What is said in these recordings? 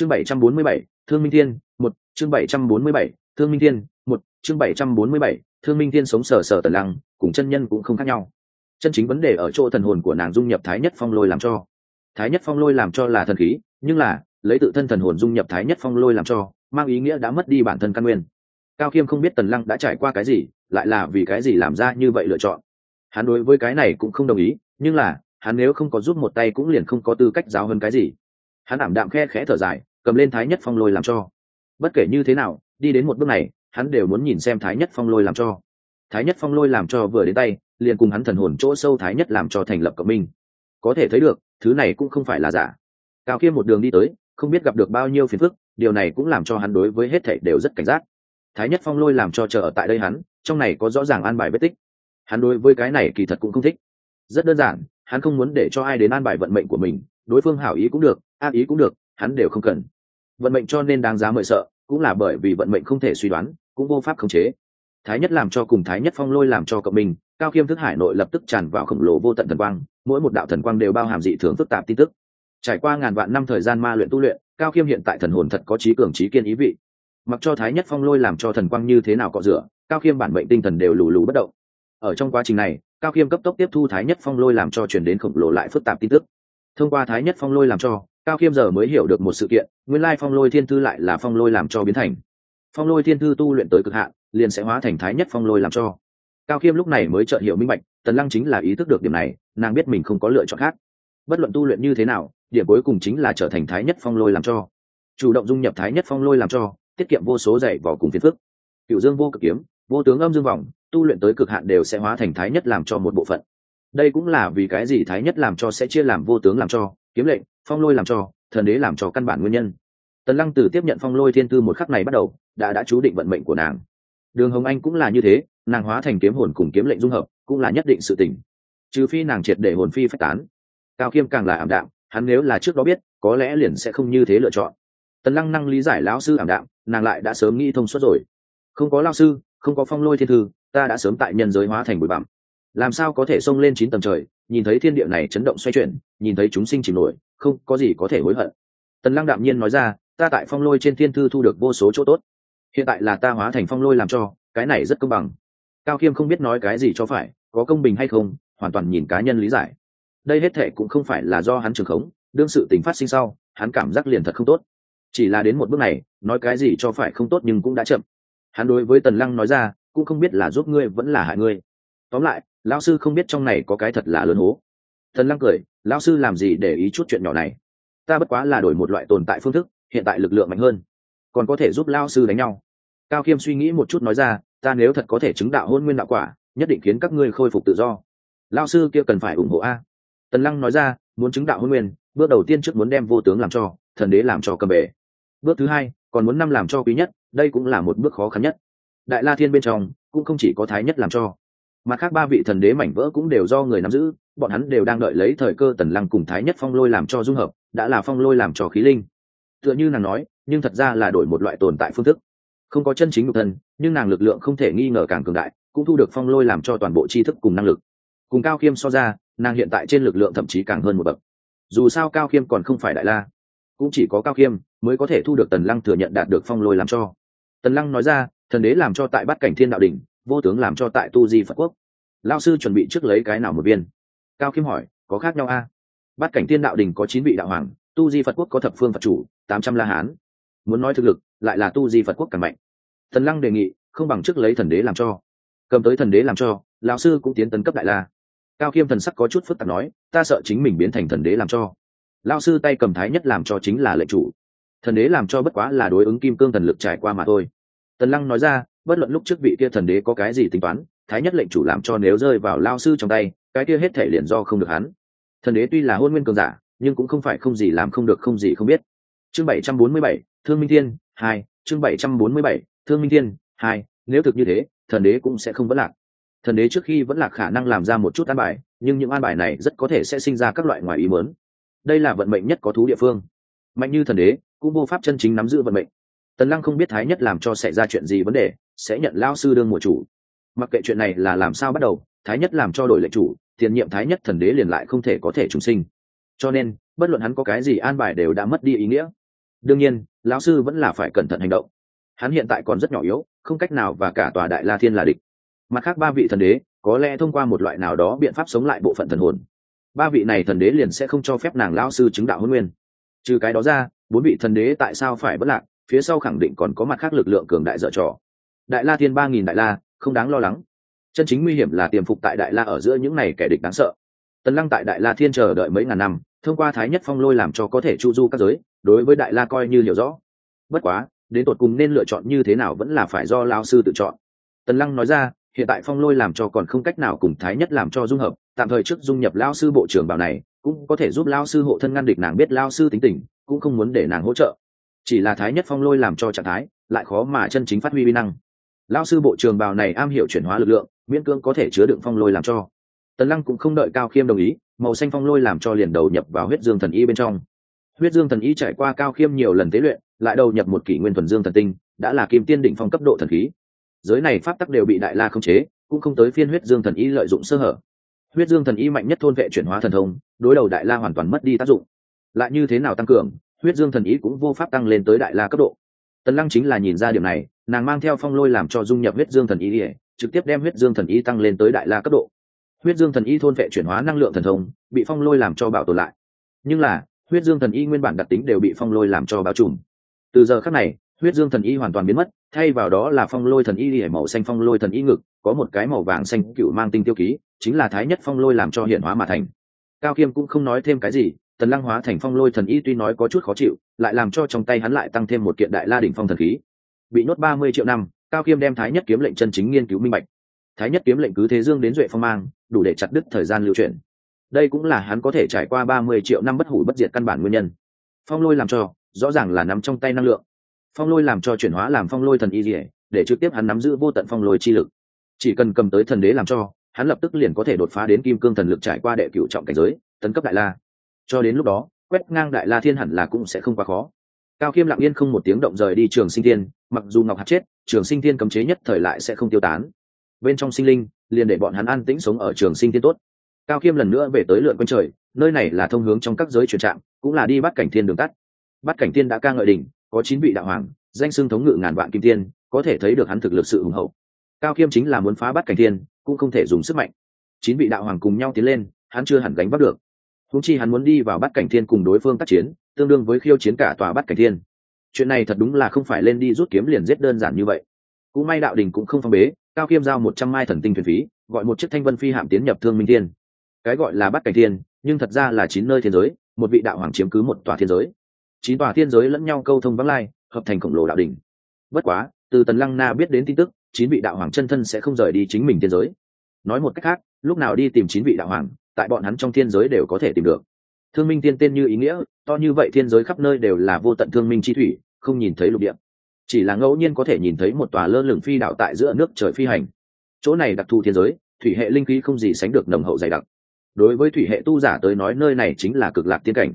chương bảy trăm bốn mươi bảy, thương minh thiên, một, chương bảy trăm bốn mươi bảy, thương minh thiên, một, chương bảy trăm bốn mươi bảy, thương minh thiên sống sờ sờ tần lăng, cùng chân nhân cũng không khác nhau. Chân chính vấn đề ở chỗ thần hồn của nàng dung nhập thái nhất phong lôi làm cho. Thái nhất phong lôi làm cho là thần khí, nhưng là, lấy tự thân thần hồn dung nhập thái nhất phong lôi làm cho, mang ý nghĩa đã mất đi bản thân căn nguyên. Cao khiêm không biết tần lăng đã trải qua cái gì, lại là vì cái gì làm ra như vậy lựa chọn. Hắn đối với cái này cũng không đồng ý, nhưng là, hắn nếu không có giúp một tay cũng liền không có tư cách giáo hơn cái gì hắn ảm đạm khe khẽ thở dài, cầm lên thái nhất phong lôi làm cho. Bất kể như thế nào, đi đến một bước này, hắn đều muốn nhìn xem thái nhất phong lôi làm cho. Thái nhất phong lôi làm cho vừa đến tay, liền cùng hắn thần hồn chỗ sâu thái nhất làm cho thành lập cộng minh. Có thể thấy được, thứ này cũng không phải là giả. Cao khiêm một đường đi tới, không biết gặp được bao nhiêu phiền phức, điều này cũng làm cho hắn đối với hết thảy đều rất cảnh giác. Thái nhất phong lôi làm cho chờ ở tại đây hắn, trong này có rõ ràng an bài vết tích. Hắn đối với cái này kỳ thật cũng không thích. Rất đơn giản, hắn không muốn để cho ai đến an bài vận mệnh của mình, đối phương hảo ý cũng được ác ý cũng được, hắn đều không cần. Vận mệnh cho nên đáng giá mời sợ, cũng là bởi vì vận mệnh không thể suy đoán, cũng vô pháp khống chế. Thái nhất làm cho cùng thái nhất phong lôi làm cho cộng mình, cao khiêm thức hải nội lập tức tràn vào khổng lồ vô tận thần quang, mỗi một đạo thần quang đều bao hàm dị thường phức tạp tin tức. Trải qua ngàn vạn năm thời gian ma luyện tu luyện, cao khiêm hiện tại thần hồn thật có trí cường trí kiên ý vị. Mặc cho thái nhất phong lôi làm cho thần quang như thế nào cọ rửa, cao khiêm bản mệnh tinh thần đều lù lù bất động. Ở trong quá trình này, cao khiêm cấp tốc tiếp thu thái nhất phong lôi làm cho chuyển đến khổng lồ lại phức tạp tin tức. Thông qua thái nhất phong lôi làm cho cao khiêm giờ mới hiểu được một sự kiện, nguyên lai phong lôi thiên thư lại là phong lôi làm cho biến thành. Phong lôi thiên thư tu luyện tới cực hạn, liền sẽ hóa thành thái nhất phong lôi làm cho. Cao khiêm lúc này mới chợt hiểu minh bạch, tần lăng chính là ý thức được điểm này, nàng biết mình không có lựa chọn khác. Bất luận tu luyện như thế nào, điểm cuối cùng chính là trở thành thái nhất phong lôi làm cho. Chủ động dung nhập thái nhất phong lôi làm cho, tiết kiệm vô số dạy vỏ cùng phiền phức. Cựu dương vô cực kiếm, vô tướng âm dương vọng, tu luyện tới cực hạn đều sẽ hóa thành thái nhất làm cho một bộ phận. Đây cũng là vì cái gì thái nhất làm cho sẽ chia làm vô tướng làm cho, kiếm lệnh phong lôi làm cho, thần đế làm cho căn bản nguyên nhân. Tần lăng từ tiếp nhận phong lôi thiên tư một khắc này bắt đầu, đã đã chú định vận mệnh của nàng. Đường hồng anh cũng là như thế, nàng hóa thành kiếm hồn cùng kiếm lệnh dung hợp, cũng là nhất định sự tỉnh trừ phi nàng triệt để hồn phi phách tán. Cao khiêm càng là ảm đạm, hắn nếu là trước đó biết, có lẽ liền sẽ không như thế lựa chọn. Tần lăng năng lý giải lão sư ảm đạm, nàng lại đã sớm nghĩ thông suốt rồi. Không có lao sư, không có phong lôi thiên thư ta đã sớm tại nhân giới hóa thành bụi bặm. Làm sao có thể xông lên chín tầng trời nhìn thấy thiên địa này chấn động xoay chuyển, nhìn thấy chúng sinh chìm nổi, không có gì có thể hối hận. Tần lăng đạm nhiên nói ra, ta tại phong lôi trên thiên thư thu được vô số chỗ tốt. Hiện tại là ta hóa thành phong lôi làm cho, cái này rất công bằng. Cao khiêm không biết nói cái gì cho phải, có công bình hay không, hoàn toàn nhìn cá nhân lý giải. Đây hết thệ cũng không phải là do hắn trường khống, đương sự tình phát sinh sau, hắn cảm giác liền thật không tốt. Chỉ là đến một bước này, nói cái gì cho phải không tốt nhưng cũng đã chậm. Hắn đối với tần lăng nói ra, cũng không biết là giúp ngươi vẫn là hại ngươi. Tóm lại lão sư không biết trong này có cái thật là lớn hố. Thần lăng cười, lão sư làm gì để ý chút chuyện nhỏ này? Ta bất quá là đổi một loại tồn tại phương thức, hiện tại lực lượng mạnh hơn, còn có thể giúp lao sư đánh nhau. Cao khiêm suy nghĩ một chút nói ra, ta nếu thật có thể chứng đạo hôn nguyên đạo quả, nhất định khiến các ngươi khôi phục tự do. Lao sư kia cần phải ủng hộ a. Tần lăng nói ra, muốn chứng đạo hôn nguyên, bước đầu tiên trước muốn đem vô tướng làm cho, thần đế làm cho cầm bể bước thứ hai, còn muốn năm làm cho quý nhất, đây cũng là một bước khó khăn nhất. Đại la thiên bên trong, cũng không chỉ có thái nhất làm cho mà khác ba vị thần đế mảnh vỡ cũng đều do người nắm giữ, bọn hắn đều đang đợi lấy thời cơ tần lăng cùng thái nhất phong lôi làm cho dung hợp, đã là phong lôi làm cho khí linh. Tựa như nàng nói, nhưng thật ra là đổi một loại tồn tại phương thức. Không có chân chính nhục thân, nhưng nàng lực lượng không thể nghi ngờ càng cường đại, cũng thu được phong lôi làm cho toàn bộ tri thức cùng năng lực. Cùng cao khiêm so ra, nàng hiện tại trên lực lượng thậm chí càng hơn một bậc. Dù sao cao khiêm còn không phải đại la, cũng chỉ có cao khiêm mới có thể thu được tần lăng thừa nhận đạt được phong lôi làm cho. Tần lăng nói ra, thần đế làm cho tại bát cảnh thiên đạo đình vô tướng làm cho tại tu di phật quốc. Lao sư chuẩn bị trước lấy cái nào một viên? Cao khiêm hỏi, có khác nhau a? À? bát cảnh Tiên đạo đình có chín vị đạo hoàng, tu di phật quốc có thập phương phật chủ, tám trăm la hán. Muốn nói thực lực, lại là tu di phật quốc càng mạnh. Thần lăng đề nghị, không bằng trước lấy thần đế làm cho. Cầm tới thần đế làm cho, lão sư cũng tiến tấn cấp đại la. Cao khiêm thần sắc có chút phức tạp nói, ta sợ chính mình biến thành thần đế làm cho. Lao sư tay cầm thái nhất làm cho chính là lệ chủ. Thần đế làm cho bất quá là đối ứng kim cương thần lực trải qua mà thôi. Tần lăng nói ra bất luận lúc trước vị kia thần đế có cái gì tính toán, thái nhất lệnh chủ làm cho nếu rơi vào lao sư trong tay, cái kia hết thể liền do không được hắn. Thần đế tuy là hôn nguyên cường giả, nhưng cũng không phải không gì làm không được không gì không biết. Chương bảy trăm bốn mươi bảy, thương minh thiên, hai, chương bảy trăm bốn mươi bảy, thương minh thiên, hai, nếu thực như thế, thần đế cũng sẽ không vẫn lạc. Thần đế trước khi vẫn lạc khả năng làm ra một chút an bài, nhưng những an bài này rất có thể sẽ sinh ra các loại ngoài ý mớn đây là vận mệnh nhất có thú địa phương. Mạnh như thần đế, cũng vô pháp chân chính nắm giữ vận mệnh. Tần lăng không biết thái nhất làm cho xảy ra chuyện gì vấn đề sẽ nhận lao sư đương mùa chủ. Mặc kệ chuyện này là làm sao bắt đầu, thái nhất làm cho đổi lệnh chủ, tiền nhiệm thái nhất thần đế liền lại không thể có thể trùng sinh. Cho nên, bất luận hắn có cái gì an bài đều đã mất đi ý nghĩa. Đương nhiên, lão sư vẫn là phải cẩn thận hành động. Hắn hiện tại còn rất nhỏ yếu, không cách nào và cả tòa đại la thiên là địch. Mặt khác ba vị thần đế, có lẽ thông qua một loại nào đó biện pháp sống lại bộ phận thần hồn. Ba vị này thần đế liền sẽ không cho phép nàng lão sư chứng đạo hôn nguyên. Trừ cái đó ra, bốn vị thần đế tại sao phải bất lạc, phía sau khẳng định còn có mặt khác lực lượng cường đại dở trò đại la thiên ba nghìn đại la, không đáng lo lắng. Chân chính nguy hiểm là tiềm phục tại đại la ở giữa những này kẻ địch đáng sợ. Tần lăng tại đại la thiên chờ đợi mấy ngàn năm, thông qua thái nhất phong lôi làm cho có thể chu du các giới, đối với đại la coi như hiểu rõ. Bất quá, đến tột cùng nên lựa chọn như thế nào vẫn là phải do lao sư tự chọn. Tần lăng nói ra, hiện tại phong lôi làm cho còn không cách nào cùng thái nhất làm cho dung hợp, tạm thời trước dung nhập lao sư bộ trưởng bảo này, cũng có thể giúp lao sư hộ thân ngăn địch nàng biết lao sư tính tình, cũng không muốn để nàng hỗ trợ. Chỉ là thái nhất phong lôi làm cho trạng thái, lại khó mà chân chính phát huy vi năng lao sư bộ trường bào này am hiểu chuyển hóa lực lượng, miễn cưỡng có thể chứa đựng phong lôi làm cho. Tần lăng cũng không đợi cao khiêm đồng ý, màu xanh phong lôi làm cho liền đầu nhập vào huyết dương thần y bên trong. Huyết dương thần y trải qua cao khiêm nhiều lần tế luyện, lại đầu nhập một kỷ nguyên thuần dương thần tinh, đã là kim tiên đỉnh phong cấp độ thần khí. Giới này pháp tắc đều bị đại la khống chế, cũng không tới phiên huyết dương thần y lợi dụng sơ hở. Huyết dương thần y mạnh nhất thôn vệ chuyển hóa thần thông, đối đầu đại la hoàn toàn mất đi tác dụng. Lại như thế nào tăng cường, huyết dương thần y cũng vô pháp tăng lên tới đại la cấp độ. Tần lăng chính là nhìn ra điểm này nàng mang theo phong lôi làm cho dung nhập huyết dương thần y trực tiếp đem huyết dương thần y tăng lên tới đại la cấp độ. Huyết dương thần y thôn vệ chuyển hóa năng lượng thần thông, bị phong lôi làm cho bảo tồn lại. Nhưng là, huyết dương thần y nguyên bản đặc tính đều bị phong lôi làm cho bao trùm. Từ giờ khác này, huyết dương thần y hoàn toàn biến mất, thay vào đó là phong lôi thần y lìa màu xanh phong lôi thần y ngực, có một cái màu vàng xanh cựu mang tinh tiêu ký, chính là thái nhất phong lôi làm cho hiện hóa mà thành. Cao khiêm cũng không nói thêm cái gì, tần lăng hóa thành phong lôi thần y tuy nói có chút khó chịu, lại làm cho trong tay hắn lại tăng thêm một kiện đại la đỉnh phong thần khí bị nhốt ba mươi triệu năm, cao khiêm đem thái nhất kiếm lệnh chân chính nghiên cứu minh bạch. Thái nhất kiếm lệnh cứ thế dương đến duệ phong mang, đủ để chặt đứt thời gian lưu chuyển đây cũng là hắn có thể trải qua ba mươi triệu năm bất hủ bất diệt căn bản nguyên nhân. Phong lôi làm cho, rõ ràng là nắm trong tay năng lượng. Phong lôi làm cho chuyển hóa làm phong lôi thần y dỉa để trực tiếp hắn nắm giữ vô tận phong lôi chi lực. Chỉ cần cầm tới thần đế làm cho, hắn lập tức liền có thể đột phá đến kim cương thần lực trải qua đệ cựu trọng cảnh giới, tấn cấp đại la. Cho đến lúc đó, quét ngang đại la thiên hẳn là cũng sẽ không quá khó cao khiêm lặng yên không một tiếng động rời đi trường sinh thiên, mặc dù ngọc hạt chết, trường sinh thiên cấm chế nhất thời lại sẽ không tiêu tán. Bên trong sinh linh, liền để bọn hắn an tĩnh sống ở trường sinh thiên tốt. Cao khiêm lần nữa về tới lượn quanh trời, nơi này là thông hướng trong các giới truyền trạm, cũng là đi bắt cảnh thiên đường tắt. Bắt cảnh thiên đã ca ngợi đỉnh, có chín vị đạo hoàng, danh xưng thống ngự ngàn vạn kim tiên, có thể thấy được hắn thực lực sự hùng hậu. Cao khiêm chính là muốn phá bắt cảnh thiên, cũng không thể dùng sức mạnh. Chín vị đạo hoàng cùng nhau tiến lên, hắn chưa hẳn gánh bắt được. Húng chi hắn muốn đi vào bắt cảnh thiên cùng đối phương tác chiến tương đương với khiêu chiến cả tòa bắt cảnh thiên. Chuyện này thật đúng là không phải lên đi rút kiếm liền giết đơn giản như vậy. Cũng may đạo đình cũng không phong bế, cao khiêm giao một trăm mai thần tinh thuyền phí, gọi một chiếc thanh vân phi hạm tiến nhập thương minh thiên. Cái gọi là bắt cảnh thiên, nhưng thật ra là chín nơi thiên giới, một vị đạo hoàng chiếm cứ một tòa thiên giới. Chín tòa thiên giới lẫn nhau câu thông vắng lai, hợp thành khổng lồ đạo đình. Bất quá, từ tần lăng na biết đến tin tức, chín vị đạo hoàng chân thân sẽ không rời đi chính mình thiên giới. Nói một cách khác, lúc nào đi tìm chín vị đạo hoàng, tại bọn hắn trong thiên giới đều có thể tìm được thương minh thiên tên như ý nghĩa, to như vậy thiên giới khắp nơi đều là vô tận thương minh chi thủy, không nhìn thấy lục địa. Chỉ là ngẫu nhiên có thể nhìn thấy một tòa lơ lửng phi đạo tại giữa nước trời phi hành. Chỗ này đặc thù thiên giới, thủy hệ linh khí không gì sánh được nồng hậu dày đặc. Đối với thủy hệ tu giả tới nói nơi này chính là cực lạc tiên cảnh.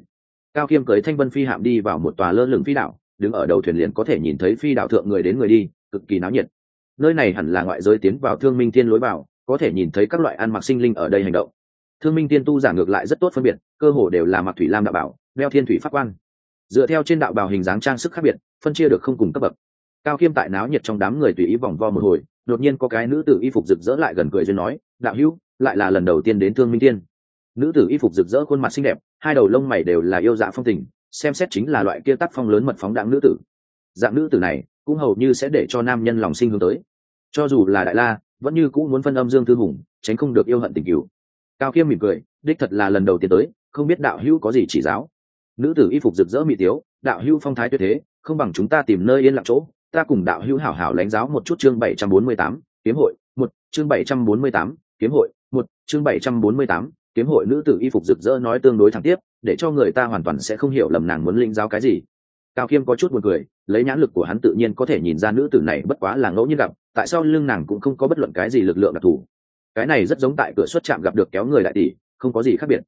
Cao khiêm cưới thanh vân phi hạm đi vào một tòa lơ lửng phi đạo, đứng ở đầu thuyền liền có thể nhìn thấy phi đạo thượng người đến người đi, cực kỳ náo nhiệt. Nơi này hẳn là ngoại giới tiến vào thương minh thiên lối vào, có thể nhìn thấy các loại ăn mặc sinh linh ở đây hành động thương minh tiên tu giả ngược lại rất tốt phân biệt, cơ hồ đều là mặc thủy lam đạo bảo đeo thiên thủy pháp quan. Dựa theo trên đạo bảo hình dáng trang sức khác biệt, phân chia được không cùng cấp bậc. Cao khiêm tại náo nhiệt trong đám người tùy ý vòng vo một hồi, đột nhiên có cái nữ tử y phục rực rỡ lại gần cười duyên nói, đạo hữu, lại là lần đầu tiên đến thương minh tiên. Nữ tử y phục rực rỡ khuôn mặt xinh đẹp, hai đầu lông mày đều là yêu dạ phong tình, xem xét chính là loại kia tác phong lớn mật phóng đạn nữ tử. Dạng nữ tử này, cũng hầu như sẽ để cho nam nhân lòng sinh hướng tới. Cho dù là đại la, vẫn như cũng muốn phân âm dương thư hùng, tránh không được yêu hận tình cựu cao khiêm mỉm cười, đích thật là lần đầu tiên tới, không biết đạo hữu có gì chỉ giáo. Nữ tử y phục rực rỡ mỹ tiếu, đạo hữu phong thái tuyệt thế, không bằng chúng ta tìm nơi yên lặng chỗ, ta cùng đạo hữu hảo hảo lãnh giáo một chút chương bảy trăm bốn mươi tám, kiếm hội, một, chương bảy trăm bốn mươi tám, kiếm hội, một, chương bảy trăm bốn mươi tám, kiếm hội nữ tử y phục rực rỡ nói tương đối thẳng tiếp, để cho người ta hoàn toàn sẽ không hiểu lầm nàng muốn linh giáo cái gì. Cao khiêm có chút buồn cười, lấy nhãn lực của hắn tự nhiên có thể nhìn ra nữ tử này bất quá là ngẫu nhiên gặp, tại sao lưng nàng cũng không có bất luận cái gì lực lượng đặc thù cái này rất giống tại cửa xuất trạm gặp được kéo người đại tỷ, không có gì khác biệt.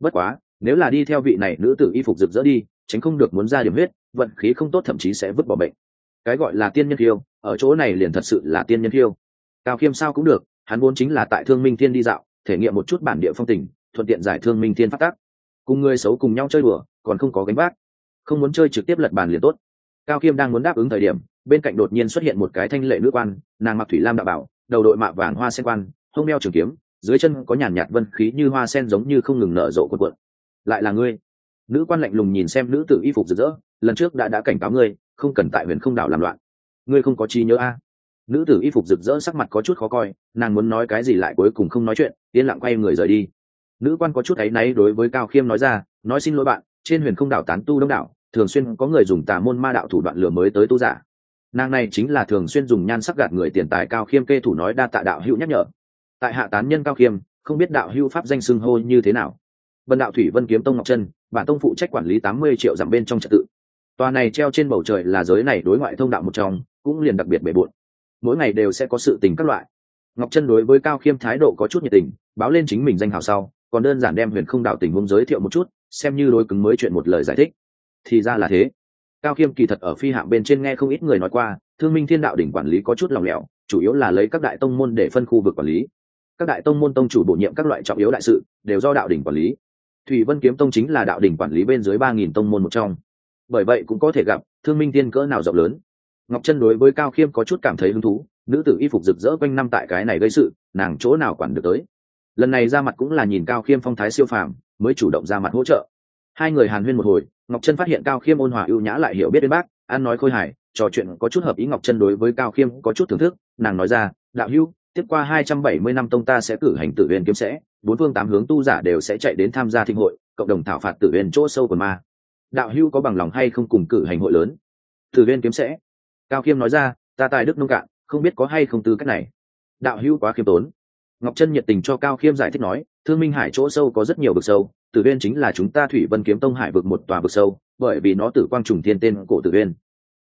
Bất quá, nếu là đi theo vị này nữ tử y phục rực rỡ đi, tránh không được muốn ra điểm huyết, vận khí không tốt thậm chí sẽ vứt bỏ bệnh. Cái gọi là tiên nhân khiêu ở chỗ này liền thật sự là tiên nhân khiêu cao khiêm sao cũng được, hắn vốn chính là tại thương minh thiên đi dạo, thể nghiệm một chút bản địa phong tình, thuận tiện giải thương minh thiên phát tác. Cùng người xấu cùng nhau chơi đùa, còn không có gánh vác. Không muốn chơi trực tiếp lật bàn liền tốt. Cao khiêm đang muốn đáp ứng thời điểm, bên cạnh đột nhiên xuất hiện một cái thanh lệ nữ quan, nàng mặc thủy lam đạo bảo, đầu đội mạ vàng hoa sen quan hông đeo trường kiếm, dưới chân có nhàn nhạt vân khí như hoa sen giống như không ngừng nở rộ quần quận. Lại là ngươi. Nữ quan lạnh lùng nhìn xem nữ tử y phục rực rỡ, lần trước đã đã cảnh cáo ngươi, không cần tại huyền không đảo làm loạn. Ngươi không có trí nhớ a? Nữ tử y phục rực rỡ sắc mặt có chút khó coi, nàng muốn nói cái gì lại cuối cùng không nói chuyện, yên lặng quay người rời đi. Nữ quan có chút áy náy đối với cao khiêm nói ra, nói xin lỗi bạn, trên huyền không đảo tán tu đông đảo, thường xuyên có người dùng tà môn ma đạo thủ đoạn lừa mới tới tu giả. Nàng này chính là thường xuyên dùng nhan sắc gạt người tiền tài cao khiêm kê thủ nói đa tạ đạo hữu nhắc nhở tại hạ tán nhân cao khiêm, không biết đạo hưu pháp danh xưng hô như thế nào. Vân đạo thủy vân kiếm tông ngọc chân bản tông phụ trách quản lý tám mươi triệu dặm bên trong trật tự. Tòa này treo trên bầu trời là giới này đối ngoại thông đạo một trong, cũng liền đặc biệt bề bộn. Mỗi ngày đều sẽ có sự tình các loại. Ngọc chân đối với cao khiêm thái độ có chút nhiệt tình, báo lên chính mình danh hào sau, còn đơn giản đem huyền không đạo tình huống giới thiệu một chút, xem như đối cứng mới chuyện một lời giải thích. Thì ra là thế. Cao khiêm kỳ thật ở phi hạng bên trên nghe không ít người nói qua, thương minh thiên đạo đỉnh quản lý có chút lòng lẻo, chủ yếu là lấy các đại tông môn để phân khu vực quản lý các đại tông môn tông chủ bổ nhiệm các loại trọng yếu đại sự, đều do đạo đỉnh quản lý. Thủy vân kiếm tông chính là đạo đỉnh quản lý bên dưới ba nghìn tông môn một trong. Bởi vậy cũng có thể gặp, thương minh tiên cỡ nào rộng lớn. Ngọc chân đối với cao khiêm có chút cảm thấy hứng thú, nữ tử y phục rực rỡ quanh năm tại cái này gây sự, nàng chỗ nào quản được tới. Lần này ra mặt cũng là nhìn cao khiêm phong thái siêu phàm, mới chủ động ra mặt hỗ trợ. Hai người hàn huyên một hồi, ngọc trân phát hiện cao khiêm ôn hòa ưu nhã lại hiểu biết đến bác an nói khôi hài, trò chuyện có chút hợp ý ngọc trân đối với cao khiêm có chút thưởng thức, nàng nói ra, đạo hữu tiếp qua hai trăm bảy mươi năm tông ta sẽ cử hành tự huyền kiếm sẽ, bốn phương tám hướng tu giả đều sẽ chạy đến tham gia thịnh hội, cộng đồng thảo phạt tự huyền chỗ sâu của ma. Đạo hữu có bằng lòng hay không cùng cử hành hội lớn? Tự huyền kiếm sẽ. Cao khiêm nói ra, ta tài đức nông cạn, không biết có hay không tư cách này. Đạo hữu quá khiêm tốn. Ngọc chân nhiệt tình cho cao khiêm giải thích nói, thương minh hải chỗ sâu có rất nhiều vực sâu, tử viên chính là chúng ta thủy vân kiếm tông hải vực một tòa vực sâu, bởi vì nó tử quang trùng thiên tên cổ tử viên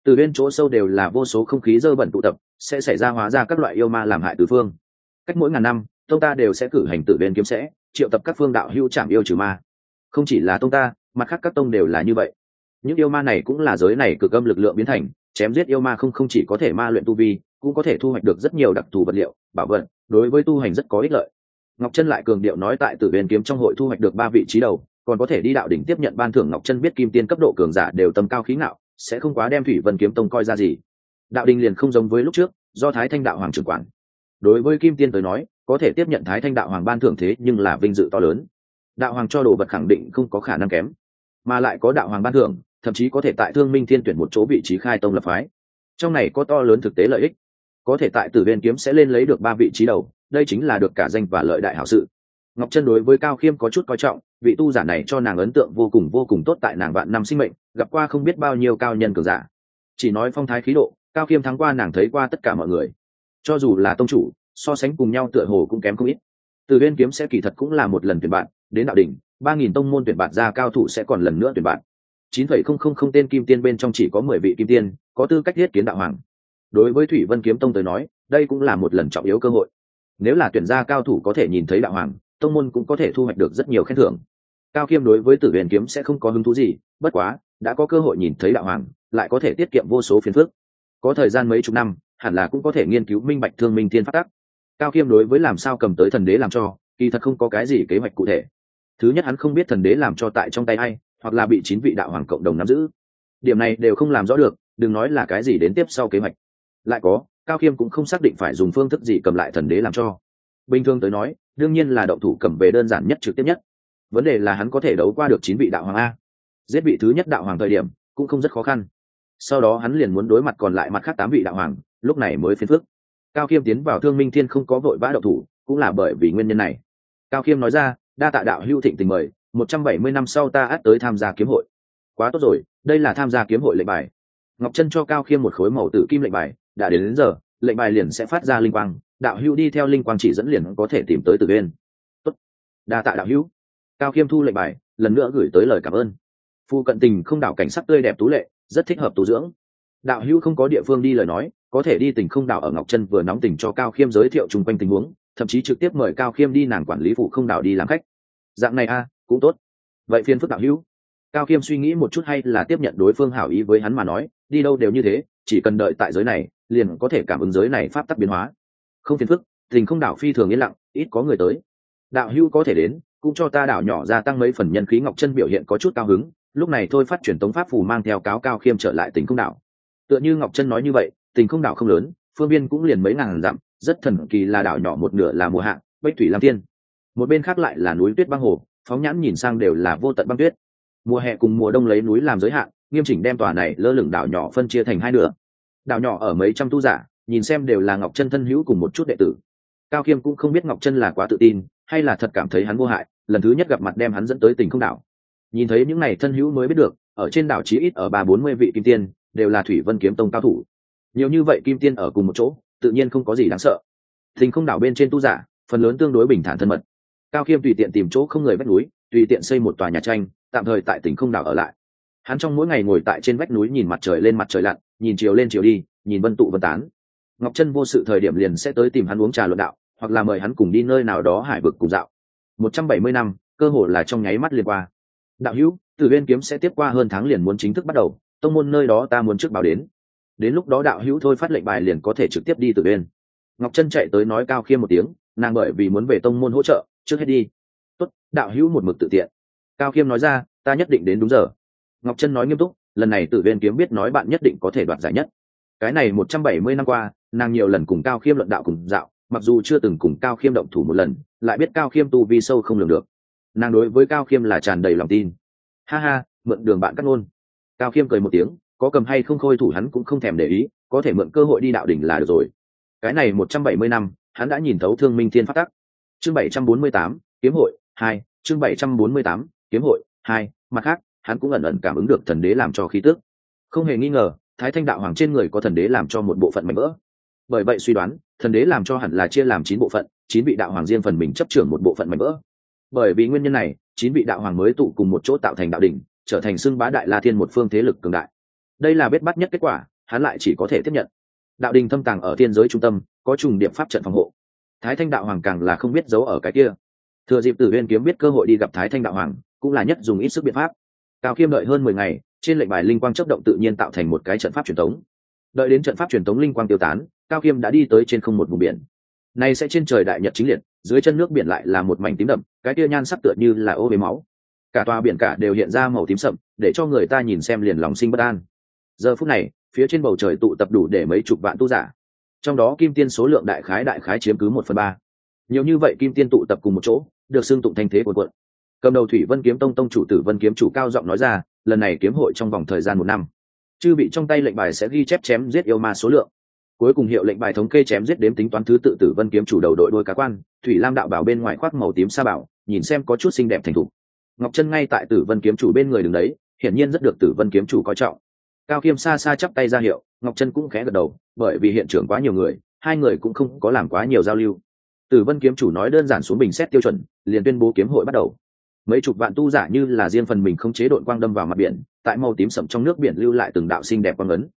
tử viên chỗ sâu đều là vô số không khí dơ bẩn tụ tập sẽ xảy ra hóa ra các loại yêu ma làm hại tứ phương. Cách mỗi ngàn năm, tông ta đều sẽ cử hành tử viên kiếm sẽ, triệu tập các phương đạo hữu trảm yêu trừ ma. Không chỉ là tông ta, mặt khác các tông đều là như vậy. Những yêu ma này cũng là giới này cực âm lực lượng biến thành, chém giết yêu ma không không chỉ có thể ma luyện tu vi, cũng có thể thu hoạch được rất nhiều đặc thù vật liệu, bảo vật, đối với tu hành rất có ích lợi. Ngọc chân lại cường điệu nói tại tử viên kiếm trong hội thu hoạch được ba vị trí đầu, còn có thể đi đạo đỉnh tiếp nhận ban thưởng ngọc chân biết kim tiên cấp độ cường giả đều tầm cao khí ngạo, sẽ không quá đem thủy vân kiếm tông coi ra gì đạo đình liền không giống với lúc trước, do thái thanh đạo hoàng trưởng quản. Đối với kim tiên tới nói, có thể tiếp nhận thái thanh đạo hoàng ban thưởng thế nhưng là vinh dự to lớn. Đạo hoàng cho đồ vật khẳng định không có khả năng kém, mà lại có đạo hoàng ban thưởng, thậm chí có thể tại thương minh thiên tuyển một chỗ vị trí khai tông lập phái. Trong này có to lớn thực tế lợi ích. Có thể tại tử viên kiếm sẽ lên lấy được ba vị trí đầu, đây chính là được cả danh và lợi đại hảo sự. Ngọc chân đối với cao khiêm có chút coi trọng, vị tu giả này cho nàng ấn tượng vô cùng vô cùng tốt tại nàng vạn năm sinh mệnh, gặp qua không biết bao nhiêu cao nhân cường giả. Chỉ nói phong thái khí độ cao khiêm thắng qua nàng thấy qua tất cả mọi người. Cho dù là tông chủ, so sánh cùng nhau tựa hồ cũng kém không ít. Từ viên kiếm sẽ kỳ thật cũng là một lần tuyển bạn, đến đạo đỉnh, ba nghìn tông môn tuyển bạn ra cao thủ sẽ còn lần nữa tuyển bạn. chín phẩy không không không tên kim tiên bên trong chỉ có mười vị kim tiên, có tư cách thiết kiến đạo hoàng. Đối với thủy vân kiếm tông tới nói, đây cũng là một lần trọng yếu cơ hội. Nếu là tuyển gia cao thủ có thể nhìn thấy đạo hoàng, tông môn cũng có thể thu hoạch được rất nhiều khen thưởng. Cao khiêm đối với tử huyền kiếm sẽ không có hứng thú gì, bất quá, đã có cơ hội nhìn thấy đạo hoàng, lại có thể tiết kiệm vô số phiền phức có thời gian mấy chục năm, hẳn là cũng có thể nghiên cứu minh bạch thương minh thiên phát tắc. Cao khiêm đối với làm sao cầm tới thần đế làm cho, kỳ thật không có cái gì kế hoạch cụ thể. Thứ nhất hắn không biết thần đế làm cho tại trong tay ai, hoặc là bị chín vị đạo hoàng cộng đồng nắm giữ. Điểm này đều không làm rõ được, đừng nói là cái gì đến tiếp sau kế hoạch. Lại có, cao khiêm cũng không xác định phải dùng phương thức gì cầm lại thần đế làm cho. Bình thường tới nói, đương nhiên là động thủ cầm về đơn giản nhất trực tiếp nhất. Vấn đề là hắn có thể đấu qua được chín vị đạo hoàng a. Giết vị thứ nhất đạo hoàng thời điểm, cũng không rất khó khăn sau đó hắn liền muốn đối mặt còn lại mặt khác tám vị đạo hoàng lúc này mới phiền phức. Cao khiêm tiến vào thương minh thiên không có vội vã đậu thủ cũng là bởi vì nguyên nhân này. Cao khiêm nói ra đa tạ đạo hưu thịnh tình mời một trăm bảy mươi năm sau ta át tới tham gia kiếm hội. Quá tốt rồi đây là tham gia kiếm hội lệnh bài. Ngọc Trân cho cao khiêm một khối màu tử kim lệnh bài đã đến, đến giờ lệnh bài liền sẽ phát ra linh quang đạo hữu đi theo linh quang chỉ dẫn liền có thể tìm tới từ bên Tốt. đa tạ đạo hữu. Cao khiêm thu lệnh bài lần nữa gửi tới lời cảm ơn. Phu cận tình không đảo cảnh sắc tươi đẹp tú lệ rất thích hợp tu dưỡng. Đạo hữu không có địa phương đi lời nói, có thể đi tình không đảo ở ngọc chân vừa nóng tình cho cao khiêm giới thiệu chung quanh tình huống, thậm chí trực tiếp mời cao khiêm đi nàng quản lý phụ không đảo đi làm khách. Dạng này a, cũng tốt. Vậy phiên phức đạo hữu. Cao khiêm suy nghĩ một chút hay là tiếp nhận đối phương hảo ý với hắn mà nói, đi đâu đều như thế, chỉ cần đợi tại giới này, liền có thể cảm ứng giới này pháp tắc biến hóa. Không phiền phức tình không đảo phi thường yên lặng, ít có người tới. Đạo hữu có thể đến, cũng cho ta đảo nhỏ gia tăng mấy phần nhân khí ngọc chân biểu hiện có chút cao hứng lúc này thôi phát truyền tống pháp phù mang theo cáo cao khiêm trở lại tỉnh không đảo. Tựa như ngọc chân nói như vậy, tỉnh không đảo không lớn, phương biên cũng liền mấy ngàn dặm, rất thần kỳ là đảo nhỏ một nửa là mùa hạ, bách thủy lam thiên. Một bên khác lại là núi tuyết băng hồ, phóng nhãn nhìn sang đều là vô tận băng tuyết. Mùa hè cùng mùa đông lấy núi làm giới hạn, nghiêm chỉnh đem tòa này lơ lửng đảo nhỏ phân chia thành hai nửa. Đảo nhỏ ở mấy trăm tu giả, nhìn xem đều là ngọc chân thân hữu cùng một chút đệ tử. Cao khiêm cũng không biết ngọc chân là quá tự tin, hay là thật cảm thấy hắn vô hại, lần thứ nhất gặp mặt đem hắn dẫn tới tỉnh không đảo nhìn thấy những n à y thân hữu mới biết được, ở trên đảo chí ít ở ba bốn mươi vị kim tiên, đều là thủy vân kiếm tông cao thủ. Nhiều như vậy kim tiên ở cùng một chỗ, tự nhiên không có gì đáng sợ. Thình không đảo bên trên tu giả, phần lớn tương đối bình thản thân mật. Cao khiêm tùy tiện tìm chỗ không người vách núi, tùy tiện xây một tòa nhà tranh, tạm thời tại tỉnh không đảo ở lại. Hắn trong mỗi ngày ngồi tại trên vách núi nhìn mặt trời lên mặt trời lặn, nhìn chiều lên chiều đi, nhìn vân tụ vân tán. Ngọc chân vô sự thời điểm liền sẽ tới tìm hắn uống trà luận đạo, hoặc là mời hắn cùng đi nơi nào đó hải vực cùng dạo. Một trăm bảy mươi năm, cơ hồ là trong nháy mắt liên qua đạo hữu, tử viên kiếm sẽ tiếp qua hơn tháng liền muốn chính thức bắt đầu, tông môn nơi đó ta muốn trước báo đến. Đến lúc đó đạo hữu thôi phát lệnh bài liền có thể trực tiếp đi tử viên ngọc Trân chạy tới nói cao khiêm một tiếng, nàng bởi vì muốn về tông môn hỗ trợ, trước hết đi. Tốt, đạo hữu một mực tự tiện. Cao khiêm nói ra, ta nhất định đến đúng giờ. Ngọc Trân nói nghiêm túc, lần này tử viên kiếm biết nói bạn nhất định có thể đoạt giải nhất. Cái này một trăm bảy mươi năm qua, nàng nhiều lần cùng cao khiêm luận đạo cùng dạo, mặc dù chưa từng cùng cao khiêm động thủ một lần, lại biết cao khiêm tu vi sâu không lường được nàng đối với cao khiêm là tràn đầy lòng tin. Ha ha, mượn đường bạn cắt ngôn. Cao khiêm cười một tiếng, có cầm hay không khôi thủ hắn cũng không thèm để ý, có thể mượn cơ hội đi đạo đỉnh là được rồi. Cái này một trăm bảy mươi năm, hắn đã nhìn thấu thương minh thiên phát tắc. Chương bảy trăm bốn mươi tám, kiếm hội, hai, chương bảy trăm bốn mươi tám, kiếm hội, hai, mặt khác, hắn cũng ẩn ẩn cảm ứng được thần đế làm cho khí tước không hề nghi ngờ, thái thanh đạo hoàng trên người có thần đế làm cho một bộ phận mạnh vỡ bởi vậy suy đoán, thần đế làm cho hẳn là chia làm chín bộ phận, chín vị đạo hoàng riêng phần mình chấp trưởng một bộ phận mạnh vỡ bởi vì nguyên nhân này, chín vị đạo hoàng mới tụ cùng một chỗ tạo thành đạo đình trở thành xưng bá đại la thiên một phương thế lực cường đại. Đây là bết bắt nhất kết quả, hắn lại chỉ có thể tiếp nhận. Đạo đình thâm tàng ở thiên giới trung tâm, có trùng điểm pháp trận phòng hộ. Thái thanh đạo hoàng càng là không biết giấu ở cái kia. Thừa dịp tử viên kiếm biết cơ hội đi gặp thái thanh đạo hoàng, cũng là nhất dùng ít sức biện pháp. Cao khiêm đợi hơn mười ngày, trên lệnh bài linh quang chấp động tự nhiên tạo thành một cái trận pháp truyền thống đợi đến trận pháp truyền thống linh quang tiêu tán, cao khiêm đã đi tới trên không một vùng biển. Này sẽ trên trời đại nhật chính liệt dưới chân nước biển lại là một mảnh tím đậm, cái kia nhan sắc tựa như là ô với máu. Cả tòa biển cả đều hiện ra màu tím sậm, để cho người ta nhìn xem liền lòng sinh bất an. Giờ phút này, phía trên bầu trời tụ tập đủ để mấy chục vạn tu giả. Trong đó kim tiên số lượng đại khái đại khái chiếm cứ một phần ba. Nhiều như vậy kim tiên tụ tập cùng một chỗ, được xưng tụng thanh thế của quận cầm đầu thủy vân kiếm tông tông chủ tử vân kiếm chủ cao giọng nói ra, lần này kiếm hội trong vòng thời gian một năm. Chư bị trong tay lệnh bài sẽ ghi chép chém giết yêu ma số lượng cuối cùng hiệu lệnh bài thống kê chém giết đếm tính toán thứ tự tử vân kiếm chủ đầu đội đôi cá quan, thủy lam đạo bảo bên ngoài khoác màu tím sa bảo, nhìn xem có chút xinh đẹp thành thục. Ngọc chân ngay tại tử vân kiếm chủ bên người đứng đấy, hiển nhiên rất được tử vân kiếm chủ coi trọng. Cao kiêm xa xa chắp tay ra hiệu, ngọc chân cũng khẽ gật đầu, bởi vì hiện trường quá nhiều người, hai người cũng không có làm quá nhiều giao lưu. Tử vân kiếm chủ nói đơn giản xuống bình xét tiêu chuẩn, liền tuyên bố kiếm hội bắt đầu. Mấy chục vạn tu giả như là riêng phần mình không chế đội quang đâm vào mặt biển, tại màu tím sậm trong nước biển lưu lại từng đạo xinh đẹp quang ấn.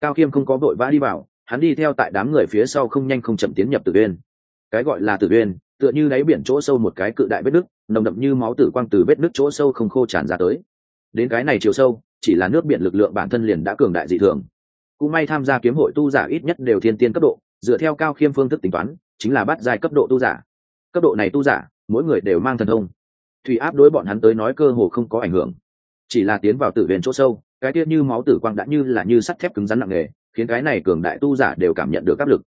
Cao khiêm không có vội vã đi vào hắn đi theo tại đám người phía sau không nhanh không chậm tiến nhập tử uyên. Cái gọi là tử uyên, tựa như đáy biển chỗ sâu một cái cự đại vết nước nồng đậm như máu tử quang từ vết nước chỗ sâu không khô tràn ra tới. Đến cái này chiều sâu, chỉ là nước biển lực lượng bản thân liền đã cường đại dị thường. Cũng may tham gia kiếm hội tu giả ít nhất đều thiên tiên cấp độ, dựa theo cao khiêm phương thức tính toán, chính là bắt giai cấp độ tu giả. Cấp độ này tu giả, mỗi người đều mang thần thông. Thủy áp đối bọn hắn tới nói cơ hồ không có ảnh hưởng. Chỉ là tiến vào tử huyền chỗ sâu, cái tiết như máu tử quang đã như là như sắt thép cứng rắn nặng nề khiến cái này cường đại tu giả đều cảm nhận được áp lực.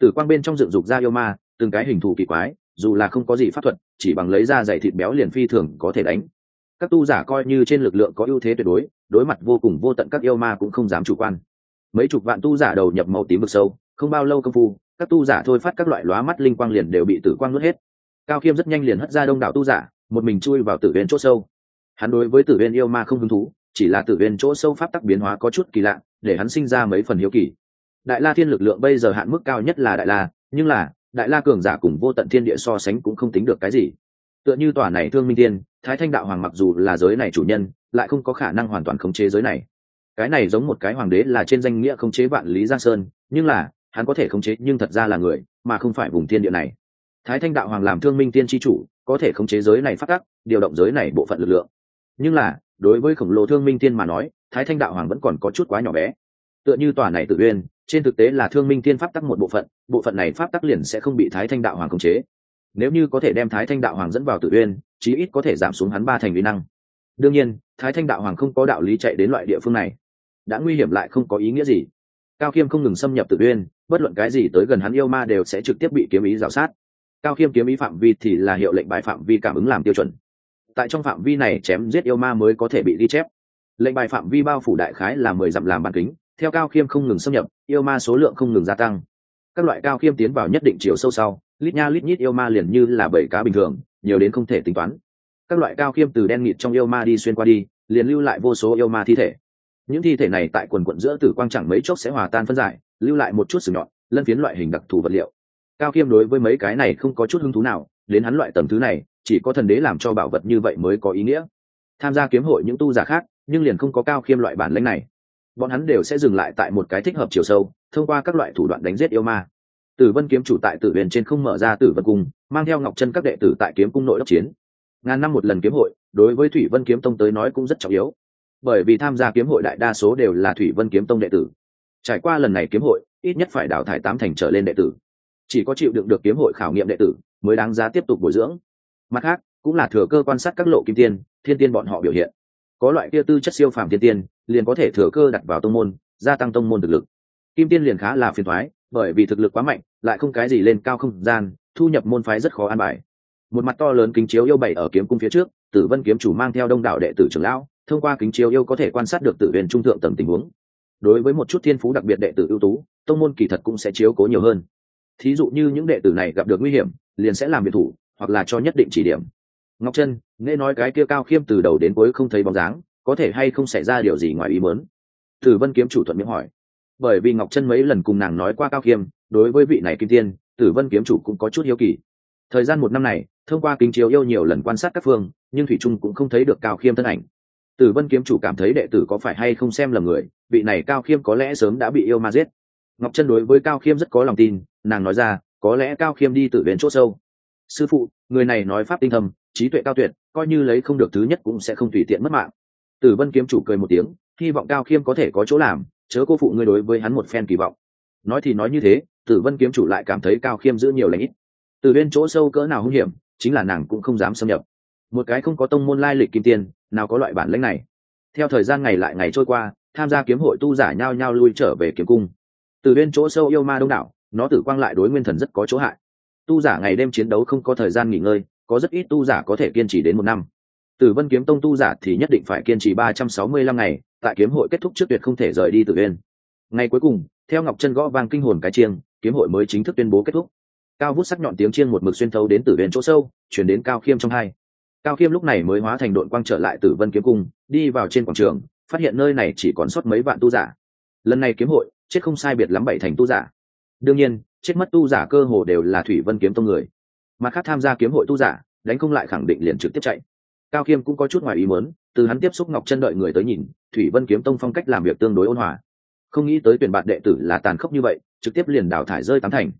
Tử quang bên trong dựng dục ra yêu ma, từng cái hình thù kỳ quái, dù là không có gì pháp thuật, chỉ bằng lấy ra dày thịt béo liền phi thường có thể đánh. Các tu giả coi như trên lực lượng có ưu thế tuyệt đối đối mặt vô cùng vô tận các yêu ma cũng không dám chủ quan. Mấy chục vạn tu giả đầu nhập màu tím vực sâu, không bao lâu công phu, các tu giả thôi phát các loại lóa mắt linh quang liền đều bị tử quang nuốt hết. Cao khiêm rất nhanh liền hất ra đông đảo tu giả, một mình chui vào tử viên chỗ sâu. Hắn đối với tử viên yêu ma không hứng thú, chỉ là tử viên chỗ sâu pháp tắc biến hóa có chút kỳ lạ để hắn sinh ra mấy phần hiếu kỳ. Đại la thiên lực lượng bây giờ hạn mức cao nhất là đại la, nhưng là, đại la cường giả cùng vô tận thiên địa so sánh cũng không tính được cái gì. Tựa như tòa này thương minh thiên, thái thanh đạo hoàng mặc dù là giới này chủ nhân, lại không có khả năng hoàn toàn khống chế giới này. Cái này giống một cái hoàng đế là trên danh nghĩa khống chế vạn lý giang sơn, nhưng là, hắn có thể khống chế nhưng thật ra là người, mà không phải vùng thiên địa này. Thái thanh đạo hoàng làm thương minh tiên tri chủ, có thể khống chế giới này phát tắc, điều động giới này bộ phận lực lượng. Nhưng là, đối với khổng lồ thương minh tiên mà nói thái thanh đạo hoàng vẫn còn có chút quá nhỏ bé. Tựa như tòa này tự uyên, trên thực tế là thương minh Thiên pháp tắc một bộ phận bộ phận này pháp tắc liền sẽ không bị thái thanh đạo hoàng khống chế. Nếu như có thể đem thái thanh đạo hoàng dẫn vào tự uyên, chí ít có thể giảm xuống hắn ba thành vi năng. Đương nhiên, thái thanh đạo hoàng không có đạo lý chạy đến loại địa phương này. Đã nguy hiểm lại không có ý nghĩa gì. Cao khiêm không ngừng xâm nhập tự uyên, bất luận cái gì tới gần hắn yêu ma đều sẽ trực tiếp bị kiếm ý g sát. Cao khiêm kiếm ý phạm vi thì là hiệu lệnh bài phạm vi cảm ứng làm tiêu chuẩn. Tại trong phạm vi này chém giết yêu ma mới có thể bị ghi chép lệnh bài phạm vi bao phủ đại khái là mười dặm làm bàn kính, theo cao khiêm không ngừng xâm nhập, yêu ma số lượng không ngừng gia tăng. Các loại cao khiêm tiến vào nhất định chiều sâu sau, lít nha lít nhít yêu ma liền như là bảy cá bình thường, nhiều đến không thể tính toán. Các loại cao khiêm từ đen nghịt trong yêu ma đi xuyên qua đi, liền lưu lại vô số yêu ma thi thể. Những thi thể này tại quần quận giữa tử quang chẳng mấy chốc sẽ hòa tan phân giải, lưu lại một chút sừng nhọn, lân phiến loại hình đặc thù vật liệu. Cao khiêm đối với mấy cái này không có chút hứng thú nào, đến hắn loại tầm thứ này, chỉ có thần đế làm cho bảo vật như vậy mới có ý nghĩa. Tham gia kiếm hội những tu giả khác nhưng liền không có cao khiêm loại bản lãnh này. Bọn hắn đều sẽ dừng lại tại một cái thích hợp chiều sâu, thông qua các loại thủ đoạn đánh giết yêu ma. Tử vân kiếm chủ tại tử huyền trên không mở ra tử vân cung, mang theo ngọc chân các đệ tử tại kiếm cung nội đốc chiến. Ngàn năm một lần kiếm hội, đối với thủy vân kiếm tông tới nói cũng rất trọng yếu. Bởi vì tham gia kiếm hội đại đa số đều là thủy vân kiếm tông đệ tử. Trải qua lần này kiếm hội, ít nhất phải đào thải tám thành trở lên đệ tử. Chỉ có chịu đựng được kiếm hội khảo nghiệm đệ tử, mới đáng giá tiếp tục bồi dưỡng. Mặt khác, cũng là thừa cơ quan sát các lộ kim tiên, thiên tiên bọn họ biểu hiện có loại kia tư chất siêu phàm thiên tiên, liền có thể thừa cơ đặt vào tông môn, gia tăng tông môn thực lực. Kim tiên liền khá là phiền thoái bởi vì thực lực quá mạnh, lại không cái gì lên cao không gian, thu nhập môn phái rất khó an bài. Một mặt to lớn kính chiếu yêu bảy ở kiếm cung phía trước, tử vân kiếm chủ mang theo đông đảo đệ tử trưởng lão, thông qua kính chiếu yêu có thể quan sát được tự huyền trung thượng tầng tình huống. Đối với một chút thiên phú đặc biệt đệ tử ưu tú, tông môn kỳ thật cũng sẽ chiếu cố nhiều hơn. Thí dụ như những đệ tử này gặp được nguy hiểm, liền sẽ làm biệt thủ, hoặc là cho nhất định chỉ điểm ngọc trân, nghe nói cái kia cao khiêm từ đầu đến cuối không thấy bóng dáng, có thể hay không xảy ra điều gì ngoài ý mớn tử vân kiếm chủ thuận miệng hỏi. Bởi vì ngọc trân mấy lần cùng nàng nói qua cao khiêm, đối với vị này kim tiên tử vân kiếm chủ cũng có chút hiếu kỳ. Thời gian một năm này, thông qua kính chiếu yêu nhiều lần quan sát các phương, nhưng thủy trung cũng không thấy được cao khiêm thân ảnh. Tử vân kiếm chủ cảm thấy đệ tử có phải hay không xem lầm người, vị này cao khiêm có lẽ sớm đã bị yêu ma giết. Ngọc chân đối với cao khiêm rất có lòng tin, nàng nói ra, có lẽ cao khiêm đi tự đến chỗ sâu. Sư phụ, người này nói pháp tinh thầm trí tuệ cao tuyệt coi như lấy không được thứ nhất cũng sẽ không tùy tiện mất mạng. Tử vân kiếm chủ cười một tiếng hy vọng cao khiêm có thể có chỗ làm chớ cô phụ ngươi đối với hắn một phen kỳ vọng. Nói thì nói như thế tử vân kiếm chủ lại cảm thấy cao khiêm giữ nhiều lãnh ít. Từ bên chỗ sâu cỡ nào hung hiểm chính là nàng cũng không dám xâm nhập. Một cái không có tông môn lai lịch kim tiền, nào có loại bản lãnh này. Theo thời gian ngày lại ngày trôi qua tham gia kiếm hội tu giả nhao nhao lui trở về kiếm cung. Từ bên chỗ sâu yêu ma đông đảo nó tử quang lại đối nguyên thần rất có chỗ hại. Tu giả ngày đêm chiến đấu không có thời gian nghỉ ngơi có rất ít tu giả có thể kiên trì đến một năm. Tử vân kiếm tông tu giả thì nhất định phải kiên trì ba trăm sáu mươi lăm ngày, tại kiếm hội kết thúc trước tuyệt không thể rời đi từ bên ngày cuối cùng, theo ngọc chân gõ vang kinh hồn cái chiêng, kiếm hội mới chính thức tuyên bố kết thúc. Cao vút sắc nhọn tiếng chiêng một mực xuyên thấu đến tử bên chỗ sâu chuyển đến cao khiêm trong hai. Cao khiêm lúc này mới hóa thành đội quang trở lại tử vân kiếm cung, đi vào trên quảng trường, phát hiện nơi này chỉ còn sót mấy vạn tu giả. Lần này kiếm hội, chết không sai biệt lắm bảy thành tu giả. Đương nhiên, chết mất tu giả cơ hồ đều là thủy vân kiếm tông người mặt khác tham gia kiếm hội tu giả đánh không lại khẳng định liền trực tiếp chạy. Cao khiêm cũng có chút ngoài ý muốn từ hắn tiếp xúc ngọc chân đợi người tới nhìn thủy vân kiếm tông phong cách làm việc tương đối ôn hòa. Không nghĩ tới tuyển bạn đệ tử là tàn khốc như vậy trực tiếp liền đào thải rơi tám thành.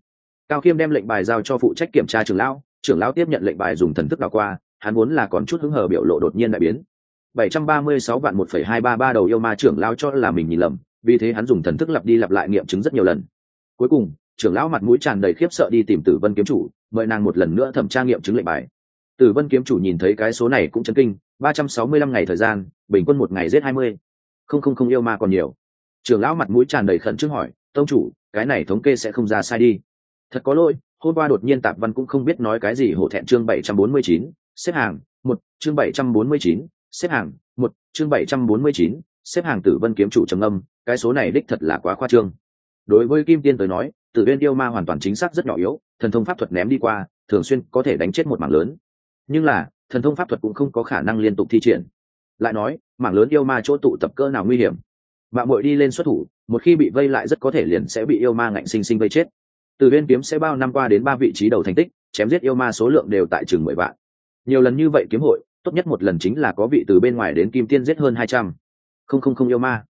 Cao khiêm đem lệnh bài giao cho phụ trách kiểm tra trưởng lão trưởng lão tiếp nhận lệnh bài dùng thần thức đào qua hắn muốn là còn chút hứng hờ biểu lộ đột nhiên đại biến. 736 vạn 1,233 đầu yêu ma trưởng lão cho là mình nhìn lầm vì thế hắn dùng thần thức lặp đi lặp lại nghiệm chứng rất nhiều lần. Cuối cùng trưởng lão mặt mũi tràn đầy khiếp sợ đi tìm tử vân kiếm chủ mời nàng một lần nữa thẩm tra nghiệm chứng lệnh bài. Tử vân kiếm chủ nhìn thấy cái số này cũng chấn kinh 365 ngày thời gian bình quân một ngày giết 20. không không không yêu ma còn nhiều. Trưởng lão mặt mũi tràn đầy khẩn trương hỏi tông chủ cái này thống kê sẽ không ra sai đi. Thật có lỗi hôm qua đột nhiên tạp văn cũng không biết nói cái gì hổ thẹn chương 749, xếp hàng một chương 749, xếp hàng một chương 749, xếp hàng tử vân kiếm chủ trầm âm cái số này đích thật là quá khoa trương. Đối với kim tiên tới nói tử viên yêu ma hoàn toàn chính xác rất nhỏ yếu thần thông pháp thuật ném đi qua, thường xuyên có thể đánh chết một mảng lớn. Nhưng là, thần thông pháp thuật cũng không có khả năng liên tục thi triển. Lại nói, mảng lớn yêu ma chỗ tụ tập cơ nào nguy hiểm? Mạng mội đi lên xuất thủ, một khi bị vây lại rất có thể liền sẽ bị yêu ma ngạnh sinh sinh vây chết. Từ viên kiếm sẽ bao năm qua đến ba vị trí đầu thành tích, chém giết yêu ma số lượng đều tại chừng mười vạn. Nhiều lần như vậy kiếm hội, tốt nhất một lần chính là có vị từ bên ngoài đến kim tiên giết hơn hai trăm. Không không không yêu ma.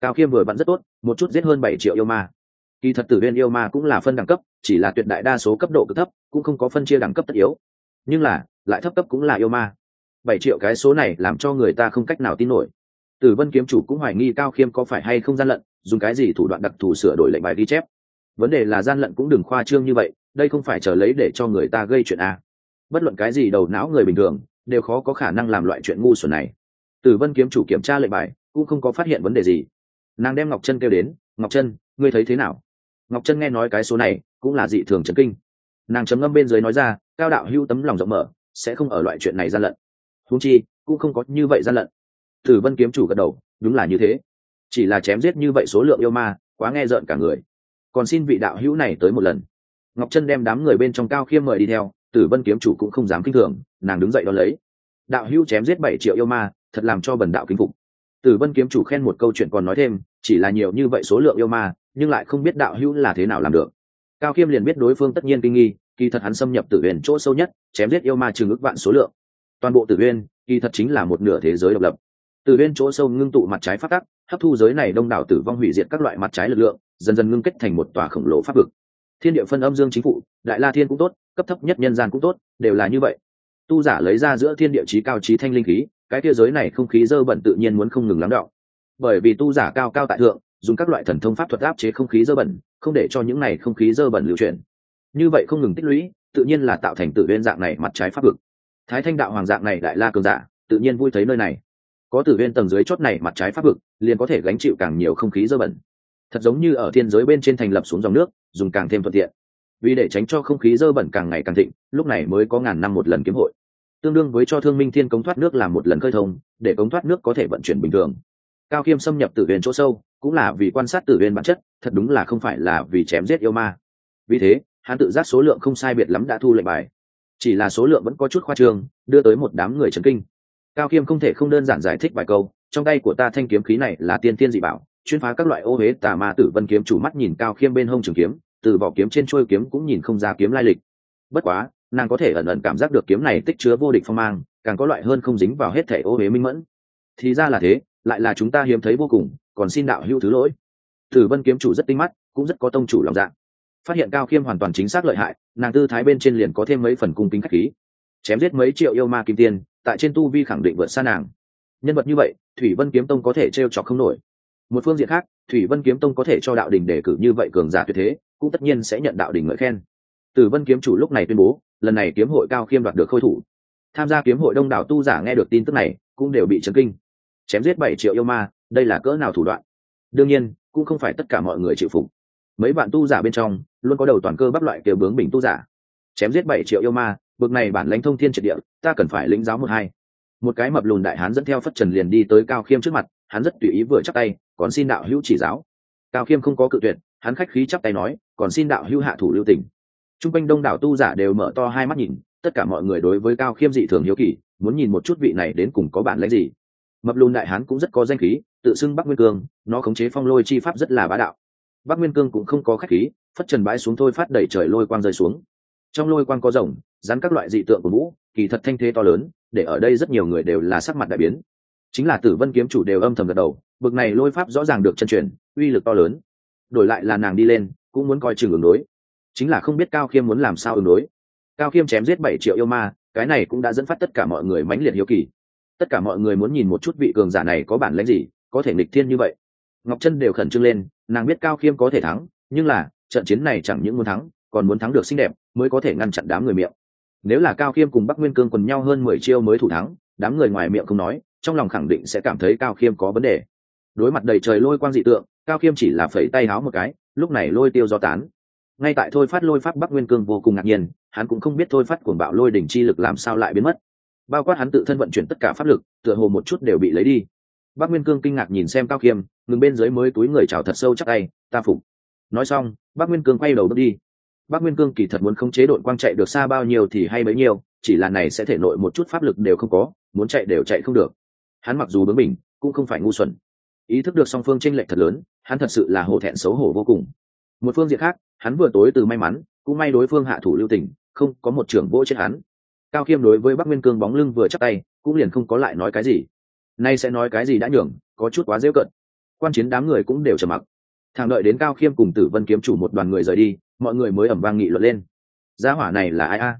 Cao khiêm vừa vặn rất tốt, một chút giết hơn bảy triệu yêu ma. Kỳ thật tử viên yêu ma cũng là phân đẳng cấp chỉ là tuyệt đại đa số cấp độ cực thấp, cũng không có phân chia đẳng cấp tất yếu. Nhưng là, lại thấp cấp cũng là yêu ma. Bảy triệu cái số này làm cho người ta không cách nào tin nổi. Tử vân kiếm chủ cũng hoài nghi cao khiêm có phải hay không gian lận, dùng cái gì thủ đoạn đặc thù sửa đổi lệnh bài ghi chép. Vấn đề là gian lận cũng đừng khoa trương như vậy, đây không phải chờ lấy để cho người ta gây chuyện a bất luận cái gì đầu não người bình thường, đều khó có khả năng làm loại chuyện ngu xuẩn này. Tử vân kiếm chủ kiểm tra lệnh bài, cũng không có phát hiện vấn đề gì. Nàng đem ngọc chân kêu đến, ngọc chân, ngươi thấy thế nào? Ngọc chân nghe nói cái số này cũng là dị thường trấn kinh. Nàng chấm ngâm bên dưới nói ra, cao đạo hưu tấm lòng rộng mở, sẽ không ở loại chuyện này gian lận. Húng chi, cũng không có như vậy gian lận. Tử vân kiếm chủ gật đầu, đúng là như thế. Chỉ là chém giết như vậy số lượng yêu ma, quá nghe rợn cả người. Còn xin vị đạo hữu này tới một lần. Ngọc chân đem đám người bên trong cao khiêm mời đi theo, tử vân kiếm chủ cũng không dám kinh thường, nàng đứng dậy đón lấy. Đạo hữu chém giết bảy triệu yêu ma, thật làm cho bần đạo kính phục. Tử vân kiếm chủ khen một câu chuyện còn nói thêm, chỉ là nhiều như vậy số lượng yêu ma, nhưng lại không biết đạo hữu là thế nào làm được cao khiêm liền biết đối phương tất nhiên kinh nghi, kỳ thật hắn xâm nhập tử huyền chỗ sâu nhất, chém giết yêu ma chừng ước vạn số lượng. Toàn bộ tử huyền, kỳ thật chính là một nửa thế giới độc lập. Tử huyền chỗ sâu ngưng tụ mặt trái phát tắc, hấp thu giới này đông đảo tử vong hủy diệt các loại mặt trái lực lượng, dần dần ngưng kết thành một tòa khổng lồ pháp vực. Thiên địa phân âm dương chính phủ, đại la thiên cũng tốt, cấp thấp nhất nhân gian cũng tốt, đều là như vậy. Tu giả lấy ra giữa thiên địa trí cao trí thanh linh khí, cái kia giới này không khí dơ bẩn tự nhiên muốn không ngừng lắng đọng. Bởi vì tu giả cao cao tại thượng, dùng các loại thần thông pháp thuật áp chế không khí dơ bẩn không để cho những này không khí dơ bẩn lưu chuyển. Như vậy không ngừng tích lũy, tự nhiên là tạo thành tự viên dạng này mặt trái pháp vực. Thái thanh đạo hoàng dạng này đại la cường giả, tự nhiên vui thấy nơi này. Có tử viên tầng dưới chốt này mặt trái pháp vực, liền có thể gánh chịu càng nhiều không khí dơ bẩn. Thật giống như ở thiên giới bên trên thành lập xuống dòng nước, dùng càng thêm thuận tiện. Vì để tránh cho không khí dơ bẩn càng ngày càng thịnh, lúc này mới có ngàn năm một lần kiếm hội. Tương đương với cho thương minh thiên cống thoát nước làm một lần khơi thông, để cống thoát nước có thể vận chuyển bình thường. Cao khiêm xâm nhập tử viên chỗ sâu cũng là vì quan sát tử viên bản chất, thật đúng là không phải là vì chém giết yêu ma. Vì thế, hắn tự giác số lượng không sai biệt lắm đã thu lệnh bài. Chỉ là số lượng vẫn có chút khoa trương, đưa tới một đám người trấn kinh. Cao khiêm không thể không đơn giản giải thích vài câu, trong tay của ta thanh kiếm khí này là tiên tiên dị bảo, chuyên phá các loại ô huế tà ma tử vân kiếm chủ mắt nhìn cao khiêm bên hông trường kiếm, từ vỏ kiếm trên trôi kiếm cũng nhìn không ra kiếm lai lịch. Bất quá, nàng có thể ẩn ẩn cảm giác được kiếm này tích chứa vô địch phong mang, càng có loại hơn không dính vào hết thẻ ô huế minh mẫn. Thì ra là thế, lại là chúng ta hiếm thấy vô cùng còn xin đạo hữu thứ lỗi. Tử vân kiếm chủ rất tinh mắt, cũng rất có tông chủ lòng dạ. phát hiện cao khiêm hoàn toàn chính xác lợi hại, nàng tư thái bên trên liền có thêm mấy phần cung kính khách khí. Chém giết mấy triệu yêu ma kim tiên, tại trên tu vi khẳng định vượt xa nàng. Nhân vật như vậy, thủy vân kiếm tông có thể t r e o trọc không nổi. Một phương diện khác, thủy vân kiếm tông có thể cho đạo đình đề cử như vậy cường giả tuyệt thế, cũng tất nhiên sẽ nhận đạo đình ngợi khen. Tử vân kiếm chủ lúc này tuyên bố, lần này kiếm hội cao khiêm đoạt được khôi thủ. Tham gia kiếm hội đông đảo tu giả nghe được tin tức này, cũng đều bị chấn kinh. Chém giết bảy triệu yêu ma đây là cỡ nào thủ đoạn? Đương nhiên, cũng không phải tất cả mọi người chịu phục. Mấy bạn tu giả bên trong, luôn có đầu toàn cơ bắp loại kiểu bướng bình tu giả. Chém giết bảy triệu yêu ma, bực này bản lãnh thông thiên triệt địa, ta cần phải lĩnh giáo một hai. Một cái mập lùn đại hán dẫn theo phất trần liền đi tới cao khiêm trước mặt, hắn rất tùy ý vừa chắc tay, còn xin đạo hữu chỉ giáo. Cao khiêm không có cự tuyệt, hắn khách khí chắp tay nói, còn xin đạo hữu hạ thủ lưu tình. T r u n g quanh đông đảo tu giả đều mở to hai mắt nhìn, tất cả mọi người đối với cao khiêm dị thường hiếu kỳ, muốn nhìn một chút vị này đến cùng có bản lãnh gì. Mập lùn đại hán cũng rất có danh khí tự xưng bắc nguyên cương, nó khống chế phong lôi chi pháp rất là bá đạo. Bắc nguyên cương cũng không có khách khí, phất trần bãi xuống thôi phát đẩy trời lôi quang rơi xuống. Trong lôi quang có rồng, rắn các loại dị tượng của vũ kỳ thật thanh thế to lớn, để ở đây rất nhiều người đều là sắc mặt đại biến. Chính là tử vân kiếm chủ đều âm thầm gật đầu, bực này lôi pháp rõ ràng được chân truyền, uy lực to lớn. Đổi lại là nàng đi lên, cũng muốn coi chừng ứng đối. Chính là không biết cao khiêm muốn làm sao ứng đối. Cao khiêm chém giết bảy triệu yêu ma, cái này cũng đã dẫn phát tất cả mọi người mãnh liệt hiếu kỳ. Tất cả mọi người muốn nhìn một chút vị cường giả này có bản lãnh gì có thể nghịch thiên như vậy. Ngọc chân đều khẩn trương lên, nàng biết cao khiêm có thể thắng, nhưng là, trận chiến này chẳng những muốn thắng, còn muốn thắng được xinh đẹp, mới có thể ngăn chặn đám người miệng. Nếu là cao khiêm cùng bắc nguyên cương quần nhau hơn mười chiêu mới thủ thắng, đám người ngoài miệng không nói, trong lòng khẳng định sẽ cảm thấy cao khiêm có vấn đề. Đối mặt đầy trời lôi quang dị tượng, cao khiêm chỉ là phẩy tay háo một cái, lúc này lôi tiêu do tán. Ngay tại thôi phát lôi pháp bắc nguyên cương vô cùng ngạc nhiên, hắn cũng không biết thôi phát cuồng bạo lôi đỉnh chi lực làm sao lại biến mất. Bao quát hắn tự thân vận chuyển tất cả pháp lực, tựa hồ một chút đều bị lấy đi bác nguyên cương kinh ngạc nhìn xem cao khiêm, ngừng bên dưới mới túi người chào thật sâu chắc tay, ta phục. Nói xong, bác nguyên cương quay đầu bước đi. Bác nguyên cương kỳ thật muốn không chế đội quang chạy được xa bao nhiêu thì hay bấy nhiêu, chỉ là này sẽ thể nội một chút pháp lực đều không có, muốn chạy đều chạy không được. Hắn mặc dù bướng mình cũng không phải ngu xuẩn. Ý thức được song phương tranh lệch thật lớn, hắn thật sự là hổ thẹn xấu hổ vô cùng. Một phương diện khác, hắn vừa tối từ may mắn, cũng may đối phương hạ thủ lưu tình, không có một trưởng vô chết hắn. Cao khiêm đối với bắc nguyên cương bóng lưng vừa chắc tay, cũng liền không có lại nói cái gì nay sẽ nói cái gì đã nhường, có chút quá dễ cận. Quan chiến đám người cũng đều trầm mặc. Thằng đợi đến cao khiêm cùng tử vân kiếm chủ một đoàn người rời đi, mọi người mới ẩm vang nghị luận lên. Gia hỏa này là ai a?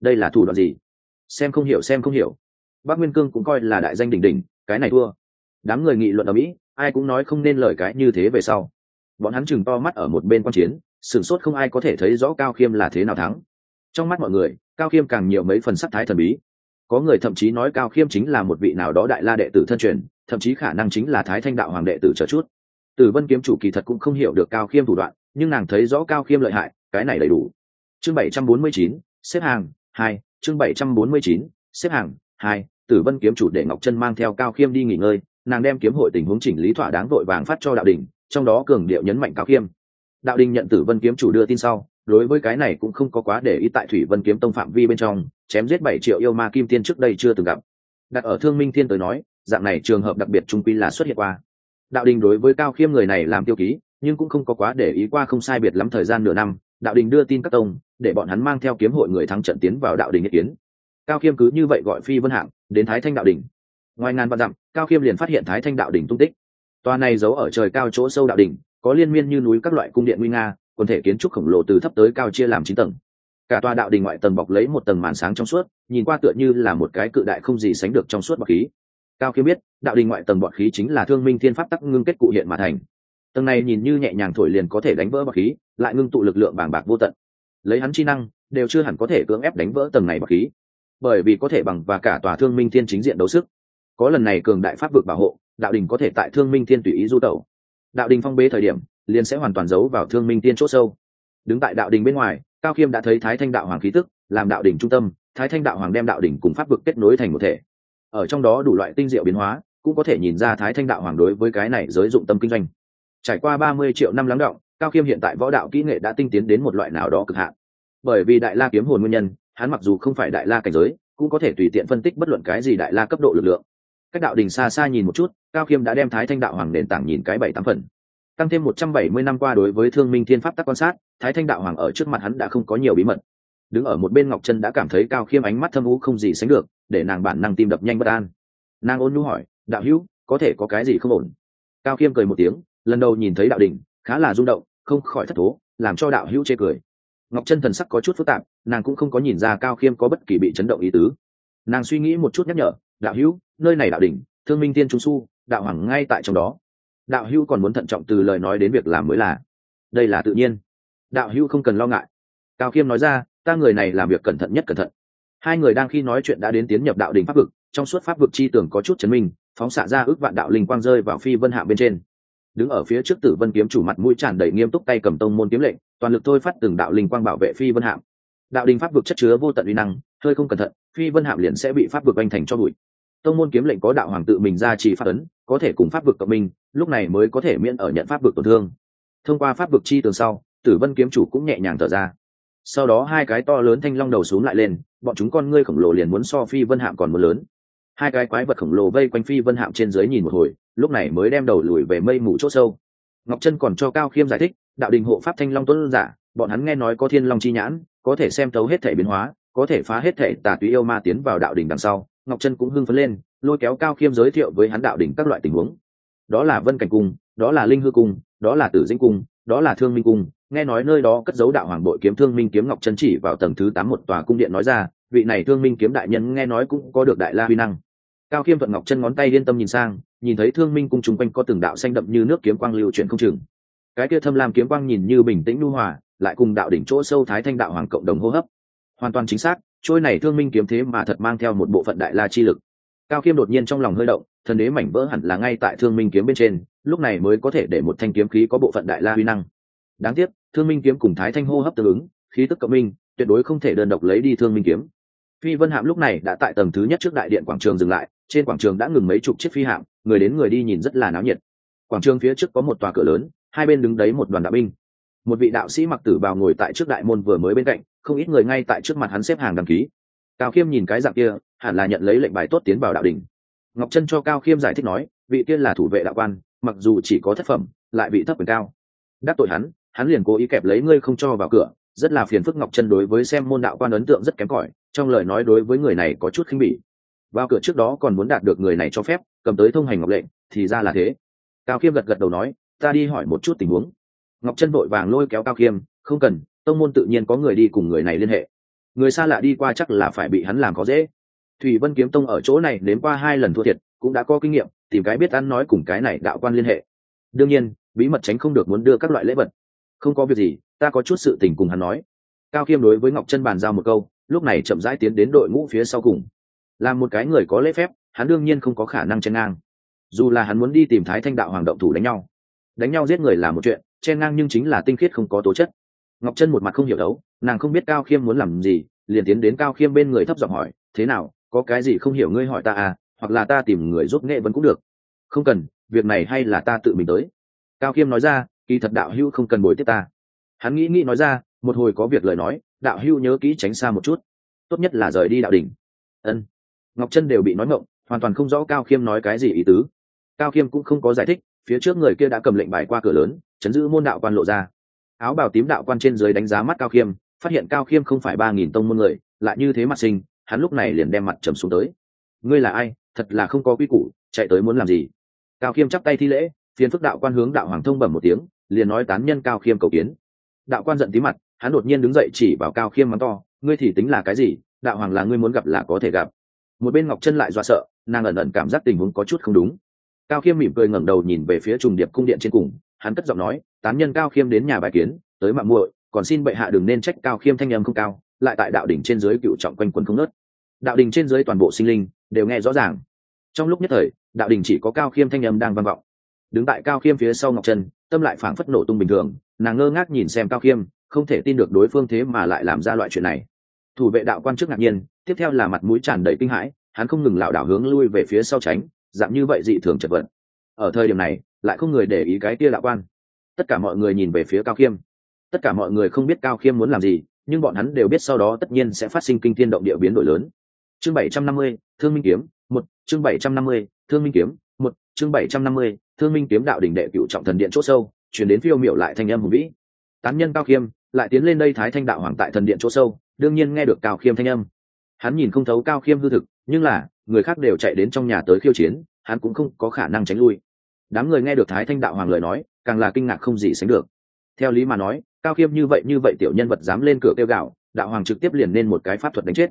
Đây là thủ đoạn gì? Xem không hiểu, xem không hiểu. Bác nguyên cương cũng coi là đại danh đỉnh đỉnh, cái này thua. Đám người nghị luận ở mỹ, ai cũng nói không nên lời cái như thế về sau. Bọn hắn chừng to mắt ở một bên quan chiến, sửng sốt không ai có thể thấy rõ cao khiêm là thế nào thắng. Trong mắt mọi người, cao khiêm càng nhiều mấy phần sắc thái thần bí có người thậm chí nói cao khiêm chính là một vị nào đó đại la đệ tử thân truyền, thậm chí khả năng chính là thái thanh đạo hoàng đệ tử trở chút. Tử vân kiếm chủ kỳ thật cũng không hiểu được cao khiêm thủ đoạn, nhưng nàng thấy rõ cao khiêm lợi hại, cái này đầy đủ. Chương bảy trăm bốn mươi chín, xếp hàng, hai, chương bảy trăm bốn mươi chín, xếp hàng, hai tử vân kiếm chủ để ngọc chân mang theo cao khiêm đi nghỉ ngơi, nàng đem kiếm hội tình huống chỉnh lý thỏa đáng vội vàng phát cho đạo đình, trong đó cường điệu nhấn mạnh cao khiêm. Đạo đình nhận tử vân kiếm chủ đưa tin sau đối với cái này cũng không có quá để ý tại thủy vân kiếm tông phạm vi bên trong, chém giết bảy triệu yêu ma kim tiên trước đây chưa từng gặp. Đặt ở thương minh thiên tới nói, dạng này trường hợp đặc biệt trung quy là xuất hiện qua. Đạo đình đối với cao khiêm người này làm tiêu ký, nhưng cũng không có quá để ý qua không sai biệt lắm thời gian nửa năm, đạo đình đưa tin các tông, để bọn hắn mang theo kiếm hội người thắng trận tiến vào đạo đình ý kiến. Cao khiêm cứ như vậy gọi phi vân hạng đến thái thanh đạo đình. Ngoài ngàn vạn dặm, cao khiêm liền phát hiện thái thanh đạo đình tung tích. Toa này giấu ở trời cao chỗ sâu đạo đình, có liên miên như núi các loại cung điện nguy nga quần thể kiến trúc khổng lồ từ thấp tới cao chia làm chín tầng. Cả tòa đạo đình ngoại tầng bọc lấy một tầng màn sáng trong suốt, nhìn qua tựa như là một cái cự đại không gì sánh được trong suốt bọc khí. Cao khiêm biết, đạo đình ngoại tầng bọt khí chính là thương minh thiên pháp tắc ngưng kết cụ hiện mà thành. Tầng này nhìn như nhẹ nhàng thổi liền có thể đánh vỡ bọt khí, lại ngưng tụ lực lượng bàng bạc vô tận. Lấy hắn chi năng, đều chưa hẳn có thể cưỡng ép đánh vỡ tầng này bọt khí. Bởi vì có thể bằng và cả tòa thương minh thiên chính diện đấu sức. Có lần này cường đại pháp vực bảo hộ, đạo đình có thể tại thương minh thiên tùy ý du tẩu. Đạo đình phong bế thời điểm liền sẽ hoàn toàn giấu vào thương minh tiên c h ỗ sâu. Đứng tại đạo đình bên ngoài, cao khiêm đã thấy thái thanh đạo hoàng khí tức, làm đạo đình trung tâm, thái thanh đạo hoàng đem đạo đình cùng pháp vực kết nối thành một thể. Ở trong đó đủ loại tinh diệu biến hóa, cũng có thể nhìn ra thái thanh đạo hoàng đối với cái này giới dụng tâm kinh doanh. Trải qua ba mươi triệu năm lắng động, cao khiêm hiện tại võ đạo kỹ nghệ đã tinh tiến đến một loại nào đó cực hạn. Bởi vì đại la kiếm hồn nguyên nhân, hắn mặc dù không phải đại la cảnh giới, cũng có thể tùy tiện phân tích bất luận cái gì đại la cấp độ lực lượng. Cách đạo đình xa xa nhìn một chút, cao khiêm đã đem thái thanh đạo hoàng nền tảng nhìn cái bảy tám phần tăng thêm một trăm bảy mươi năm qua đối với thương minh thiên pháp tắc quan sát, thái thanh đạo hoàng ở trước mặt hắn đã không có nhiều bí mật. Đứng ở một bên ngọc chân đã cảm thấy cao khiêm ánh mắt thâm ú không gì sánh được, để nàng bản năng tim đập nhanh bất an. Nàng ôn nhu hỏi, đạo hữu, có thể có cái gì không ổn? Cao khiêm cười một tiếng, lần đầu nhìn thấy đạo đình khá là rung động, không khỏi thất thố, làm cho đạo hữu chê cười. Ngọc chân thần sắc có chút phức tạp, nàng cũng không có nhìn ra cao khiêm có bất kỳ bị chấn động ý tứ. Nàng suy nghĩ một chút nhắc nhở, đạo hữu, nơi này đạo đình thương minh tiên trung su, đạo hoàng ngay tại trong đó đạo hữu còn muốn thận trọng từ lời nói đến việc làm mới là. Đây là tự nhiên. Đạo hữu không cần lo ngại. Cao khiêm nói ra, ta người này làm việc cẩn thận nhất cẩn thận. Hai người đang khi nói chuyện đã đến tiến nhập đạo đình pháp vực, trong suốt pháp vực chi tưởng có chút chấn minh, phóng xạ ra ước vạn đạo linh quang rơi vào phi vân hạ bên trên. Đứng ở phía trước tử vân kiếm chủ mặt mũi tràn đầy nghiêm túc tay cầm tông môn kiếm lệnh, toàn lực thôi phát từng đạo linh quang bảo vệ phi vân hạm đạo đình pháp vực chất chứa vô tận uy năng, hơi không cẩn thận, phi vân hạm liền sẽ bị pháp vực anh thành cho bụi. Tông môn kiếm lệnh có đạo hoàng tự mình ra chỉ pháp ấn có thể cùng pháp vực cộng minh, lúc này mới có thể miễn ở nhận pháp vực tổn thương. Thông qua pháp vực chi tường sau, tử vân kiếm chủ cũng nhẹ nhàng thở ra. Sau đó hai cái to lớn thanh long đầu xuống lại lên, bọn chúng con ngươi khổng lồ liền muốn so phi vân hạm còn muốn lớn. Hai cái quái vật khổng lồ vây quanh phi vân hạm trên dưới nhìn một hồi, lúc này mới đem đầu lùi về mây mù c h ỗ sâu. Ngọc trân còn cho cao khiêm giải thích, đạo đình hộ pháp thanh long tuấn giả, bọn hắn nghe nói có thiên long chi nhãn, có thể xem thấu hết thể biến hóa, có thể phá hết thể tà túy yêu ma tiến vào đạo đình đằng sau. Ngọc trân cũng hưng phấn lên lôi kéo cao khiêm giới thiệu với hắn đạo đỉnh các loại tình huống. Đó là vân cảnh cung, đó là linh hư cung, đó là tử dinh cung, đó là thương minh cung. Nghe nói nơi đó cất dấu đạo hoàng bội kiếm thương minh kiếm ngọc chân chỉ vào tầng thứ tám một tòa cung điện nói ra, vị này thương minh kiếm đại nhân nghe nói cũng có được đại la huy năng. Cao khiêm thuận ngọc chân ngón tay yên tâm nhìn sang, nhìn thấy thương minh cung chung quanh có từng đạo xanh đậm như nước kiếm quang lưu chuyển không chừng. Cái kia thâm lam kiếm quang nhìn như bình tĩnh nu hòa, lại cùng đạo đỉnh chỗ sâu thái thanh đạo hoàng cộng đồng hô hấp. Hoàn toàn chính xác, trôi này thương minh kiếm thế mà thật mang theo một bộ phận đại la chi lực cao khiêm đột nhiên trong lòng hơi động, thần đế mảnh vỡ hẳn là ngay tại thương minh kiếm bên trên, lúc này mới có thể để một thanh kiếm khí có bộ phận đại la huy năng. Đáng tiếc, thương minh kiếm cùng thái thanh hô hấp tương ứng, khí tức cộng minh, tuyệt đối không thể đơn độc lấy đi thương minh kiếm. Phi vân hạm lúc này đã tại tầng thứ nhất trước đại điện quảng trường dừng lại, trên quảng trường đã ngừng mấy chục chiếc phi hạm, người đến người đi nhìn rất là náo nhiệt. Quảng trường phía trước có một tòa cửa lớn, hai bên đứng đấy một đoàn đạo binh. Một vị đạo sĩ mặc tử bào ngồi tại trước đại môn vừa mới bên cạnh, không ít người ngay tại trước mặt hắn xếp hàng đăng ký. Cao khiêm nhìn cái dạng kia hẳn là nhận lấy lệnh bài tốt tiến vào đạo đình. Ngọc trân cho cao khiêm giải thích nói, vị tiên là thủ vệ đạo quan, mặc dù chỉ có thất phẩm, lại bị thấp quyền cao. Đắc tội hắn hắn liền cố ý kẹp lấy ngươi không cho vào cửa, rất là phiền phức ngọc chân đối với xem môn đạo quan ấn tượng rất kém cỏi, trong lời nói đối với người này có chút khinh bỉ. Vào cửa trước đó còn muốn đạt được người này cho phép, cầm tới thông hành ngọc lệnh, thì ra là thế. Cao khiêm gật gật đầu nói, ta đi hỏi một chút tình huống. Ngọc chân vội vàng lôi kéo cao khiêm, không cần, tông môn tự nhiên có người đi cùng người này liên hệ. Người xa lạ đi qua chắc là phải bị hắn làm có dễ thủy vân kiếm tông ở chỗ này đến qua hai lần thua thiệt, cũng đã có kinh nghiệm, tìm cái biết ăn nói cùng cái này đạo quan liên hệ. Đương nhiên, bí mật tránh không được muốn đưa các loại lễ vật. Không có việc gì, ta có chút sự tình cùng hắn nói. Cao khiêm đối với ngọc chân bàn giao một câu, lúc này chậm rãi tiến đến đội ngũ phía sau cùng. Là một cái người có lễ phép, hắn đương nhiên không có khả năng chen ngang. Dù là hắn muốn đi tìm thái thanh đạo hoàng động thủ đánh nhau. Đánh nhau giết người là một chuyện, chen ngang nhưng chính là tinh khiết không có tố chất. Ngọc chân một mặt không hiểu đấu, nàng không biết cao khiêm muốn làm gì, liền tiến đến cao khiêm bên người thấp giọng hỏi, thế nào có cái gì không hiểu ngươi hỏi ta à hoặc là ta tìm người giúp nghệ vẫn cũng được. Không cần việc này hay là ta tự mình tới. Cao khiêm nói ra kỳ thật đạo hữu không cần bồi tiếp ta. Hắn nghĩ nghĩ nói ra một hồi có việc lời nói đạo hữu nhớ kỹ tránh xa một chút. Tốt nhất là rời đi đạo đình ân. Ngọc chân đều bị nói mộng, hoàn toàn không rõ cao khiêm nói cái gì ý tứ. Cao khiêm cũng không có giải thích phía trước người kia đã cầm lệnh bài qua cửa lớn chấn giữ môn đạo quan lộ ra. Áo bào tím đạo quan trên dưới đánh giá mắt cao khiêm phát hiện cao khiêm không phải ba nghìn tông môn người lại như thế mặt sinh hắn lúc này liền đem mặt trầm xuống tới. Ngươi là ai? Thật là không có quy củ, chạy tới muốn làm gì? Cao khiêm chắp tay thi lễ, phiền phức đạo quan hướng đạo hoàng thông bẩm một tiếng, liền nói tán nhân cao khiêm cầu kiến. Đạo quan giận tí mặt, hắn đột nhiên đứng dậy chỉ vào cao khiêm mắng to, ngươi thì tính là cái gì? Đạo hoàng là ngươi muốn gặp là có thể gặp. Một bên ngọc chân lại dọa sợ, nàng ẩn ẩn cảm giác tình huống có chút không đúng. Cao khiêm mỉm cười ngẩng đầu nhìn về phía trùng điệp cung điện trên cùng, hắn cất giọng nói, tán nhân cao khiêm đến nhà bài kiến, tới mạng muội, còn xin bệ hạ đừng nên trách cao khiêm thanh âm không cao, lại tại đạo đỉnh trên dưới cựu trọng quanh quần không nớt đạo đình trên dưới toàn bộ sinh linh đều nghe rõ ràng. Trong lúc nhất thời, đạo đình chỉ có cao khiêm thanh âm đang vang vọng. Đứng tại cao khiêm phía sau ngọc trần tâm lại phảng phất nổ tung bình thường, nàng ngơ ngác nhìn xem cao khiêm, không thể tin được đối phương thế mà lại làm ra loại chuyện này. Thủ vệ đạo quan chức ngạc nhiên, tiếp theo là mặt mũi tràn đầy kinh hãi, hắn không ngừng lảo đảo hướng lui về phía sau tránh giảm như vậy dị thường chật vật. Ở thời điểm này, lại không người để ý cái kia đạo quan. Tất cả mọi người nhìn về phía cao khiêm. Tất cả mọi người không biết cao khiêm muốn làm gì, nhưng bọn hắn đều biết sau đó tất nhiên sẽ phát sinh kinh thiên động địa biến đổi lớn chương bảy trăm năm mươi, thương minh kiếm, một, chương bảy trăm năm mươi, thương minh kiếm, một, chương bảy trăm năm mươi, thương minh kiếm đạo đỉnh đệ cựu trọng thần điện c h ỗ sâu, chuyển đến phiêu miểu lại thanh âm hùng vĩ. Tán nhân cao khiêm lại tiến lên đây thái thanh đạo hoàng tại thần điện chỗ sâu, đương nhiên nghe được cao khiêm thanh âm. Hắn nhìn không thấu cao khiêm hư thực, nhưng là, người khác đều chạy đến trong nhà tới khiêu chiến, hắn cũng không có khả năng tránh lui. Đám người nghe được thái thanh đạo hoàng lời nói, càng là kinh ngạc không gì sánh được. Theo lý mà nói, cao khiêm như vậy như vậy tiểu nhân vật dám lên cửa kêu gạo, đạo hoàng trực tiếp liền nên một cái pháp thuật đánh chết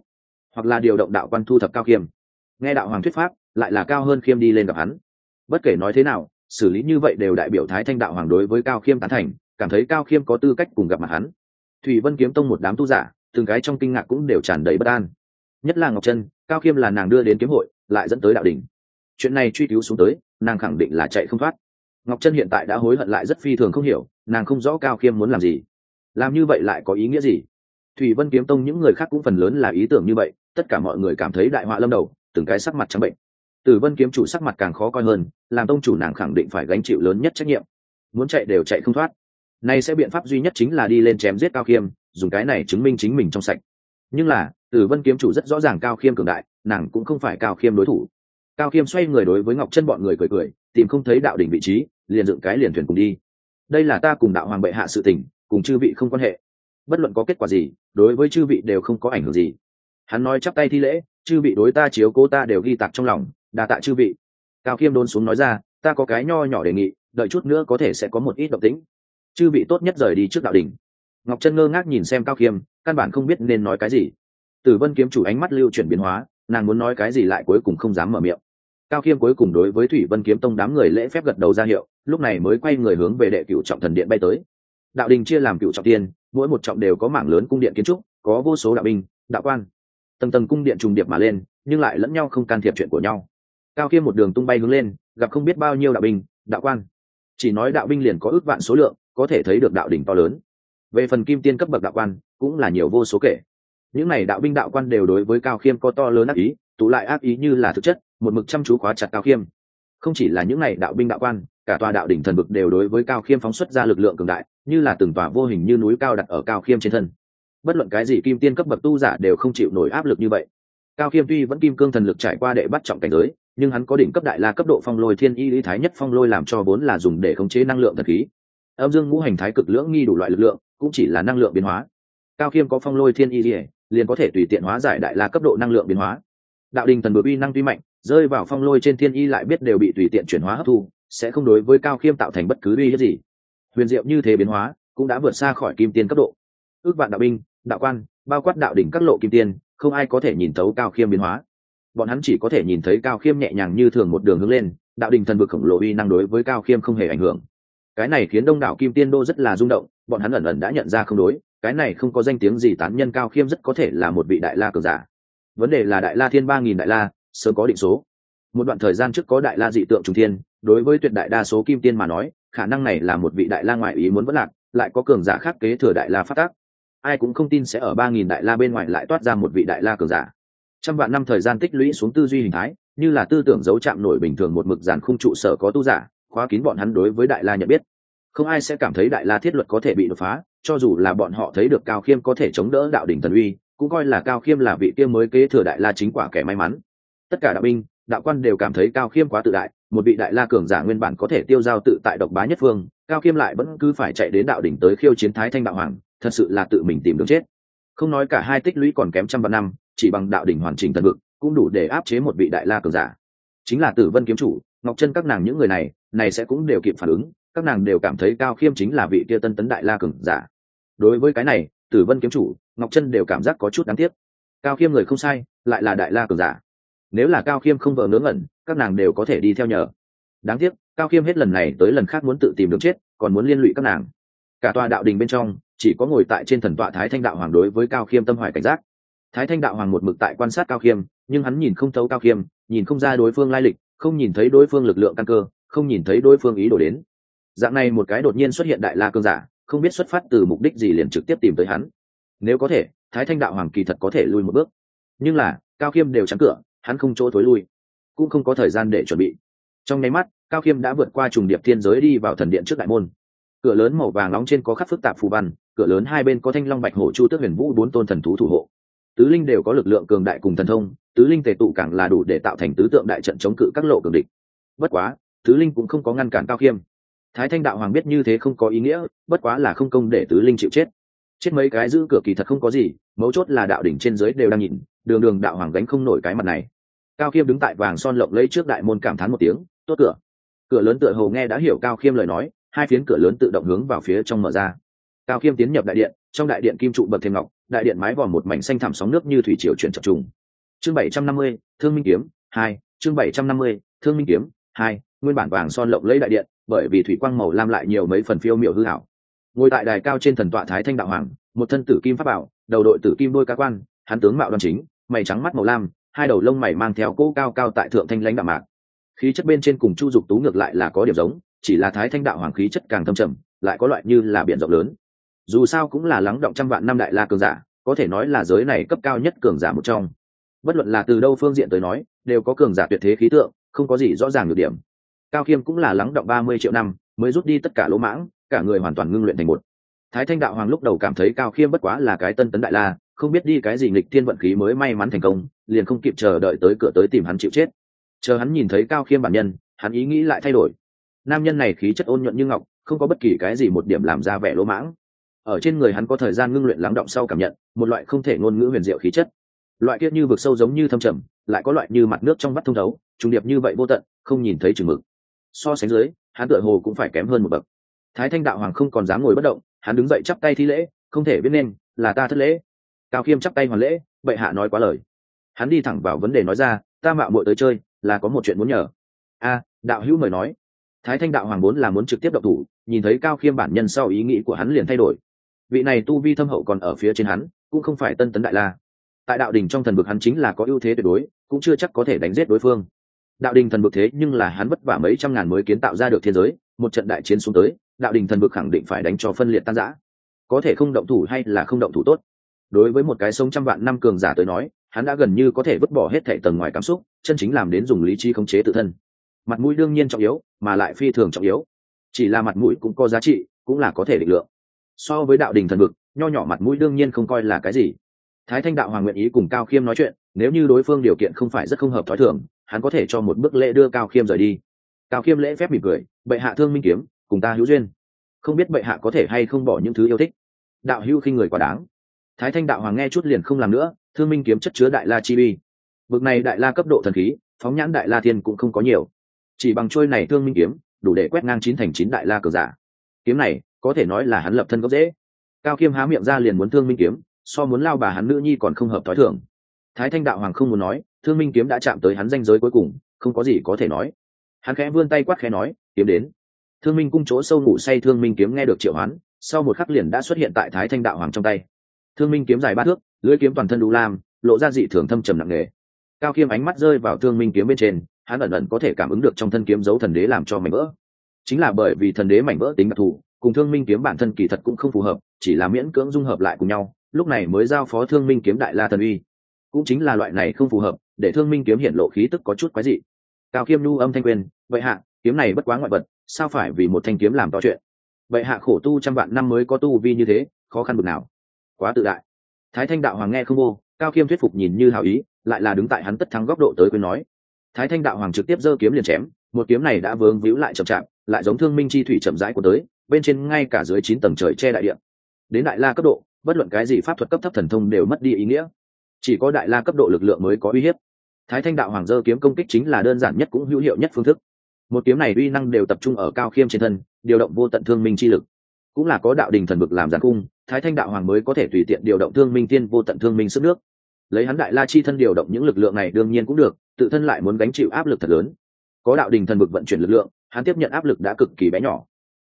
hoặc là điều động đạo quan thu thập cao khiêm nghe đạo hoàng thuyết pháp, lại là cao hơn khiêm đi lên gặp hắn. Bất kể nói thế nào, xử lý như vậy đều đại biểu thái thanh đạo hoàng đối với cao khiêm tán thành, cảm thấy cao khiêm có tư cách cùng gặp mặt hắn. Thủy vân kiếm tông một đám tu giả, từng cái trong kinh ngạc cũng đều tràn đầy bất an. Nhất là ngọc trân, cao khiêm là nàng đưa đến kiếm hội, lại dẫn tới đạo đình chuyện này truy cứu xuống tới, nàng khẳng định là chạy không thoát. Ngọc trân hiện tại đã hối hận lại rất phi thường không hiểu, nàng không rõ cao khiêm muốn làm gì. Làm như vậy lại có ý nghĩa gì? Thủy vân kiếm tông những người khác cũng phần lớn là ý tưởng như vậy, tất cả mọi người cảm thấy đại họa lâm đầu, từng cái sắc mặt trắng bệnh. Tử vân kiếm chủ sắc mặt càng khó coi hơn, làm tông chủ nàng khẳng định phải gánh chịu lớn nhất trách nhiệm. Muốn chạy đều chạy không thoát. Nay sẽ biện pháp duy nhất chính là đi lên chém giết cao khiêm, dùng cái này chứng minh chính mình trong sạch. Nhưng là tử vân kiếm chủ rất rõ ràng cao khiêm cường đại, nàng cũng không phải cao khiêm đối thủ. Cao khiêm xoay người đối với ngọc chân bọn người cười cười, tìm không thấy đạo đỉnh vị trí, liền dựng cái liền thuyền cùng đi. Đây là ta cùng đạo hoàng bệ hạ sự tình, cùng chư vị không quan hệ bất luận có kết quả gì, đối với chư vị đều không có ảnh hưởng gì. Hắn nói chắp tay thi lễ, chư vị đối ta chiếu cố ta đều ghi tạc trong lòng đà tạ chư vị. Cao khiêm đôn xuống nói ra, ta có cái nho nhỏ đề nghị, đợi chút nữa có thể sẽ có một ít động tĩnh. Chư vị tốt nhất rời đi trước đạo đình ngọc chân ngơ ngác nhìn xem cao khiêm, căn bản không biết nên nói cái gì. Tử vân kiếm chủ ánh mắt lưu chuyển biến hóa, nàng muốn nói cái gì lại cuối cùng không dám mở miệng. Cao khiêm cuối cùng đối với thủy vân kiếm tông đám người lễ phép gật đầu ra hiệu, lúc này mới quay người hướng về đệ cựu trọng thần điện bay tới. Đạo đình chia làm cựu trọng tiên mỗi một trọng đều có mảng lớn cung điện kiến trúc, có vô số đạo binh, đạo quan. Tầng tầng cung điện trùng điệp mà lên, nhưng lại lẫn nhau không can thiệp chuyện của nhau. Cao khiêm một đường tung bay hướng lên, gặp không biết bao nhiêu đạo binh, đạo quan. Chỉ nói đạo binh liền có ước vạn số lượng, có thể thấy được đạo đỉnh to lớn. Về phần kim tiên cấp bậc đạo quan, cũng là nhiều vô số kể. Những này đạo binh đạo quan đều đối với cao khiêm có to lớn ác ý, tụ lại ác ý như là thực chất, một mực chăm chú khóa chặt cao khiêm. Không chỉ là những này đạo binh đạo quan, cả tòa đạo đỉnh thần vực đều đối với cao khiêm phóng xuất ra lực lượng cường đại như là từng tòa vô hình như núi cao đặt ở cao khiêm trên thân. Bất luận cái gì kim tiên cấp bậc tu giả đều không chịu nổi áp lực như vậy. Cao khiêm tuy vẫn kim cương thần lực trải qua đệ bắt trọng cảnh giới, nhưng hắn có đỉnh cấp đại la cấp độ phong lôi thiên y lý thái nhất phong lôi làm cho vốn là dùng để khống chế năng lượng thần khí. Âm dương ngũ hành thái cực lưỡng nghi đủ loại lực lượng, cũng chỉ là năng lượng biến hóa. Cao khiêm có phong lôi thiên y lý, liền có thể tùy tiện hóa giải đại la cấp độ năng lượng biến hóa. Đạo đình thần bừa uy năng tuy mạnh, rơi vào phong lôi trên thiên y lại biết đều bị tùy tiện chuyển hóa hấp thu, sẽ không đối với cao khiêm tạo thành bất cứ uy hiếp gì huyền diệu như thế biến hóa cũng đã vượt xa khỏi kim tiên cấp độ. Ước vạn đạo binh, đạo quan, bao quát đạo đỉnh các lộ kim tiên, không ai có thể nhìn thấu cao khiêm biến hóa. Bọn hắn chỉ có thể nhìn thấy cao khiêm nhẹ nhàng như thường một đường hướng lên, đạo đình thần vực khổng lồ uy năng đối với cao khiêm không hề ảnh hưởng. Cái này khiến đông đảo kim tiên đô rất là rung động, bọn hắn ẩn ẩn đã nhận ra không đối, cái này không có danh tiếng gì tán nhân cao khiêm rất có thể là một vị đại la cường giả. Vấn đề là đại la thiên ba nghìn đại la, sớm có định số. Một đoạn thời gian trước có đại la dị tượng trùng thiên, đối với tuyệt đại đa số kim tiên mà nói khả năng này là một vị đại la ngoại ý muốn vẫn lạc, lại có cường giả khác kế thừa đại la phát tác ai cũng không tin sẽ ở ba nghìn đại la bên ngoài lại toát ra một vị đại la cường giả. Trăm vạn năm thời gian tích lũy xuống tư duy hình thái, như là tư tưởng dấu chạm nổi bình thường một mực giàn khung trụ sở có tu giả, khóa kín bọn hắn đối với đại la nhận biết. Không ai sẽ cảm thấy đại la thiết luật có thể bị đột phá, cho dù là bọn họ thấy được cao khiêm có thể chống đỡ đạo đỉnh thần uy, cũng coi là cao khiêm là vị kia mới kế thừa đại la chính quả kẻ may mắn. Tất cả đạo binh, đạo quan đều cảm thấy cao khiêm quá tự đại một vị đại la cường giả nguyên bản có thể tiêu giao tự tại độc bá nhất phương, cao khiêm lại vẫn cứ phải chạy đến đạo đỉnh tới khiêu chiến thái thanh đạo hoàng, thật sự là tự mình tìm đường chết. Không nói cả hai tích lũy còn kém trăm vạn năm, chỉ bằng đạo đỉnh hoàn chỉnh thần vực, cũng đủ để áp chế một vị đại la cường giả. Chính là tử vân kiếm chủ, ngọc chân các nàng những người này này sẽ cũng đều kịp phản ứng, các nàng đều cảm thấy cao khiêm chính là vị kia tân tấn đại la cường giả. Đối với cái này, tử vân kiếm chủ, ngọc chân đều cảm giác có chút đáng tiếc. Cao khiêm người không sai, lại là đại la cường giả. Nếu là cao khiêm không vợ ngớ ngẩn các nàng đều có thể đi theo nhờ. Đáng tiếc, cao khiêm hết lần này tới lần khác muốn tự tìm được chết, còn muốn liên lụy các nàng. Cả tòa đạo đình bên trong, chỉ có ngồi tại trên thần tọa thái thanh đạo hoàng đối với cao khiêm tâm hoài cảnh giác. Thái thanh đạo hoàng một mực tại quan sát cao khiêm, nhưng hắn nhìn không thấu cao khiêm, nhìn không ra đối phương lai lịch, không nhìn thấy đối phương lực lượng căn cơ, không nhìn thấy đối phương ý đồ đến. Dạng này một cái đột nhiên xuất hiện đại la cương giả, không biết xuất phát từ mục đích gì liền trực tiếp tìm tới hắn. Nếu có thể, thái thanh đạo hoàng kỳ thật có thể lui một bước. Nhưng là, cao khiêm đều chắn cửa, hắn không chỗ thối lui cũng không có thời gian để chuẩn bị. Trong nháy mắt, cao khiêm đã vượt qua trùng điệp thiên giới đi vào thần điện trước đại môn. Cửa lớn màu vàng nóng trên có khắc phức tạp phù văn, cửa lớn hai bên có thanh long bạch hổ chu tước huyền vũ bốn tôn thần thú thủ hộ. Tứ linh đều có lực lượng cường đại cùng thần thông, tứ linh tề tụ càng là đủ để tạo thành tứ tượng đại trận chống cự các lộ cường địch. Bất quá, tứ linh cũng không có ngăn cản cao khiêm. Thái thanh đạo hoàng biết như thế không có ý nghĩa, bất quá là không công để tứ linh chịu chết. Chết mấy cái giữ cửa kỳ thật không có gì, mấu chốt là đạo đỉnh trên dưới đều đang nhìn, đường đường đạo hoàng gánh không nổi cái mặt này cao khiêm đứng tại vàng son lộng lấy trước đại môn cảm thán một tiếng, tốt cửa. Cửa lớn tựa hồ nghe đã hiểu cao khiêm lời nói, hai phiến cửa lớn tự động hướng vào phía trong mở ra. Cao khiêm tiến nhập đại điện, trong đại điện kim trụ bậc thêm ngọc, đại điện mái vòm một mảnh xanh thảm sóng nước như thủy triều chuyển chập trùng. Chương bảy trăm năm mươi, thương minh kiếm hai, chương bảy trăm năm mươi, thương minh kiếm hai, nguyên bản vàng son lộng lấy đại điện, bởi vì thủy quang màu lam lại nhiều mấy phần phiêu miểu hư hảo ngồi tại đài cao trên thần tọa thái thanh đạo hoàng, một thân tử kim pháp bảo, đầu đội tử kim đôi cá quan, hắn tướng mạo đoan chính, mày trắng mắt màu lam hai đầu lông mày mang theo cỗ cao cao tại thượng thanh lãnh đạo mạc. Khí chất bên trên cùng chu dục tú ngược lại là có điểm giống, chỉ là thái thanh đạo hoàng khí chất càng thâm trầm, lại có loại như là biển rộng lớn. Dù sao cũng là lắng động trăm vạn năm đại la cường giả, có thể nói là giới này cấp cao nhất cường giả một trong. Bất luận là từ đâu phương diện tới nói, đều có cường giả tuyệt thế khí tượng, không có gì rõ ràng được điểm. Cao khiêm cũng là lắng động ba mươi triệu năm, mới rút đi tất cả lỗ mãng, cả người hoàn toàn ngưng luyện thành một. Thái thanh đạo hoàng lúc đầu cảm thấy cao khiêm bất quá là cái tân tấn đại la không biết đi cái gì nghịch thiên vận khí mới may mắn thành công, liền không kịp chờ đợi tới cửa tới tìm hắn chịu chết. Chờ hắn nhìn thấy cao khiêm bản nhân, hắn ý nghĩ lại thay đổi. Nam nhân này khí chất ôn nhuận như ngọc, không có bất kỳ cái gì một điểm làm ra vẻ lỗ mãng. Ở trên người hắn có thời gian ngưng luyện lắng động sau cảm nhận, một loại không thể ngôn ngữ huyền diệu khí chất. Loại kia như vực sâu giống như thâm trầm, lại có loại như mặt nước trong mắt thông thấu, trùng điệp như vậy vô tận, không nhìn thấy chừng mực. So sánh dưới, hắn tựa hồ cũng phải kém hơn một bậc. Thái thanh đạo hoàng không còn dám ngồi bất động, hắn đứng dậy chắp tay thi lễ, không thể biết nên, là ta thất lễ cao khiêm chắp tay hoàn lễ, bệ hạ nói quá lời. Hắn đi thẳng vào vấn đề nói ra, ta mạo muội tới chơi, là có một chuyện muốn nhờ. A, đạo hữu mời nói. Thái thanh đạo hoàng muốn là muốn trực tiếp độc thủ, nhìn thấy cao khiêm bản nhân sau ý nghĩ của hắn liền thay đổi. Vị này tu vi thâm hậu còn ở phía trên hắn, cũng không phải tân tấn đại la. Tại đạo đình trong thần vực hắn chính là có ưu thế tuyệt đối, cũng chưa chắc có thể đánh giết đối phương. Đạo đình thần vực thế nhưng là hắn vất vả mấy trăm ngàn mới kiến tạo ra được thiên giới, một trận đại chiến xuống tới, đạo đình thần vực khẳng định phải đánh cho phân liệt tan giã có thể không động thủ hay là không động thủ tốt đối với một cái sống trăm vạn năm cường giả tới nói, hắn đã gần như có thể vứt bỏ hết thệ tầng ngoài cảm xúc, chân chính làm đến dùng lý trí khống chế tự thân. Mặt mũi đương nhiên trọng yếu, mà lại phi thường trọng yếu. Chỉ là mặt mũi cũng có giá trị, cũng là có thể định lượng. So với đạo đình thần vực, nho nhỏ mặt mũi đương nhiên không coi là cái gì. Thái thanh đạo hoàng nguyện ý cùng cao khiêm nói chuyện, nếu như đối phương điều kiện không phải rất không hợp thói thường, hắn có thể cho một bước lễ đưa cao khiêm rời đi. Cao khiêm lễ phép mỉm cười, bệ hạ thương minh kiếm, cùng ta hữu duyên. Không biết bệ hạ có thể hay không bỏ những thứ yêu thích. Đạo hữu khi người quá đáng thái thanh đạo hoàng nghe chút liền không làm nữa, thương minh kiếm chất chứa đại la chi uy. Bực này đại la cấp độ thần khí, phóng nhãn đại la thiên cũng không có nhiều. Chỉ bằng trôi này thương minh kiếm, đủ để quét ngang chín thành chín đại la cờ giả. Kiếm này, có thể nói là hắn lập thân gốc dễ cao khiêm há miệng ra liền muốn thương minh kiếm, so muốn lao bà hắn nữ nhi còn không hợp thói thường. Thái thanh đạo hoàng không muốn nói, thương minh kiếm đã chạm tới hắn danh giới cuối cùng, không có gì có thể nói. Hắn khẽ vươn tay quát khẽ nói, kiếm đến. Thương minh cung chỗ sâu ngủ say thương minh kiếm nghe được triệu hoán, sau một khắc liền đã xuất hiện tại thái thanh đạo hoàng trong tay thương minh kiếm dài ba thước, lưỡi kiếm toàn thân đu lam, lộ ra dị thường thâm trầm nặng nề. Cao khiêm ánh mắt rơi vào thương minh kiếm bên trên, hắn ẩn ẩn có thể cảm ứng được trong thân kiếm dấu thần đế làm cho mảnh vỡ. Chính là bởi vì thần đế mảnh vỡ tính đặc thù, cùng thương minh kiếm bản thân kỳ thật cũng không phù hợp, chỉ là miễn cưỡng dung hợp lại cùng nhau, lúc này mới giao phó thương minh kiếm đại la thần uy. Cũng chính là loại này không phù hợp, để thương minh kiếm hiện lộ khí tức có chút quái dị. Cao khiêm nhu âm thanh quyền vậy hạ, kiếm này bất quá ngoại vật, sao phải vì một thanh kiếm làm to chuyện? Vậy hạ khổ tu trăm vạn năm mới có tu vi như thế, khó khăn bực nào quá tự đại. Thái thanh đạo hoàng nghe không vô, cao khiêm thuyết phục nhìn như hào ý, lại là đứng tại hắn tất thắng góc độ tới quên nói. Thái thanh đạo hoàng trực tiếp giơ kiếm liền chém, một kiếm này đã vướng víu lại chậm chạp, lại giống thương minh chi thủy chậm rãi của tới, bên trên ngay cả dưới chín tầng trời che đại điện đến đại la cấp độ, bất luận cái gì pháp thuật cấp thấp thần thông đều mất đi ý nghĩa. Chỉ có đại la cấp độ lực lượng mới có uy hiếp. Thái thanh đạo hoàng dơ kiếm công kích chính là đơn giản nhất cũng hữu hiệu nhất phương thức. Một kiếm này uy năng đều tập trung ở cao khiêm trên thân, điều động vô tận thương minh chi lực. Cũng là có đạo đình thần vực làm giàn cung thái thanh đạo hoàng mới có thể tùy tiện điều động thương minh tiên vô tận thương minh sức nước. Lấy hắn đại la chi thân điều động những lực lượng này đương nhiên cũng được, tự thân lại muốn gánh chịu áp lực thật lớn. Có đạo đình thần vực vận chuyển lực lượng, hắn tiếp nhận áp lực đã cực kỳ bé nhỏ.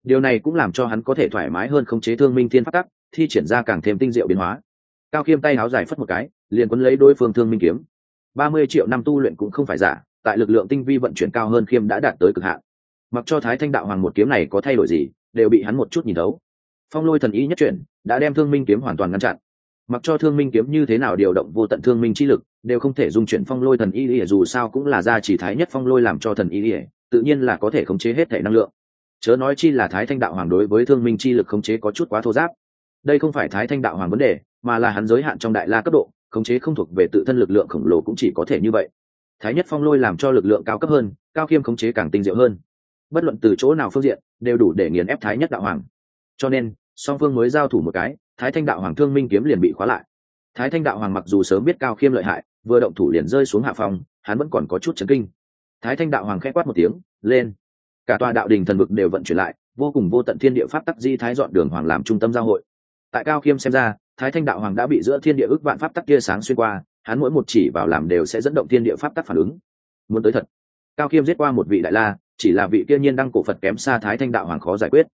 Điều này cũng làm cho hắn có thể thoải mái hơn khống chế thương minh thiên phát tắc, thi triển ra càng thêm tinh diệu biến hóa. Cao khiêm tay áo dài phất một cái, liền quấn lấy đối phương thương minh kiếm. Ba mươi triệu năm tu luyện cũng không phải giả, tại lực lượng tinh vi vận chuyển cao hơn khiêm đã đạt tới cực hạn. Mặc cho thái thanh đạo hoàng một kiếm này có thay đổi gì, đều bị hắn một chút nhìn thấu. Phong lôi thần ý nhất chuyển đã đem thương minh kiếm hoàn toàn ngăn chặn. Mặc cho thương minh kiếm như thế nào điều động vô tận thương minh chi lực, đều không thể dung chuyển phong lôi thần y ỉa dù sao cũng là gia chỉ thái nhất phong lôi làm cho thần y ỉa tự nhiên là có thể khống chế hết thể năng lượng. Chớ nói chi là thái thanh đạo hoàng đối với thương minh chi lực khống chế có chút quá thô giáp. Đây không phải thái thanh đạo hoàng vấn đề, mà là hắn giới hạn trong đại la cấp độ, khống chế không thuộc về tự thân lực lượng khổng lồ cũng chỉ có thể như vậy. Thái nhất phong lôi làm cho lực lượng cao cấp hơn, cao khiêm khống chế càng tinh diệu hơn. Bất luận từ chỗ nào phương diện, đều đủ để nghiền ép thái nhất đạo hoàng. Cho nên song phương mới giao thủ một cái, thái thanh đạo hoàng thương minh kiếm liền bị khóa lại. Thái thanh đạo hoàng mặc dù sớm biết cao khiêm lợi hại, vừa động thủ liền rơi xuống hạ phòng hắn vẫn còn có chút chấn kinh. Thái thanh đạo hoàng k h ẽ quát một tiếng, lên! Cả tòa đạo đình thần vực đều vận chuyển lại, vô cùng vô tận thiên địa pháp tắc di thái dọn đường hoàng làm trung tâm giao hội. Tại cao khiêm xem ra, thái thanh đạo hoàng đã bị giữa thiên địa ước vạn pháp tắc kia sáng xuyên qua, hắn mỗi một chỉ vào làm đều sẽ dẫn động thiên địa pháp tắc phản ứng. Muốn tới thật. Cao khiêm giết qua một vị đại la, chỉ là vị kia nhiên đăng cổ phật kém xa thái thanh đạo hoàng khó giải quyết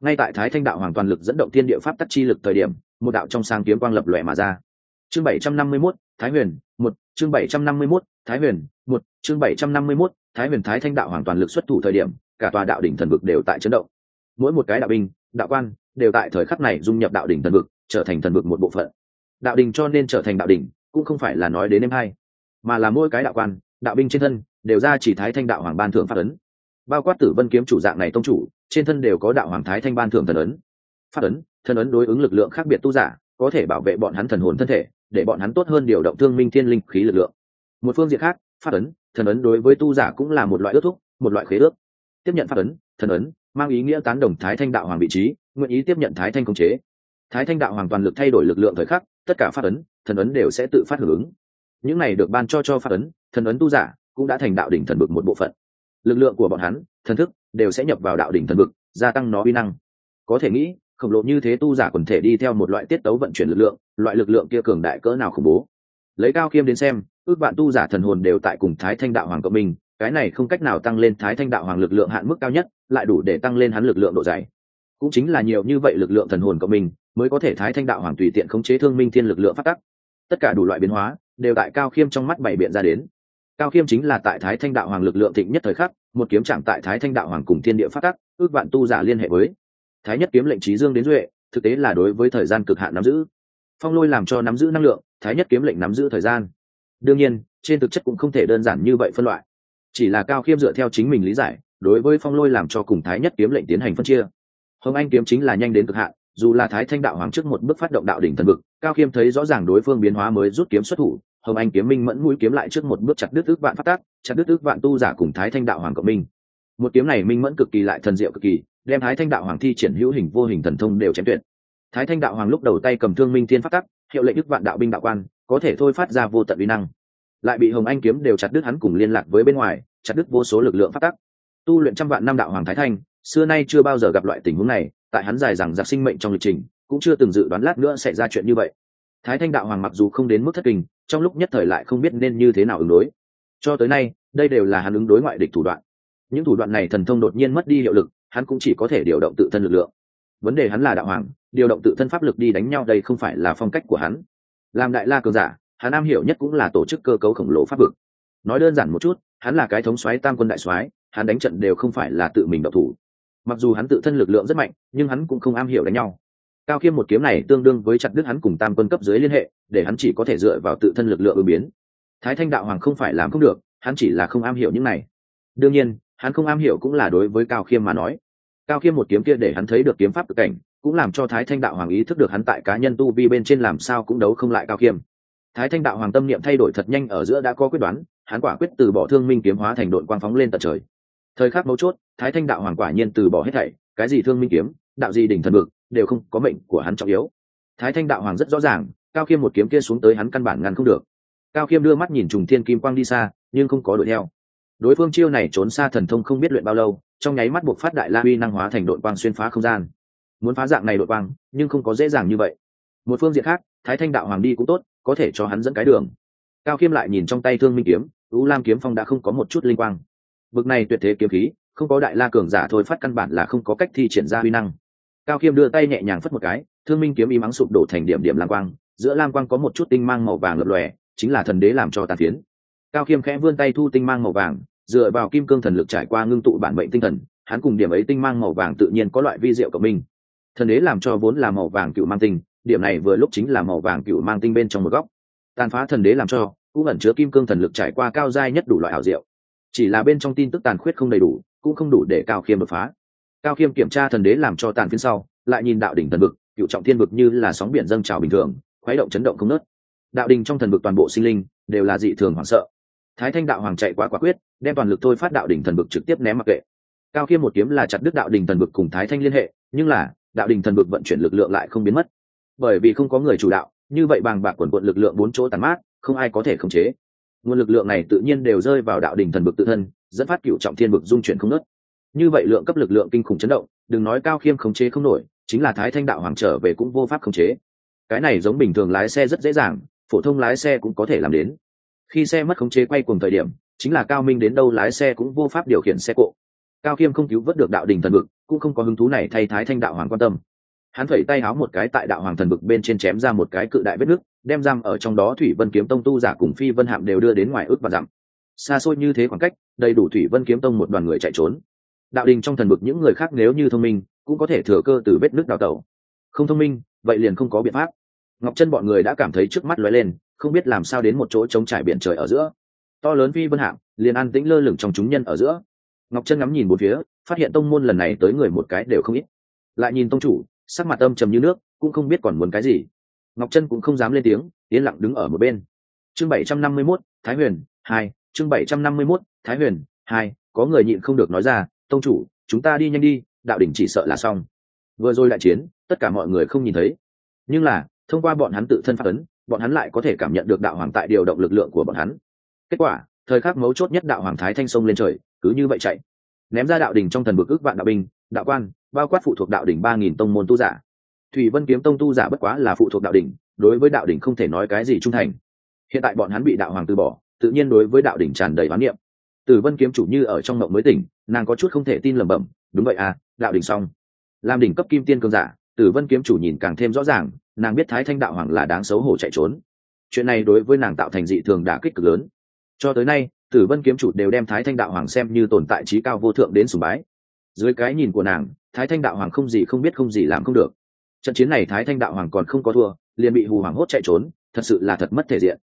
ngay tại thái thanh đạo hoàng toàn lực dẫn động thiên địa pháp tắc chi lực thời điểm một đạo trong sang kiếm quang lập lòe mà ra. Chương bảy trăm năm mươi 751, thái huyền một chương bảy trăm năm mươi 751, thái huyền một chương bảy trăm năm mươi 751, thái huyền thái thanh đạo hoàng toàn lực xuất thủ thời điểm cả tòa đạo đỉnh thần vực đều tại chấn động. Mỗi một cái đạo binh đạo quan đều tại thời khắc này dung nhập đạo đỉnh thần vực trở thành thần vực một bộ phận. Đạo đình cho nên trở thành đạo đỉnh cũng không phải là nói đến em hai mà là mỗi cái đạo quan đạo binh trên thân đều ra chỉ thái thanh đạo hoàng ban thượng phát ấn. Bao quát tử vân kiếm chủ dạng này tông chủ trên thân đều có đạo hoàng thái thanh ban thượng thần ấn. Phát ấn, thần ấn đối ứng lực lượng khác biệt tu giả, có thể bảo vệ bọn hắn thần hồn thân thể, để bọn hắn tốt hơn điều động thương minh thiên linh khí lực lượng. Một phương diện khác phát ấn, thần ấn đối với tu giả cũng là một loại ước thúc, một loại khế ước. Tiếp nhận phát ấn, thần ấn, mang ý nghĩa tán đồng thái thanh đạo hoàng vị trí, nguyện ý tiếp nhận thái thanh công chế. Thái thanh đạo hoàng toàn lực thay đổi lực lượng thời khắc, tất cả phát ấn, thần ấn đều sẽ tự phát hưởng ứng. Những này được ban cho cho phát ấn, thần ấn tu giả cũng đã thành đạo đỉnh thần bực một bộ phận. Lực lượng của bọn hắn, thần thức đều sẽ nhập vào đạo đỉnh thần vực, gia tăng nó uy năng. Có thể nghĩ, khổng lồ như thế tu giả quần thể đi theo một loại tiết tấu vận chuyển lực lượng, loại lực lượng kia cường đại cỡ nào khủng bố. Lấy cao kiêm đến xem, ước bạn tu giả thần hồn đều tại cùng thái thanh đạo hoàng cộng minh cái này không cách nào tăng lên thái thanh đạo hoàng lực lượng hạn mức cao nhất, lại đủ để tăng lên hắn lực lượng độ dày. Cũng chính là nhiều như vậy lực lượng thần hồn cộng minh mới có thể thái thanh đạo hoàng tùy tiện khống chế thương minh thiên lực lượng phát tắc. Tất cả đủ loại biến hóa, đều tại cao khiêm trong mắt bảy biện ra đến. Cao khiêm chính là tại thái thanh đạo hoàng lực lượng thịnh nhất thời khắc một kiếm chạm tại thái thanh đạo hoàng cùng thiên địa phát tắc, ước vạn tu giả liên hệ với. Thái nhất kiếm lệnh trí dương đến duệ, thực tế là đối với thời gian cực hạn nắm giữ. Phong lôi làm cho nắm giữ năng lượng, thái nhất kiếm lệnh nắm giữ thời gian. Đương nhiên, trên thực chất cũng không thể đơn giản như vậy phân loại. Chỉ là cao khiêm dựa theo chính mình lý giải, đối với phong lôi làm cho cùng thái nhất kiếm lệnh tiến hành phân chia. Hồng anh kiếm chính là nhanh đến cực hạn, dù là thái thanh đạo hoàng trước một bước phát động đạo đỉnh thần vực, cao khiêm thấy rõ ràng đối phương biến hóa mới rút kiếm xuất thủ hồng anh kiếm minh mẫn mũi kiếm lại trước một bước chặt đứt ước vạn phát tác, chặt đứt ước vạn tu giả cùng thái thanh đạo hoàng cộng minh. Một kiếm này minh mẫn cực kỳ lại thần diệu cực kỳ, đem thái thanh đạo hoàng thi triển hữu hình vô hình thần thông đều chém tuyệt. Thái thanh đạo hoàng lúc đầu tay cầm thương minh thiên phát tắc hiệu lệnh ước vạn đạo binh đạo quan, có thể thôi phát ra vô tận uy năng. Lại bị hồng anh kiếm đều chặt đứt hắn cùng liên lạc với bên ngoài, chặt đứt vô số lực lượng phát tắc tu luyện trăm vạn năm đạo hoàng thái thanh, xưa nay chưa bao giờ gặp loại tình huống này, tại hắn dài rằng giặc sinh mệnh trong lịch trình, cũng chưa từng dự đoán lát nữa sẽ ra chuyện như vậy. Thái thanh đạo hoàng mặc dù không đến mức thất kinh trong lúc nhất thời lại không biết nên như thế nào ứng đối. Cho tới nay, đây đều là hắn ứng đối ngoại địch thủ đoạn. Những thủ đoạn này thần thông đột nhiên mất đi hiệu lực, hắn cũng chỉ có thể điều động tự thân lực lượng. Vấn đề hắn là đạo hoàng, điều động tự thân pháp lực đi đánh nhau đây không phải là phong cách của hắn. Làm đại la cường giả, hắn am hiểu nhất cũng là tổ chức cơ cấu khổng lồ pháp vực. Nói đơn giản một chút, hắn là cái thống soái tam quân đại soái, hắn đánh trận đều không phải là tự mình độc thủ. Mặc dù hắn tự thân lực lượng rất mạnh, nhưng hắn cũng không am hiểu đánh nhau cao khiêm một kiếm này tương đương với chặt đứt hắn cùng tam quân cấp dưới liên hệ, để hắn chỉ có thể dựa vào tự thân lực lượng ứng biến. Thái thanh đạo hoàng không phải làm không được, hắn chỉ là không am hiểu những này. Đương nhiên, hắn không am hiểu cũng là đối với cao khiêm mà nói. Cao khiêm một kiếm kia để hắn thấy được kiếm pháp cực cảnh, cũng làm cho thái thanh đạo hoàng ý thức được hắn tại cá nhân tu vi bên trên làm sao cũng đấu không lại cao khiêm. Thái thanh đạo hoàng tâm niệm thay đổi thật nhanh ở giữa đã có quyết đoán, hắn quả quyết từ bỏ thương minh kiếm hóa thành đội quang phóng lên tận trời. Thời khắc mấu chốt, thái thanh đạo hoàng quả nhiên từ bỏ hết thảy, cái gì thương minh kiếm, đạo gì đỉnh thần vực đều không có mệnh của hắn trọng yếu. Thái thanh đạo hoàng rất rõ ràng, cao khiêm một kiếm kia xuống tới hắn căn bản ngăn không được. Cao khiêm đưa mắt nhìn trùng thiên kim quang đi xa, nhưng không có đuổi theo. Đối phương chiêu này trốn xa thần thông không biết luyện bao lâu, trong nháy mắt buộc phát đại la uy năng hóa thành đội quang xuyên phá không gian. Muốn phá dạng này đội quang, nhưng không có dễ dàng như vậy. Một phương diện khác, thái thanh đạo hoàng đi cũng tốt, có thể cho hắn dẫn cái đường. Cao khiêm lại nhìn trong tay thương minh kiếm, u lam kiếm phong đã không có một chút linh quang. Bực này tuyệt thế kiếm khí, không có đại la cường giả thôi phát căn bản là không có cách thi triển ra uy năng cao khiêm đưa tay nhẹ nhàng phất một cái, thương minh kiếm y mắng sụp đổ thành điểm điểm lam quang, giữa lam quang có một chút tinh mang màu vàng lập lòe, chính là thần đế làm cho tàn phiến. Cao khiêm khẽ vươn tay thu tinh mang màu vàng, dựa vào kim cương thần lực trải qua ngưng tụ bản mệnh tinh thần, hắn cùng điểm ấy tinh mang màu vàng tự nhiên có loại vi diệu của mình thần đế làm cho vốn là màu vàng cựu mang tinh, điểm này vừa lúc chính là màu vàng cựu mang tinh bên trong một góc. Tàn phá thần đế làm cho, cũng ẩn chứa kim cương thần lực trải qua cao giai nhất đủ loại ảo diệu. Chỉ là bên trong tin tức tàn khuyết không đầy đủ, cũng không đủ để cao khiêm đột phá cao khiêm kiểm tra thần đế làm cho tàn phiên sau, lại nhìn đạo đỉnh thần vực, cựu trọng thiên vực như là sóng biển dâng trào bình thường, khuấy động chấn động không nớt đạo đình trong thần vực toàn bộ sinh linh đều là dị thường hoảng sợ. Thái thanh đạo hoàng chạy quá quả quyết, đem toàn lực thôi phát đạo đình thần vực trực tiếp ném mặc kệ. Cao khiêm một kiếm là chặt đứt đạo đình thần vực cùng thái thanh liên hệ, nhưng là, đạo đình thần vực vận chuyển lực lượng lại không biến mất. Bởi vì không có người chủ đạo, như vậy bàng bạc quần quận lực lượng bốn chỗ tàn mát, không ai có thể khống chế. Nguồn lực lượng này tự nhiên đều rơi vào đạo đình thần vực tự thân, dẫn phát cựu trọng thiên vực dung chuyển không nớt như vậy lượng cấp lực lượng kinh khủng chấn động, đừng nói cao khiêm khống chế không nổi, chính là thái thanh đạo hoàng trở về cũng vô pháp khống chế. Cái này giống bình thường lái xe rất dễ dàng, phổ thông lái xe cũng có thể làm đến. Khi xe mất khống chế quay cùng thời điểm, chính là cao minh đến đâu lái xe cũng vô pháp điều khiển xe cộ. Cao khiêm không cứu vớt được đạo đình thần vực, cũng không có hứng thú này thay thái thanh đạo hoàng quan tâm. Hắn phẩy tay háo một cái tại đạo hoàng thần vực bên trên chém ra một cái cự đại vết nước, đem giam ở trong đó thủy vân kiếm tông tu giả cùng phi vân hạm đều đưa đến ngoài ước và dặm. Xa xôi như thế khoảng cách, đầy đủ thủy vân kiếm tông một đoàn người chạy trốn đạo đình trong thần vực những người khác nếu như thông minh cũng có thể thừa cơ từ vết nước đào tẩu. Không thông minh vậy liền không có biện pháp. Ngọc chân bọn người đã cảm thấy trước mắt lóe lên không biết làm sao đến một chỗ trống trải biển trời ở giữa. To lớn phi vân hạng liền an tĩnh lơ lửng trong chúng nhân ở giữa. Ngọc chân ngắm nhìn một phía phát hiện tông môn lần này tới người một cái đều không ít. Lại nhìn tông chủ sắc mặt âm trầm như nước cũng không biết còn muốn cái gì. Ngọc chân cũng không dám lên tiếng yên lặng đứng ở một bên. Chương bảy trăm năm mươi 751, thái huyền hai chương bảy trăm năm mươi 751, thái huyền hai có người nhịn không được nói ra tông chủ, chúng ta đi nhanh đi, đạo đỉnh chỉ sợ là xong. Vừa rồi đại chiến, tất cả mọi người không nhìn thấy. Nhưng là, thông qua bọn hắn tự thân phát ấn, bọn hắn lại có thể cảm nhận được đạo hoàng tại điều động lực lượng của bọn hắn. Kết quả, thời khắc mấu chốt nhất đạo hoàng thái thanh sông lên trời, cứ như vậy chạy. Ném ra đạo đỉnh trong thần bực ước vạn đạo binh, đạo quan, bao quát phụ thuộc đạo đỉnh ba nghìn tông môn tu giả. Thủy vân kiếm tông tu giả bất quá là phụ thuộc đạo đỉnh, đối với đạo đỉnh không thể nói cái gì trung thành. Hiện tại bọn hắn bị đạo hoàng từ bỏ, tự nhiên đối với đạo đỉnh tràn đầy bán niệm tử vân kiếm chủ như ở trong mộng mới tỉnh, nàng có chút không thể tin lẩm bẩm, đúng vậy à đạo đỉnh xong. Làm đỉnh cấp kim tiên cường giả tử vân kiếm chủ nhìn càng thêm rõ ràng, nàng biết thái thanh đạo hoàng là đáng xấu hổ chạy trốn. Chuyện này đối với nàng tạo thành dị thường đả kích cực lớn. Cho tới nay tử vân kiếm chủ đều đem thái thanh đạo hoàng xem như tồn tại trí cao vô thượng đến sùng bái. Dưới cái nhìn của nàng, thái thanh đạo hoàng không gì không biết không gì làm không được. Trận chiến này thái thanh đạo hoàng còn không có thua, liền bị hù hoàng hốt chạy trốn, thật sự là thật mất thể diện.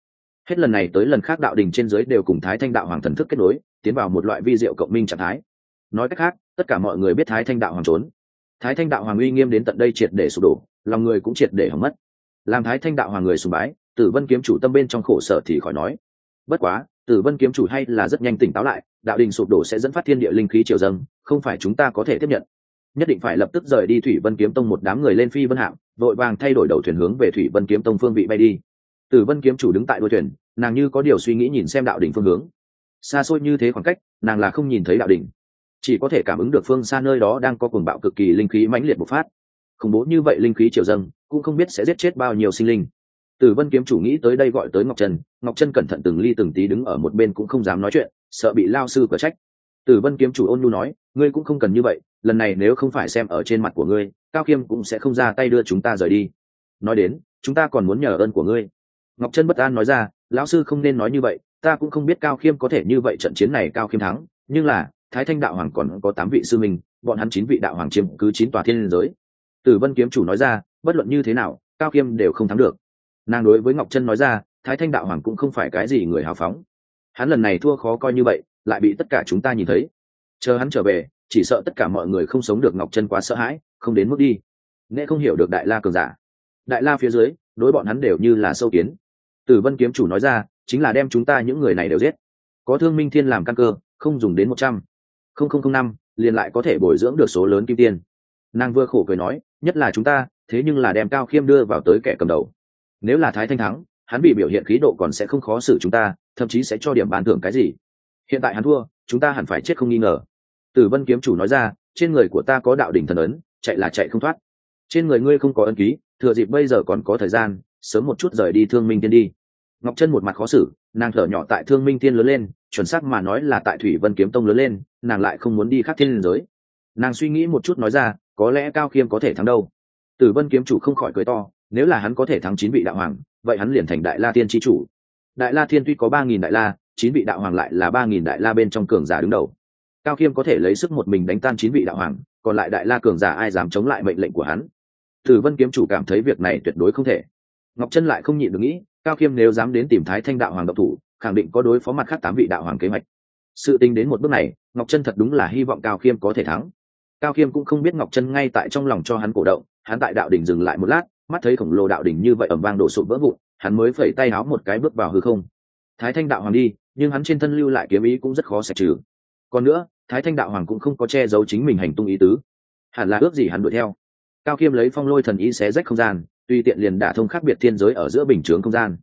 Hết lần này tới lần khác đạo đình trên dưới đều cùng thái thanh đạo hoàng thần thức kết nối tiến vào một loại vi diệu cộng minh trạng thái. Nói cách khác, tất cả mọi người biết thái thanh đạo hoàng trốn. Thái thanh đạo hoàng uy nghiêm đến tận đây triệt để sụp đổ, lòng người cũng triệt để hỏng mất. Làm thái thanh đạo hoàng người sùng bái, tử vân kiếm chủ tâm bên trong khổ sở thì khỏi nói. Bất quá, tử vân kiếm chủ hay là rất nhanh tỉnh táo lại, đạo đình sụp đổ sẽ dẫn phát thiên địa linh khí triều dâng, không phải chúng ta có thể tiếp nhận. Nhất định phải lập tức rời đi thủy vân kiếm tông một đám người lên phi vân hạng vội vàng thay đổi đầu thuyền hướng về thủy vân kiếm tông phương vị bay đi. Tử vân kiếm chủ đứng tại đuôi thuyền, nàng như có điều suy nghĩ nhìn xem đạo đỉnh phương hướng xa xôi như thế khoảng cách, nàng là không nhìn thấy đạo đỉnh. Chỉ có thể cảm ứng được phương xa nơi đó đang có cuồng bạo cực kỳ linh khí mãnh liệt bộc phát. Khủng bố như vậy linh khí triều dâng, cũng không biết sẽ giết chết bao nhiêu sinh linh. Tử vân kiếm chủ nghĩ tới đây gọi tới ngọc trần, ngọc trân cẩn thận từng ly từng tí đứng ở một bên cũng không dám nói chuyện, sợ bị lao sư cở trách. Tử vân kiếm chủ ôn nhu nói, ngươi cũng không cần như vậy, lần này nếu không phải xem ở trên mặt của ngươi, cao khiêm cũng sẽ không ra tay đưa chúng ta rời đi. Nói đến, chúng ta còn muốn nhờ ơn của ngươi. Ngọc trân bất an nói ra, lão sư không nên nói như vậy ta cũng không biết cao khiêm có thể như vậy trận chiến này cao khiêm thắng, nhưng là, thái thanh đạo hoàng còn có tám vị sư minh, bọn hắn chín vị đạo hoàng chiếm cứ chín tòa thiên liên giới. Tử vân kiếm chủ nói ra, bất luận như thế nào, cao khiêm đều không thắng được. Nàng đối với ngọc chân nói ra, thái thanh đạo hoàng cũng không phải cái gì người hào phóng. Hắn lần này thua khó coi như vậy, lại bị tất cả chúng ta nhìn thấy. Chờ hắn trở về, chỉ sợ tất cả mọi người không sống được ngọc chân quá sợ hãi, không đến mức đi. Nghe không hiểu được đại la cường giả. Đại la phía dưới, đối bọn hắn đều như là sâu kiến. Tử vân kiếm chủ nói ra chính là đem chúng ta những người này đều giết. Có thương minh thiên làm căn cơ, không dùng đến một trăm. Không không không năm, liền lại có thể bồi dưỡng được số lớn kim tiên. Nàng vừa khổ cười nói, nhất là chúng ta, thế nhưng là đem cao khiêm đưa vào tới kẻ cầm đầu. Nếu là thái thanh thắng, hắn bị biểu hiện khí độ còn sẽ không khó xử chúng ta, thậm chí sẽ cho điểm bàn thưởng cái gì. Hiện tại hắn thua, chúng ta hẳn phải chết không nghi ngờ. Tử vân kiếm chủ nói ra, trên người của ta có đạo đỉnh thần ấn, chạy là chạy không thoát. Trên người ngươi không có ân ký, thừa dịp bây giờ còn có thời gian, sớm một chút rời đi thương minh tiên đi ngọc chân một mặt khó xử, nàng thở nhỏ tại thương minh tiên lớn lên, chuẩn xác mà nói là tại thủy vân kiếm tông lớn lên, nàng lại không muốn đi khắc thiên liên giới. Nàng suy nghĩ một chút nói ra, có lẽ cao khiêm có thể thắng đâu. Tử vân kiếm chủ không khỏi cười to, nếu là hắn có thể thắng chín vị đạo hoàng, vậy hắn liền thành đại la tiên tri chủ. Đại la thiên tuy có ba nghìn đại la, chín vị đạo hoàng lại là ba nghìn đại la bên trong cường giả đứng đầu. Cao khiêm có thể lấy sức một mình đánh tan chín vị đạo hoàng, còn lại đại la cường giả ai dám chống lại mệnh lệnh của hắn? Tử vân kiếm chủ cảm thấy việc này tuyệt đối không thể. Ngọc chân lại không nhịn được nghĩ cao khiêm nếu dám đến tìm thái thanh đạo hoàng độc thủ, khẳng định có đối phó mặt khác tám vị đạo hoàng kế hoạch. Sự tính đến một bước này, ngọc Trân thật đúng là hy vọng cao khiêm có thể thắng. Cao khiêm cũng không biết ngọc Trân ngay tại trong lòng cho hắn cổ động, hắn tại đạo đỉnh dừng lại một lát, mắt thấy khổng lồ đạo đỉnh như vậy ẩm vang đổ sụp vỡ vụn, hắn mới phẩy tay áo một cái bước vào hư không. Thái thanh đạo hoàng đi, nhưng hắn trên thân lưu lại kiếm ý cũng rất khó sạch trừ. Còn nữa, thái thanh đạo hoàng cũng không có che giấu chính mình hành tung ý tứ. Hẳn là ước gì hắn đuổi theo. Cao khiêm lấy phong lôi thần ý xé rách không gian tuy tiện liền đả thông khác biệt thiên giới ở giữa bình chướng không gian.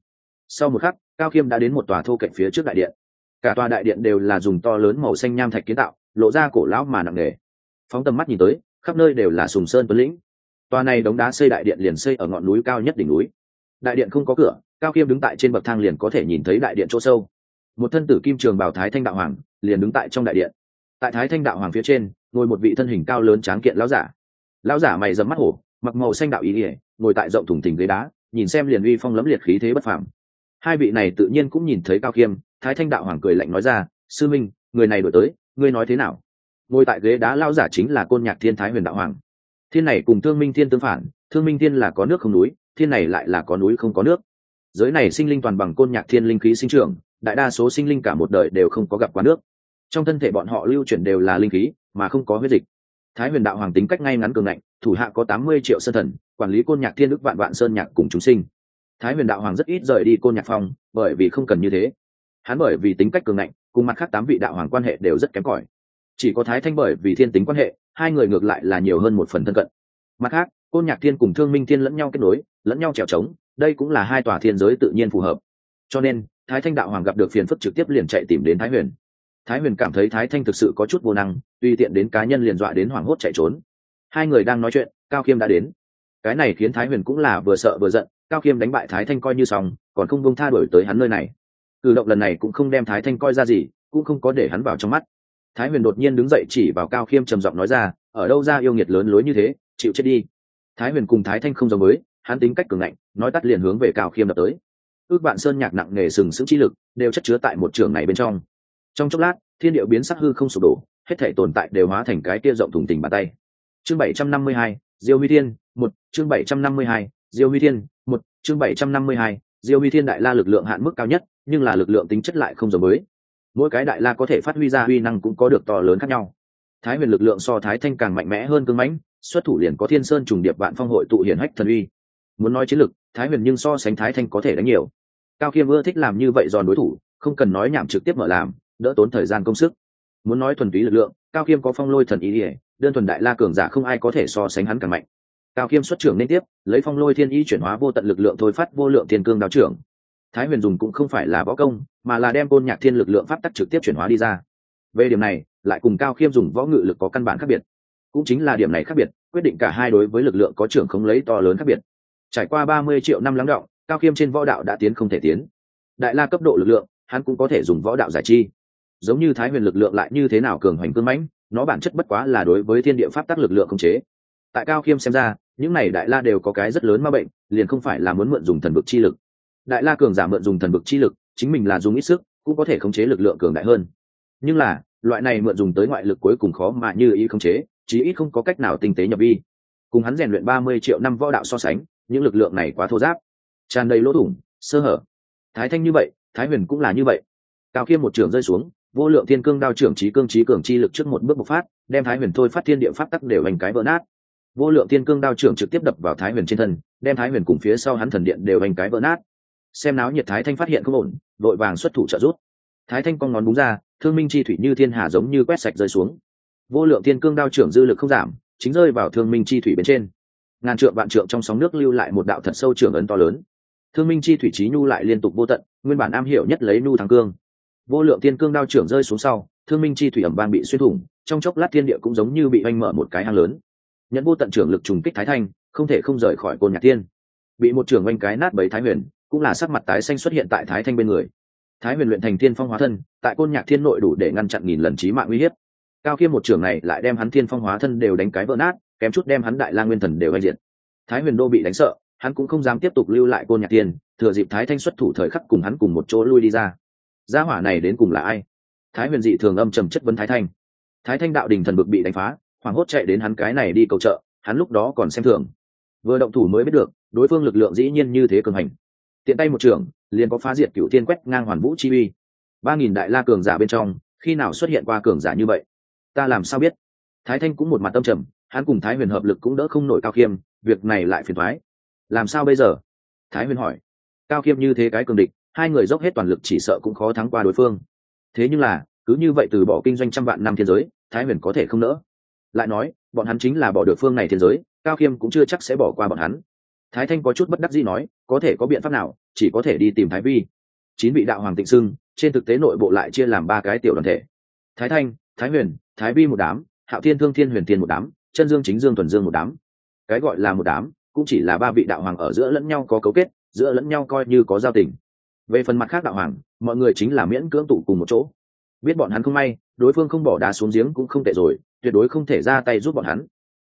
Sau một khắc, cao khiêm đã đến một tòa thô cạnh phía trước đại điện. Cả tòa đại điện đều là dùng to lớn màu xanh nham thạch kiến tạo, lộ ra cổ lão mà nặng nề. Phóng tầm mắt nhìn tới, khắp nơi đều là sùng sơn tuấn lĩnh. Tòa này đống đá xây đại điện liền xây ở ngọn núi cao nhất đỉnh núi. Đại điện không có cửa, cao khiêm đứng tại trên bậc thang liền có thể nhìn thấy đại điện chỗ sâu. Một thân tử kim trường bảo thái thanh đạo hoàng liền đứng tại trong đại điện. Tại thái thanh đạo hoàng phía trên, ngồi một vị thân hình cao lớn tráng kiện lão giả. Lão giả mày dầm mắt hổ mặc màu xanh đạo ý ỉa, ngồi tại rộng thùng thình ghế đá, nhìn xem liền uy phong lấm liệt khí thế bất phàm. Hai vị này tự nhiên cũng nhìn thấy cao khiêm thái thanh đạo hoàng cười lạnh nói ra, sư minh, người này đổi tới, ngươi nói thế nào? Ngồi tại ghế đá lao giả chính là côn nhạc thiên thái huyền đạo hoàng. Thiên này cùng thương minh thiên tương phản, thương minh thiên là có nước không núi, thiên này lại là có núi không có nước. Giới này sinh linh toàn bằng côn nhạc thiên linh khí sinh trưởng, đại đa số sinh linh cả một đời đều không có gặp quá nước. Trong thân thể bọn họ lưu chuyển đều là linh khí, mà không có huyết dịch. Thái huyền đạo hoàng tính cách ngay ngắn cường ngạnh thủ hạ có tám mươi triệu sơn thần, quản lý côn nhạc thiên đức vạn vạn sơn nhạc cùng chúng sinh. Thái huyền đạo hoàng rất ít rời đi côn nhạc phong, bởi vì không cần như thế. Hắn bởi vì tính cách cường ngạnh, cùng mặt khác tám vị đạo hoàng quan hệ đều rất kém cỏi. Chỉ có thái thanh bởi vì thiên tính quan hệ, hai người ngược lại là nhiều hơn một phần thân cận. Mặt khác, côn nhạc thiên cùng thương minh thiên lẫn nhau kết nối, lẫn nhau trèo trống, đây cũng là hai tòa thiên giới tự nhiên phù hợp. Cho nên, thái thanh đạo hoàng gặp được phiền phức trực tiếp liền chạy tìm đến thái huyền. Thái huyền cảm thấy thái thanh thực sự có chút vô năng, tùy tiện đến cá nhân liền dọa đến hoảng hốt chạy trốn hai người đang nói chuyện, cao khiêm đã đến. Cái này khiến thái huyền cũng là vừa sợ vừa giận, cao khiêm đánh bại thái thanh coi như xong, còn không bông tha đổi tới hắn nơi này. Cử động lần này cũng không đem thái thanh coi ra gì, cũng không có để hắn vào trong mắt. Thái huyền đột nhiên đứng dậy chỉ vào cao khiêm trầm giọng nói ra, ở đâu ra yêu nghiệt lớn lối như thế, chịu chết đi. Thái huyền cùng thái thanh không giống mới hắn tính cách cường ngạnh, nói tắt liền hướng về cao khiêm đập tới. Ước bạn sơn nhạc nặng nề sừng sững trí lực, đều chất chứa tại một trường này bên trong. Trong chốc lát, thiên điệu biến sắc hư không sụp đổ, hết thể tồn tại đều hóa thành cái tia rộng thủng tình bàn tay chương bảy trăm năm mươi hai, diêu huy thiên, một, chương bảy trăm năm mươi hai, diêu huy thiên, một, chương bảy trăm năm mươi hai, diêu huy thiên đại la lực lượng hạn mức cao nhất, nhưng là lực lượng tính chất lại không giống mới mỗi cái đại la có thể phát huy ra uy năng cũng có được to lớn khác nhau. Thái huyền lực lượng so thái thanh càng mạnh mẽ hơn cưng mãnh, xuất thủ liền có thiên sơn trùng điệp vạn phong hội tụ hiển hách thần uy. Muốn nói chiến lực, thái huyền nhưng so sánh thái thanh có thể đánh nhiều. Cao khiêm ưa thích làm như vậy giòn đối thủ, không cần nói nhảm trực tiếp mở làm, đỡ tốn thời gian công sức. Muốn nói thuần túy lực lượng cao khiêm có phong lôi thần ý ỉa đơn thuần đại la cường giả không ai có thể so sánh hắn càng mạnh. Cao khiêm xuất trưởng nên tiếp, lấy phong lôi thiên ý chuyển hóa vô tận lực lượng thôi phát vô lượng thiên cương đao trưởng. Thái huyền dùng cũng không phải là võ công, mà là đem côn nhạc thiên lực lượng pháp tắc trực tiếp chuyển hóa đi ra. Về điểm này, lại cùng cao khiêm dùng võ ngự lực có căn bản khác biệt. Cũng chính là điểm này khác biệt, quyết định cả hai đối với lực lượng có trưởng không lấy to lớn khác biệt. Trải qua ba mươi triệu năm lắng động, cao khiêm trên võ đạo đã tiến không thể tiến. Đại la cấp độ lực lượng, hắn cũng có thể dùng võ đạo giải chi giống như thái huyền lực lượng lại như thế nào cường hoành cương mãnh, nó bản chất bất quá là đối với thiên địa pháp tắc lực lượng không chế. Tại cao khiêm xem ra, những này đại la đều có cái rất lớn ma bệnh, liền không phải là muốn mượn dùng thần vực chi lực. Đại la cường giả mượn dùng thần vực chi lực, chính mình là dùng ít sức, cũng có thể khống chế lực lượng cường đại hơn. Nhưng là, loại này mượn dùng tới ngoại lực cuối cùng khó mà như ý khống chế, chí ít không có cách nào tinh tế nhập vi. Cùng hắn rèn luyện ba mươi triệu năm võ đạo so sánh, những lực lượng này quá thô giáp. Tràn đầy lỗ thủng, sơ hở. Thái thanh như vậy, thái huyền cũng là như vậy. Cao khiêm một trường rơi xuống vô lượng thiên cương đao trưởng trí cương trí cường chi lực trước một bước bộc phát, đem thái huyền thôi phát thiên địa pháp tắc đều hành cái vỡ nát. Vô lượng thiên cương đao trưởng trực tiếp đập vào thái huyền trên thân, đem thái huyền cùng phía sau hắn thần điện đều hành cái vỡ nát. Xem náo nhiệt thái thanh phát hiện không ổn, vội vàng xuất thủ trợ rút thái thanh con ngón búng ra, thương minh chi thủy như thiên hà giống như quét sạch rơi xuống. Vô lượng thiên cương đao trưởng dư lực không giảm, chính rơi vào thương minh chi thủy bên trên. Ngàn trượng vạn trượng trong sóng nước lưu lại một đạo thật sâu trường ấn to lớn. Thương minh chi thủy trí nhu lại liên tục vô tận, nguyên bản am hiểu nhất lấy nu thắng cương vô lượng tiên cương đao trưởng rơi xuống sau, thương minh chi thủy ẩm bang bị xuyên thủng, trong chốc lát thiên địa cũng giống như bị oanh mở một cái hang lớn. Nhận vô tận trưởng lực trùng kích thái thanh, không thể không rời khỏi côn nhạc tiên bị một trưởng oanh cái nát bấy thái huyền, cũng là sắc mặt tái xanh xuất hiện tại thái thanh bên người. Thái huyền luyện thành thiên phong hóa thân, tại côn nhạc thiên nội đủ để ngăn chặn nghìn lần trí mạng uy hiếp. Cao khiêm một trưởng này lại đem hắn thiên phong hóa thân đều đánh cái vỡ nát, kém chút đem hắn đại la nguyên thần đều oanh diện. Thái huyền đô bị đánh sợ, hắn cũng không dám tiếp tục lưu lại côn nhạc tiên thừa dịp thái thanh xuất thủ thời khắc cùng hắn cùng một chỗ lui đi ra gia hỏa này đến cùng là ai? Thái huyền dị thường âm trầm chất vấn thái thanh. Thái thanh đạo đình thần bực bị đánh phá, hoảng hốt chạy đến hắn cái này đi cầu trợ, hắn lúc đó còn xem thường. Vừa động thủ mới biết được, đối phương lực lượng dĩ nhiên như thế cường hành. Tiện tay một trưởng, liền có phá diệt cựu tiên quét ngang hoàn vũ chi uy. Ba nghìn đại la cường giả bên trong, khi nào xuất hiện qua cường giả như vậy? Ta làm sao biết? Thái thanh cũng một mặt tâm trầm, hắn cùng thái huyền hợp lực cũng đỡ không nổi cao khiêm, việc này lại phiền thoái làm sao bây giờ? Thái huyền hỏi. Cao khiêm như thế cái cường địch hai người dốc hết toàn lực chỉ sợ cũng khó thắng qua đối phương. Thế nhưng là, cứ như vậy từ bỏ kinh doanh trăm vạn năm thiên giới, thái huyền có thể không nỡ. Lại nói, bọn hắn chính là bỏ được phương này thiên giới, cao khiêm cũng chưa chắc sẽ bỏ qua bọn hắn. Thái thanh có chút bất đắc dĩ nói, có thể có biện pháp nào, chỉ có thể đi tìm thái vi. Chín vị đạo hoàng tịnh sưng, trên thực tế nội bộ lại chia làm ba cái tiểu đoàn thể. Thái thanh, thái huyền, thái vi một đám, hạo thiên thương thiên huyền thiên một đám, chân dương chính dương tuần dương một đám. Cái gọi là một đám, cũng chỉ là ba vị đạo hoàng ở giữa lẫn nhau có cấu kết, giữa lẫn nhau coi như có giao tình về phần mặt khác đạo hoàng, mọi người chính là miễn cưỡng tụ cùng một chỗ. Biết bọn hắn không may, đối phương không bỏ đá xuống giếng cũng không tệ rồi, tuyệt đối không thể ra tay giúp bọn hắn.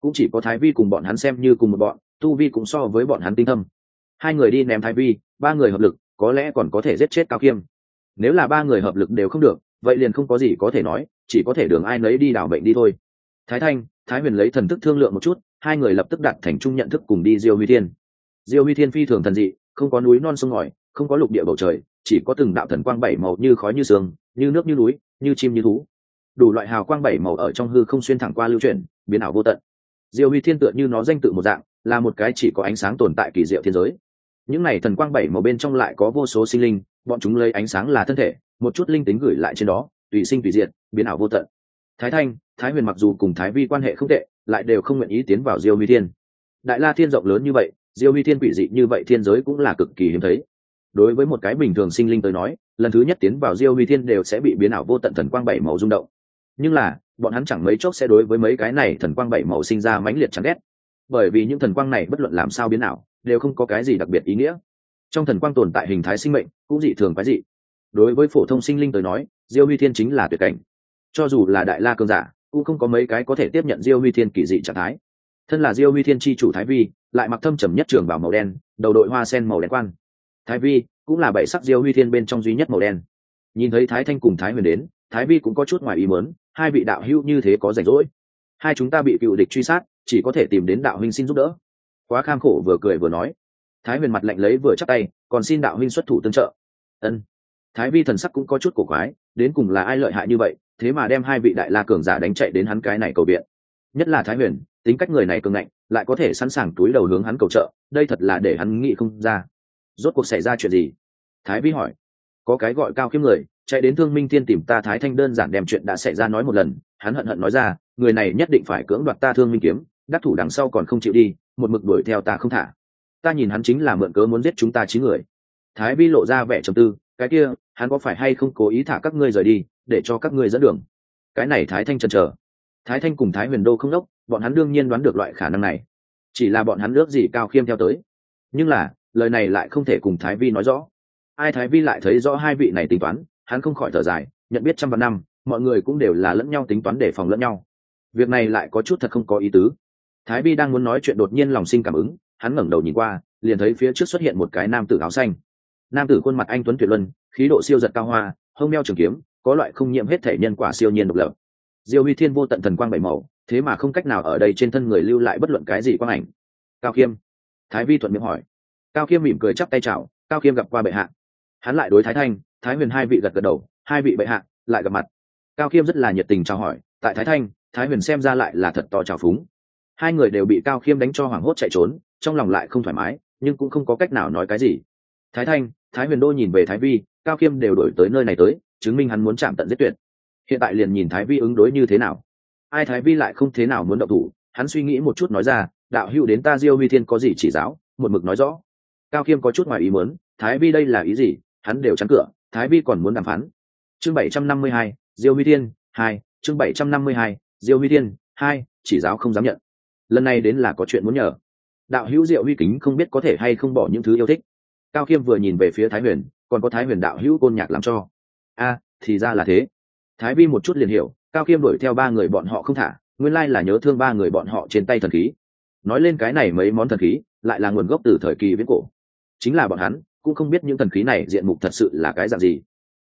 Cũng chỉ có thái vi cùng bọn hắn xem như cùng một bọn, tu vi cũng so với bọn hắn tinh thâm. Hai người đi ném thái vi, ba người hợp lực, có lẽ còn có thể giết chết cao khiêm nếu là ba người hợp lực đều không được, vậy liền không có gì có thể nói, chỉ có thể đường ai nấy đi đảo bệnh đi thôi. Thái thanh, thái huyền lấy thần thức thương lượng một chút, hai người lập tức đặt thành chung nhận thức cùng đi diêu huy thiên. Diêu huy thiên phi thường thần dị, không có núi non sông ngòi không có lục địa bầu trời, chỉ có từng đạo thần quang bảy màu như khói như sương, như nước như núi, như chim như thú. Đủ loại hào quang bảy màu ở trong hư không xuyên thẳng qua lưu chuyển, biến ảo vô tận. Diêu huy thiên tựa như nó danh tự một dạng, là một cái chỉ có ánh sáng tồn tại kỳ diệu thiên giới. Những này thần quang bảy màu bên trong lại có vô số sinh linh, bọn chúng lấy ánh sáng là thân thể, một chút linh tính gửi lại trên đó, tùy sinh tùy diệt, biến ảo vô tận. Thái thanh, thái huyền mặc dù cùng thái vi quan hệ không tệ, lại đều không nguyện ý tiến vào diêu huy thiên. Đại la thiên rộng lớn như vậy, diêu huy thiên quỷ dị như vậy thiên giới cũng là cực kỳ hiếm thấy đối với một cái bình thường sinh linh tới nói, lần thứ nhất tiến vào diêu huy thiên đều sẽ bị biến ảo vô tận thần quang bảy màu rung động. Nhưng là, bọn hắn chẳng mấy chốc sẽ đối với mấy cái này thần quang bảy màu sinh ra mãnh liệt chán ghét. Bởi vì những thần quang này bất luận làm sao biến ảo, đều không có cái gì đặc biệt ý nghĩa. Trong thần quang tồn tại hình thái sinh mệnh, cũng dị thường quái dị. Đối với phổ thông sinh linh tới nói, diêu huy thiên chính là tuyệt cảnh. Cho dù là đại la cơn giả, cũng không có mấy cái có thể tiếp nhận diêu huy thiên kỳ dị trạng thái. Thân là diêu huy thiên tri chủ thái vi, lại mặc thâm trầm nhất trường bảo màu đen, đầu đội hoa sen màu đen quan thái vi cũng là bảy sắc diêu huy thiên bên trong duy nhất màu đen. Nhìn thấy thái thanh cùng thái huyền đến, thái vi cũng có chút ngoài ý mớn hai vị đạo hữu như thế có rảnh rỗi. Hai chúng ta bị cựu địch truy sát, chỉ có thể tìm đến đạo huynh xin giúp đỡ. Quá kham khổ vừa cười vừa nói. Thái huyền mặt lạnh lấy vừa chắc tay, còn xin đạo huynh xuất thủ tương trợ. Ân. Thái vi thần sắc cũng có chút cổ quái, đến cùng là ai lợi hại như vậy, thế mà đem hai vị đại la cường giả đánh chạy đến hắn cái này cầu viện. Nhất là thái huyền, tính cách người này cường ngạnh, lại có thể sẵn sàng túi đầu hướng hắn cầu trợ, đây thật là để hắn nghĩ không ra rốt cuộc xảy ra chuyện gì? Thái vi hỏi. Có cái gọi cao khiêm người, chạy đến thương minh thiên tìm ta thái thanh đơn giản đem chuyện đã xảy ra nói một lần. Hắn hận hận nói ra, người này nhất định phải cưỡng đoạt ta thương minh kiếm, đắc thủ đằng sau còn không chịu đi, một mực đuổi theo ta không thả. Ta nhìn hắn chính là mượn cớ muốn giết chúng ta chín người. Thái vi lộ ra vẻ trầm tư, cái kia, hắn có phải hay không cố ý thả các ngươi rời đi, để cho các ngươi dẫn đường? Cái này thái thanh chần chờ. Thái thanh cùng thái huyền đô không đốc, bọn hắn đương nhiên đoán được loại khả năng này. Chỉ là bọn hắn ước gì cao khiêm theo tới. Nhưng là lời này lại không thể cùng thái vi nói rõ. Ai thái vi lại thấy rõ hai vị này tính toán, hắn không khỏi thở dài, nhận biết trăm vạn năm, mọi người cũng đều là lẫn nhau tính toán để phòng lẫn nhau. Việc này lại có chút thật không có ý tứ. Thái vi đang muốn nói chuyện đột nhiên lòng sinh cảm ứng, hắn ngẩng đầu nhìn qua, liền thấy phía trước xuất hiện một cái nam tử áo xanh. Nam tử khuôn mặt anh tuấn tuyệt luân, khí độ siêu giật cao hoa, hông meo trường kiếm, có loại không nhiễm hết thể nhân quả siêu nhiên độc lập. Diêu huy thiên vô tận thần quang bảy màu, thế mà không cách nào ở đây trên thân người lưu lại bất luận cái gì quang ảnh. Cao khiêm. Thái vi thuận miệng hỏi cao khiêm mỉm cười chắp tay chào, cao khiêm gặp qua bệ hạ. Hắn lại đối thái thanh, thái huyền hai vị gật gật đầu, hai vị bệ hạ, lại gặp mặt. Cao khiêm rất là nhiệt tình chào hỏi, tại thái thanh, thái huyền xem ra lại là thật to trào phúng. Hai người đều bị cao khiêm đánh cho hoảng hốt chạy trốn, trong lòng lại không thoải mái, nhưng cũng không có cách nào nói cái gì. Thái thanh, thái huyền đô nhìn về thái vi, cao khiêm đều đổi tới nơi này tới, chứng minh hắn muốn chạm tận giết tuyệt. Hiện tại liền nhìn thái vi ứng đối như thế nào. Ai thái vi lại không thế nào muốn động thủ, hắn suy nghĩ một chút nói ra, đạo hữu đến ta diêu huy thiên có gì chỉ giáo? Một mực nói rõ cao khiêm có chút ngoài ý muốn, thái vi đây là ý gì? Hắn đều chắn cửa, thái vi còn muốn đàm phán. Chương bảy trăm năm mươi hai, diêu huy thiên, hai, chương bảy trăm năm mươi hai, diêu huy thiên, hai, chỉ giáo không dám nhận. Lần này đến là có chuyện muốn nhờ. Đạo hữu diệu huy kính không biết có thể hay không bỏ những thứ yêu thích. Cao khiêm vừa nhìn về phía thái huyền, còn có thái huyền đạo hữu côn nhạc làm cho. A, thì ra là thế. Thái vi một chút liền hiểu, cao khiêm đuổi theo ba người bọn họ không thả, nguyên lai là nhớ thương ba người bọn họ trên tay thần khí. Nói lên cái này mấy món thần khí, lại là nguồn gốc từ thời kỳ viễn cổ chính là bọn hắn, cũng không biết những thần khí này diện mục thật sự là cái dạng gì.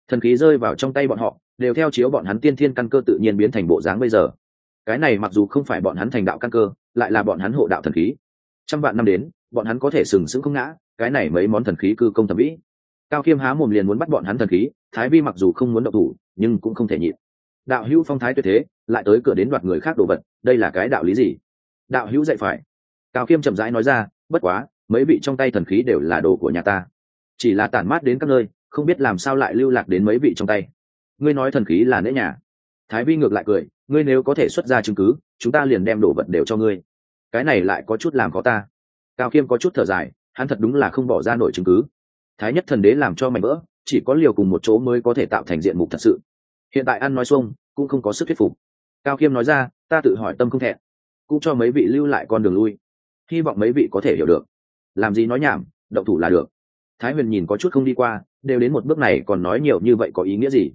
Thần khí rơi vào trong tay bọn họ, đều theo chiếu bọn hắn tiên thiên căn cơ tự nhiên biến thành bộ dáng bây giờ. Cái này mặc dù không phải bọn hắn thành đạo căn cơ, lại là bọn hắn hộ đạo thần khí. Trăm vạn năm đến, bọn hắn có thể sừng sững không ngã, cái này mấy món thần khí cư công thẩm mỹ. Cao khiêm há mồm liền muốn bắt bọn hắn thần khí, thái vi mặc dù không muốn động thủ, nhưng cũng không thể nhịn. Đạo hữu phong thái tuyệt thế, lại tới cửa đến đoạt người khác đồ vật, đây là cái đạo lý gì? Đạo hữu dạy phải. Cao khiêm chậm rãi nói ra, bất quá mấy vị trong tay thần khí đều là đồ của nhà ta. Chỉ là tản mát đến các nơi, không biết làm sao lại lưu lạc đến mấy vị trong tay. Ngươi nói thần khí là nễ nhà. Thái vi ngược lại cười, ngươi nếu có thể xuất ra chứng cứ, chúng ta liền đem đồ vật đều cho ngươi. Cái này lại có chút làm khó ta. Cao khiêm có chút thở dài, hắn thật đúng là không bỏ ra nổi chứng cứ. Thái nhất thần đế làm cho mảnh vỡ, chỉ có liều cùng một chỗ mới có thể tạo thành diện mục thật sự. Hiện tại ăn nói xuông, cũng không có sức thuyết phục. Cao khiêm nói ra, ta tự hỏi tâm không thẹn, cũng cho mấy vị lưu lại con đường lui. Hy vọng mấy vị có thể hiểu được làm gì nói nhảm, động thủ là được. Thái huyền nhìn có chút không đi qua, đều đến một bước này còn nói nhiều như vậy có ý nghĩa gì?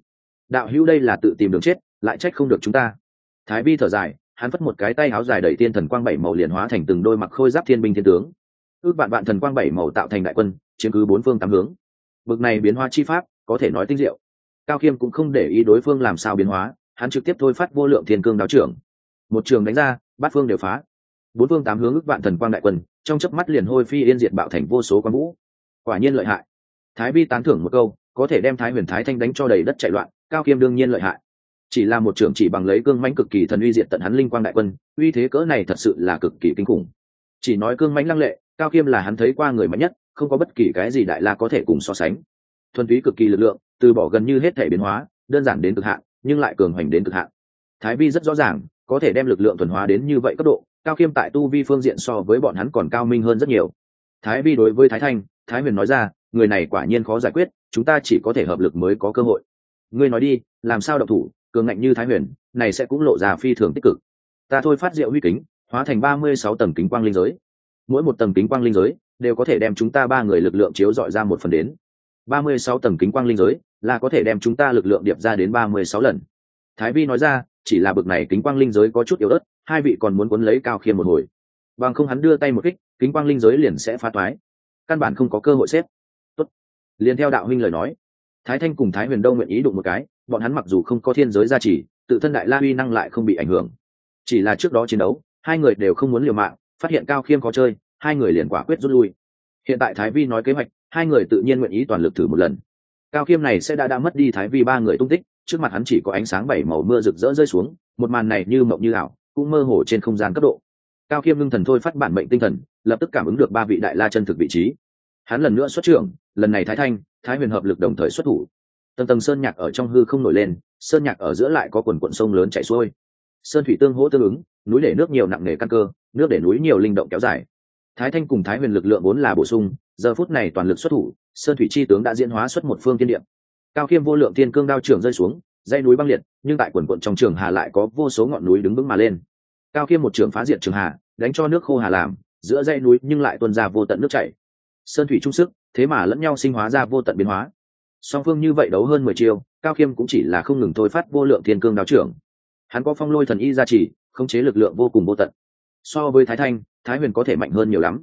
Đạo hữu đây là tự tìm đường chết, lại trách không được chúng ta. Thái vi thở dài, hắn phất một cái tay áo dài đẩy tiên thần quang bảy màu liền hóa thành từng đôi mặc khôi giáp thiên binh thiên tướng. Ước bạn bạn thần quang bảy màu tạo thành đại quân, chiếm cứ bốn phương tám hướng. Bực này biến hóa chi pháp, có thể nói tinh diệu. Cao khiêm cũng không để ý đối phương làm sao biến hóa, hắn trực tiếp thôi phát vô lượng thiên cương đáo trưởng. Một trường đánh ra, bát phương đều phá. Bốn phương tám hướng ước vạn thần quang đại quân trong chớp mắt liền hôi phi yên diệt bạo thành vô số quan vũ. Quả nhiên lợi hại. Thái vi tán thưởng một câu, có thể đem thái huyền thái thanh đánh cho đầy đất chạy loạn, cao Kiêm đương nhiên lợi hại. Chỉ là một trưởng chỉ bằng lấy cương mãnh cực kỳ thần uy diệt tận hắn linh quang đại quân, uy thế cỡ này thật sự là cực kỳ kinh khủng. Chỉ nói cương mãnh lăng lệ, cao Kiêm là hắn thấy qua người mạnh nhất, không có bất kỳ cái gì đại la có thể cùng so sánh. Thuần túy cực kỳ lực lượng, từ bỏ gần như hết thể biến hóa, đơn giản đến cực hạn, nhưng lại cường hoành đến cực hạn. Thái vi rất rõ ràng, có thể đem lực lượng thuần hóa đến như vậy cấp độ cao khiêm tại tu vi phương diện so với bọn hắn còn cao minh hơn rất nhiều. Thái vi đối với thái thanh, thái huyền nói ra, người này quả nhiên khó giải quyết, chúng ta chỉ có thể hợp lực mới có cơ hội. Ngươi nói đi, làm sao độc thủ, cường ngạnh như thái huyền, này sẽ cũng lộ ra phi thường tích cực. Ta thôi phát diệu huy kính, hóa thành ba mươi sáu tầng kính quang linh giới. Mỗi một tầng kính quang linh giới đều có thể đem chúng ta ba người lực lượng chiếu dọi ra một phần đến. ba mươi sáu tầng kính quang linh giới là có thể đem chúng ta lực lượng điệp ra đến ba mươi sáu lần. Thái vi nói ra, chỉ là bực này kính quang linh giới có chút yếu ớt hai vị còn muốn cuốn lấy cao khiêm một hồi. Bằng không hắn đưa tay một kích, kính quang linh giới liền sẽ phá toái. Căn bản không có cơ hội xếp. Tốt. liền theo đạo huynh lời nói, thái thanh cùng thái huyền đông nguyện ý đụng một cái, bọn hắn mặc dù không có thiên giới gia trì, tự thân đại la uy năng lại không bị ảnh hưởng. Chỉ là trước đó chiến đấu, hai người đều không muốn liều mạng, phát hiện cao khiêm khó chơi, hai người liền quả quyết rút lui. Hiện tại thái vi nói kế hoạch, hai người tự nhiên nguyện ý toàn lực thử một lần. Cao khiêm này sẽ đã đã mất đi thái vi ba người tung tích, trước mặt hắn chỉ có ánh sáng bảy màu mưa rực rỡ rơi xuống, một màn này như mộng như ảo cũng mơ hồ trên không gian cấp độ. Cao khiêm ngưng thần thôi phát bản mệnh tinh thần, lập tức cảm ứng được ba vị đại la chân thực vị trí. Hắn lần nữa xuất trưởng, lần này thái thanh, thái huyền hợp lực đồng thời xuất thủ. Tầng tầng sơn nhạc ở trong hư không nổi lên, sơn nhạc ở giữa lại có quần quận sông lớn chảy xuôi. Sơn thủy tương hỗ tương ứng, núi để nước nhiều nặng nề căn cơ, nước để núi nhiều linh động kéo dài. Thái thanh cùng thái huyền lực lượng vốn là bổ sung, giờ phút này toàn lực xuất thủ, sơn thủy chi tướng đã diễn hóa xuất một phương tiên điệm cao khiêm vô lượng thiên cương đao trường rơi xuống dây núi băng liệt, nhưng tại quần quận trong trường hà lại có vô số ngọn núi đứng vững mà lên. Cao kia một trường phá diệt trường hà, đánh cho nước khô hà làm, giữa dây núi nhưng lại tuôn ra vô tận nước chảy. Sơn thủy trung sức, thế mà lẫn nhau sinh hóa ra vô tận biến hóa. Song phương như vậy đấu hơn mười chiêu, cao khiêm cũng chỉ là không ngừng thôi phát vô lượng thiên cương đáo trưởng. Hắn có phong lôi thần y gia trì, khống chế lực lượng vô cùng vô tận. So với thái thanh, thái huyền có thể mạnh hơn nhiều lắm.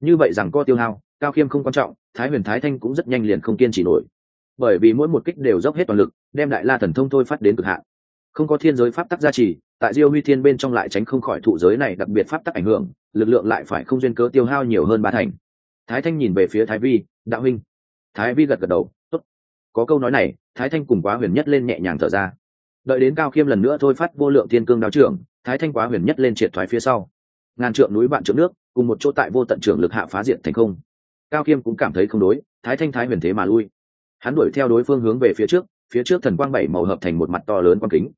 Như vậy rằng co tiêu hao, cao khiêm không quan trọng, thái huyền thái thanh cũng rất nhanh liền không kiên trì nổi. Bởi vì mỗi một kích đều dốc hết toàn lực đem đại la thần thông thôi phát đến cực hạn. Không có thiên giới pháp tắc gia trì, tại diêu huy thiên bên trong lại tránh không khỏi thụ giới này đặc biệt pháp tắc ảnh hưởng, lực lượng lại phải không duyên cớ tiêu hao nhiều hơn ba thành. Thái thanh nhìn về phía thái vi, đạo huynh. Thái vi gật gật đầu, tốt. Có câu nói này, thái thanh cùng quá huyền nhất lên nhẹ nhàng thở ra. Đợi đến cao khiêm lần nữa thôi phát vô lượng thiên cương đáo trưởng, thái thanh quá huyền nhất lên triệt thoái phía sau. Ngàn trượng núi bạn trượng nước, cùng một chỗ tại vô tận trưởng lực hạ phá diện thành không. Cao khiêm cũng cảm thấy không đối, thái thanh thái huyền thế mà lui. Hắn đuổi theo đối phương hướng về phía trước phía trước thần quang bảy màu hợp thành một mặt to lớn quang kính.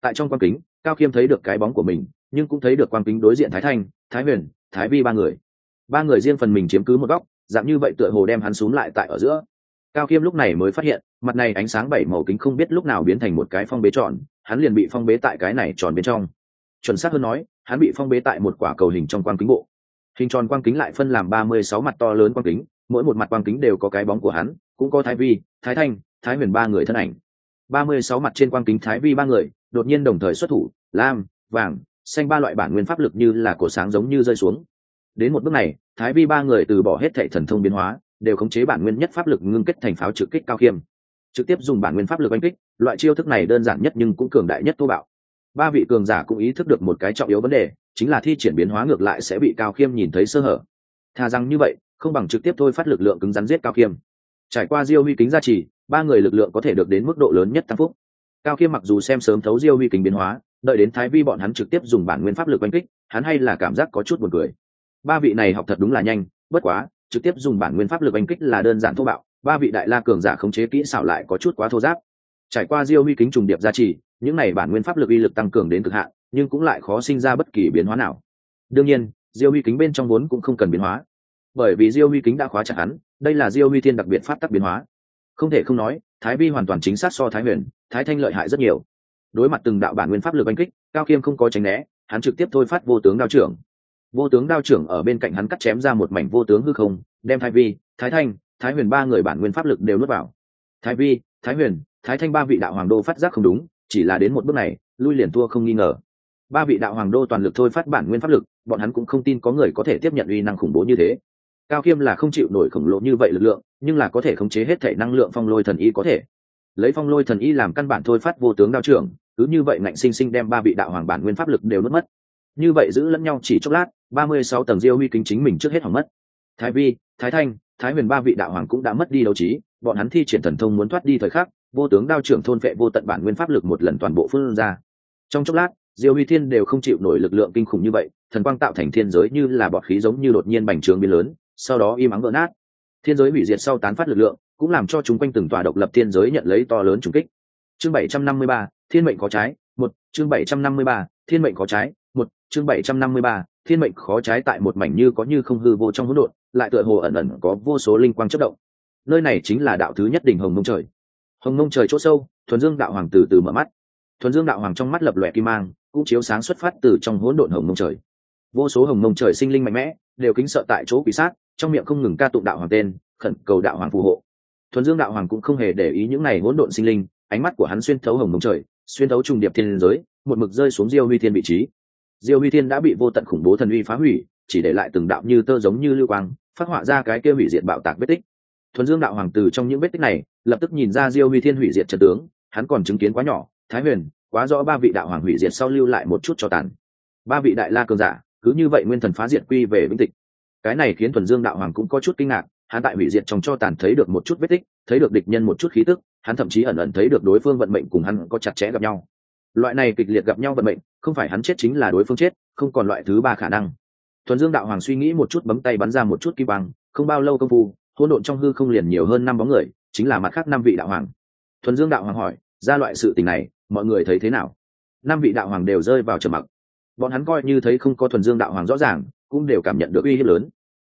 Tại trong quang kính, cao khiêm thấy được cái bóng của mình, nhưng cũng thấy được quang kính đối diện thái thanh, thái huyền, thái vi ba người. Ba người riêng phần mình chiếm cứ một góc, dạng như vậy tựa hồ đem hắn x u ố n g lại tại ở giữa. Cao khiêm lúc này mới phát hiện, mặt này ánh sáng bảy màu kính không biết lúc nào biến thành một cái phong bế tròn, hắn liền bị phong bế tại cái này tròn bên trong. Chuẩn xác hơn nói, hắn bị phong bế tại một quả cầu hình trong quang kính bộ. Hình tròn quang kính lại phân làm ba mươi sáu mặt to lớn quang kính, mỗi một mặt quang kính đều có cái bóng của hắn, cũng có thái vi, thái thanh thái huyền ba người thân ảnh. Ba mươi sáu mặt trên quang kính thái vi ba người, đột nhiên đồng thời xuất thủ, lam, vàng, xanh ba loại bản nguyên pháp lực như là cổ sáng giống như rơi xuống. Đến một bước này, thái vi ba người từ bỏ hết thệ thần thông biến hóa, đều khống chế bản nguyên nhất pháp lực ngưng kết thành pháo trực kích cao khiêm. Trực tiếp dùng bản nguyên pháp lực oanh kích, loại chiêu thức này đơn giản nhất nhưng cũng cường đại nhất thô bạo. Ba vị cường giả cũng ý thức được một cái trọng yếu vấn đề, chính là thi triển biến hóa ngược lại sẽ bị cao khiêm nhìn thấy sơ hở. Thà rằng như vậy, không bằng trực tiếp thôi phát lực lượng cứng rắn giết cao khiêm. Trải qua diêu huy kính gia trì ba người lực lượng có thể được đến mức độ lớn nhất tăng phúc. Cao khiêm mặc dù xem sớm thấu diêu huy kính biến hóa, đợi đến thái vi bọn hắn trực tiếp dùng bản nguyên pháp lực oanh kích, hắn hay là cảm giác có chút buồn cười. Ba vị này học thật đúng là nhanh, bất quá, trực tiếp dùng bản nguyên pháp lực oanh kích là đơn giản thô bạo, ba vị đại la cường giả khống chế kỹ xảo lại có chút quá thô giáp. Trải qua diêu huy kính trùng điệp gia trì, những này bản nguyên pháp lực uy lực tăng cường đến cực hạn, nhưng cũng lại khó sinh ra bất kỳ biến hóa nào. Đương nhiên, diêu huy kính bên trong vốn cũng không cần biến hóa. Bởi vì diêu huy kính đã khóa chặt hắn, đây là diêu huy thiên đặc biệt pháp tắc biến hóa không thể không nói, thái vi hoàn toàn chính xác so thái huyền, thái thanh lợi hại rất nhiều. Đối mặt từng đạo bản nguyên pháp lực oanh kích, cao khiêm không có tránh né, hắn trực tiếp thôi phát vô tướng đao trưởng. Vô tướng đao trưởng ở bên cạnh hắn cắt chém ra một mảnh vô tướng hư không, đem thái vi, thái thanh, thái huyền ba người bản nguyên pháp lực đều nuốt vào. Thái vi, thái huyền, thái thanh ba vị đạo hoàng đô phát giác không đúng, chỉ là đến một bước này, lui liền thua không nghi ngờ. Ba vị đạo hoàng đô toàn lực thôi phát bản nguyên pháp lực, bọn hắn cũng không tin có người có thể tiếp nhận uy năng khủng bố như thế cao khiêm là không chịu nổi khổng lồ như vậy lực lượng, nhưng là có thể khống chế hết thể năng lượng phong lôi thần y có thể. Lấy phong lôi thần y làm căn bản thôi phát vô tướng đao trưởng, cứ như vậy ngạnh sinh sinh đem ba vị đạo hoàng bản nguyên pháp lực đều nuốt mất. Như vậy giữ lẫn nhau chỉ chốc lát, ba mươi sáu tầng diêu huy kính chính mình trước hết hỏng mất. Thái vi, thái thanh, thái huyền ba vị đạo hoàng cũng đã mất đi đấu trí, bọn hắn thi triển thần thông muốn thoát đi thời khắc, vô tướng đao trưởng thôn vệ vô tận bản nguyên pháp lực một lần toàn bộ phương ra. Trong chốc lát, diêu huy thiên đều không chịu nổi lực lượng kinh khủng như vậy, thần quang tạo thành thiên giới như là bọt khí giống như đột nhiên bành trướng biến lớn sau đó im ắng vỡ nát. Thiên giới hủy diệt sau tán phát lực lượng, cũng làm cho chúng quanh từng tòa độc lập thiên giới nhận lấy to lớn trùng kích. Chương bảy trăm năm mươi ba, thiên mệnh có trái, một, chương bảy trăm năm mươi ba, thiên mệnh có trái, một, chương bảy trăm năm mươi ba, thiên mệnh khó trái tại một mảnh như có như không hư vô trong hỗn độn, lại tựa hồ ẩn ẩn có vô số linh quang chất động. Nơi này chính là đạo thứ nhất đỉnh hồng mông trời. Hồng mông trời chỗ sâu, thuần dương đạo hoàng từ từ mở mắt. Thuần dương đạo hoàng trong mắt lập lòe kim mang, cũng chiếu sáng xuất phát từ trong hỗn độn hồng mông trời. Vô số hồng mông trời sinh linh mạnh mẽ, đều kính sợ tại chỗ quỷ sát trong miệng không ngừng ca tụng đạo hoàng tên, khẩn cầu đạo hoàng phù hộ. Thuần dương đạo hoàng cũng không hề để ý những này hỗn độn sinh linh, ánh mắt của hắn xuyên thấu hồng mông trời, xuyên thấu trùng điệp thiên giới, một mực rơi xuống diêu huy thiên vị trí. Diêu huy thiên đã bị vô tận khủng bố thần uy phá hủy, chỉ để lại từng đạo như tơ giống như lưu quang, phát họa ra cái kia hủy diệt bạo tạc vết tích. Thuần dương đạo hoàng từ trong những vết tích này, lập tức nhìn ra diêu huy thiên hủy diệt trận tướng, hắn còn chứng kiến quá nhỏ, thái huyền, quá rõ ba vị đạo hoàng hủy diệt sau lưu lại một chút cho tàn. Ba vị đại la cường giả, cứ như vậy nguyên thần phá diệt quy về vĩnh tịch cái này khiến thuần dương đạo hoàng cũng có chút kinh ngạc, hắn tại hủy diệt trong cho tàn thấy được một chút vết tích, thấy được địch nhân một chút khí tức, hắn thậm chí ẩn ẩn thấy được đối phương vận mệnh cùng hắn có chặt chẽ gặp nhau. Loại này kịch liệt gặp nhau vận mệnh, không phải hắn chết chính là đối phương chết, không còn loại thứ ba khả năng. Thuần dương đạo hoàng suy nghĩ một chút bấm tay bắn ra một chút kim bằng không bao lâu công phu, hỗn độn trong hư không liền nhiều hơn năm bóng người, chính là mặt khác năm vị đạo hoàng. Thuần dương đạo hoàng hỏi, ra loại sự tình này, mọi người thấy thế nào? Năm vị đạo hoàng đều rơi vào trầm mặc. Bọn hắn coi như thấy không có thuần dương đạo hoàng rõ ràng cũng đều cảm nhận được uy hiếp lớn.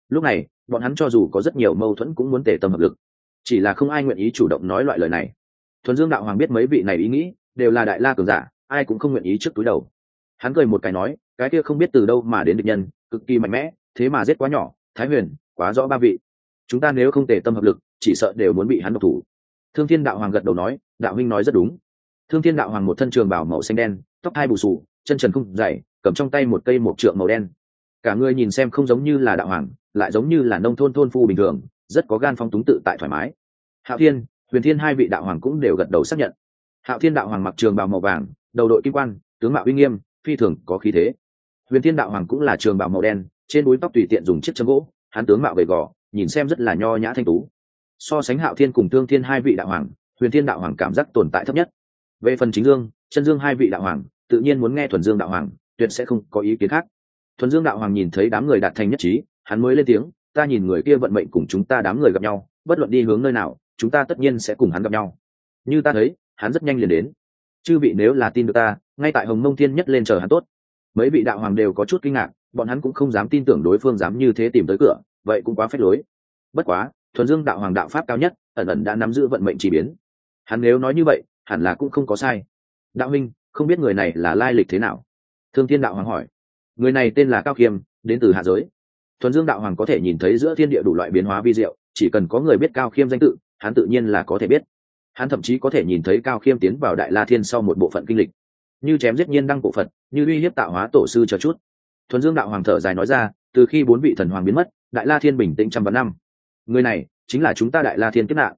Lúc này, bọn hắn cho dù có rất nhiều mâu thuẫn cũng muốn tề tâm hợp lực. Chỉ là không ai nguyện ý chủ động nói loại lời này. Thuần dương đạo hoàng biết mấy vị này ý nghĩ, đều là đại la cường giả, ai cũng không nguyện ý trước túi đầu. Hắn cười một cái nói, cái kia không biết từ đâu mà đến được nhân, cực kỳ mạnh mẽ, thế mà giết quá nhỏ, thái huyền, quá rõ ba vị. Chúng ta nếu không tề tâm hợp lực, chỉ sợ đều muốn bị hắn độc thủ. Thương thiên đạo hoàng gật đầu nói, đạo huynh nói rất đúng. Thương thiên đạo hoàng một thân trường bảo màu xanh đen, tóc hai bù sù chân trần không dày, cầm trong tay một cây một trượng màu đen cả người nhìn xem không giống như là đạo hoàng, lại giống như là nông thôn thôn phu bình thường, rất có gan phong túng tự tại thoải mái. Hạo thiên, huyền thiên hai vị đạo hoàng cũng đều gật đầu xác nhận. Hạo thiên đạo hoàng mặc trường bào màu vàng, đầu đội kim quan, tướng mạo uy nghiêm, phi thường có khí thế. Huyền thiên đạo hoàng cũng là trường bào màu đen, trên búi tóc tùy tiện dùng chiếc chân gỗ, hắn tướng mạo gầy gò, nhìn xem rất là nho nhã thanh tú. So sánh hạo thiên cùng thương thiên hai vị đạo hoàng, huyền thiên đạo hoàng cảm giác tồn tại thấp nhất. Về phần chính dương, chân dương hai vị đạo hoàng, tự nhiên muốn nghe thuần dương đạo hoàng, tuyệt sẽ không có ý kiến khác thuần dương đạo hoàng nhìn thấy đám người đạt thành nhất trí, hắn mới lên tiếng, ta nhìn người kia vận mệnh cùng chúng ta đám người gặp nhau, bất luận đi hướng nơi nào, chúng ta tất nhiên sẽ cùng hắn gặp nhau. Như ta thấy, hắn rất nhanh liền đến. Chư vị nếu là tin được ta, ngay tại hồng mông thiên nhất lên chờ hắn tốt. Mấy vị đạo hoàng đều có chút kinh ngạc, bọn hắn cũng không dám tin tưởng đối phương dám như thế tìm tới cửa, vậy cũng quá phép lối. Bất quá, thuần dương đạo hoàng đạo pháp cao nhất, ẩn ẩn đã nắm giữ vận mệnh chỉ biến. Hắn nếu nói như vậy, hẳn là cũng không có sai. Đạo minh không biết người này là lai lịch thế nào? Thương thiên đạo hoàng hỏi người này tên là cao khiêm, đến từ hạ giới. Thuần dương đạo hoàng có thể nhìn thấy giữa thiên địa đủ loại biến hóa vi diệu, chỉ cần có người biết cao khiêm danh tự, hắn tự nhiên là có thể biết. Hắn thậm chí có thể nhìn thấy cao khiêm tiến vào đại la thiên sau một bộ phận kinh lịch. Như chém giết nhiên đăng bộ phận như uy hiếp tạo hóa tổ sư cho chút. Thuần dương đạo hoàng thở dài nói ra, từ khi bốn vị thần hoàng biến mất, đại la thiên bình tĩnh trăm vạn năm. Người này, chính là chúng ta đại la thiên kiếp nạn.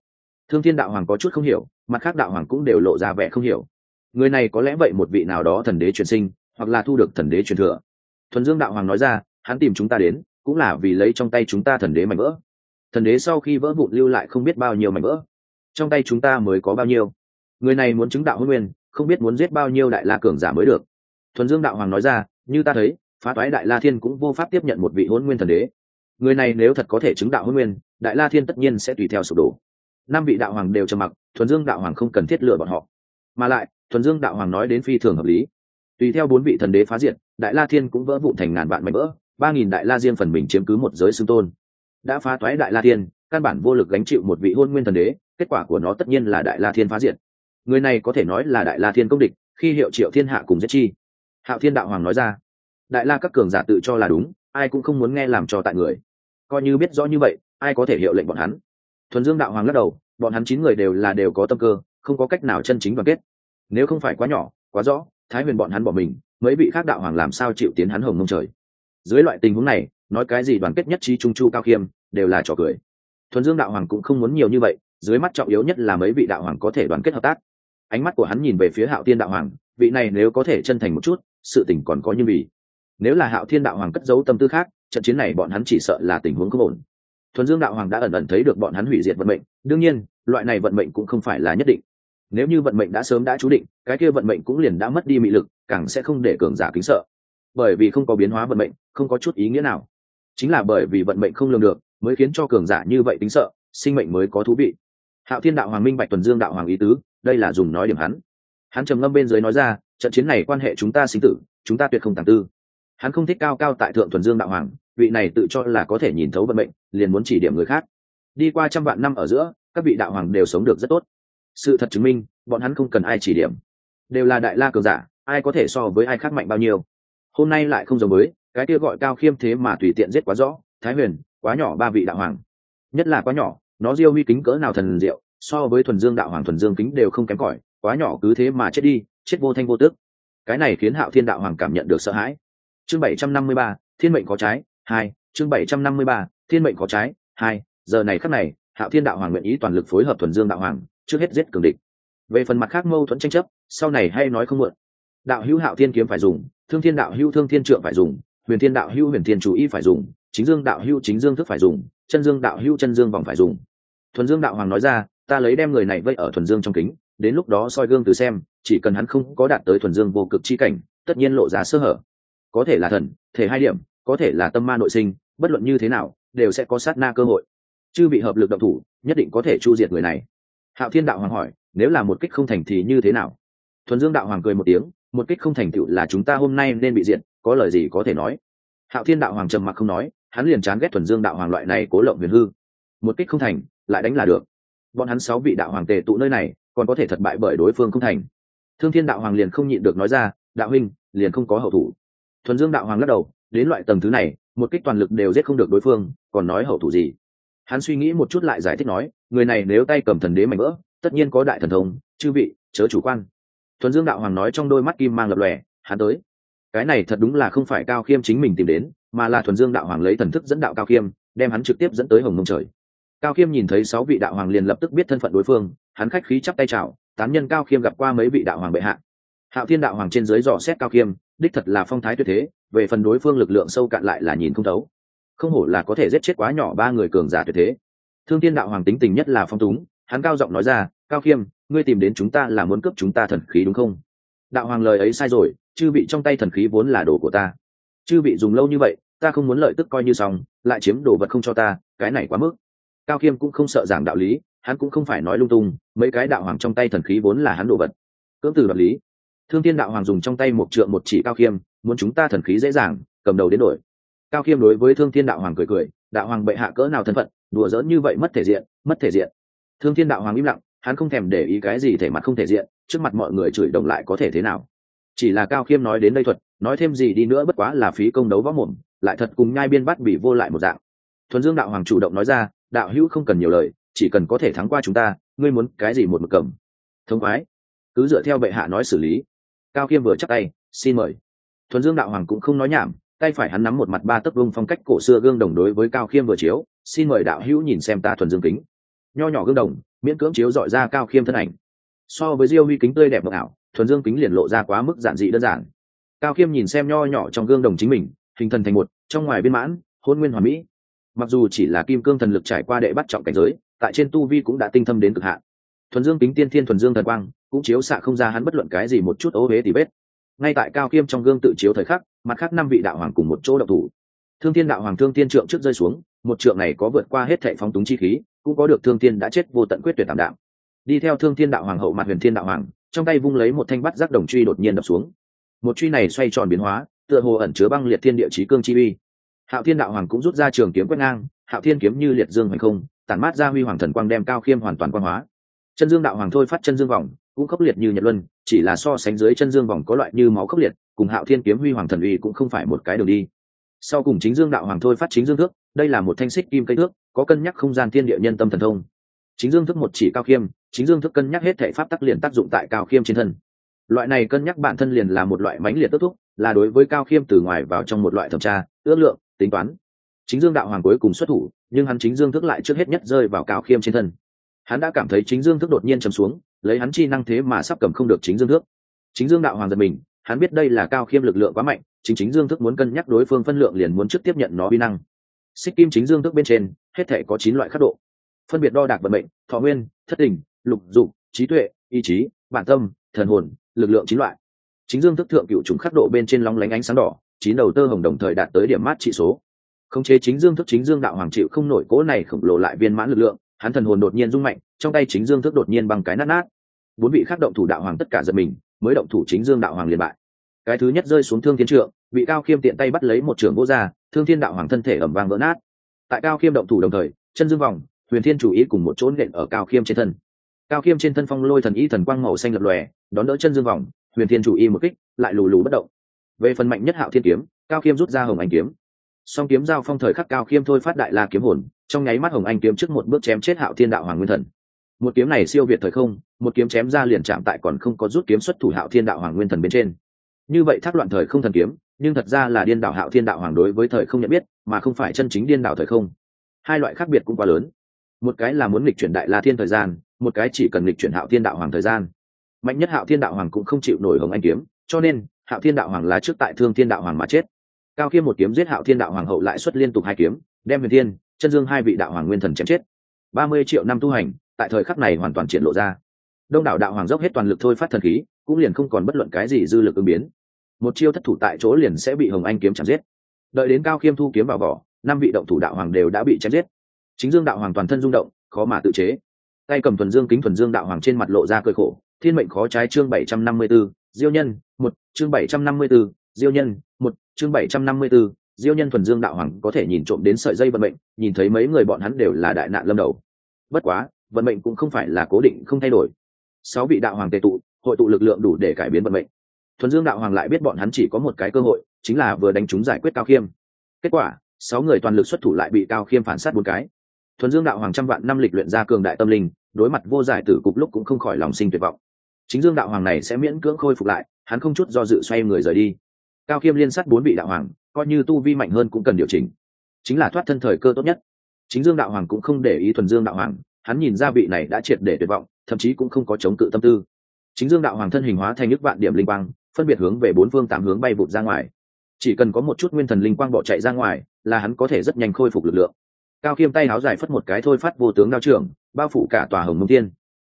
Thương thiên đạo hoàng có chút không hiểu, mặt khác đạo hoàng cũng đều lộ ra vẻ không hiểu. Người này có lẽ vậy một vị nào đó thần đế truyền sinh, hoặc là thu được thần đế truyền thừa thuần dương đạo hoàng nói ra, hắn tìm chúng ta đến, cũng là vì lấy trong tay chúng ta thần đế mảnh vỡ. Thần đế sau khi vỡ vụn lưu lại không biết bao nhiêu mảnh vỡ. Trong tay chúng ta mới có bao nhiêu? Người này muốn chứng đạo hôn nguyên, không biết muốn giết bao nhiêu đại la cường giả mới được. Thuần dương đạo hoàng nói ra, như ta thấy, phá toái đại la thiên cũng vô pháp tiếp nhận một vị hôn nguyên thần đế. Người này nếu thật có thể chứng đạo hôn nguyên, đại la thiên tất nhiên sẽ tùy theo sụp đổ. Năm vị đạo hoàng đều trầm mặc, thuần dương đạo hoàng không cần thiết lựa bọn họ. Mà lại, thuần dương đạo hoàng nói đến phi thường hợp lý tùy theo bốn vị thần đế phá diệt, đại la thiên cũng vỡ vụn thành ngàn vạn mảnh vỡ, ba nghìn đại la riêng phần mình chiếm cứ một giới xưng tôn. Đã phá toái đại la thiên, căn bản vô lực gánh chịu một vị hôn nguyên thần đế, kết quả của nó tất nhiên là đại la thiên phá diệt. Người này có thể nói là đại la thiên công địch, khi hiệu triệu thiên hạ cùng giết chi. Hạo thiên đạo hoàng nói ra, đại la các cường giả tự cho là đúng, ai cũng không muốn nghe làm cho tại người. Coi như biết rõ như vậy, ai có thể hiệu lệnh bọn hắn? Thuần dương đạo hoàng lắc đầu, bọn hắn chín người đều là đều có tâm cơ, không có cách nào chân chính đoàn kết. Nếu không phải quá nhỏ, quá rõ thái huyền bọn hắn bỏ mình, mấy vị khác đạo hoàng làm sao chịu tiến hắn hồng mông trời? Dưới loại tình huống này, nói cái gì đoàn kết nhất trí trung chu cao khiêm, đều là trò cười. Thuần dương đạo hoàng cũng không muốn nhiều như vậy, dưới mắt trọng yếu nhất là mấy vị đạo hoàng có thể đoàn kết hợp tác. Ánh mắt của hắn nhìn về phía hạo tiên đạo hoàng, vị này nếu có thể chân thành một chút, sự tình còn có như vì nếu là hạo thiên đạo hoàng cất giấu tâm tư khác, trận chiến này bọn hắn chỉ sợ là tình huống không ổn. Thuần dương đạo hoàng đã ẩn ẩn thấy được bọn hắn hủy diệt vận mệnh, đương nhiên, loại này vận mệnh cũng không phải là nhất định nếu như vận mệnh đã sớm đã chú định, cái kia vận mệnh cũng liền đã mất đi mị lực, càng sẽ không để cường giả kính sợ. Bởi vì không có biến hóa vận mệnh, không có chút ý nghĩa nào. Chính là bởi vì vận mệnh không lường được, mới khiến cho cường giả như vậy tính sợ, sinh mệnh mới có thú vị. Hạo thiên đạo hoàng minh bạch tuần dương đạo hoàng ý tứ, đây là dùng nói điểm hắn. Hắn trầm ngâm bên dưới nói ra, trận chiến này quan hệ chúng ta sinh tử, chúng ta tuyệt không tàng tư. Hắn không thích cao cao tại thượng tuần dương đạo hoàng, vị này tự cho là có thể nhìn thấu vận mệnh, liền muốn chỉ điểm người khác. Đi qua trăm vạn năm ở giữa, các vị đạo hoàng đều sống được rất tốt sự thật chứng minh, bọn hắn không cần ai chỉ điểm. Đều là đại la cường giả, ai có thể so với ai khác mạnh bao nhiêu. Hôm nay lại không giống với, cái kia gọi cao khiêm thế mà tùy tiện giết quá rõ, thái huyền, quá nhỏ ba vị đạo hoàng. Nhất là quá nhỏ, nó diêu huy kính cỡ nào thần diệu, so với thuần dương đạo hoàng thuần dương kính đều không kém cỏi, quá nhỏ cứ thế mà chết đi, chết vô thanh vô tức. cái này khiến hạo thiên đạo hoàng cảm nhận được sợ hãi. Chương bảy trăm năm mươi ba, thiên mệnh có trái, hai, chương bảy trăm năm mươi ba, thiên mệnh có trái, hai, giờ này khắc này, hạo thiên đạo hoàng nguyện ý toàn lực phối hợp thuần dương đạo hoàng trước hết giết cường địch. Về phần mặt khác mâu thuẫn tranh chấp, sau này hay nói không mượn. Đạo hữu hạo thiên kiếm phải dùng, thương thiên đạo hữu thương thiên trượng phải dùng, huyền thiên đạo hữu huyền thiên chủ y phải dùng, chính dương đạo hữu chính dương thức phải dùng, chân dương đạo hữu chân dương vòng phải dùng. Thuần dương đạo hoàng nói ra, ta lấy đem người này vây ở thuần dương trong kính, đến lúc đó soi gương từ xem, chỉ cần hắn không có đạt tới thuần dương vô cực chi cảnh, tất nhiên lộ ra sơ hở. Có thể là thần, thể hai điểm, có thể là tâm ma nội sinh, bất luận như thế nào, đều sẽ có sát na cơ hội. Chư bị hợp lực động thủ, nhất định có thể chu diệt người này hạo thiên đạo hoàng hỏi, nếu là một kích không thành thì như thế nào? Thuần dương đạo hoàng cười một tiếng, một kích không thành tựu là chúng ta hôm nay nên bị diện có lời gì có thể nói? Hạo thiên đạo hoàng trầm mặc không nói, hắn liền chán ghét thuần dương đạo hoàng loại này cố lộng huyền hư. Một kích không thành, lại đánh là được. Bọn hắn sáu vị đạo hoàng tề tụ nơi này, còn có thể thất bại bởi đối phương không thành. Thương thiên đạo hoàng liền không nhịn được nói ra, đạo huynh, liền không có hậu thủ. Thuần dương đạo hoàng lắc đầu, đến loại tầng thứ này, một kích toàn lực đều giết không được đối phương, còn nói hậu thủ gì? Hắn suy nghĩ một chút lại giải thích nói, người này nếu tay cầm thần đế mạnh vỡ, tất nhiên có đại thần thông, chư vị, chớ chủ quan. Thuần dương đạo hoàng nói trong đôi mắt kim mang lập lòe, hắn tới. Cái này thật đúng là không phải cao khiêm chính mình tìm đến, mà là thuần dương đạo hoàng lấy thần thức dẫn đạo cao khiêm, đem hắn trực tiếp dẫn tới hồng mông trời. Cao khiêm nhìn thấy sáu vị đạo hoàng liền lập tức biết thân phận đối phương, hắn khách khí chắp tay chào, tán nhân cao khiêm gặp qua mấy vị đạo hoàng bệ hạ. Hạo thiên đạo hoàng trên dưới dò xét cao khiêm, đích thật là phong thái tuyệt thế, về phần đối phương lực lượng sâu cạn lại là nhìn không thấu không hổ là có thể giết chết quá nhỏ ba người cường giả tuyệt thế. Thương thiên đạo hoàng tính tình nhất là phong túng, hắn cao giọng nói ra, cao khiêm, ngươi tìm đến chúng ta là muốn cướp chúng ta thần khí đúng không? Đạo hoàng lời ấy sai rồi, chư bị trong tay thần khí vốn là đồ của ta. Chư bị dùng lâu như vậy, ta không muốn lợi tức coi như xong, lại chiếm đồ vật không cho ta, cái này quá mức. Cao khiêm cũng không sợ giảng đạo lý, hắn cũng không phải nói lung tung, mấy cái đạo hoàng trong tay thần khí vốn là hắn đồ vật. Cưỡng từ đạo lý. Thương thiên đạo hoàng dùng trong tay một trượng một chỉ cao khiêm, muốn chúng ta thần khí dễ dàng, cầm đầu đến đổi cao khiêm đối với thương thiên đạo hoàng cười cười, đạo hoàng bệ hạ cỡ nào thân phận, đùa dỡn như vậy mất thể diện, mất thể diện. Thương thiên đạo hoàng im lặng, hắn không thèm để ý cái gì thể mặt không thể diện, trước mặt mọi người chửi đồng lại có thể thế nào. Chỉ là cao khiêm nói đến đây thuật, nói thêm gì đi nữa bất quá là phí công đấu võ mồm, lại thật cùng nhai biên bắt bị vô lại một dạng. Thuần dương đạo hoàng chủ động nói ra, đạo hữu không cần nhiều lời, chỉ cần có thể thắng qua chúng ta, ngươi muốn cái gì một mực cầm? Thông khoái. Cứ dựa theo bệ hạ nói xử lý. Cao khiêm vừa chắc tay, xin mời. Thuần dương đạo hoàng cũng không nói nhảm tay phải hắn nắm một mặt ba tấc vông phong cách cổ xưa gương đồng đối với cao khiêm vừa chiếu, xin mời đạo hữu nhìn xem ta thuần dương kính. Nho nhỏ gương đồng, miễn cưỡng chiếu dọi ra cao khiêm thân ảnh. So với diêu huy kính tươi đẹp mộng ảo, thuần dương kính liền lộ ra quá mức giản dị đơn giản. Cao khiêm nhìn xem nho nhỏ trong gương đồng chính mình, hình thần thành một, trong ngoài biên mãn, hôn nguyên hoàn mỹ. Mặc dù chỉ là kim cương thần lực trải qua đệ bắt trọng cảnh giới, tại trên tu vi cũng đã tinh thâm đến cực hạn. Thuần dương kính tiên thiên thuần dương thần quang, cũng chiếu xạ không ra hắn bất luận cái gì một chút ố huế tì vết. Ngay tại cao khiêm trong gương tự chiếu thời khắc mặt khác năm vị đạo hoàng cùng một chỗ độc thủ. Thương thiên đạo hoàng thương thiên trượng trước rơi xuống, một trượng này có vượt qua hết thệ phóng túng chi khí, cũng có được thương thiên đã chết vô tận quyết tuyệt tạm đạo. Đi theo thương thiên đạo hoàng hậu mặt huyền thiên đạo hoàng, trong tay vung lấy một thanh bắt giác đồng truy đột nhiên đập xuống. Một truy này xoay tròn biến hóa, tựa hồ ẩn chứa băng liệt thiên địa chí cương chi uy. Hạo thiên đạo hoàng cũng rút ra trường kiếm quét ngang, hạo thiên kiếm như liệt dương hành không, tản mát ra huy hoàng thần quang đem cao khiêm hoàn toàn quang hóa. Chân dương đạo hoàng thôi phát chân dương vòng, cũng khốc liệt như nhật luân, chỉ là so sánh dưới chân dương vòng có loại như máu khốc liệt cùng hạo thiên kiếm huy hoàng thần uy cũng không phải một cái đường đi. Sau cùng chính dương đạo hoàng thôi phát chính dương thước, đây là một thanh xích kim cây thước, có cân nhắc không gian thiên địa nhân tâm thần thông. Chính dương thức một chỉ cao khiêm, chính dương thức cân nhắc hết thể pháp tắc liền tác dụng tại cao khiêm trên thân. Loại này cân nhắc bản thân liền là một loại mãnh liệt tất thúc, là đối với cao khiêm từ ngoài vào trong một loại thẩm tra, ước lượng, tính toán. Chính dương đạo hoàng cuối cùng xuất thủ, nhưng hắn chính dương thức lại trước hết nhất rơi vào cao khiêm trên thân. Hắn đã cảm thấy chính dương thức đột nhiên chầm xuống, lấy hắn chi năng thế mà sắp cầm không được chính dương thước. Chính dương đạo hoàng giật mình hắn biết đây là cao khiêm lực lượng quá mạnh, chính chính dương thức muốn cân nhắc đối phương phân lượng liền muốn trước tiếp nhận nó vi năng. Xích kim chính dương thức bên trên, hết thể có chín loại khắc độ. Phân biệt đo đạc vận mệnh, thọ nguyên, thất tình, lục dục, trí tuệ, ý chí, bản tâm, thần hồn, lực lượng chín loại. Chính dương thức thượng cựu trùng khắc độ bên trên long lánh ánh sáng đỏ, chín đầu tơ hồng đồng thời đạt tới điểm mát trị số. Khống chế chính dương thức chính dương đạo hoàng chịu không nổi cố này khổng lồ lại viên mãn lực lượng, hắn thần hồn đột nhiên rung mạnh, trong tay chính dương thức đột nhiên bằng cái nát nát. Bốn vị khắc động thủ đạo hoàng tất cả giật mình mới động thủ chính dương đạo hoàng liền bại. Cái thứ nhất rơi xuống thương thiên trượng, bị cao khiêm tiện tay bắt lấy một trường vô gia, thương thiên đạo hoàng thân thể ẩm vang vỡ nát. Tại cao khiêm động thủ đồng thời, chân dương vòng, huyền thiên chủ ý cùng một chỗ nện ở cao khiêm trên thân. Cao khiêm trên thân phong lôi thần ý thần quang màu xanh lập lòe, đón đỡ chân dương vòng, huyền thiên chủ y một kích, lại lù lù bất động. Về phần mạnh nhất hạo thiên kiếm, cao khiêm rút ra hồng anh kiếm. Song kiếm giao phong thời khắc cao khiêm thôi phát đại la kiếm hồn, trong nháy mắt hồng anh kiếm trước một bước chém chết hạo thiên đạo hoàng nguyên thần một kiếm này siêu việt thời không, một kiếm chém ra liền chạm tại còn không có rút kiếm xuất thủ hạo thiên đạo hoàng nguyên thần bên trên. Như vậy thác loạn thời không thần kiếm, nhưng thật ra là điên đảo hạo thiên đạo hoàng đối với thời không nhận biết, mà không phải chân chính điên đảo thời không. Hai loại khác biệt cũng quá lớn. Một cái là muốn lịch chuyển đại la thiên thời gian, một cái chỉ cần lịch chuyển hạo thiên đạo hoàng thời gian. Mạnh nhất hạo thiên đạo hoàng cũng không chịu nổi hồng anh kiếm, cho nên hạo thiên đạo hoàng là trước tại thương thiên đạo hoàng mà chết. Cao khiêm một kiếm giết hạo thiên đạo hoàng hậu lại xuất liên tục hai kiếm, đem huyền thiên, chân dương hai vị đạo hoàng nguyên thần chém chết. Ba mươi triệu năm tu hành tại thời khắc này hoàn toàn triển lộ ra. Đông đảo đạo hoàng dốc hết toàn lực thôi phát thần khí cũng liền không còn bất luận cái gì dư lực ứng biến. Một chiêu thất thủ tại chỗ liền sẽ bị hồng anh kiếm chém giết. Đợi đến cao khiêm thu kiếm vào vỏ năm vị động thủ đạo hoàng đều đã bị chém giết. Chính dương đạo hoàng toàn thân rung động khó mà tự chế. Tay cầm thuần dương kính thuần dương đạo hoàng trên mặt lộ ra cơi khổ thiên mệnh khó trái chương bảy trăm năm mươi 754, diêu nhân một chương bảy trăm năm mươi 754, diêu nhân một chương bảy trăm năm mươi 754, diêu nhân thuần dương đạo hoàng có thể nhìn trộm đến sợi dây vận mệnh nhìn thấy mấy người bọn hắn đều là đại nạn lâm đầu. Bất quá vận mệnh cũng không phải là cố định, không thay đổi. Sáu vị đạo hoàng tề tụ, hội tụ lực lượng đủ để cải biến vận mệnh. Thuần dương đạo hoàng lại biết bọn hắn chỉ có một cái cơ hội, chính là vừa đánh chúng giải quyết cao khiêm. Kết quả, sáu người toàn lực xuất thủ lại bị cao khiêm phản sát một cái. Thuần dương đạo hoàng trăm vạn năm lịch luyện ra cường đại tâm linh, đối mặt vô giải tử cục lúc cũng không khỏi lòng sinh tuyệt vọng. Chính dương đạo hoàng này sẽ miễn cưỡng khôi phục lại, hắn không chút do dự xoay người rời đi. Cao khiêm liên sát bốn vị đạo hoàng, coi như tu vi mạnh hơn cũng cần điều chỉnh. Chính là thoát thân thời cơ tốt nhất. Chính dương đạo hoàng cũng không để ý thuần dương đạo hoàng hắn nhìn ra vị này đã triệt để tuyệt vọng, thậm chí cũng không có chống cự tâm tư. Chính dương đạo hoàng thân hình hóa thành nước vạn điểm linh quang, phân biệt hướng về bốn phương tám hướng bay vụt ra ngoài. Chỉ cần có một chút nguyên thần linh quang bỏ chạy ra ngoài, là hắn có thể rất nhanh khôi phục lực lượng. Cao khiêm tay háo dài phất một cái thôi phát vô tướng đao trưởng bao phủ cả tòa hồng mông tiên.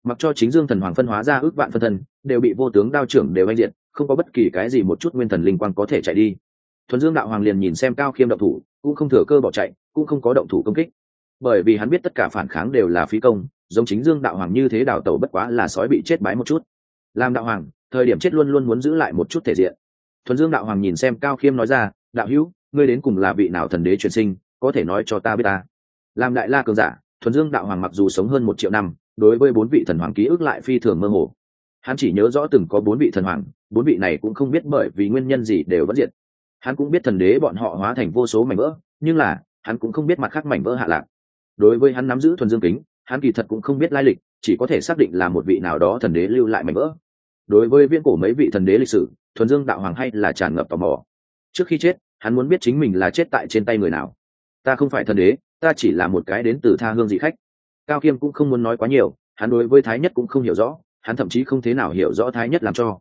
mặc cho chính dương thần hoàng phân hóa ra ước vạn phân thân, đều bị vô tướng đao trưởng đều anh diện, không có bất kỳ cái gì một chút nguyên thần linh quang có thể chạy đi. Thuần dương đạo hoàng liền nhìn xem cao khiêm động thủ, cũng không thừa cơ bỏ chạy, cũng không có động thủ công kích bởi vì hắn biết tất cả phản kháng đều là phí công, giống chính dương đạo hoàng như thế đào tẩu bất quá là sói bị chết bái một chút. Làm đạo hoàng, thời điểm chết luôn luôn muốn giữ lại một chút thể diện. Thuần dương đạo hoàng nhìn xem cao khiêm nói ra, đạo hữu, ngươi đến cùng là vị nào thần đế truyền sinh, có thể nói cho ta biết ta? Làm đại la cường giả, thuần dương đạo hoàng mặc dù sống hơn một triệu năm, đối với bốn vị thần hoàng ký ức lại phi thường mơ hồ. Hắn chỉ nhớ rõ từng có bốn vị thần hoàng, bốn vị này cũng không biết bởi vì nguyên nhân gì đều vẫn diệt. Hắn cũng biết thần đế bọn họ hóa thành vô số mảnh vỡ, nhưng là, hắn cũng không biết mặt khác mảnh vỡ hạ lạc đối với hắn nắm giữ thuần dương kính, hắn kỳ thật cũng không biết lai lịch, chỉ có thể xác định là một vị nào đó thần đế lưu lại mảnh vỡ. Đối với viên cổ mấy vị thần đế lịch sử, thuần dương đạo hoàng hay là tràn ngập tò mò. Trước khi chết, hắn muốn biết chính mình là chết tại trên tay người nào. Ta không phải thần đế, ta chỉ là một cái đến từ tha hương dị khách. Cao kiêm cũng không muốn nói quá nhiều, hắn đối với thái nhất cũng không hiểu rõ, hắn thậm chí không thế nào hiểu rõ thái nhất làm cho.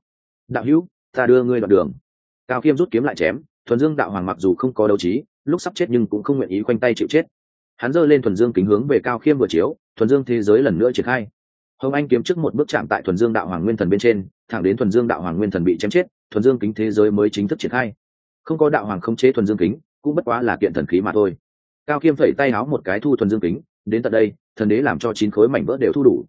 Đạo hữu, ta đưa ngươi đoạn đường. Cao kiêm rút kiếm lại chém, thuần dương đạo hoàng mặc dù không có đấu trí, lúc sắp chết nhưng cũng không nguyện ý khoanh tay chịu chết hắn giơ lên thuần dương kính hướng về cao khiêm vừa chiếu, thuần dương thế giới lần nữa triển khai. Hồng anh kiếm trước một bước chạm tại thuần dương đạo hoàng nguyên thần bên trên, thẳng đến thuần dương đạo hoàng nguyên thần bị chém chết, thuần dương kính thế giới mới chính thức triển khai. Không có đạo hoàng không chế thuần dương kính, cũng bất quá là kiện thần khí mà thôi. Cao khiêm phẩy tay áo một cái thu thuần dương kính, đến tận đây, thần đế làm cho chín khối mảnh vỡ đều thu đủ.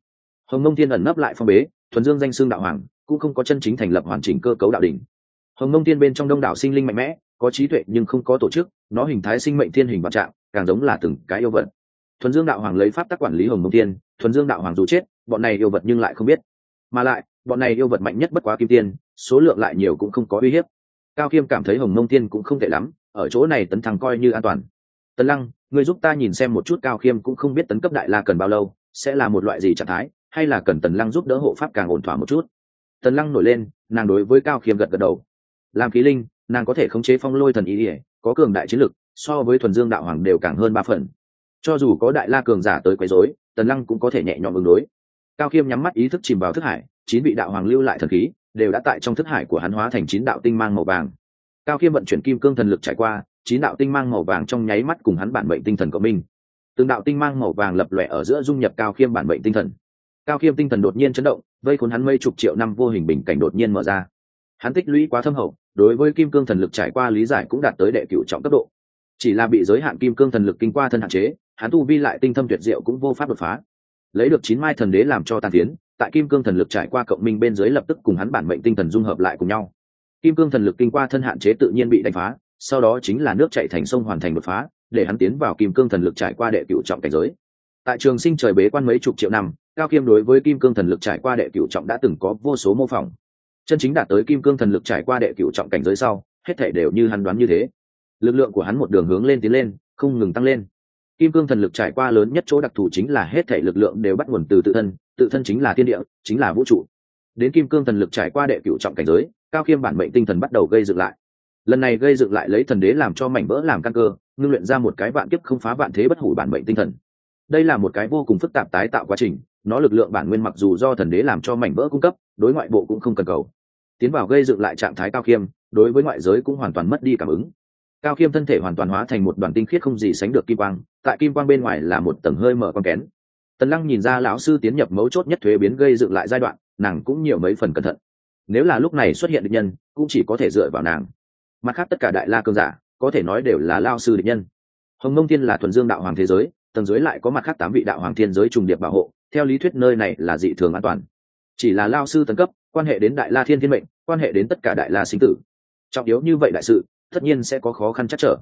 Hồng mông thiên ẩn nấp lại phong bế, thuần dương danh xương đạo hoàng, cũng không có chân chính thành lập hoàn chỉnh cơ cấu đạo đình hồng mông thiên bên trong đông đảo sinh linh mạnh mẽ có trí tuệ nhưng không có tổ chức, nó hình thái sinh mệnh thiên hình vạn trạng, càng giống là từng cái yêu vật. Thuần dương đạo hoàng lấy pháp tác quản lý hồng mông tiên thuần dương đạo hoàng dù chết, bọn này yêu vật nhưng lại không biết. Mà lại, bọn này yêu vật mạnh nhất bất quá kim tiên, số lượng lại nhiều cũng không có uy hiếp. Cao khiêm cảm thấy hồng mông tiên cũng không tệ lắm, ở chỗ này tấn thăng coi như an toàn. Tấn lăng người giúp ta nhìn xem một chút cao khiêm cũng không biết tấn cấp đại la cần bao lâu, sẽ là một loại gì trạng thái, hay là cần tần lăng giúp đỡ hộ pháp càng ổn thỏa một chút. Tần lăng nổi lên, nàng đối với cao khiêm gật gật đầu. Làm khí linh nàng có thể khống chế phong lôi thần ý ỉa, có cường đại chiến lực, so với thuần dương đạo hoàng đều càng hơn ba phần. Cho dù có đại la cường giả tới quấy rối, tần lăng cũng có thể nhẹ nhõm ứng đối. Cao khiêm nhắm mắt ý thức chìm vào thức hải, chín vị đạo hoàng lưu lại thần khí, đều đã tại trong thức hải của hắn hóa thành chín đạo tinh mang màu vàng. Cao khiêm vận chuyển kim cương thần lực trải qua, chín đạo tinh mang màu vàng trong nháy mắt cùng hắn bản bệnh tinh thần của mình từng đạo tinh mang màu vàng lập lòe ở giữa dung nhập cao khiêm bản bệnh tinh thần. Cao khiêm tinh thần đột nhiên chấn động, vây khốn hắn mây chục triệu năm vô hình bình cảnh đột nhiên mở ra. Hắn tích lũy quá thâm hậu đối với kim cương thần lực trải qua lý giải cũng đạt tới đệ cựu trọng cấp độ. Chỉ là bị giới hạn kim cương thần lực kinh qua thân hạn chế, hắn tu vi lại tinh thâm tuyệt diệu cũng vô pháp đột phá. Lấy được chín mai thần đế làm cho tàn tiến tại kim cương thần lực trải qua cộng minh bên dưới lập tức cùng hắn bản mệnh tinh thần dung hợp lại cùng nhau. Kim cương thần lực kinh qua thân hạn chế tự nhiên bị đánh phá, sau đó chính là nước chạy thành sông hoàn thành đột phá, để hắn tiến vào kim cương thần lực trải qua đệ cựu trọng cảnh giới. Tại trường sinh trời bế quan mấy chục triệu năm, cao kiêm đối với kim cương thần lực trải qua đệ cựu trọng đã từng có vô số mô phỏng chân chính đạt tới kim cương thần lực trải qua đệ cựu trọng cảnh giới sau, hết thể đều như hắn đoán như thế. Lực lượng của hắn một đường hướng lên tiến lên, không ngừng tăng lên. Kim cương thần lực trải qua lớn nhất chỗ đặc thù chính là hết thể lực lượng đều bắt nguồn từ tự thân tự thân chính là thiên địa, chính là vũ trụ. Đến kim cương thần lực trải qua đệ cựu trọng cảnh giới, cao khiêm bản mệnh tinh thần bắt đầu gây dựng lại. Lần này gây dựng lại lấy thần đế làm cho mảnh vỡ làm căn cơ, ngưng luyện ra một cái vạn kiếp không phá vạn thế bất hủ bản mệnh tinh thần. Đây là một cái vô cùng phức tạp tái tạo quá trình, nó lực lượng bản nguyên mặc dù do thần đế làm cho mảnh vỡ cung cấp đối ngoại bộ cũng không cần cầu. Tiến vào gây dựng lại trạng thái cao khiêm, đối với ngoại giới cũng hoàn toàn mất đi cảm ứng. Cao khiêm thân thể hoàn toàn hóa thành một đoàn tinh khiết không gì sánh được kim quang, tại kim quang bên ngoài là một tầng hơi mở con kén. Tần lăng nhìn ra lão sư tiến nhập mấu chốt nhất thuế biến gây dựng lại giai đoạn, nàng cũng nhiều mấy phần cẩn thận. Nếu là lúc này xuất hiện địch nhân, cũng chỉ có thể dựa vào nàng. Mặt khác tất cả đại la cương giả, có thể nói đều là lao sư địch nhân. Hồng mông tiên là thuần dương đạo hoàng thế giới, tầng dưới lại có mặt khác tám vị đạo hoàng thiên giới trùng điệp bảo hộ, theo lý thuyết nơi này là dị thường an toàn chỉ là lao sư tấn cấp, quan hệ đến đại la thiên thiên mệnh, quan hệ đến tất cả đại la sinh tử. Trọng yếu như vậy đại sự, tất nhiên sẽ có khó khăn chắc trở.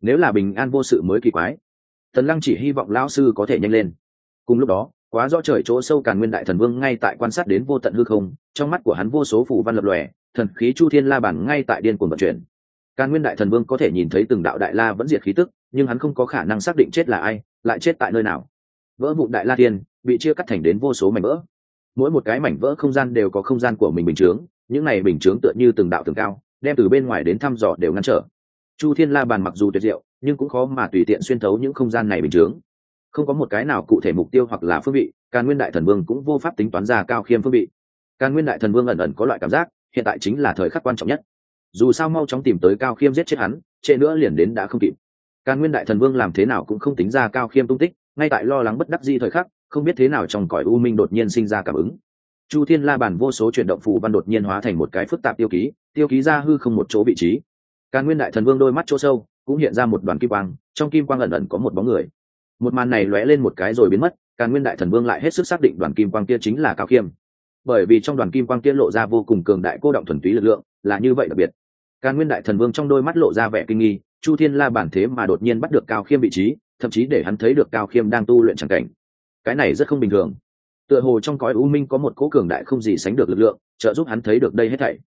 Nếu là bình an vô sự mới kỳ quái. Tần lăng chỉ hy vọng lao sư có thể nhanh lên. Cùng lúc đó, quá rõ trời chỗ sâu càn nguyên đại thần vương ngay tại quan sát đến vô tận hư không, trong mắt của hắn vô số phủ văn lập lòe, thần khí chu thiên la bản ngay tại điên cuồng vận chuyển. Càn nguyên đại thần vương có thể nhìn thấy từng đạo đại la vẫn diệt khí tức, nhưng hắn không có khả năng xác định chết là ai, lại chết tại nơi nào. Vỡ vụ đại la thiên, bị chia cắt thành đến vô số mảnh vỡ mỗi một cái mảnh vỡ không gian đều có không gian của mình bình chướng, những này bình chướng tựa như từng đạo tường cao, đem từ bên ngoài đến thăm dò đều ngăn trở. Chu thiên la bàn mặc dù tuyệt diệu, nhưng cũng khó mà tùy tiện xuyên thấu những không gian này bình chướng. Không có một cái nào cụ thể mục tiêu hoặc là phương vị, càn nguyên đại thần vương cũng vô pháp tính toán ra cao khiêm phương vị. Càn nguyên đại thần vương ẩn ẩn có loại cảm giác, hiện tại chính là thời khắc quan trọng nhất. Dù sao mau chóng tìm tới cao khiêm giết chết hắn, trễ nữa liền đến đã không kịp. Càn nguyên đại thần vương làm thế nào cũng không tính ra cao khiêm tung tích, ngay tại lo lắng bất đắc di thời khắc không biết thế nào trong cõi u minh đột nhiên sinh ra cảm ứng. Chu thiên la bàn vô số chuyển động phù văn đột nhiên hóa thành một cái phức tạp tiêu ký tiêu ký ra hư không một chỗ vị trí. Càn nguyên đại thần vương đôi mắt chỗ sâu, cũng hiện ra một đoàn kim quang, trong kim quang ẩn ẩn có một bóng người. Một màn này lóe lên một cái rồi biến mất, càn nguyên đại thần vương lại hết sức xác định đoàn kim quang kia chính là cao khiêm. Bởi vì trong đoàn kim quang kia lộ ra vô cùng cường đại cô động thuần túy lực lượng, là như vậy đặc biệt. Càn nguyên đại thần vương trong đôi mắt lộ ra vẻ kinh nghi, chu thiên la bản thế mà đột nhiên bắt được cao khiêm vị trí, thậm chí để hắn thấy được cao khiêm đang tu luyện c cảnh cái này rất không bình thường. Tựa hồ trong cõi u minh có một cỗ cường đại không gì sánh được lực lượng trợ giúp hắn thấy được đây hết thảy.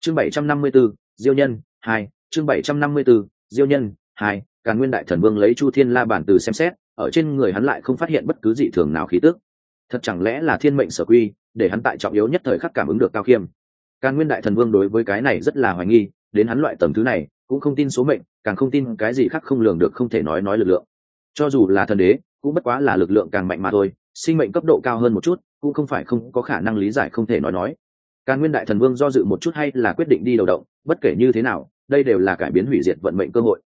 Chương bảy trăm năm mươi 754, diêu nhân hai chương bảy trăm năm mươi 754, diêu nhân hai càn nguyên đại thần vương lấy chu thiên la bản từ xem xét ở trên người hắn lại không phát hiện bất cứ dị thường nào khí tức. Thật chẳng lẽ là thiên mệnh sở quy để hắn tại trọng yếu nhất thời khắc cảm ứng được cao khiêm? Càn nguyên đại thần vương đối với cái này rất là hoài nghi đến hắn loại tầm thứ này cũng không tin số mệnh càng không tin cái gì khác không lường được không thể nói nói lực lượng cho dù là thần đế, cũng bất quá là lực lượng càng mạnh mà thôi, sinh mệnh cấp độ cao hơn một chút, cũng không phải không có khả năng lý giải không thể nói nói. Càng nguyên đại thần vương do dự một chút hay là quyết định đi đầu động, bất kể như thế nào, đây đều là cải biến hủy diệt vận mệnh cơ hội.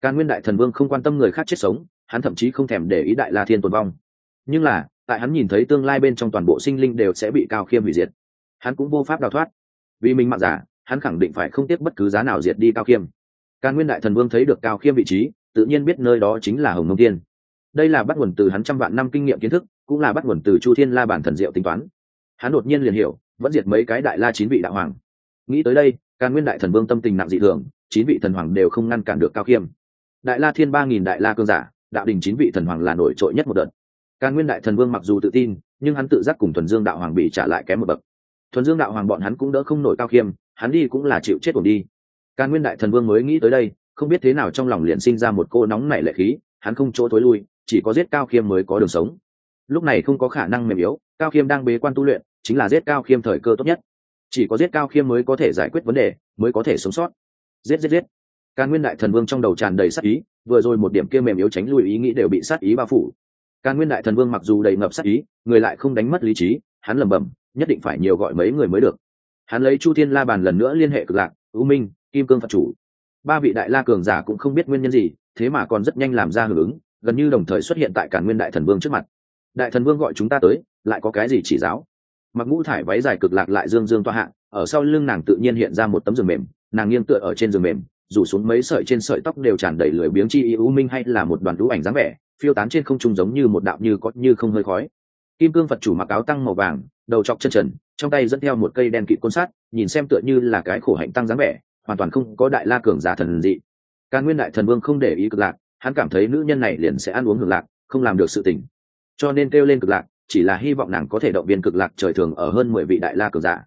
Càng nguyên đại thần vương không quan tâm người khác chết sống, hắn thậm chí không thèm để ý đại la thiên tồn vong. Nhưng là, tại hắn nhìn thấy tương lai bên trong toàn bộ sinh linh đều sẽ bị cao khiêm hủy diệt, hắn cũng vô pháp đào thoát. Vì mình mặc giả, hắn khẳng định phải không tiếc bất cứ giá nào diệt đi cao khiêm. Càng nguyên đại thần vương thấy được cao khiêm vị trí tự nhiên biết nơi đó chính là hồng nông tiên đây là bắt nguồn từ hắn trăm vạn năm kinh nghiệm kiến thức, cũng là bắt nguồn từ chu thiên la bản thần diệu tính toán. Hắn đột nhiên liền hiểu, vẫn diệt mấy cái đại la chín vị đạo hoàng. Nghĩ tới đây, càn nguyên đại thần vương tâm tình nặng dị thường, chín vị thần hoàng đều không ngăn cản được cao khiêm. Đại la thiên ba nghìn đại la cương giả, đạo đình chín vị thần hoàng là nổi trội nhất một đợt. Càn nguyên đại thần vương mặc dù tự tin, nhưng hắn tự giác cùng thuần dương đạo hoàng bị trả lại kém một bậc. Thuần dương đạo hoàng bọn hắn cũng đỡ không nổi cao khiêm, hắn đi cũng là chịu chết ổn đi. Càn nguyên đại thần vương mới nghĩ tới đây không biết thế nào trong lòng liền sinh ra một cô nóng nảy lệ khí, hắn không chỗ thối lui, chỉ có giết cao khiêm mới có đường sống. Lúc này không có khả năng mềm yếu, cao khiêm đang bế quan tu luyện, chính là giết cao khiêm thời cơ tốt nhất. Chỉ có giết cao khiêm mới có thể giải quyết vấn đề, mới có thể sống sót. Giết giết giết. Càn nguyên đại thần vương trong đầu tràn đầy sát ý, vừa rồi một điểm kia mềm yếu tránh lui ý nghĩ đều bị sát ý bao phủ. Càn nguyên đại thần vương mặc dù đầy ngập sát ý, người lại không đánh mất lý trí, hắn lẩm bẩm, nhất định phải nhiều gọi mấy người mới được. Hắn lấy chu thiên la bàn lần nữa liên hệ cực lạc ưu minh, kim cương phật chủ ba vị đại la cường giả cũng không biết nguyên nhân gì, thế mà còn rất nhanh làm ra hưởng ứng, gần như đồng thời xuất hiện tại cản nguyên đại thần vương trước mặt. Đại thần vương gọi chúng ta tới, lại có cái gì chỉ giáo? Mặc ngũ thải váy dài cực lạc lại dương dương toa hạ, ở sau lưng nàng tự nhiên hiện ra một tấm giường mềm, nàng nghiêng tựa ở trên giường mềm, rủ xuống mấy sợi trên sợi tóc đều tràn đầy lười biếng chi ưu minh hay là một đoàn lũ ảnh dáng vẻ, phiêu tán trên không trung giống như một đạo như có như không hơi khói. Kim cương phật chủ mặc áo tăng màu vàng, đầu chọc chân trần, trong tay dẫn theo một cây đen kịt côn sát, nhìn xem tựa như là cái khổ hạnh tăng dáng vẻ hoàn toàn không có đại la cường giả thần dị. Càn nguyên đại thần vương không để ý cực lạc, hắn cảm thấy nữ nhân này liền sẽ ăn uống hưởng lạc, không làm được sự tình. Cho nên kêu lên cực lạc, chỉ là hy vọng nàng có thể động viên cực lạc trời thường ở hơn mười vị đại la cường giả.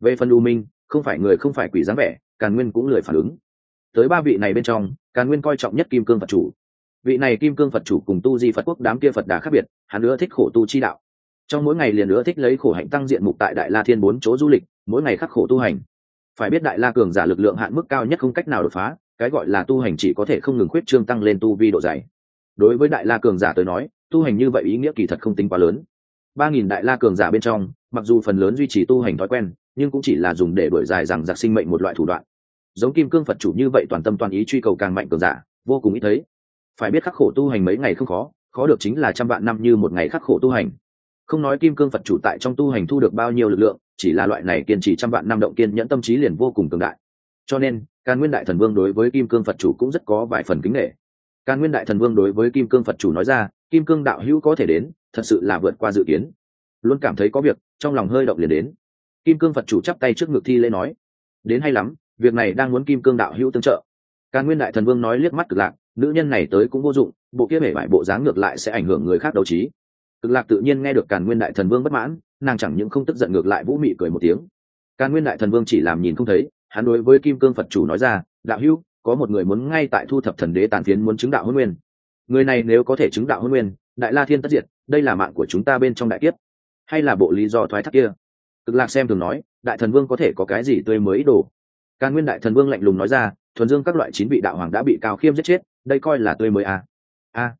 Về phần u minh, không phải người không phải quỷ dáng vẻ, càn nguyên cũng lười phản ứng. Tới ba vị này bên trong, càn nguyên coi trọng nhất kim cương phật chủ. Vị này kim cương phật chủ cùng tu di phật quốc đám kia phật đà khác biệt, hắn nữa thích khổ tu chi đạo. Trong mỗi ngày liền nữa thích lấy khổ hạnh tăng diện mục tại đại la thiên bốn chỗ du lịch, mỗi ngày khắc khổ tu hành phải biết đại la cường giả lực lượng hạn mức cao nhất không cách nào đột phá, cái gọi là tu hành chỉ có thể không ngừng khuyết trương tăng lên tu vi độ dày. Đối với đại la cường giả tới nói, tu hành như vậy ý nghĩa kỳ thật không tính quá lớn. Ba nghìn đại la cường giả bên trong, mặc dù phần lớn duy trì tu hành thói quen, nhưng cũng chỉ là dùng để đổi dài rằng giặc sinh mệnh một loại thủ đoạn. Giống kim cương phật chủ như vậy toàn tâm toàn ý truy cầu càng mạnh cường giả, vô cùng ít thấy. Phải biết khắc khổ tu hành mấy ngày không khó khó được chính là trăm vạn năm như một ngày khắc khổ tu hành không nói kim cương phật chủ tại trong tu hành thu được bao nhiêu lực lượng, chỉ là loại này kiên trì trăm vạn năm động kiên nhẫn tâm trí liền vô cùng cường đại. Cho nên, càn nguyên đại thần vương đối với kim cương phật chủ cũng rất có vài phần kính nghệ càn nguyên đại thần vương đối với kim cương phật chủ nói ra, kim cương đạo hữu có thể đến, thật sự là vượt qua dự kiến. Luôn cảm thấy có việc, trong lòng hơi động liền đến. Kim cương phật chủ chắp tay trước ngực thi lễ nói, đến hay lắm, việc này đang muốn kim cương đạo hữu tương trợ. Càn nguyên đại thần vương nói liếc mắt cực lạc, nữ nhân này tới cũng vô dụng, bộ kia bể bại bộ dáng ngược lại sẽ ảnh hưởng người khác đấu trí cực lạc tự nhiên nghe được càn nguyên đại thần vương bất mãn, nàng chẳng những không tức giận ngược lại vũ mị cười một tiếng. Càn nguyên đại thần vương chỉ làm nhìn không thấy, hắn đối với kim cương phật chủ nói ra, đạo hữu, có một người muốn ngay tại thu thập thần đế tàn phiến muốn chứng đạo hôn nguyên. Người này nếu có thể chứng đạo hôn nguyên, đại la thiên tất diệt, đây là mạng của chúng ta bên trong đại kiếp. Hay là bộ lý do thoái thác kia? Cực lạc xem thường nói, đại thần vương có thể có cái gì tươi mới đổ càn nguyên đại thần vương lạnh lùng nói ra, thuần dương các loại chín vị đạo hoàng đã bị cao khiêm giết chết, đây coi là tươi mới à. a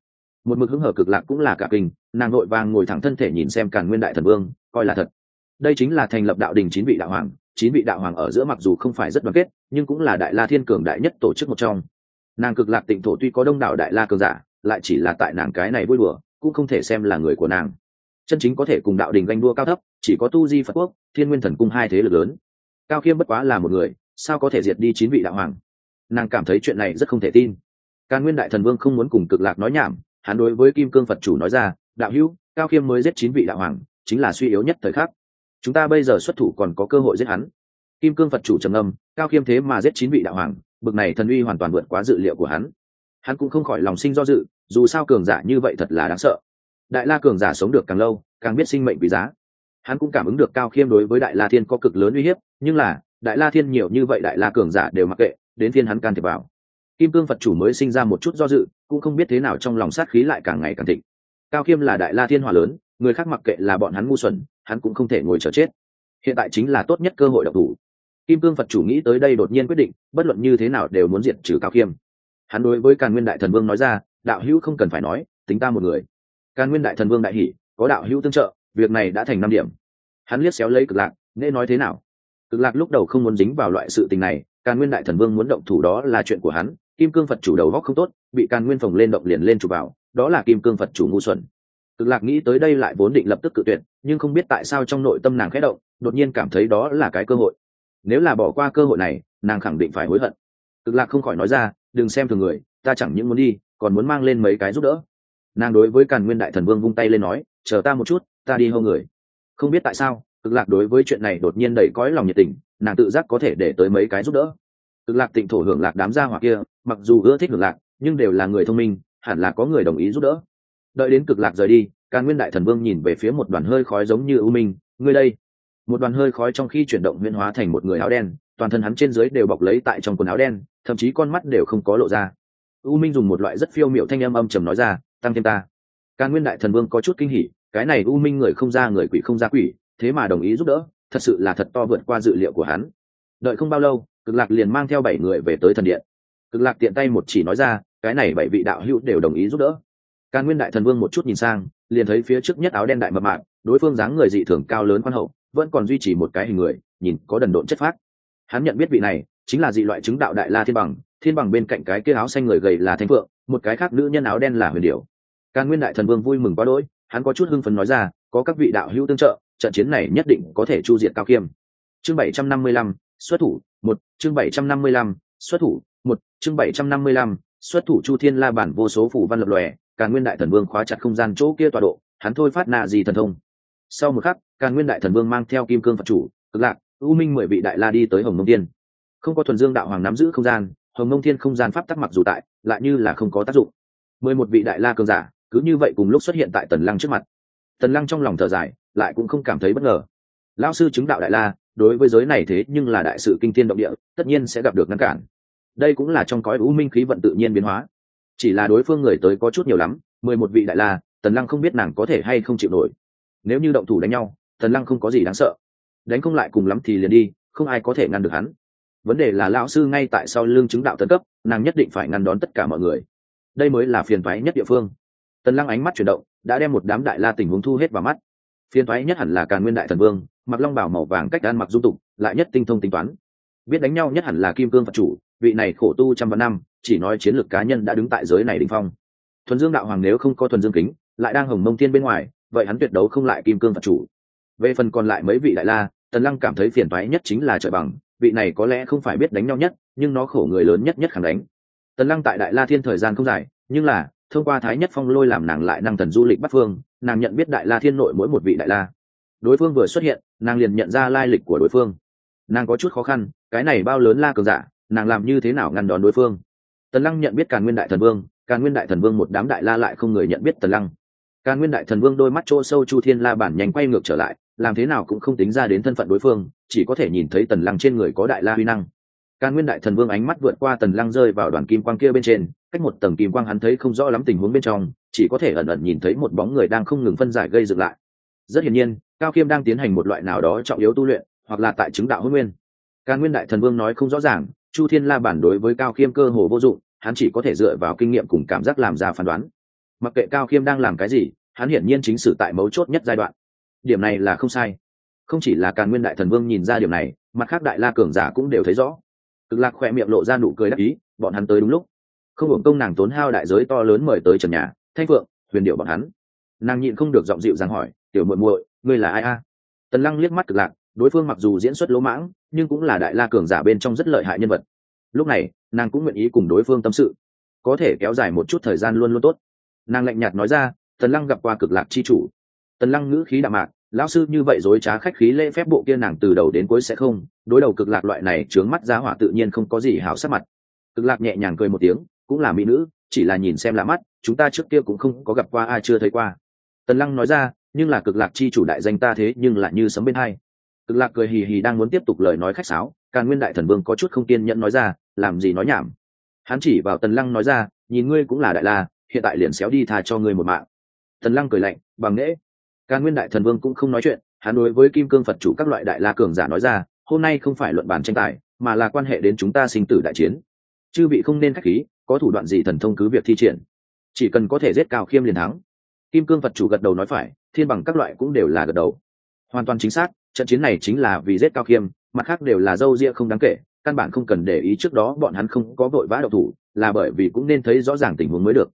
một mực hứng hở cực lạc cũng là cả kinh, nàng nội vàng ngồi thẳng thân thể nhìn xem càn nguyên đại thần vương, coi là thật. Đây chính là thành lập đạo đình chín vị đạo hoàng, chín vị đạo hoàng ở giữa mặc dù không phải rất đoàn kết, nhưng cũng là đại la thiên cường đại nhất tổ chức một trong. Nàng cực lạc tịnh thổ tuy có đông đảo đại la cường giả, lại chỉ là tại nàng cái này vui đùa, cũng không thể xem là người của nàng. Chân chính có thể cùng đạo đình ganh đua cao thấp, chỉ có tu di phật quốc, thiên nguyên thần cung hai thế lực lớn. Cao khiêm bất quá là một người, sao có thể diệt đi chín vị đạo hoàng? Nàng cảm thấy chuyện này rất không thể tin. Càn nguyên đại thần vương không muốn cùng cực lạc nói nhảm hắn đối với kim cương phật chủ nói ra, đạo hữu, cao khiêm mới giết chín vị đạo hoàng, chính là suy yếu nhất thời khắc. Chúng ta bây giờ xuất thủ còn có cơ hội giết hắn. Kim cương phật chủ trầm âm cao khiêm thế mà giết chín vị đạo hoàng, bực này thần uy hoàn toàn vượt quá dự liệu của hắn. Hắn cũng không khỏi lòng sinh do dự, dù sao cường giả như vậy thật là đáng sợ. Đại la cường giả sống được càng lâu, càng biết sinh mệnh quý giá. Hắn cũng cảm ứng được cao khiêm đối với đại la thiên có cực lớn uy hiếp, nhưng là, đại la thiên nhiều như vậy đại la cường giả đều mặc kệ, đến thiên hắn can thiệp vào kim cương phật chủ mới sinh ra một chút do dự, cũng không biết thế nào trong lòng sát khí lại càng ngày càng thịnh. Cao khiêm là đại la thiên hòa lớn, người khác mặc kệ là bọn hắn ngu xuẩn, hắn cũng không thể ngồi chờ chết. Hiện tại chính là tốt nhất cơ hội độc thủ. Kim cương phật chủ nghĩ tới đây đột nhiên quyết định, bất luận như thế nào đều muốn diệt trừ cao khiêm hắn đối với càn nguyên đại thần vương nói ra, đạo hữu không cần phải nói, tính ta một người. Càn nguyên đại thần vương đại hỷ có đạo hữu tương trợ, việc này đã thành năm điểm. Hắn liếc xéo lấy cực lạc nghe nói thế nào? Cực lạc lúc đầu không muốn dính vào loại sự tình này, càn nguyên đại thần vương muốn động thủ đó là chuyện của hắn kim cương phật chủ đầu góc không tốt, bị càn nguyên phồng lên động liền lên chụp vào, đó là kim cương phật chủ ngu xuẩn. Cực lạc nghĩ tới đây lại vốn định lập tức cự tuyệt, nhưng không biết tại sao trong nội tâm nàng khẽ động, đột nhiên cảm thấy đó là cái cơ hội. Nếu là bỏ qua cơ hội này, nàng khẳng định phải hối hận. Cực lạc không khỏi nói ra, đừng xem thường người, ta chẳng những muốn đi, còn muốn mang lên mấy cái giúp đỡ. Nàng đối với càn nguyên đại thần vương vung tay lên nói, chờ ta một chút, ta đi hâu người. Không biết tại sao, cực lạc đối với chuyện này đột nhiên đầy cõi lòng nhiệt tình, nàng tự giác có thể để tới mấy cái giúp đỡ cực lạc tịnh thổ hưởng lạc đám gia hỏa kia, mặc dù ưa thích hưởng lạc, nhưng đều là người thông minh, hẳn là có người đồng ý giúp đỡ. Đợi đến cực lạc rời đi, càn nguyên đại thần vương nhìn về phía một đoàn hơi khói giống như ưu minh, ngươi đây. Một đoàn hơi khói trong khi chuyển động nguyên hóa thành một người áo đen, toàn thân hắn trên dưới đều bọc lấy tại trong quần áo đen, thậm chí con mắt đều không có lộ ra. U minh dùng một loại rất phiêu m i ệ u thanh âm âm trầm nói ra, tăng thêm ta. Càn nguyên đại thần vương có chút kinh hỉ, cái này u minh người không ra người quỷ không ra quỷ, thế mà đồng ý giúp đỡ, thật sự là thật to vượt qua dự liệu của hắn. Đợi không bao lâu cực lạc liền mang theo bảy người về tới thần điện. Cực lạc tiện tay một chỉ nói ra, cái này bảy vị đạo hữu đều đồng ý giúp đỡ. Càn nguyên đại thần vương một chút nhìn sang, liền thấy phía trước nhất áo đen đại mập mạc đối phương dáng người dị thường cao lớn khoan hậu, vẫn còn duy trì một cái hình người, nhìn có đần độn chất phác. Hắn nhận biết vị này, chính là dị loại chứng đạo đại la thiên bằng thiên bằng bên cạnh cái kia áo xanh người gầy là thanh phượng, một cái khác nữ nhân áo đen là huyền điệu càn nguyên đại thần vương vui mừng quá đỗi, hắn có chút hưng phấn nói ra, có các vị đạo hữu tương trợ, trận chiến này nhất định có thể chu diệt cao khiêm chương bảy trăm năm mươi lăm, xuất thủ một, chương bảy trăm năm mươi lăm, xuất thủ. Một, chương bảy trăm năm mươi lăm, xuất thủ chu thiên la bản vô số phủ văn lập lòe càn nguyên đại thần vương khóa chặt không gian chỗ kia tọa độ, hắn thôi phát nạ gì thần thông. Sau một khắc càn nguyên đại thần vương mang theo kim cương phật chủ, cực lạc, u minh mười vị đại la đi tới hồng mông tiên không có thuần dương đạo hoàng nắm giữ không gian, hồng mông thiên không gian pháp tắc mặc dù tại, lại như là không có tác dụng. Mười một vị đại la cường giả, cứ như vậy cùng lúc xuất hiện tại tần lăng trước mặt. Tần lăng trong lòng thở dài, lại cũng không cảm thấy bất ngờ. Lão sư chứng đạo đại la đối với giới này thế nhưng là đại sự kinh thiên động địa, tất nhiên sẽ gặp được ngăn cản. Đây cũng là trong cõi u minh khí vận tự nhiên biến hóa. Chỉ là đối phương người tới có chút nhiều lắm, mười một vị đại la, tần lăng không biết nàng có thể hay không chịu nổi. Nếu như động thủ đánh nhau, tần lăng không có gì đáng sợ. Đánh không lại cùng lắm thì liền đi, không ai có thể ngăn được hắn. Vấn đề là lão sư ngay tại sau lưng chứng đạo tân cấp, nàng nhất định phải ngăn đón tất cả mọi người. Đây mới là phiền thoái nhất địa phương. Tần lăng ánh mắt chuyển động, đã đem một đám đại la tình huống thu hết vào mắt. Phiền thoái nhất hẳn là càn nguyên đại thần vương mặc long bảo màu vàng cách ăn mặc dung tục, lại nhất tinh thông tính toán. Biết đánh nhau nhất hẳn là kim cương phật chủ, vị này khổ tu trăm vạn năm, chỉ nói chiến lược cá nhân đã đứng tại giới này đình phong. Thuần dương đạo hoàng nếu không có thuần dương kính, lại đang hồng mông Thiên bên ngoài, vậy hắn tuyệt đấu không lại kim cương phật chủ. Về phần còn lại mấy vị đại la, tần lăng cảm thấy phiền toái nhất chính là trời bằng, vị này có lẽ không phải biết đánh nhau nhất, nhưng nó khổ người lớn nhất nhất khẳng đánh. Tần lăng tại đại la thiên thời gian không dài, nhưng là, thông qua thái nhất phong lôi làm nàng lại năng thần du lịch bắc phương, nàng nhận biết đại la thiên nội mỗi một vị đại la đối phương vừa xuất hiện, nàng liền nhận ra lai lịch của đối phương. Nàng có chút khó khăn, cái này bao lớn la cường giả, nàng làm như thế nào ngăn đón đối phương? Tần lăng nhận biết càn nguyên đại thần vương, càn nguyên đại thần vương một đám đại la lại không người nhận biết tần lăng. Càn nguyên đại thần vương đôi mắt chỗ sâu chu thiên la bản nhanh quay ngược trở lại, làm thế nào cũng không tính ra đến thân phận đối phương, chỉ có thể nhìn thấy tần lăng trên người có đại la huy năng. Càn nguyên đại thần vương ánh mắt vượt qua tần lăng rơi vào đoàn kim quang kia bên trên, cách một tầng kim quang hắn thấy không rõ lắm tình huống bên trong, chỉ có thể ẩn ẩn nhìn thấy một bóng người đang không ngừng phân giải gây dựng lại. Rất hiển nhiên cao khiêm đang tiến hành một loại nào đó trọng yếu tu luyện, hoặc là tại chứng đạo hôn nguyên. Càn nguyên đại thần vương nói không rõ ràng, chu thiên la bản đối với cao khiêm cơ hồ vô dụng, hắn chỉ có thể dựa vào kinh nghiệm cùng cảm giác làm ra phán đoán. Mặc kệ cao khiêm đang làm cái gì, hắn hiển nhiên chính sử tại mấu chốt nhất giai đoạn. Điểm này là không sai. Không chỉ là càn nguyên đại thần vương nhìn ra điểm này, mặt khác đại la cường giả cũng đều thấy rõ. Cực lạc khoe miệng lộ ra nụ cười đắc ý, bọn hắn tới đúng lúc. Không hưởng công nàng tốn hao đại giới to lớn mời tới trần nhà, thanh phượng, huyền điệu bọn hắn. Nàng nhịn không được giọng dịu dàng hỏi, tiểu muội muội ngươi là ai a? Tần lăng liếc mắt cực lạc, đối phương mặc dù diễn xuất lỗ mãng, nhưng cũng là đại la cường giả bên trong rất lợi hại nhân vật. Lúc này, nàng cũng nguyện ý cùng đối phương tâm sự. Có thể kéo dài một chút thời gian luôn luôn tốt. Nàng lạnh nhạt nói ra, tần lăng gặp qua cực lạc chi chủ. Tần lăng ngữ khí đạm mạc, lão sư như vậy dối trá khách khí lễ phép bộ kia nàng từ đầu đến cuối sẽ không, đối đầu cực lạc loại này trướng mắt giá hỏa tự nhiên không có gì hảo sắc mặt. Cực lạc nhẹ nhàng cười một tiếng, cũng là mỹ nữ, chỉ là nhìn xem lạ mắt, chúng ta trước kia cũng không có gặp qua ai chưa thấy qua. Tần lăng nói ra nhưng là cực lạc chi chủ đại danh ta thế nhưng lại như sấm bên hai. Cực lạc cười hì hì đang muốn tiếp tục lời nói khách sáo, càn nguyên đại thần vương có chút không kiên nhẫn nói ra, làm gì nói nhảm? Hắn chỉ vào tần lăng nói ra, nhìn ngươi cũng là đại la, hiện tại liền xéo đi thà cho ngươi một mạng. Tần lăng cười lạnh, bằng nghễ càn nguyên đại thần vương cũng không nói chuyện, hắn đối với kim cương phật chủ các loại đại la cường giả nói ra, hôm nay không phải luận bàn tranh tài, mà là quan hệ đến chúng ta sinh tử đại chiến. Chư vị không nên khách khí, có thủ đoạn gì thần thông cứ việc thi triển. Chỉ cần có thể giết cao khiêm liền thắng. Kim cương phật chủ gật đầu nói phải thiên bằng các loại cũng đều là gật đầu. Hoàn toàn chính xác, trận chiến này chính là vì giết cao khiêm, mặt khác đều là dâu ria không đáng kể, căn bản không cần để ý trước đó bọn hắn không có vội vã độc thủ, là bởi vì cũng nên thấy rõ ràng tình huống mới được.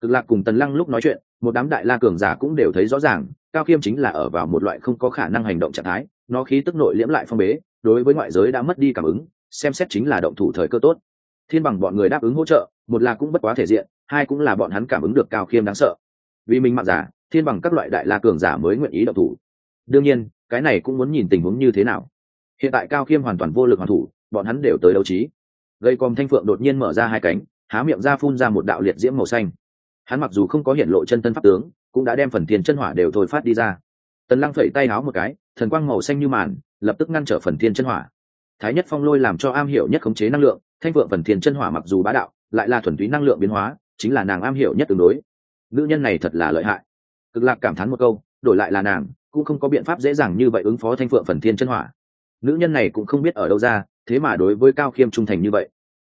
Cực lạc cùng tần lăng lúc nói chuyện, một đám đại la cường giả cũng đều thấy rõ ràng, cao khiêm chính là ở vào một loại không có khả năng hành động trạng thái, nó khí tức nội liễm lại phong bế, đối với ngoại giới đã mất đi cảm ứng, xem xét chính là động thủ thời cơ tốt. Thiên bằng bọn người đáp ứng hỗ trợ, một là cũng bất quá thể diện, hai cũng là bọn hắn cảm ứng được cao khiêm đáng sợ. Vì mình mặc giả thiên bằng các loại đại la cường giả mới nguyện ý động thủ. Đương nhiên, cái này cũng muốn nhìn tình huống như thế nào. Hiện tại cao khiêm hoàn toàn vô lực hoàn thủ, bọn hắn đều tới đấu trí. Gây com thanh phượng đột nhiên mở ra hai cánh, há miệng ra phun ra một đạo liệt diễm màu xanh. Hắn mặc dù không có hiện lộ chân tân pháp tướng, cũng đã đem phần thiên chân hỏa đều thôi phát đi ra. Tần lăng phẩy tay háo một cái, thần quang màu xanh như màn, lập tức ngăn trở phần thiên chân hỏa. Thái nhất phong lôi làm cho am hiểu nhất khống chế năng lượng, thanh phượng phần thiên chân hỏa mặc dù bá đạo, lại là thuần túy năng lượng biến hóa, chính là nàng am hiểu nhất tương đối. Nữ nhân này thật là lợi hại cực lạc cảm thán một câu, đổi lại là nàng, cũng không có biện pháp dễ dàng như vậy ứng phó thanh phượng phần thiên chân hỏa. Nữ nhân này cũng không biết ở đâu ra, thế mà đối với cao khiêm trung thành như vậy.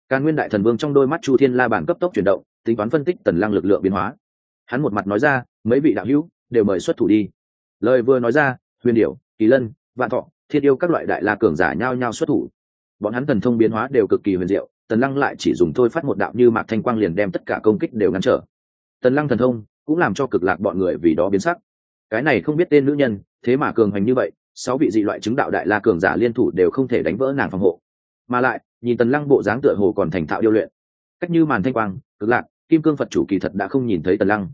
Càn nguyên đại thần vương trong đôi mắt chu thiên la bản cấp tốc chuyển động, tính toán phân tích tần lăng lực lượng biến hóa. Hắn một mặt nói ra, mấy vị đạo hữu đều mời xuất thủ đi. Lời vừa nói ra, huyền điểu, kỳ lân, vạn thọ, thiết yêu các loại đại la cường giả nhao nhao xuất thủ. Bọn hắn thần thông biến hóa đều cực kỳ huyền diệu, tần lăng lại chỉ dùng thôi phát một đạo như mạc thanh quang liền đem tất cả công kích đều ngăn trở. Tần lăng thần thông cũng làm cho cực lạc bọn người vì đó biến sắc. Cái này không biết tên nữ nhân, thế mà cường hành như vậy, sáu vị dị loại chứng đạo đại la cường giả liên thủ đều không thể đánh vỡ nàng phòng hộ. Mà lại, nhìn tần lăng bộ dáng tựa hồ còn thành thạo điêu luyện. Cách như màn thanh quang, cực lạc, kim cương phật chủ kỳ thật đã không nhìn thấy tần lăng.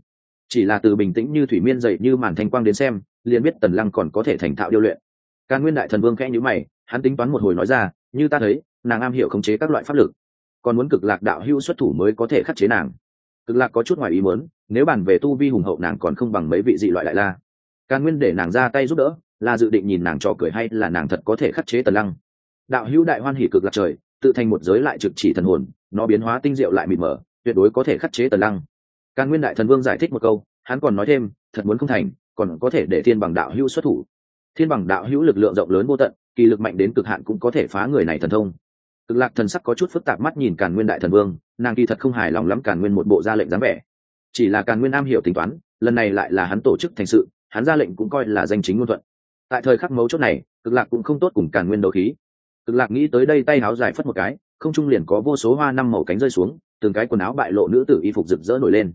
Chỉ là từ bình tĩnh như thủy miên dậy như màn thanh quang đến xem, liền biết tần lăng còn có thể thành thạo điêu luyện. Càn nguyên đại thần vương khẽ nhữ mày, hắn tính toán một hồi nói ra, như ta thấy, nàng am hiểu khống chế các loại pháp lực, còn muốn cực lạc đạo hữu xuất thủ mới có thể khắc chế nàng. Cực lạc có chút ngoài ý muốn nếu bàn về tu vi hùng hậu nàng còn không bằng mấy vị dị loại đại la. Càn nguyên để nàng ra tay giúp đỡ, là dự định nhìn nàng trò cười hay là nàng thật có thể khắc chế tần lăng. Đạo hữu đại hoan hỉ cực lạc trời, tự thành một giới lại trực chỉ thần hồn, nó biến hóa tinh diệu lại mịt mờ, tuyệt đối có thể khắc chế tần lăng. Càn nguyên đại thần vương giải thích một câu, hắn còn nói thêm, thật muốn không thành, còn có thể để thiên bằng đạo hữu xuất thủ. Thiên bằng đạo hữu lực lượng rộng lớn vô tận, kỳ lực mạnh đến cực hạn cũng có thể phá người này thần thông. Cực lạc thần sắc có chút phức tạp mắt nhìn càn nguyên đại thần vương, nàng kỳ thật không hài lòng lắm càn nguyên một bộ ra lệnh dáng vẻ chỉ là càn nguyên am hiểu tính toán, lần này lại là hắn tổ chức thành sự, hắn ra lệnh cũng coi là danh chính ngôn thuận. Tại thời khắc mấu chốt này, cực lạc cũng không tốt cùng càn nguyên đấu khí. Cực lạc nghĩ tới đây tay áo dài phất một cái, không trung liền có vô số hoa năm màu cánh rơi xuống, từng cái quần áo bại lộ nữ tử y phục rực rỡ nổi lên.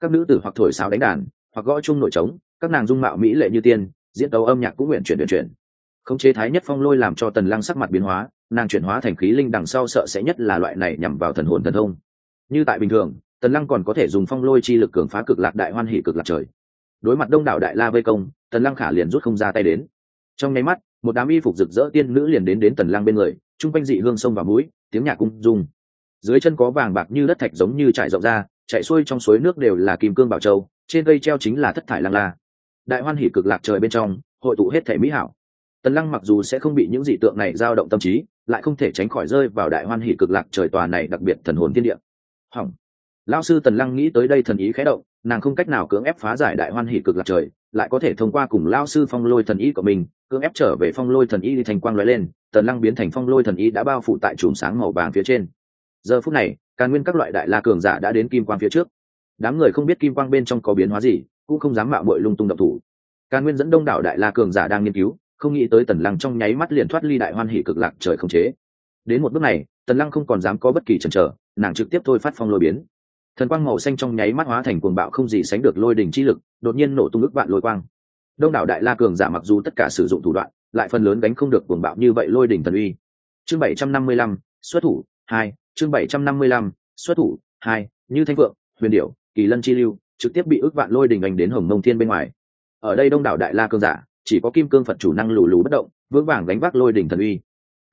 Các nữ tử hoặc thổi sáo đánh đàn, hoặc gõ chung nổi trống, các nàng dung mạo mỹ lệ như tiên, diễn tấu âm nhạc cũng nguyện chuyển chuyển chuyển. Khống chế thái nhất phong lôi làm cho tần lăng sắc mặt biến hóa, nàng chuyển hóa thành khí linh đằng sau sợ sẽ nhất là loại này nhằm vào thần hồn thần thông. Như tại bình thường tần lăng còn có thể dùng phong lôi chi lực cường phá cực lạc đại hoan hỷ cực lạc trời. Đối mặt đông đảo đại la vây công, tần lăng khả liền rút không ra tay đến. Trong nháy mắt, một đám y phục rực rỡ tiên nữ liền đến đến tần lăng bên người, chung quanh dị hương sông và mũi, tiếng nhạc cung dung. Dưới chân có vàng bạc như đất thạch giống như trải rộng ra, chạy xuôi trong suối nước đều là kim cương bảo châu, trên cây treo chính là thất thải lăng la. Đại hoan hỷ cực lạc trời bên trong, hội tụ hết thể mỹ hảo. Tần lăng mặc dù sẽ không bị những dị tượng này dao động tâm trí, lại không thể tránh khỏi rơi vào đại hoan hỷ cực lạc trời tòa này đặc biệt thần hồn thiên địa. Hỏng lão sư tần lăng nghĩ tới đây thần ý khẽ động, nàng không cách nào cưỡng ép phá giải đại hoan hỷ cực lạc trời, lại có thể thông qua cùng lao sư phong lôi thần ý của mình, cưỡng ép trở về phong lôi thần ý thành quang lóe lên, tần lăng biến thành phong lôi thần ý đã bao phủ tại chùm sáng màu vàng phía trên. Giờ phút này, càn nguyên các loại đại la cường giả đã đến kim quang phía trước. Đám người không biết kim quang bên trong có biến hóa gì, cũng không dám mạo bội lung tung độc thủ. Càn nguyên dẫn đông đảo đại la cường giả đang nghiên cứu, không nghĩ tới tần lăng trong nháy mắt liền thoát ly đại hoan hỷ cực lạc trời không chế. Đến một bước này, tần lăng không còn dám có bất kỳ chần chờ, nàng trực tiếp thôi phát phong lôi biến thần quang màu xanh trong nháy mắt hóa thành cuồng bạo không gì sánh được lôi đỉnh chi lực, đột nhiên nổ tung ức vạn lôi quang. Đông đảo đại la cường giả mặc dù tất cả sử dụng thủ đoạn, lại phần lớn đánh không được cuồng bạo như vậy lôi đỉnh thần uy. Chương bảy trăm năm mươi lăm, xuất thủ, hai, chương bảy trăm năm mươi lăm, xuất thủ, hai, như thanh vượng huyền điệu kỳ lân chi lưu, trực tiếp bị ức vạn lôi đỉnh ảnh đến hồng mông thiên bên ngoài. Ở đây đông đảo đại la cường giả, chỉ có kim cương phật chủ năng lù lù bất động, vững vàng đánh vác lôi đỉnh thần uy.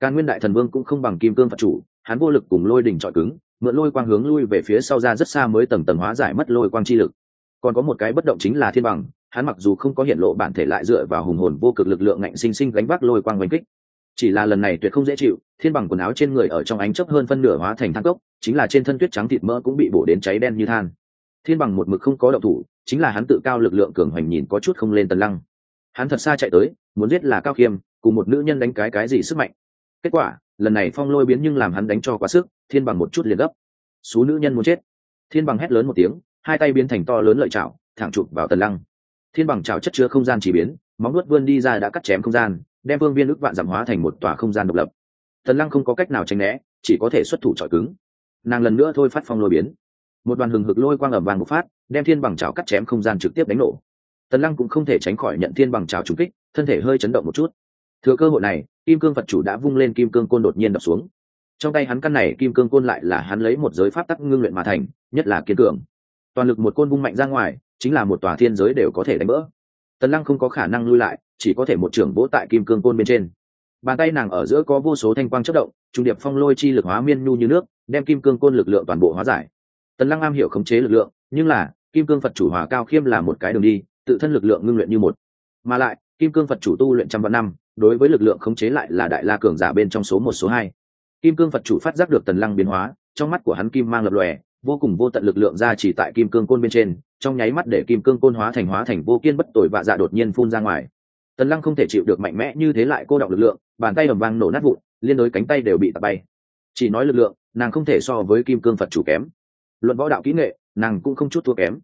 Càn nguyên đại thần vương cũng không bằng kim cương phật chủ, hắn vô lực cùng lôi đỉnh trọi cứng mượn lôi quang hướng lui về phía sau ra rất xa mới tầng tầng hóa giải mất lôi quang chi lực. Còn có một cái bất động chính là thiên bằng, hắn mặc dù không có hiện lộ bản thể lại dựa vào hùng hồn vô cực lực lượng ngạnh sinh sinh gánh vác lôi quang oanh kích. Chỉ là lần này tuyệt không dễ chịu, thiên bằng quần áo trên người ở trong ánh chấp hơn phân nửa hóa thành than cốc, chính là trên thân tuyết trắng thịt mỡ cũng bị bổ đến cháy đen như than. Thiên bằng một mực không có động thủ, chính là hắn tự cao lực lượng cường hoành nhìn có chút không lên tần lăng. Hắn thật xa chạy tới, muốn giết là cao khiêm, cùng một nữ nhân đánh cái cái gì sức mạnh. Kết quả lần này phong lôi biến nhưng làm hắn đánh cho quá sức, thiên bằng một chút liền gấp. Số nữ nhân muốn chết. Thiên bằng hét lớn một tiếng, hai tay biến thành to lớn lợi chảo, thẳng chụp vào tần lăng. Thiên bằng chảo chất chứa không gian chỉ biến, móng nuốt vươn đi ra đã cắt chém không gian, đem vương viên ức vạn giảm hóa thành một tòa không gian độc lập. Tần lăng không có cách nào tránh né, chỉ có thể xuất thủ trọi cứng. Nàng lần nữa thôi phát phong lôi biến. Một đoàn hừng hực lôi quang ẩm vàng một phát, đem thiên bằng chảo cắt chém không gian trực tiếp đánh nổ. Tần lăng cũng không thể tránh khỏi nhận thiên bằng chảo trúng kích, thân thể hơi chấn động một chút thừa cơ hội này, kim cương phật chủ đã vung lên kim cương côn đột nhiên đập xuống. Trong tay hắn căn này, kim cương côn lại là hắn lấy một giới pháp tắc ngưng luyện mà thành, nhất là kiên cường. Toàn lực một côn vung mạnh ra ngoài, chính là một tòa thiên giới đều có thể đánh bỡ. Tần lăng không có khả năng lui lại, chỉ có thể một trưởng vỗ tại kim cương côn bên trên. Bàn tay nàng ở giữa có vô số thanh quang chất động, trung điệp phong lôi chi lực hóa miên nhu như nước, đem kim cương côn lực lượng toàn bộ hóa giải. Tần lăng am hiểu khống chế lực lượng, nhưng là, kim cương phật chủ hòa cao khiêm là một cái đường đi, tự thân lực lượng ngưng luyện như một. Mà lại, kim cương phật chủ tu luyện trăm vạn năm đối với lực lượng khống chế lại là đại la cường giả bên trong số một, số hai. Kim cương phật chủ phát giác được tần lăng biến hóa, trong mắt của hắn kim mang lập lòe, vô cùng vô tận lực lượng ra chỉ tại kim cương côn bên trên, trong nháy mắt để kim cương côn hóa thành hóa thành vô kiên bất tội vạ dạ đột nhiên phun ra ngoài. Tần lăng không thể chịu được mạnh mẽ như thế lại cô đọng lực lượng, bàn tay ầm vang nổ nát vụn, liên đối cánh tay đều bị tạt bay. Chỉ nói lực lượng, nàng không thể so với kim cương phật chủ kém. Luận võ đạo kỹ nghệ, nàng cũng không chút thua kém.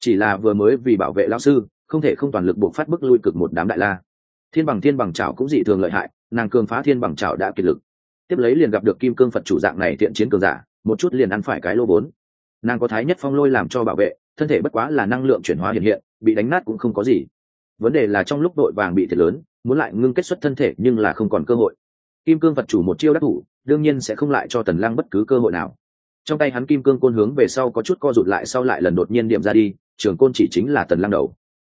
Chỉ là vừa mới vì bảo vệ lao sư, không thể không toàn lực buộc phát bức lui cực một đám đại la thiên bằng thiên bằng chảo cũng dị thường lợi hại, nàng cường phá thiên bằng chảo đã kiệt lực. Tiếp lấy liền gặp được kim cương phật chủ dạng này thiện chiến cường giả, một chút liền ăn phải cái lô vốn nàng có thái nhất phong lôi làm cho bảo vệ, thân thể bất quá là năng lượng chuyển hóa hiện hiện, bị đánh nát cũng không có gì. Vấn đề là trong lúc đội vàng bị thiệt lớn, muốn lại ngưng kết xuất thân thể nhưng là không còn cơ hội. Kim cương phật chủ một chiêu đắc thủ, đương nhiên sẽ không lại cho tần lăng bất cứ cơ hội nào. Trong tay hắn kim cương côn hướng về sau có chút co rụt lại sau lại lần đột nhiên điểm ra đi, trường côn chỉ chính là tần lăng đầu.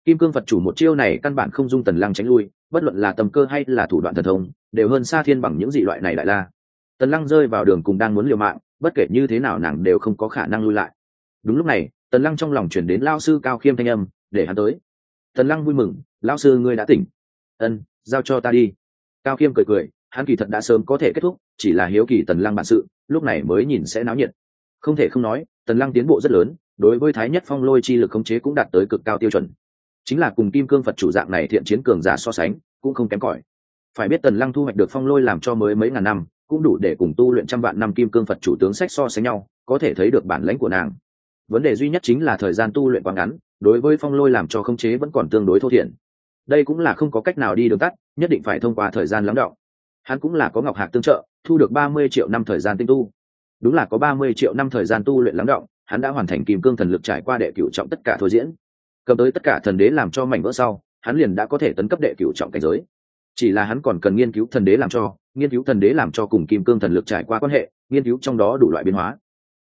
Kim cương phật chủ một chiêu này căn bản không dung tần lăng tránh lui bất luận là tầm cơ hay là thủ đoạn thần thông, đều hơn xa thiên bằng những dị loại này đại la. Tần lăng rơi vào đường cùng đang muốn liều mạng, bất kể như thế nào nàng đều không có khả năng lui lại. Đúng lúc này, tần lăng trong lòng chuyển đến lao sư cao khiêm thanh âm, để hắn tới. Tần lăng vui mừng lao sư, ngươi đã tỉnh. Ân, giao cho ta đi. Cao khiêm cười cười, hắn kỳ thật đã sớm có thể kết thúc, chỉ là hiếu kỳ tần lăng bản sự, lúc này mới nhìn sẽ náo nhiệt. Không thể không nói, tần lăng tiến bộ rất lớn, đối với thái nhất phong lôi chi lực khống chế cũng đạt tới cực cao tiêu chuẩn chính là cùng kim cương phật chủ dạng này thiện chiến cường giả so sánh, cũng không kém cỏi. Phải biết tần lăng thu hoạch được phong lôi làm cho mới mấy ngàn năm, cũng đủ để cùng tu luyện trăm vạn năm kim cương phật chủ tướng sách so sánh nhau, có thể thấy được bản lãnh của nàng. Vấn đề duy nhất chính là thời gian tu luyện quá ngắn, đối với phong lôi làm cho không chế vẫn còn tương đối thô thiển. Đây cũng là không có cách nào đi đường tắt, nhất định phải thông qua thời gian lắng đọng. Hắn cũng là có ngọc hạc tương trợ, thu được ba mươi triệu năm thời gian tinh tu. Đúng là có ba mươi triệu năm thời gian tu luyện lắng đọng, hắn đã hoàn thành kim cương thần lực trải qua đệ cửu trọng tất cả thôi diễn cầm tới tất cả thần đế làm cho mảnh vỡ sau, hắn liền đã có thể tấn cấp đệ cửu trọng cảnh giới. Chỉ là hắn còn cần nghiên cứu thần đế làm cho, nghiên cứu thần đế làm cho cùng kim cương thần lực trải qua quan hệ, nghiên cứu trong đó đủ loại biến hóa.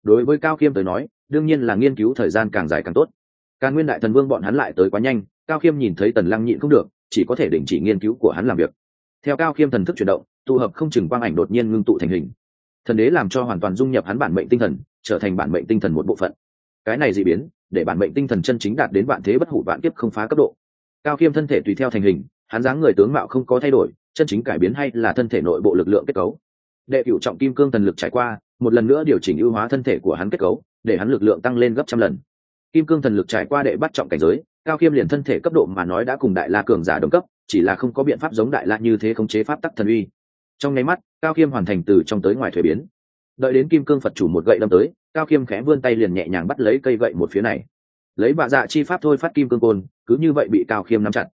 Đối với cao khiêm tới nói, đương nhiên là nghiên cứu thời gian càng dài càng tốt. Càng nguyên đại thần vương bọn hắn lại tới quá nhanh, cao khiêm nhìn thấy tần lăng nhịn không được, chỉ có thể đình chỉ nghiên cứu của hắn làm việc. Theo cao khiêm thần thức chuyển động, tụ hợp không chừng quang ảnh đột nhiên ngưng tụ thành hình. Thần đế làm cho hoàn toàn dung nhập hắn bản mệnh tinh thần, trở thành bản mệnh tinh thần một bộ phận. Cái này dị biến để bản mệnh tinh thần chân chính đạt đến vạn thế bất hủ vạn kiếp không phá cấp độ. Cao khiêm thân thể tùy theo thành hình, hắn dáng người tướng mạo không có thay đổi, chân chính cải biến hay là thân thể nội bộ lực lượng kết cấu. Đệ cựu trọng kim cương thần lực trải qua, một lần nữa điều chỉnh ưu hóa thân thể của hắn kết cấu, để hắn lực lượng tăng lên gấp trăm lần. Kim cương thần lực trải qua đệ bắt trọng cảnh giới, cao khiêm liền thân thể cấp độ mà nói đã cùng đại la cường giả đồng cấp, chỉ là không có biện pháp giống đại la như thế khống chế pháp tắc thần uy. Trong nháy mắt, cao khiêm hoàn thành từ trong tới ngoài thuế biến đợi đến kim cương phật chủ một gậy đâm tới, cao khiêm khẽ vươn tay liền nhẹ nhàng bắt lấy cây gậy một phía này. Lấy bạ dạ chi pháp thôi phát kim cương côn, cứ như vậy bị cao khiêm nắm chặt.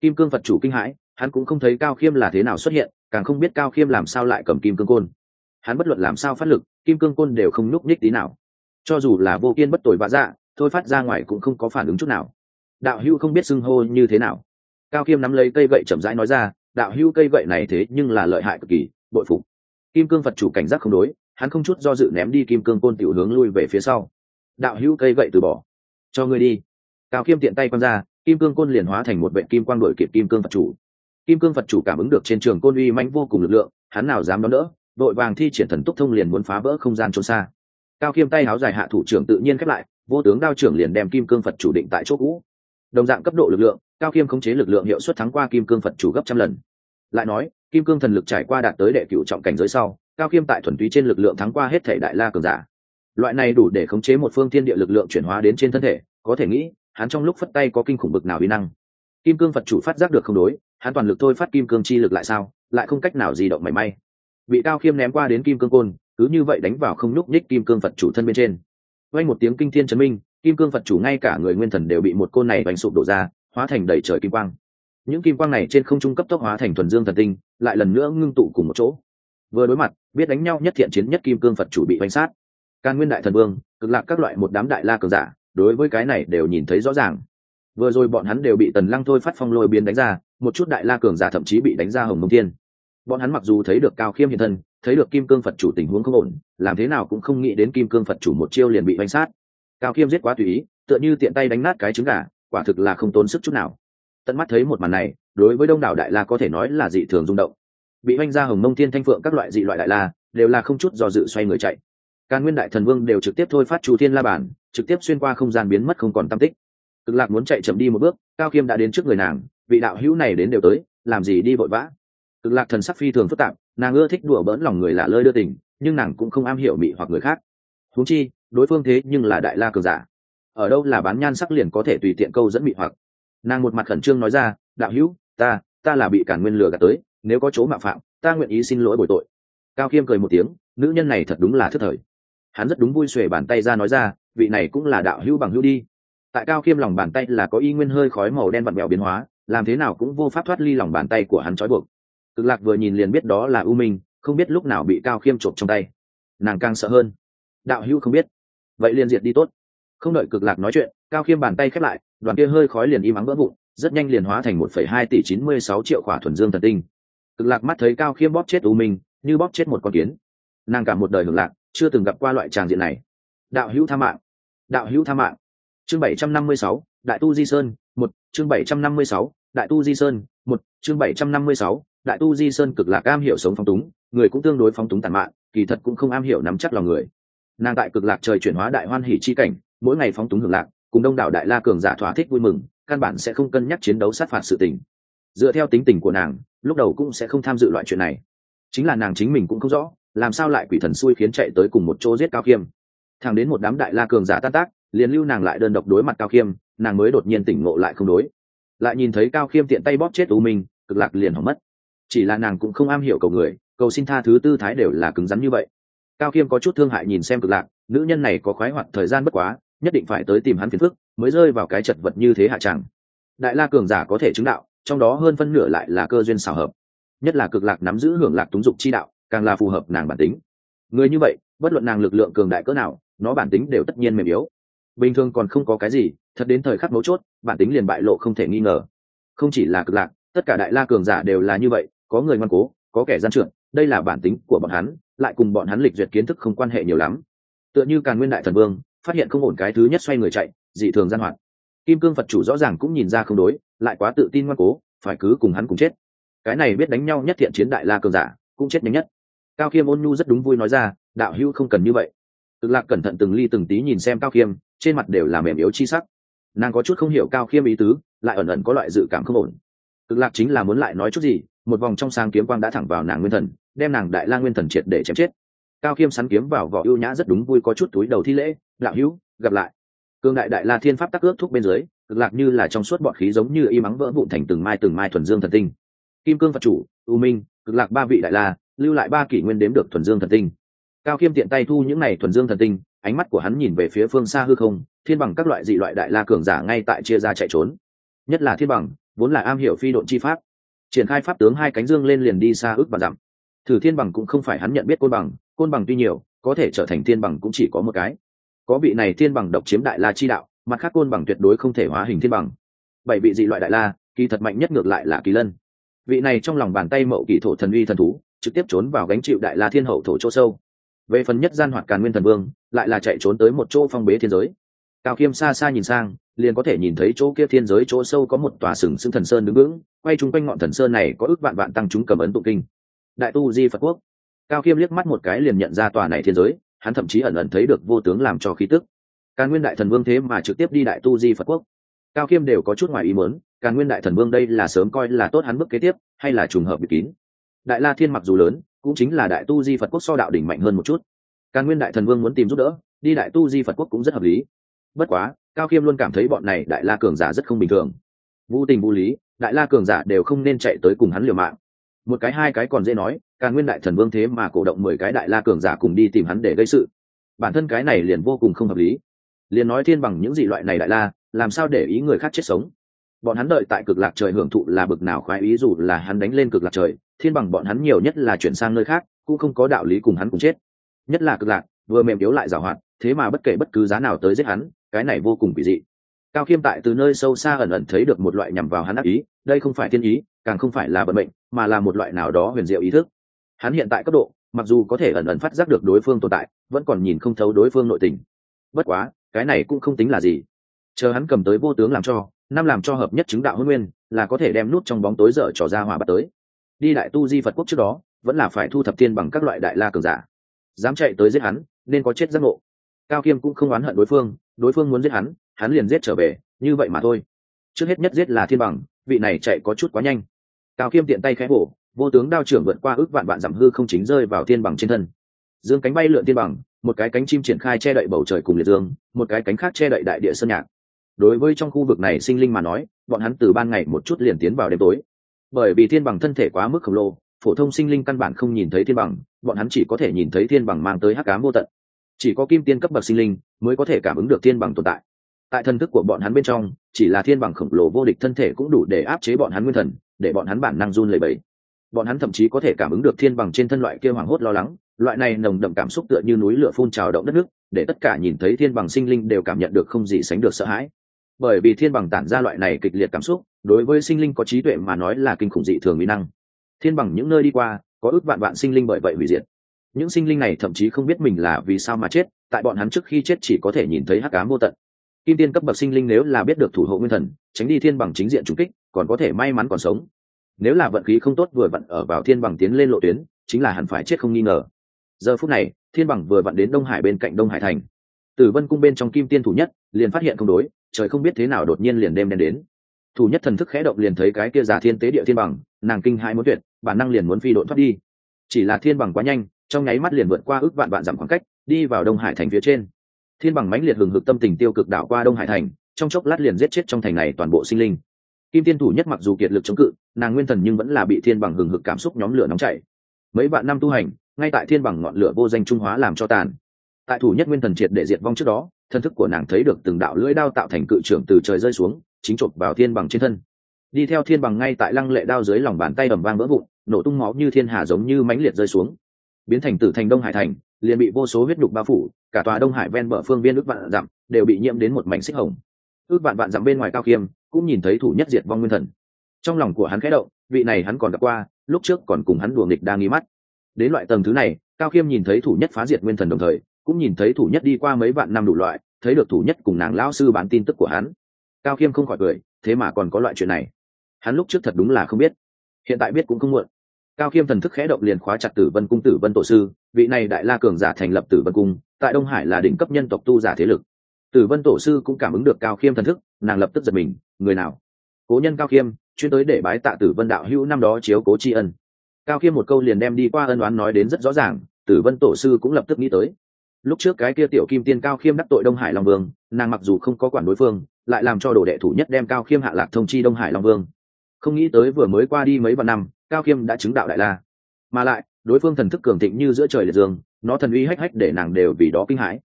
Kim cương phật chủ kinh hãi, hắn cũng không thấy cao khiêm là thế nào xuất hiện, càng không biết cao khiêm làm sao lại cầm kim cương côn. Hắn bất luận làm sao phát lực, kim cương côn đều không nhúc nhích tí nào. Cho dù là vô kiên bất tội bạ dạ thôi phát ra ngoài cũng không có phản ứng chút nào. Đạo hữu không biết xưng hô như thế nào. Cao khiêm nắm lấy cây gậy chậm rãi nói ra, đạo hữu cây gậy này thế nhưng là lợi hại cực kỳ, bội phục. Kim cương phật chủ cảnh giác không đối hắn không chút do dự ném đi kim cương côn tiểu hướng lui về phía sau. Đạo hữu cây gậy từ bỏ. Cho ngươi đi. Cao khiêm tiện tay quăng ra, kim cương côn liền hóa thành một vệ kim quang đổi kịp kim cương phật chủ. Kim cương phật chủ cảm ứng được trên trường côn uy mãnh vô cùng lực lượng, hắn nào dám đón đỡ, đội vàng thi triển thần túc thông liền muốn phá vỡ không gian trốn xa. Cao khiêm tay háo dài hạ thủ trưởng tự nhiên khép lại, vô tướng đao trưởng liền đem kim cương phật chủ định tại chỗ cũ. Đồng dạng cấp độ lực lượng, cao khiêm khống chế lực lượng hiệu suất thắng qua kim cương phật chủ gấp trăm lần. Lại nói, kim cương thần lực trải qua đạt tới đệ cựu trọng cảnh giới sau cao khiêm tại thuần túy trên lực lượng thắng qua hết thể đại la cường giả. Loại này đủ để khống chế một phương thiên địa lực lượng chuyển hóa đến trên thân thể, có thể nghĩ, hắn trong lúc phất tay có kinh khủng bực nào uy năng. Kim cương phật chủ phát giác được không đối, hắn toàn lực thôi phát kim cương chi lực lại sao, lại không cách nào di động mảy may. Bị cao khiêm ném qua đến kim cương côn, cứ như vậy đánh vào không nhúc nhích kim cương phật chủ thân bên trên. Quanh một tiếng kinh thiên chấn minh, kim cương phật chủ ngay cả người nguyên thần đều bị một côn này đánh sụp đổ ra, hóa thành đầy trời kim quang. Những kim quang này trên không trung cấp tốc hóa thành thuần dương thần tinh, lại lần nữa ngưng tụ cùng một chỗ vừa đối mặt, biết đánh nhau nhất thiện chiến nhất kim cương phật chủ bị bánh sát. Can nguyên đại thần vương, cực lạc các loại một đám đại la cường giả, đối với cái này đều nhìn thấy rõ ràng. Vừa rồi bọn hắn đều bị tần lăng thôi phát phong lôi biến đánh ra, một chút đại la cường giả thậm chí bị đánh ra hồng mông thiên. Bọn hắn mặc dù thấy được cao khiêm hiện thân, thấy được kim cương phật chủ tình huống không ổn, làm thế nào cũng không nghĩ đến kim cương phật chủ một chiêu liền bị bánh sát. Cao khiêm giết quá tùy ý, tựa như tiện tay đánh nát cái trứng gà, quả thực là không tốn sức chút nào. Tận mắt thấy một màn này, đối với đông đảo đại la có thể nói là dị thường rung động bị oanh ra hồng mông thiên thanh phượng các loại dị loại đại la, đều là không chút do dự xoay người chạy. Càn nguyên đại thần vương đều trực tiếp thôi phát chu thiên la bản, trực tiếp xuyên qua không gian biến mất không còn tam tích. Cực lạc muốn chạy chậm đi một bước, cao khiêm đã đến trước người nàng, vị đạo hữu này đến đều tới, làm gì đi vội vã? Cực lạc thần sắc phi thường phức tạp, nàng ưa thích đùa bỡn lòng người lạ lơi đưa tình, nhưng nàng cũng không am hiểu mị hoặc người khác. Huống chi, đối phương thế nhưng là đại la cường giả. Ở đâu là bán nhan sắc liền có thể tùy tiện câu dẫn mị hoặc. Nàng một mặt khẩn trương nói ra, đạo hữu, ta ta là bị cản nguyên lừa gạt tới nếu có chỗ mạo phạm, ta nguyện ý xin lỗi bồi tội. Cao khiêm cười một tiếng, nữ nhân này thật đúng là thức thời. Hắn rất đúng vui xuề bàn tay ra nói ra, vị này cũng là đạo hữu bằng hữu đi. Tại cao khiêm lòng bàn tay là có y nguyên hơi khói màu đen vặn vẹo biến hóa, làm thế nào cũng vô pháp thoát ly lòng bàn tay của hắn trói buộc. Cực lạc vừa nhìn liền biết đó là u minh, không biết lúc nào bị cao khiêm trộm trong tay. Nàng càng sợ hơn. Đạo hữu không biết. Vậy liền diệt đi tốt. Không đợi cực lạc nói chuyện, cao khiêm bàn tay khép lại, đoàn kia hơi khói liền im ắng vỡ vụn, rất nhanh liền hóa thành một phẩy hai tỷ chín mươi sáu triệu khỏa thuần dương thần tinh cực lạc mắt thấy cao khiêm bóp chết u minh, như bóp chết một con kiến. Nàng cả một đời hưởng lạc, chưa từng gặp qua loại tràng diện này. Đạo hữu tha mạng. Đạo hữu tha mạng. Chương bảy trăm năm mươi sáu, đại tu di sơn, một. Chương bảy trăm năm mươi sáu, đại tu di sơn, một. Chương bảy trăm năm mươi sáu, đại tu di sơn cực lạc am hiểu sống phong túng, người cũng tương đối phong túng tàn mạng kỳ thật cũng không am hiểu nắm chắc lòng người. Nàng tại cực lạc trời chuyển hóa đại hoan hỷ chi cảnh, mỗi ngày phóng túng hưởng lạc, cùng đông đảo đại la cường giả thỏa thích vui mừng, căn bản sẽ không cân nhắc chiến đấu sát phạt sự tình. Dựa theo tính tình của nàng lúc đầu cũng sẽ không tham dự loại chuyện này. Chính là nàng chính mình cũng không rõ, làm sao lại quỷ thần xui khiến chạy tới cùng một chỗ giết cao khiêm. Thằng đến một đám đại la cường giả tan tác, liền lưu nàng lại đơn độc đối mặt cao khiêm, nàng mới đột nhiên tỉnh ngộ lại không đối. Lại nhìn thấy cao khiêm tiện tay bóp chết u minh, cực lạc liền hỏng mất. Chỉ là nàng cũng không am hiểu cầu người, cầu xin tha thứ tư thái đều là cứng rắn như vậy. Cao khiêm có chút thương hại nhìn xem cực lạc, nữ nhân này có khoái hoạt thời gian bất quá, nhất định phải tới tìm hắn phiền phức, mới rơi vào cái chật vật như thế hạ chẳng. Đại la cường giả có thể chứng đạo trong đó hơn phân nửa lại là cơ duyên xảo hợp. Nhất là cực lạc nắm giữ hưởng lạc túng dục chi đạo, càng là phù hợp nàng bản tính. Người như vậy, bất luận nàng lực lượng cường đại cỡ nào, nó bản tính đều tất nhiên mềm yếu. Bình thường còn không có cái gì, thật đến thời khắc mấu chốt, bản tính liền bại lộ không thể nghi ngờ. Không chỉ là cực lạc, tất cả đại la cường giả đều là như vậy, có người ngoan cố, có kẻ gian trượt đây là bản tính của bọn hắn, lại cùng bọn hắn lịch duyệt kiến thức không quan hệ nhiều lắm. Tựa như càng nguyên đại thần vương, phát hiện không ổn cái thứ nhất xoay người chạy, dị thường gian hoạt kim cương phật chủ rõ ràng cũng nhìn ra không đối, lại quá tự tin ngoan cố, phải cứ cùng hắn cùng chết. Cái này biết đánh nhau nhất thiện chiến đại la cường giả, cũng chết nhanh nhất. Cao khiêm ôn nhu rất đúng vui nói ra, đạo hữu không cần như vậy. Cực lạc cẩn thận từng ly từng tí nhìn xem cao khiêm, trên mặt đều là mềm yếu chi sắc. Nàng có chút không hiểu cao khiêm ý tứ, lại ẩn ẩn có loại dự cảm không ổn. Cực lạc chính là muốn lại nói chút gì, một vòng trong sáng kiếm quang đã thẳng vào nàng nguyên thần, đem nàng đại la nguyên thần triệt để chém chết. Cao khiêm sắn kiếm vào vỏ ưu nhã rất đúng vui có chút túi đầu thi lễ, đạo hữu, gặp lại cương đại đại la thiên pháp tắc ước thúc bên dưới, cực lạc như là trong suốt bọn khí giống như y mắng vỡ vụn thành từng mai từng mai thuần dương thần tinh. Kim cương phật chủ, u minh, cực lạc ba vị đại la, lưu lại ba kỷ nguyên đếm được thuần dương thần tinh. Cao khiêm tiện tay thu những này thuần dương thần tinh, ánh mắt của hắn nhìn về phía phương xa hư không, thiên bằng các loại dị loại đại la cường giả ngay tại chia ra chạy trốn. Nhất là thiên bằng, vốn là am hiểu phi độn chi pháp. Triển khai pháp tướng hai cánh dương lên liền đi xa ước và dặm. Thử thiên bằng cũng không phải hắn nhận biết côn bằng côn bằng tuy nhiều, có thể trở thành thiên bằng cũng chỉ có một cái có vị này thiên bằng độc chiếm đại la chi đạo, mặt khác côn bằng tuyệt đối không thể hóa hình thiên bằng. Bảy vị dị loại đại la, kỳ thật mạnh nhất ngược lại là kỳ lân. Vị này trong lòng bàn tay mậu kỳ thổ thần uy thần thú, trực tiếp trốn vào gánh chịu đại la thiên hậu thổ chỗ sâu. Về phần nhất gian hoạt càn nguyên thần vương, lại là chạy trốn tới một chỗ phong bế thiên giới. Cao khiêm xa xa nhìn sang, liền có thể nhìn thấy chỗ kia thiên giới chỗ sâu có một tòa sừng sững thần sơn đứng vững, quay chung quanh ngọn thần sơn này có ước vạn vạn tăng chúng cầm ấn tụng kinh. Đại tu di phật quốc. Cao khiêm liếc mắt một cái liền nhận ra tòa này thiên giới hắn thậm chí ẩn ẩn thấy được vô tướng làm cho khí tức. Càn nguyên đại thần vương thế mà trực tiếp đi đại tu di phật quốc. Cao khiêm đều có chút ngoài ý muốn, càn nguyên đại thần vương đây là sớm coi là tốt hắn bước kế tiếp, hay là trùng hợp bị kín. Đại la thiên mặc dù lớn, cũng chính là đại tu di phật quốc so đạo đỉnh mạnh hơn một chút. Càn nguyên đại thần vương muốn tìm giúp đỡ, đi đại tu di phật quốc cũng rất hợp lý. Bất quá, cao khiêm luôn cảm thấy bọn này đại la cường giả rất không bình thường. Vô tình vô lý, đại la cường giả đều không nên chạy tới cùng hắn liều mạng một cái hai cái còn dễ nói càng nguyên đại thần vương thế mà cổ động mười cái đại la cường giả cùng đi tìm hắn để gây sự. Bản thân cái này liền vô cùng không hợp lý. Liền nói thiên bằng những dị loại này đại la, làm sao để ý người khác chết sống? Bọn hắn đợi tại cực lạc trời hưởng thụ là bực nào khoái ý dù là hắn đánh lên cực lạc trời, thiên bằng bọn hắn nhiều nhất là chuyển sang nơi khác, cũng không có đạo lý cùng hắn cùng chết. Nhất là cực lạc, vừa mềm yếu lại giảo hoạt thế mà bất kể bất cứ giá nào tới giết hắn, cái này vô cùng kỳ dị cao khiêm tại từ nơi sâu xa ẩn ẩn thấy được một loại nhằm vào hắn ác ý, đây không phải thiên ý, càng không phải là bận mệnh, mà là một loại nào đó huyền diệu ý thức. Hắn hiện tại cấp độ, mặc dù có thể ẩn ẩn phát giác được đối phương tồn tại, vẫn còn nhìn không thấu đối phương nội tình. Bất quá, cái này cũng không tính là gì. Chờ hắn cầm tới vô tướng làm cho, năm làm cho hợp nhất chứng đạo hôn nguyên, là có thể đem nút trong bóng tối dở trò ra hỏa bắt tới. Đi đại tu di phật quốc trước đó, vẫn là phải thu thập thiên bằng các loại đại la cường giả. Dám chạy tới giết hắn, nên có chết giác ngộ. Cao kiêm cũng không oán hận đối phương đối phương muốn giết hắn hắn liền giết trở về, như vậy mà thôi. Trước hết nhất giết là thiên bằng, vị này chạy có chút quá nhanh. Cao kiêm tiện tay khẽ bổ vô tướng đao trưởng vượt qua ước vạn vạn giảm hư không chính rơi vào thiên bằng trên thân. Dương cánh bay lượn thiên bằng, một cái cánh chim triển khai che đậy bầu trời cùng liệt dương, một cái cánh khác che đậy đại địa sơn nhạc. Đối với trong khu vực này sinh linh mà nói, bọn hắn từ ban ngày một chút liền tiến vào đêm tối. Bởi vì thiên bằng thân thể quá mức khổng lồ, phổ thông sinh linh căn bản không nhìn thấy thiên bằng, bọn hắn chỉ có thể nhìn thấy thiên bằng mang tới hắc cám vô tận. Chỉ có kim tiên cấp bậc sinh linh mới có thể cảm ứng được thiên bằng tồn tại tại thần thức của bọn hắn bên trong, chỉ là thiên bằng khổng lồ vô địch thân thể cũng đủ để áp chế bọn hắn nguyên thần, để bọn hắn bản năng run lẩy bẩy. Bọn hắn thậm chí có thể cảm ứng được thiên bằng trên thân loại kia hoảng hốt lo lắng, loại này nồng đậm cảm xúc tựa như núi lửa phun trào động đất nước, để tất cả nhìn thấy thiên bằng sinh linh đều cảm nhận được không gì sánh được sợ hãi. Bởi vì thiên bằng tản ra loại này kịch liệt cảm xúc, đối với sinh linh có trí tuệ mà nói là kinh khủng dị thường mỹ năng. Thiên bằng những nơi đi qua, có ước vạn vạn sinh linh bởi vậy hủy diệt. Những sinh linh này thậm chí không biết mình là vì sao mà chết, tại bọn hắn trước khi chết chỉ có thể nhìn thấy hắc ám vô tận kim tiên cấp bậc sinh linh nếu là biết được thủ hộ nguyên thần, tránh đi thiên bằng chính diện trung kích, còn có thể may mắn còn sống. Nếu là vận khí không tốt vừa vặn ở vào thiên bằng tiến lên lộ tuyến, chính là hẳn phải chết không nghi ngờ. Giờ phút này, thiên bằng vừa vặn đến đông hải bên cạnh đông hải thành. Tử vân cung bên trong kim tiên thủ nhất, liền phát hiện không đối, trời không biết thế nào đột nhiên liền đêm đen đến. Thủ nhất thần thức khẽ động liền thấy cái kia giả thiên tế địa thiên bằng, nàng kinh hai muốn tuyệt, bản năng liền muốn phi đội thoát đi. Chỉ là thiên bằng quá nhanh, trong nháy mắt liền vượt qua ước vạn vạn dặm khoảng cách, đi vào đông hải thành phía trên thiên bằng mãnh liệt hừng hực tâm tình tiêu cực đảo qua đông hải thành, trong chốc lát liền giết chết trong thành này toàn bộ sinh linh. Kim tiên thủ nhất mặc dù kiệt lực chống cự, nàng nguyên thần nhưng vẫn là bị thiên bằng hừng hực cảm xúc nhóm lửa nóng chảy. Mấy vạn năm tu hành, ngay tại thiên bằng ngọn lửa vô danh trung hóa làm cho tàn. Tại thủ nhất nguyên thần triệt để diệt vong trước đó, thân thức của nàng thấy được từng đạo lưỡi đao tạo thành cự trưởng từ trời rơi xuống, chính chộp vào thiên bằng trên thân. Đi theo thiên bằng ngay tại lăng lệ đao dưới lòng bàn tay ầm vang vỡ vụn, nổ tung máu như thiên hà giống như mãnh liệt rơi xuống. Biến thành tử thành đông hải thành liền bị vô số huyết đục bao phủ, cả tòa đông hải ven bờ phương viên ước vạn dặm đều bị nhiễm đến một mảnh xích hồng. Ước vạn vạn dặm bên ngoài cao khiêm cũng nhìn thấy thủ nhất diệt vong nguyên thần. Trong lòng của hắn khẽ động, vị này hắn còn gặp qua, lúc trước còn cùng hắn đùa nghịch đang nghi mắt. Đến loại tầng thứ này, cao khiêm nhìn thấy thủ nhất phá diệt nguyên thần đồng thời, cũng nhìn thấy thủ nhất đi qua mấy vạn năm đủ loại, thấy được thủ nhất cùng nàng lão sư bán tin tức của hắn. Cao khiêm không khỏi cười, thế mà còn có loại chuyện này. Hắn lúc trước thật đúng là không biết, hiện tại biết cũng không muộn. Cao khiêm thần thức khẽ động liền khóa chặt tử vân cung tử vân tổ sư vị này đại la cường giả thành lập tử vân cung, tại đông hải là đỉnh cấp nhân tộc tu giả thế lực. Tử vân tổ sư cũng cảm ứng được cao khiêm thần thức, nàng lập tức giật mình, người nào? Cố nhân cao khiêm, chuyên tới để bái tạ tử vân đạo hữu năm đó chiếu cố tri ân. Cao khiêm một câu liền đem đi qua ân oán nói đến rất rõ ràng, tử vân tổ sư cũng lập tức nghĩ tới. Lúc trước cái kia tiểu kim tiên cao khiêm đắc tội đông hải long vương, nàng mặc dù không có quản đối phương, lại làm cho đồ đệ thủ nhất đem cao khiêm hạ lạc thông chi đông hải long vương. Không nghĩ tới vừa mới qua đi mấy vạn năm, cao khiêm đã chứng đạo đại la. Mà lại đối phương thần thức cường thịnh như giữa trời liệt dương, nó thần uy hách hách để nàng đều vì đó kinh hãi.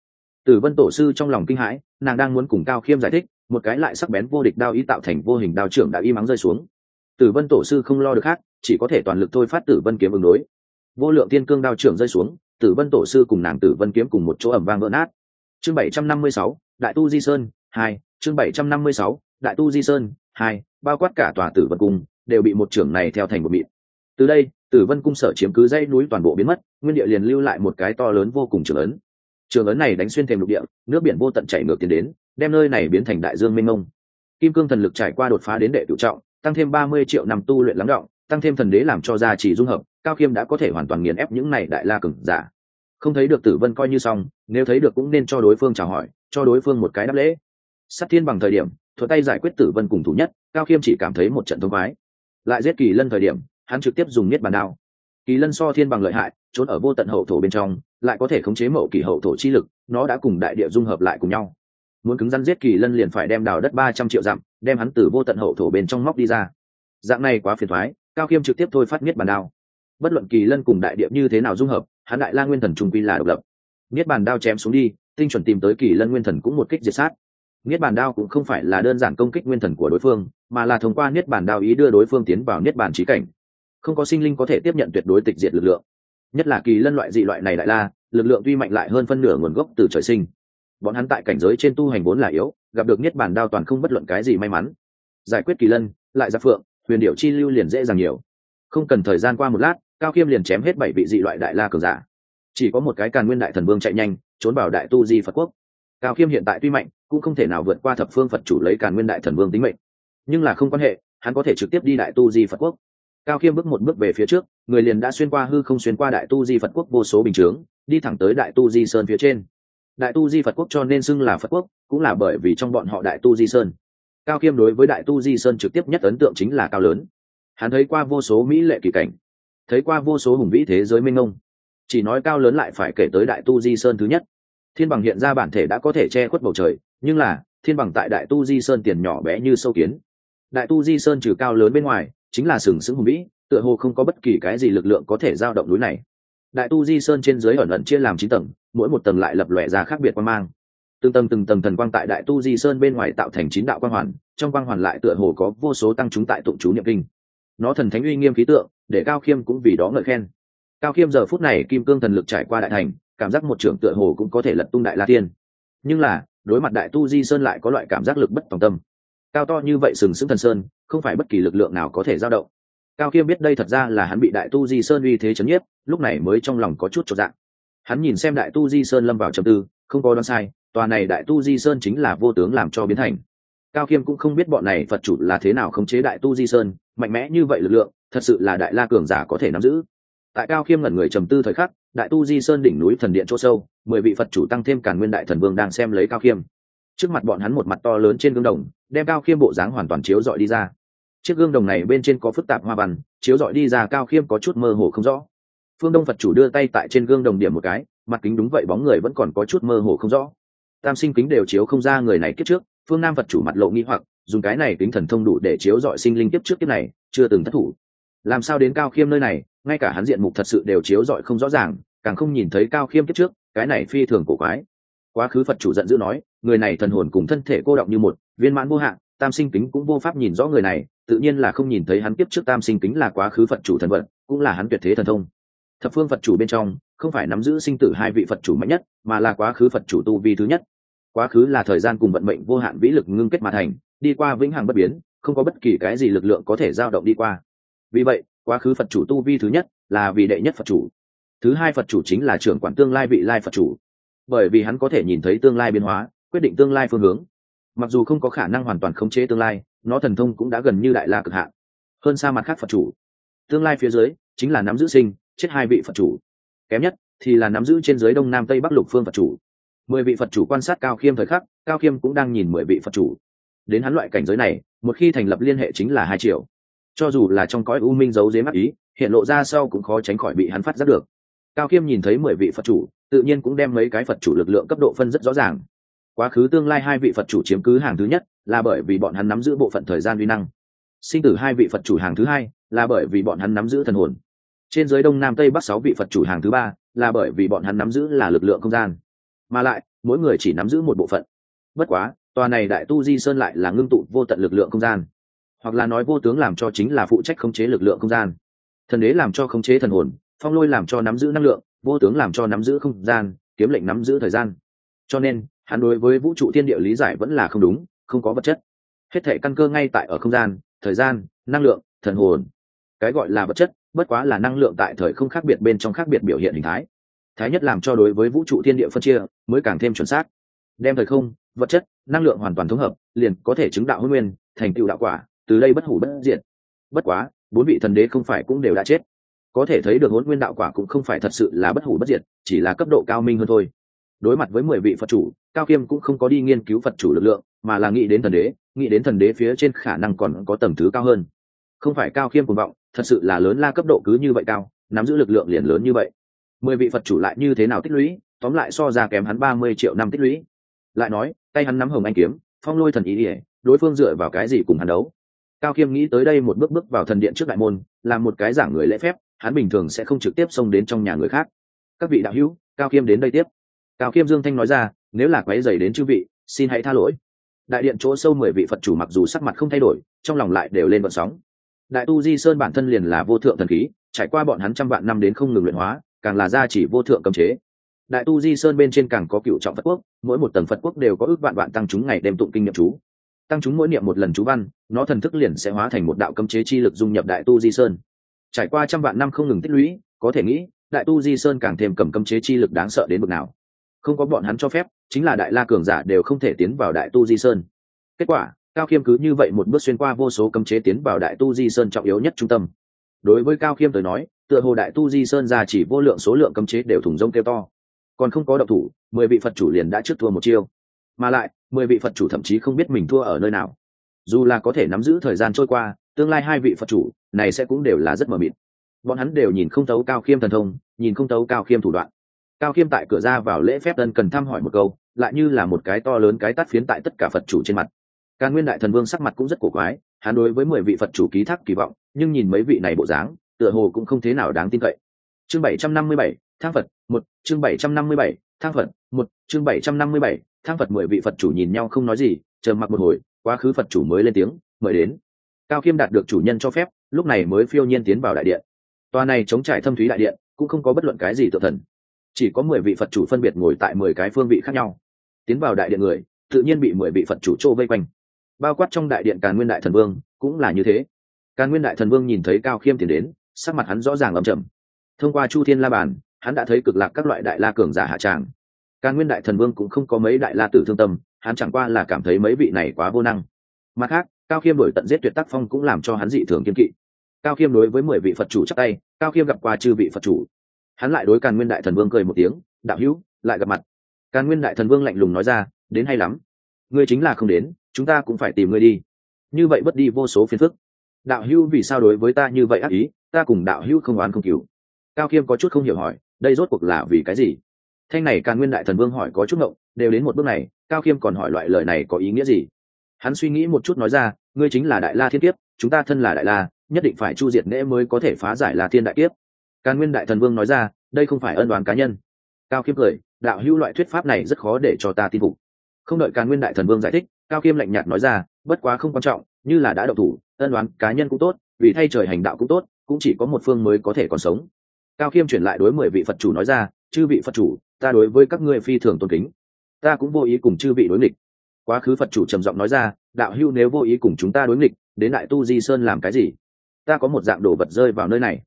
Tử vân tổ sư trong lòng kinh hãi, nàng đang muốn cùng cao khiêm giải thích, một cái lại sắc bén vô địch đao ý tạo thành vô hình đao trưởng đã y mắng rơi xuống. Tử vân tổ sư không lo được khác, chỉ có thể toàn lực thôi phát tử vân kiếm ứng đối. Vô lượng tiên cương đao trưởng rơi xuống, tử vân tổ sư cùng nàng tử vân kiếm cùng một chỗ ẩm vang vỡ nát. Chương bảy trăm năm mươi sáu, đại tu di sơn hai, chương bảy trăm năm mươi sáu, đại tu di sơn hai, bao quát cả tòa tử vân cung, đều bị một trưởng này theo thành một mịn từ đây, tử vân cung sở chiếm cứ dãy núi toàn bộ biến mất, nguyên địa liền lưu lại một cái to lớn vô cùng trường ấn. Trường ấn này đánh xuyên thềm lục địa, nước biển vô tận chảy ngược tiến đến, đem nơi này biến thành đại dương mênh mông. Kim cương thần lực trải qua đột phá đến đệ cựu trọng, tăng thêm ba mươi triệu năm tu luyện lắng động, tăng thêm thần đế làm cho gia trì dung hợp, cao khiêm đã có thể hoàn toàn nghiền ép những này đại la cừng giả. Không thấy được tử vân coi như xong, nếu thấy được cũng nên cho đối phương chào hỏi, cho đối phương một cái đáp lễ. Sát thiên bằng thời điểm thuật tay giải quyết tử vân cùng thủ nhất, cao khiêm chỉ cảm thấy một trận thông khoái. Lại giết kỳ lân thời điểm hắn trực tiếp dùng niết bàn đao. Kỳ lân so thiên bằng lợi hại, trốn ở vô tận hậu thổ bên trong, lại có thể khống chế mậu kỳ hậu thổ chi lực, nó đã cùng đại địa dung hợp lại cùng nhau. Muốn cứng rắn giết kỳ lân liền phải đem đào đất ba trăm triệu dặm, đem hắn từ vô tận hậu thổ bên trong móc đi ra. Dạng này quá phiền thoái cao khiêm trực tiếp thôi phát miết bàn đao. Bất luận kỳ lân cùng đại điệp như thế nào dung hợp, hắn đại la nguyên thần trung quy là độc lập. Niết bàn đao chém xuống đi, tinh chuẩn tìm tới kỳ lân nguyên thần cũng một kích diệt sát. Niết bàn đao cũng không phải là đơn giản công kích nguyên thần của đối phương, mà là thông qua niết bàn đao ý đưa đối phương tiến vào niết bàn trí cảnh không có sinh linh có thể tiếp nhận tuyệt đối tịch diệt lực lượng. Nhất là kỳ lân loại dị loại này đại la, lực lượng tuy mạnh lại hơn phân nửa nguồn gốc từ trời sinh. Bọn hắn tại cảnh giới trên tu hành vốn là yếu, gặp được niết bàn đao toàn không bất luận cái gì may mắn. Giải quyết kỳ lân, lại ra phượng, huyền điệu chi lưu liền dễ dàng nhiều. Không cần thời gian qua một lát, cao khiêm liền chém hết bảy vị dị loại đại la cường giả. Chỉ có một cái càn nguyên đại thần vương chạy nhanh, trốn vào đại tu di phật quốc. Cao khiêm hiện tại tuy mạnh, cũng không thể nào vượt qua thập phương phật chủ lấy càn nguyên đại thần vương tính mệnh. Nhưng là không quan hệ, hắn có thể trực tiếp đi đại tu di phật quốc cao khiêm bước một bước về phía trước, người liền đã xuyên qua hư không xuyên qua đại tu di phật quốc vô số bình chướng, đi thẳng tới đại tu di sơn phía trên. Đại tu di phật quốc cho nên xưng là phật quốc, cũng là bởi vì trong bọn họ đại tu di sơn. Cao khiêm đối với đại tu di sơn trực tiếp nhất ấn tượng chính là cao lớn. Hắn thấy qua vô số mỹ lệ kỳ cảnh, thấy qua vô số hùng vĩ thế giới minh ông chỉ nói cao lớn lại phải kể tới đại tu di sơn thứ nhất. Thiên bằng hiện ra bản thể đã có thể che khuất bầu trời, nhưng là, thiên bằng tại đại tu di sơn tiền nhỏ bé như sâu kiến. Đại tu di sơn trừ cao lớn bên ngoài chính là sừng sững hùng vĩ, tựa hồ không có bất kỳ cái gì lực lượng có thể giao động núi này. Đại tu di sơn trên dưới ẩn ẩn chia làm chín tầng, mỗi một tầng lại lập lòe ra khác biệt quan mang. Từng tầng từng tầng thần quang tại đại tu di sơn bên ngoài tạo thành chín đạo quang hoàn, trong quang hoàn lại tựa hồ có vô số tăng chúng tại tụng chú niệm kinh. Nó thần thánh uy nghiêm khí tượng, để cao khiêm cũng vì đó ngợi khen. Cao khiêm giờ phút này kim cương thần lực trải qua đại thành, cảm giác một trưởng tựa hồ cũng có thể lật tung đại la tiên nhưng là, đối mặt đại tu di sơn lại có loại cảm giác lực bất tòng tâm cao to như vậy sừng sững thần sơn, không phải bất kỳ lực lượng nào có thể giao động. Cao kiêm biết đây thật ra là hắn bị đại tu di sơn uy thế chấn nhiếp, lúc này mới trong lòng có chút cho dạng hắn nhìn xem đại tu di sơn lâm vào trầm tư, không có đoán sai, tòa này đại tu di sơn chính là vô tướng làm cho biến thành. Cao kiêm cũng không biết bọn này phật chủ là thế nào khống chế đại tu di sơn, mạnh mẽ như vậy lực lượng, thật sự là đại la cường giả có thể nắm giữ. Tại cao khiêm ngẩn người trầm tư thời khắc, đại tu di sơn đỉnh núi thần điện chỗ sâu, mười vị phật chủ tăng thêm càn nguyên đại thần vương đang xem lấy cao khiêm trước mặt bọn hắn một mặt to lớn trên gương đồng đem cao khiêm bộ dáng hoàn toàn chiếu dọi đi ra. Chiếc gương đồng này bên trên có phức tạp hoa văn, chiếu dọi đi ra cao khiêm có chút mơ hồ không rõ. Phương đông phật chủ đưa tay tại trên gương đồng điểm một cái, mặt kính đúng vậy bóng người vẫn còn có chút mơ hồ không rõ. Tam sinh kính đều chiếu không ra người này kiếp trước, phương nam phật chủ mặt lộ nghĩ hoặc, dùng cái này kính thần thông đủ để chiếu dọi sinh linh kiếp trước kiếp này, chưa từng thất thủ. Làm sao đến cao khiêm nơi này, ngay cả hắn diện mục thật sự đều chiếu rọi không rõ ràng, càng không nhìn thấy cao khiêm kiếp trước, cái này phi thường cổ quái. Quá khứ phật chủ giận dữ nói, người này thần hồn cùng thân thể cô động như một viên mãn vô hạn, tam sinh kính cũng vô pháp nhìn rõ người này, tự nhiên là không nhìn thấy hắn kiếp trước tam sinh kính là quá khứ phật chủ thần vận cũng là hắn tuyệt thế thần thông. Thập phương phật chủ bên trong, không phải nắm giữ sinh tử hai vị phật chủ mạnh nhất, mà là quá khứ phật chủ tu vi thứ nhất. Quá khứ là thời gian cùng vận mệnh vô hạn vĩ lực ngưng kết mà thành, đi qua vĩnh hằng bất biến, không có bất kỳ cái gì lực lượng có thể giao động đi qua. Vì vậy, quá khứ phật chủ tu vi thứ nhất là vì đệ nhất phật chủ. Thứ hai phật chủ chính là trưởng quản tương lai vị lai phật chủ. Bởi vì hắn có thể nhìn thấy tương lai biến hóa, quyết định tương lai phương hướng mặc dù không có khả năng hoàn toàn khống chế tương lai, nó thần thông cũng đã gần như đại la cực hạn. Hơn xa mặt khác phật chủ. Tương lai phía dưới, chính là nắm giữ sinh, chết hai vị phật chủ. Kém nhất, thì là nắm giữ trên dưới đông nam tây bắc lục phương phật chủ. Mười vị phật chủ quan sát cao khiêm thời khắc, cao khiêm cũng đang nhìn mười vị phật chủ. Đến hắn loại cảnh giới này, một khi thành lập liên hệ chính là hai triệu. Cho dù là trong cõi u minh giấu dế mắt ý, hiện lộ ra sau cũng khó tránh khỏi bị hắn phát giác được. Cao khiêm nhìn thấy mười vị phật chủ, tự nhiên cũng đem mấy cái phật chủ lực lượng cấp độ phân rất rõ ràng quá khứ tương lai hai vị phật chủ chiếm cứ hàng thứ nhất là bởi vì bọn hắn nắm giữ bộ phận thời gian vi năng. Sinh tử hai vị phật chủ hàng thứ hai là bởi vì bọn hắn nắm giữ thần hồn. Trên giới đông nam tây bắc sáu vị phật chủ hàng thứ ba là bởi vì bọn hắn nắm giữ là lực lượng không gian. Mà lại, mỗi người chỉ nắm giữ một bộ phận. Bất quá, tòa này đại tu di sơn lại là ngưng tụ vô tận lực lượng không gian. Hoặc là nói vô tướng làm cho chính là phụ trách khống chế lực lượng không gian. Thần đế làm cho khống chế thần hồn, phong lôi làm cho nắm giữ năng lượng, vô tướng làm cho nắm giữ không gian, kiếm lệnh nắm giữ thời gian. Cho nên hắn đối với vũ trụ thiên địa lý giải vẫn là không đúng, không có vật chất. Hết thể căn cơ ngay tại ở không gian, thời gian, năng lượng, thần hồn. Cái gọi là vật chất, bất quá là năng lượng tại thời không khác biệt bên trong khác biệt biểu hiện hình thái. Thái nhất làm cho đối với vũ trụ thiên địa phân chia mới càng thêm chuẩn xác. Đem thời không, vật chất, năng lượng hoàn toàn thống hợp, liền có thể chứng đạo hôn nguyên, thành tựu đạo quả, từ đây bất hủ bất diệt. Bất quá, bốn vị thần đế không phải cũng đều đã chết. Có thể thấy được hôn nguyên đạo quả cũng không phải thật sự là bất hủ bất diệt, chỉ là cấp độ cao minh hơn thôi đối mặt với mười vị phật chủ, cao khiêm cũng không có đi nghiên cứu phật chủ lực lượng, mà là nghĩ đến thần đế, nghĩ đến thần đế phía trên khả năng còn có tầm thứ cao hơn. Không phải cao khiêm cuồng vọng, thật sự là lớn la cấp độ cứ như vậy cao, nắm giữ lực lượng liền lớn như vậy. Mười vị phật chủ lại như thế nào tích lũy, tóm lại so ra kém hắn ba mươi triệu năm tích lũy. Lại nói, tay hắn nắm hồng anh kiếm, phong lôi thần ý ỉa, đối phương dựa vào cái gì cùng hắn đấu? Cao khiêm nghĩ tới đây một bước bước vào thần điện trước đại môn làm một cái giảng người lễ phép, hắn bình thường sẽ không trực tiếp xông đến trong nhà người khác. Các vị đạo hữu, cao khiêm đến đây tiếp cao khiêm dương thanh nói ra, nếu là quái dày đến chư vị, xin hãy tha lỗi. Đại điện chỗ sâu mười vị phật chủ mặc dù sắc mặt không thay đổi, trong lòng lại đều lên vận sóng. Đại tu di sơn bản thân liền là vô thượng thần khí, trải qua bọn hắn trăm vạn năm đến không ngừng luyện hóa, càng là gia chỉ vô thượng cấm chế. Đại tu di sơn bên trên càng có cựu trọng phật quốc, mỗi một tầng phật quốc đều có ước vạn vạn tăng chúng ngày đêm tụng kinh nghiệm chú. Tăng chúng mỗi niệm một lần chú văn, nó thần thức liền sẽ hóa thành một đạo cấm chế chi lực dung nhập đại tu di sơn. Trải qua trăm vạn năm không ngừng tích lũy, có thể nghĩ, đại tu di sơn càng thêm cầm cấm chế chi lực đáng sợ đến bực nào không có bọn hắn cho phép, chính là đại la cường giả đều không thể tiến vào đại tu di sơn. Kết quả, cao khiêm cứ như vậy một bước xuyên qua vô số cấm chế tiến vào đại tu di sơn trọng yếu nhất trung tâm. Đối với cao khiêm tới nói, tựa hồ đại tu di sơn ra chỉ vô lượng số lượng cấm chế đều thủng rông kêu to. Còn không có độc thủ, mười vị phật chủ liền đã trước thua một chiêu. Mà lại, mười vị phật chủ thậm chí không biết mình thua ở nơi nào. Dù là có thể nắm giữ thời gian trôi qua, tương lai hai vị phật chủ này sẽ cũng đều là rất mờ mịt. Bọn hắn đều nhìn không tấu cao khiêm thần thông, nhìn không tấu cao khiêm thủ đoạn cao khiêm tại cửa ra vào lễ phép tân cần thăm hỏi một câu, lại như là một cái to lớn cái tắt phiến tại tất cả phật chủ trên mặt. Càng nguyên đại thần vương sắc mặt cũng rất cổ quái, hắn đối với mười vị phật chủ ký thác kỳ vọng, nhưng nhìn mấy vị này bộ dáng, tựa hồ cũng không thế nào đáng tin cậy. Chương bảy trăm năm mươi bảy thang phật, một, chương bảy trăm năm mươi bảy thang phật, một, chương bảy trăm năm mươi bảy thang phật mười vị phật chủ nhìn nhau không nói gì, chờ mặc một hồi, quá khứ phật chủ mới lên tiếng, mời đến. Cao khiêm đạt được chủ nhân cho phép, lúc này mới phiêu nhiên tiến vào đại điện. Tòa này chống trải thâm thúy đại điện, cũng không có bất luận cái gì tự thần chỉ có mười vị phật chủ phân biệt ngồi tại mười cái phương vị khác nhau. Tiến vào đại điện người, tự nhiên bị mười vị phật chủ trô vây quanh. Bao quát trong đại điện càn nguyên đại thần vương, cũng là như thế. Càn nguyên đại thần vương nhìn thấy cao khiêm tiến đến, sắc mặt hắn rõ ràng ầm chầm thông qua chu thiên la bàn, hắn đã thấy cực lạc các loại đại la cường giả hạ tràng. Càn nguyên đại thần vương cũng không có mấy đại la tử thương tâm, hắn chẳng qua là cảm thấy mấy vị này quá vô năng. Mặt khác, cao khiêm đổi tận giết tuyệt tác phong cũng làm cho hắn dị thường kiên kỵ. Cao khiêm đối với mười vị phật chủ chắc tay, cao khiêm gặp qua chư vị phật chủ hắn lại đối càn nguyên đại thần vương cười một tiếng, đạo hữu, lại gặp mặt. Càn nguyên đại thần vương lạnh lùng nói ra, đến hay lắm. Ngươi chính là không đến, chúng ta cũng phải tìm ngươi đi. Như vậy bất đi vô số phiền phức. Đạo hữu, vì sao đối với ta như vậy ác ý? Ta cùng đạo hữu không oán không cứu cao khiêm có chút không hiểu hỏi, đây rốt cuộc là vì cái gì? Thanh này càn nguyên đại thần vương hỏi có chút ngộng, đều đến một bước này, cao khiêm còn hỏi loại lời này có ý nghĩa gì? Hắn suy nghĩ một chút nói ra, ngươi chính là đại la thiên kiếp, chúng ta thân là đại la, nhất định phải chu diệt nễ mới có thể phá giải là thiên đại kiếp càn nguyên đại thần vương nói ra, đây không phải ân đoán cá nhân. Cao khiêm cười, đạo hữu loại thuyết pháp này rất khó để cho ta tin phục. Không đợi càn nguyên đại thần vương giải thích, cao khiêm lạnh nhạt nói ra, bất quá không quan trọng, như là đã đậu thủ, ân đoán cá nhân cũng tốt, vì thay trời hành đạo cũng tốt, cũng chỉ có một phương mới có thể còn sống. Cao khiêm chuyển lại đối mười vị phật chủ nói ra, chư vị phật chủ, ta đối với các ngươi phi thường tôn kính. Ta cũng vô ý cùng chư vị đối nghịch. Quá khứ phật chủ trầm giọng nói ra, đạo hưu nếu vô ý cùng chúng ta đối nghịch, đến đại tu di sơn làm cái gì? Ta có một dạng đồ vật rơi vào nơi này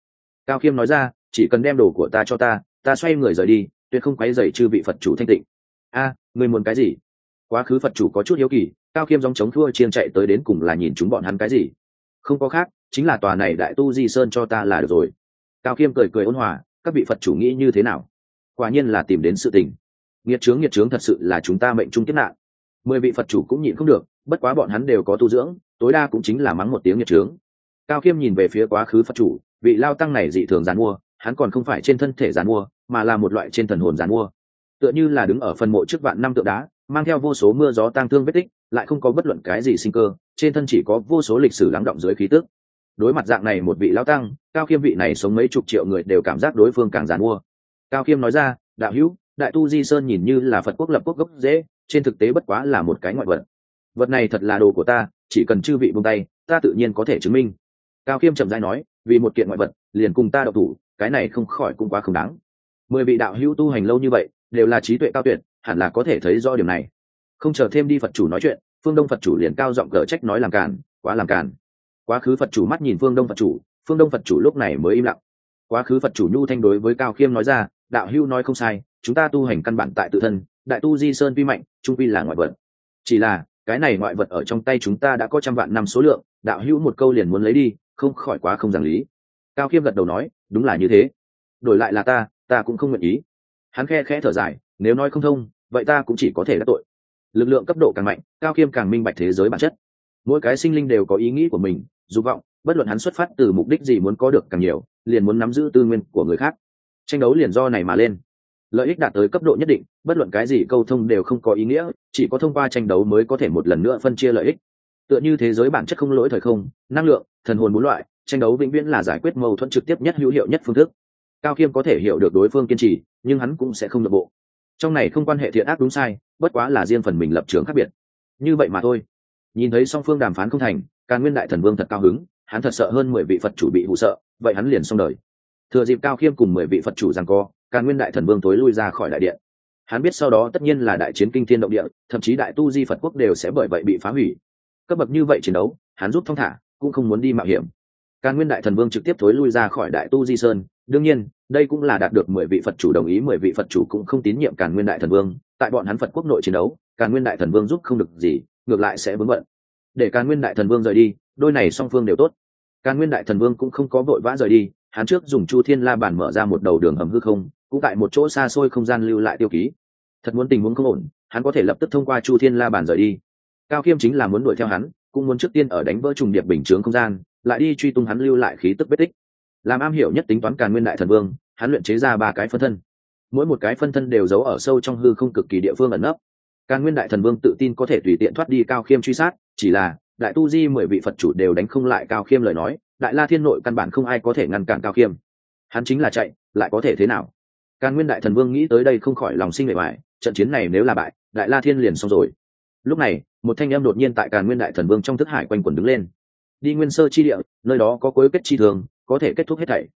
cao khiêm nói ra chỉ cần đem đồ của ta cho ta ta xoay người rời đi tuyệt không quấy dày chư vị phật chủ thanh tịnh. A à, người muốn cái gì? Quá khứ phật chủ có chút hiếu kỳ cao khiêm dòng chống thua chiên chạy tới đến cùng là nhìn chúng bọn hắn cái gì? Không có khác chính là tòa này đại tu di sơn cho ta là được rồi. Cao khiêm cười cười ôn hòa các vị phật chủ nghĩ như thế nào? Quả nhiên là tìm đến sự tình. Nghiệt trướng nghiệt trướng thật sự là chúng ta mệnh trung kiếp nạn. Mười vị phật chủ cũng nhịn không được bất quá bọn hắn đều có tu dưỡng tối đa cũng chính là mắng một tiếng nghiệt trướng cao khiêm nhìn về phía quá khứ phật chủ, vị lao tăng này dị thường giàn mua, hắn còn không phải trên thân thể giàn mua, mà là một loại trên thần hồn giàn mua. Tựa như là đứng ở phần mộ trước vạn năm tượng đá, mang theo vô số mưa gió tang thương vết tích, lại không có bất luận cái gì sinh cơ, trên thân chỉ có vô số lịch sử lắng động dưới khí tức. Đối mặt dạng này một vị lao tăng, cao khiêm vị này sống mấy chục triệu người đều cảm giác đối phương càng giàn mua. Cao khiêm nói ra, đạo hữu, đại tu di sơn nhìn như là phật quốc lập quốc gốc dễ trên thực tế bất quá là một cái ngoại vật. Vật này thật là đồ của ta, chỉ cần chư vị buông tay, ta tự nhiên có thể chứng minh cao khiêm chậm dai nói, vì một kiện ngoại vật, liền cùng ta đậu thủ, cái này không khỏi cũng quá không đáng. Mười vị đạo hữu tu hành lâu như vậy, đều là trí tuệ cao tuyệt, hẳn là có thể thấy do điểm này. Không chờ thêm đi phật chủ nói chuyện, phương đông phật chủ liền cao giọng cờ trách nói làm càn, quá làm càn. Quá khứ phật chủ mắt nhìn phương đông phật chủ, phương đông phật chủ lúc này mới im lặng. Quá khứ phật chủ nhu thanh đối với cao khiêm nói ra, đạo hữu nói không sai, chúng ta tu hành căn bản tại tự thân, đại tu di sơn vi mạnh, trung vi là ngoại vật. Chỉ là, cái này ngoại vật ở trong tay chúng ta đã có trăm vạn năm số lượng, đạo hữu một câu liền muốn lấy đi không khỏi quá không giảng lý. Cao khiêm gật đầu nói, đúng là như thế. Đổi lại là ta ta cũng không nguyện ý. Hắn khe khẽ thở dài, nếu nói không thông, vậy ta cũng chỉ có thể đắc tội. Lực lượng cấp độ càng mạnh, cao khiêm càng minh bạch thế giới bản chất. Mỗi cái sinh linh đều có ý nghĩ của mình, dục vọng, bất luận hắn xuất phát từ mục đích gì muốn có được càng nhiều, liền muốn nắm giữ tư nguyên của người khác. Tranh đấu liền do này mà lên. Lợi ích đạt tới cấp độ nhất định, bất luận cái gì câu thông đều không có ý nghĩa, chỉ có thông qua tranh đấu mới có thể một lần nữa phân chia lợi ích tựa như thế giới bản chất không lỗi thời không, năng lượng, thần hồn bốn loại, tranh đấu vĩnh viễn là giải quyết mâu thuẫn trực tiếp nhất hữu hiệu nhất phương thức. Cao khiêm có thể hiểu được đối phương kiên trì, nhưng hắn cũng sẽ không nội bộ. Trong này không quan hệ thiện ác đúng sai, bất quá là riêng phần mình lập trường khác biệt. Như vậy mà thôi. Nhìn thấy song phương đàm phán không thành, càn nguyên đại thần vương thật cao hứng, hắn thật sợ hơn mười vị phật chủ bị hụ sợ, vậy hắn liền xong đời. Thừa dịp cao khiêm cùng mười vị phật chủ rằng co, càn nguyên đại thần vương tối lui ra khỏi đại điện. Hắn biết sau đó tất nhiên là đại chiến kinh thiên động địa, thậm chí đại tu di phật quốc đều sẽ bởi vậy bị phá hủy cấp bậc như vậy chiến đấu, hắn giúp thong thả, cũng không muốn đi mạo hiểm. Càn nguyên đại thần vương trực tiếp thối lui ra khỏi đại tu di sơn. Đương nhiên, đây cũng là đạt được mười vị phật chủ đồng ý, mười vị phật chủ cũng không tín nhiệm càn nguyên đại thần vương. Tại bọn hắn phật quốc nội chiến đấu, càn nguyên đại thần vương giúp không được gì, ngược lại sẽ vướng bận. Để càn nguyên đại thần vương rời đi, đôi này song phương đều tốt. Càn nguyên đại thần vương cũng không có vội vã rời đi, hắn trước dùng chu thiên la bản mở ra một đầu đường hầm hư không, cũng tại một chỗ xa xôi không gian lưu lại tiêu ký. Thật muốn tình huống không ổn, hắn có thể lập tức thông qua chu thiên la bản rời đi cao khiêm chính là muốn đuổi theo hắn, cũng muốn trước tiên ở đánh vỡ trùng điệp bình chướng không gian, lại đi truy tung hắn lưu lại khí tức vết tích. Làm am hiểu nhất tính toán càn nguyên đại thần vương, hắn luyện chế ra ba cái phân thân. Mỗi một cái phân thân đều giấu ở sâu trong hư không cực kỳ địa phương ẩn nấp. Càn nguyên đại thần vương tự tin có thể tùy tiện thoát đi cao khiêm truy sát, chỉ là, đại tu di mười vị phật chủ đều đánh không lại cao khiêm lời nói, đại la thiên nội căn bản không ai có thể ngăn cản cao khiêm hắn chính là chạy, lại có thể thế nào? Càn nguyên đại thần vương nghĩ tới đây không khỏi lòng sinh bề bài trận chiến này nếu là bại, đại la thiên liền xong rồi lúc này, một thanh em đột nhiên tại càn nguyên đại thần vương trong thức hải quanh quẩn đứng lên. Đi nguyên sơ chi địa, nơi đó có cuối kết chi thường, có thể kết thúc hết thảy.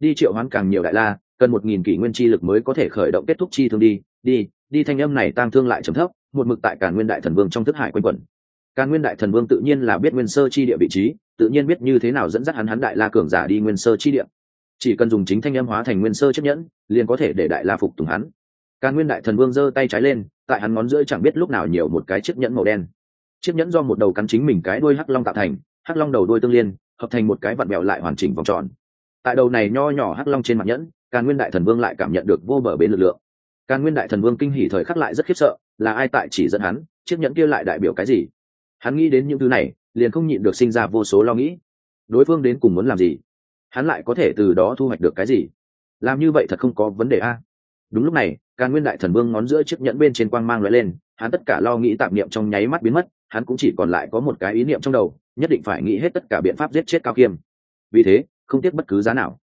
Đi triệu hoán càng nhiều đại la, cần một nghìn kỷ nguyên chi lực mới có thể khởi động kết thúc chi thương đi. Đi đi thanh âm này tang thương lại trầm thấp, một mực tại càn nguyên đại thần vương trong thức hải quanh quẩn. Càn nguyên đại thần vương tự nhiên là biết nguyên sơ chi địa vị trí, tự nhiên biết như thế nào dẫn dắt hắn hắn đại la cường giả đi nguyên sơ chi địa. Chỉ cần dùng chính thanh âm hóa thành nguyên sơ chấp nhẫn, liền có thể để đại la phục tùng hắn. Càn nguyên đại thần vương giơ tay trái lên tại hắn ngón giữa chẳng biết lúc nào nhiều một cái chiếc nhẫn màu đen. Chiếc nhẫn do một đầu cắn chính mình cái đuôi hắc long tạo thành, hắc long đầu đuôi tương liên, hợp thành một cái vặn bẹo lại hoàn chỉnh vòng tròn. Tại đầu này nho nhỏ hắc long trên mặt nhẫn, càn nguyên đại thần vương lại cảm nhận được vô bờ bến lực lượng. Càn nguyên đại thần vương kinh hỉ thời khắc lại rất khiếp sợ, là ai tại chỉ dẫn hắn, chiếc nhẫn kia lại đại biểu cái gì? Hắn nghĩ đến những thứ này, liền không nhịn được sinh ra vô số lo nghĩ. Đối phương đến cùng muốn làm gì? Hắn lại có thể từ đó thu hoạch được cái gì? Làm như vậy thật không có vấn đề a đúng lúc này, càn nguyên đại thần vương ngón giữa chiếc nhẫn bên trên quang mang l lên, hắn tất cả lo nghĩ tạm niệm trong nháy mắt biến mất, hắn cũng chỉ còn lại có một cái ý niệm trong đầu, nhất định phải nghĩ hết tất cả biện pháp giết chết cao khiêm vì thế, không tiếc bất cứ giá nào.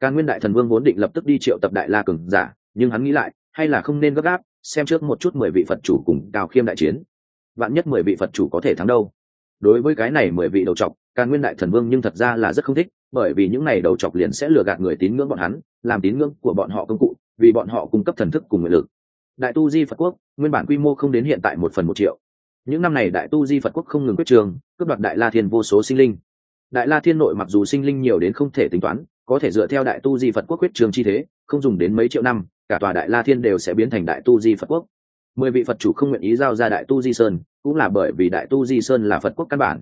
Càn nguyên đại thần vương vốn định lập tức đi triệu tập đại la cường giả, nhưng hắn nghĩ lại, hay là không nên gấp gáp, xem trước một chút mười vị phật chủ cùng cao khiêm đại chiến. Vạn nhất mười vị phật chủ có thể thắng đâu. Đối với cái này mười vị đầu trọc càn nguyên đại thần vương nhưng thật ra là rất không thích, bởi vì những này đầu trọc liền sẽ lừa gạt người tín ngưỡng bọn hắn, làm tín ngưỡng của bọn họ công cụ vì bọn họ cung cấp thần thức cùng nguyện lực. Đại tu di phật quốc, nguyên bản quy mô không đến hiện tại một phần một triệu. Những năm này đại tu di phật quốc không ngừng quyết trường, cướp đoạt đại la thiên vô số sinh linh. Đại la thiên nội mặc dù sinh linh nhiều đến không thể tính toán, có thể dựa theo đại tu di phật quốc quyết trường chi thế, không dùng đến mấy triệu năm, cả tòa đại la thiên đều sẽ biến thành đại tu di phật quốc. Mười vị phật chủ không nguyện ý giao ra đại tu di sơn, cũng là bởi vì đại tu di sơn là phật quốc căn bản.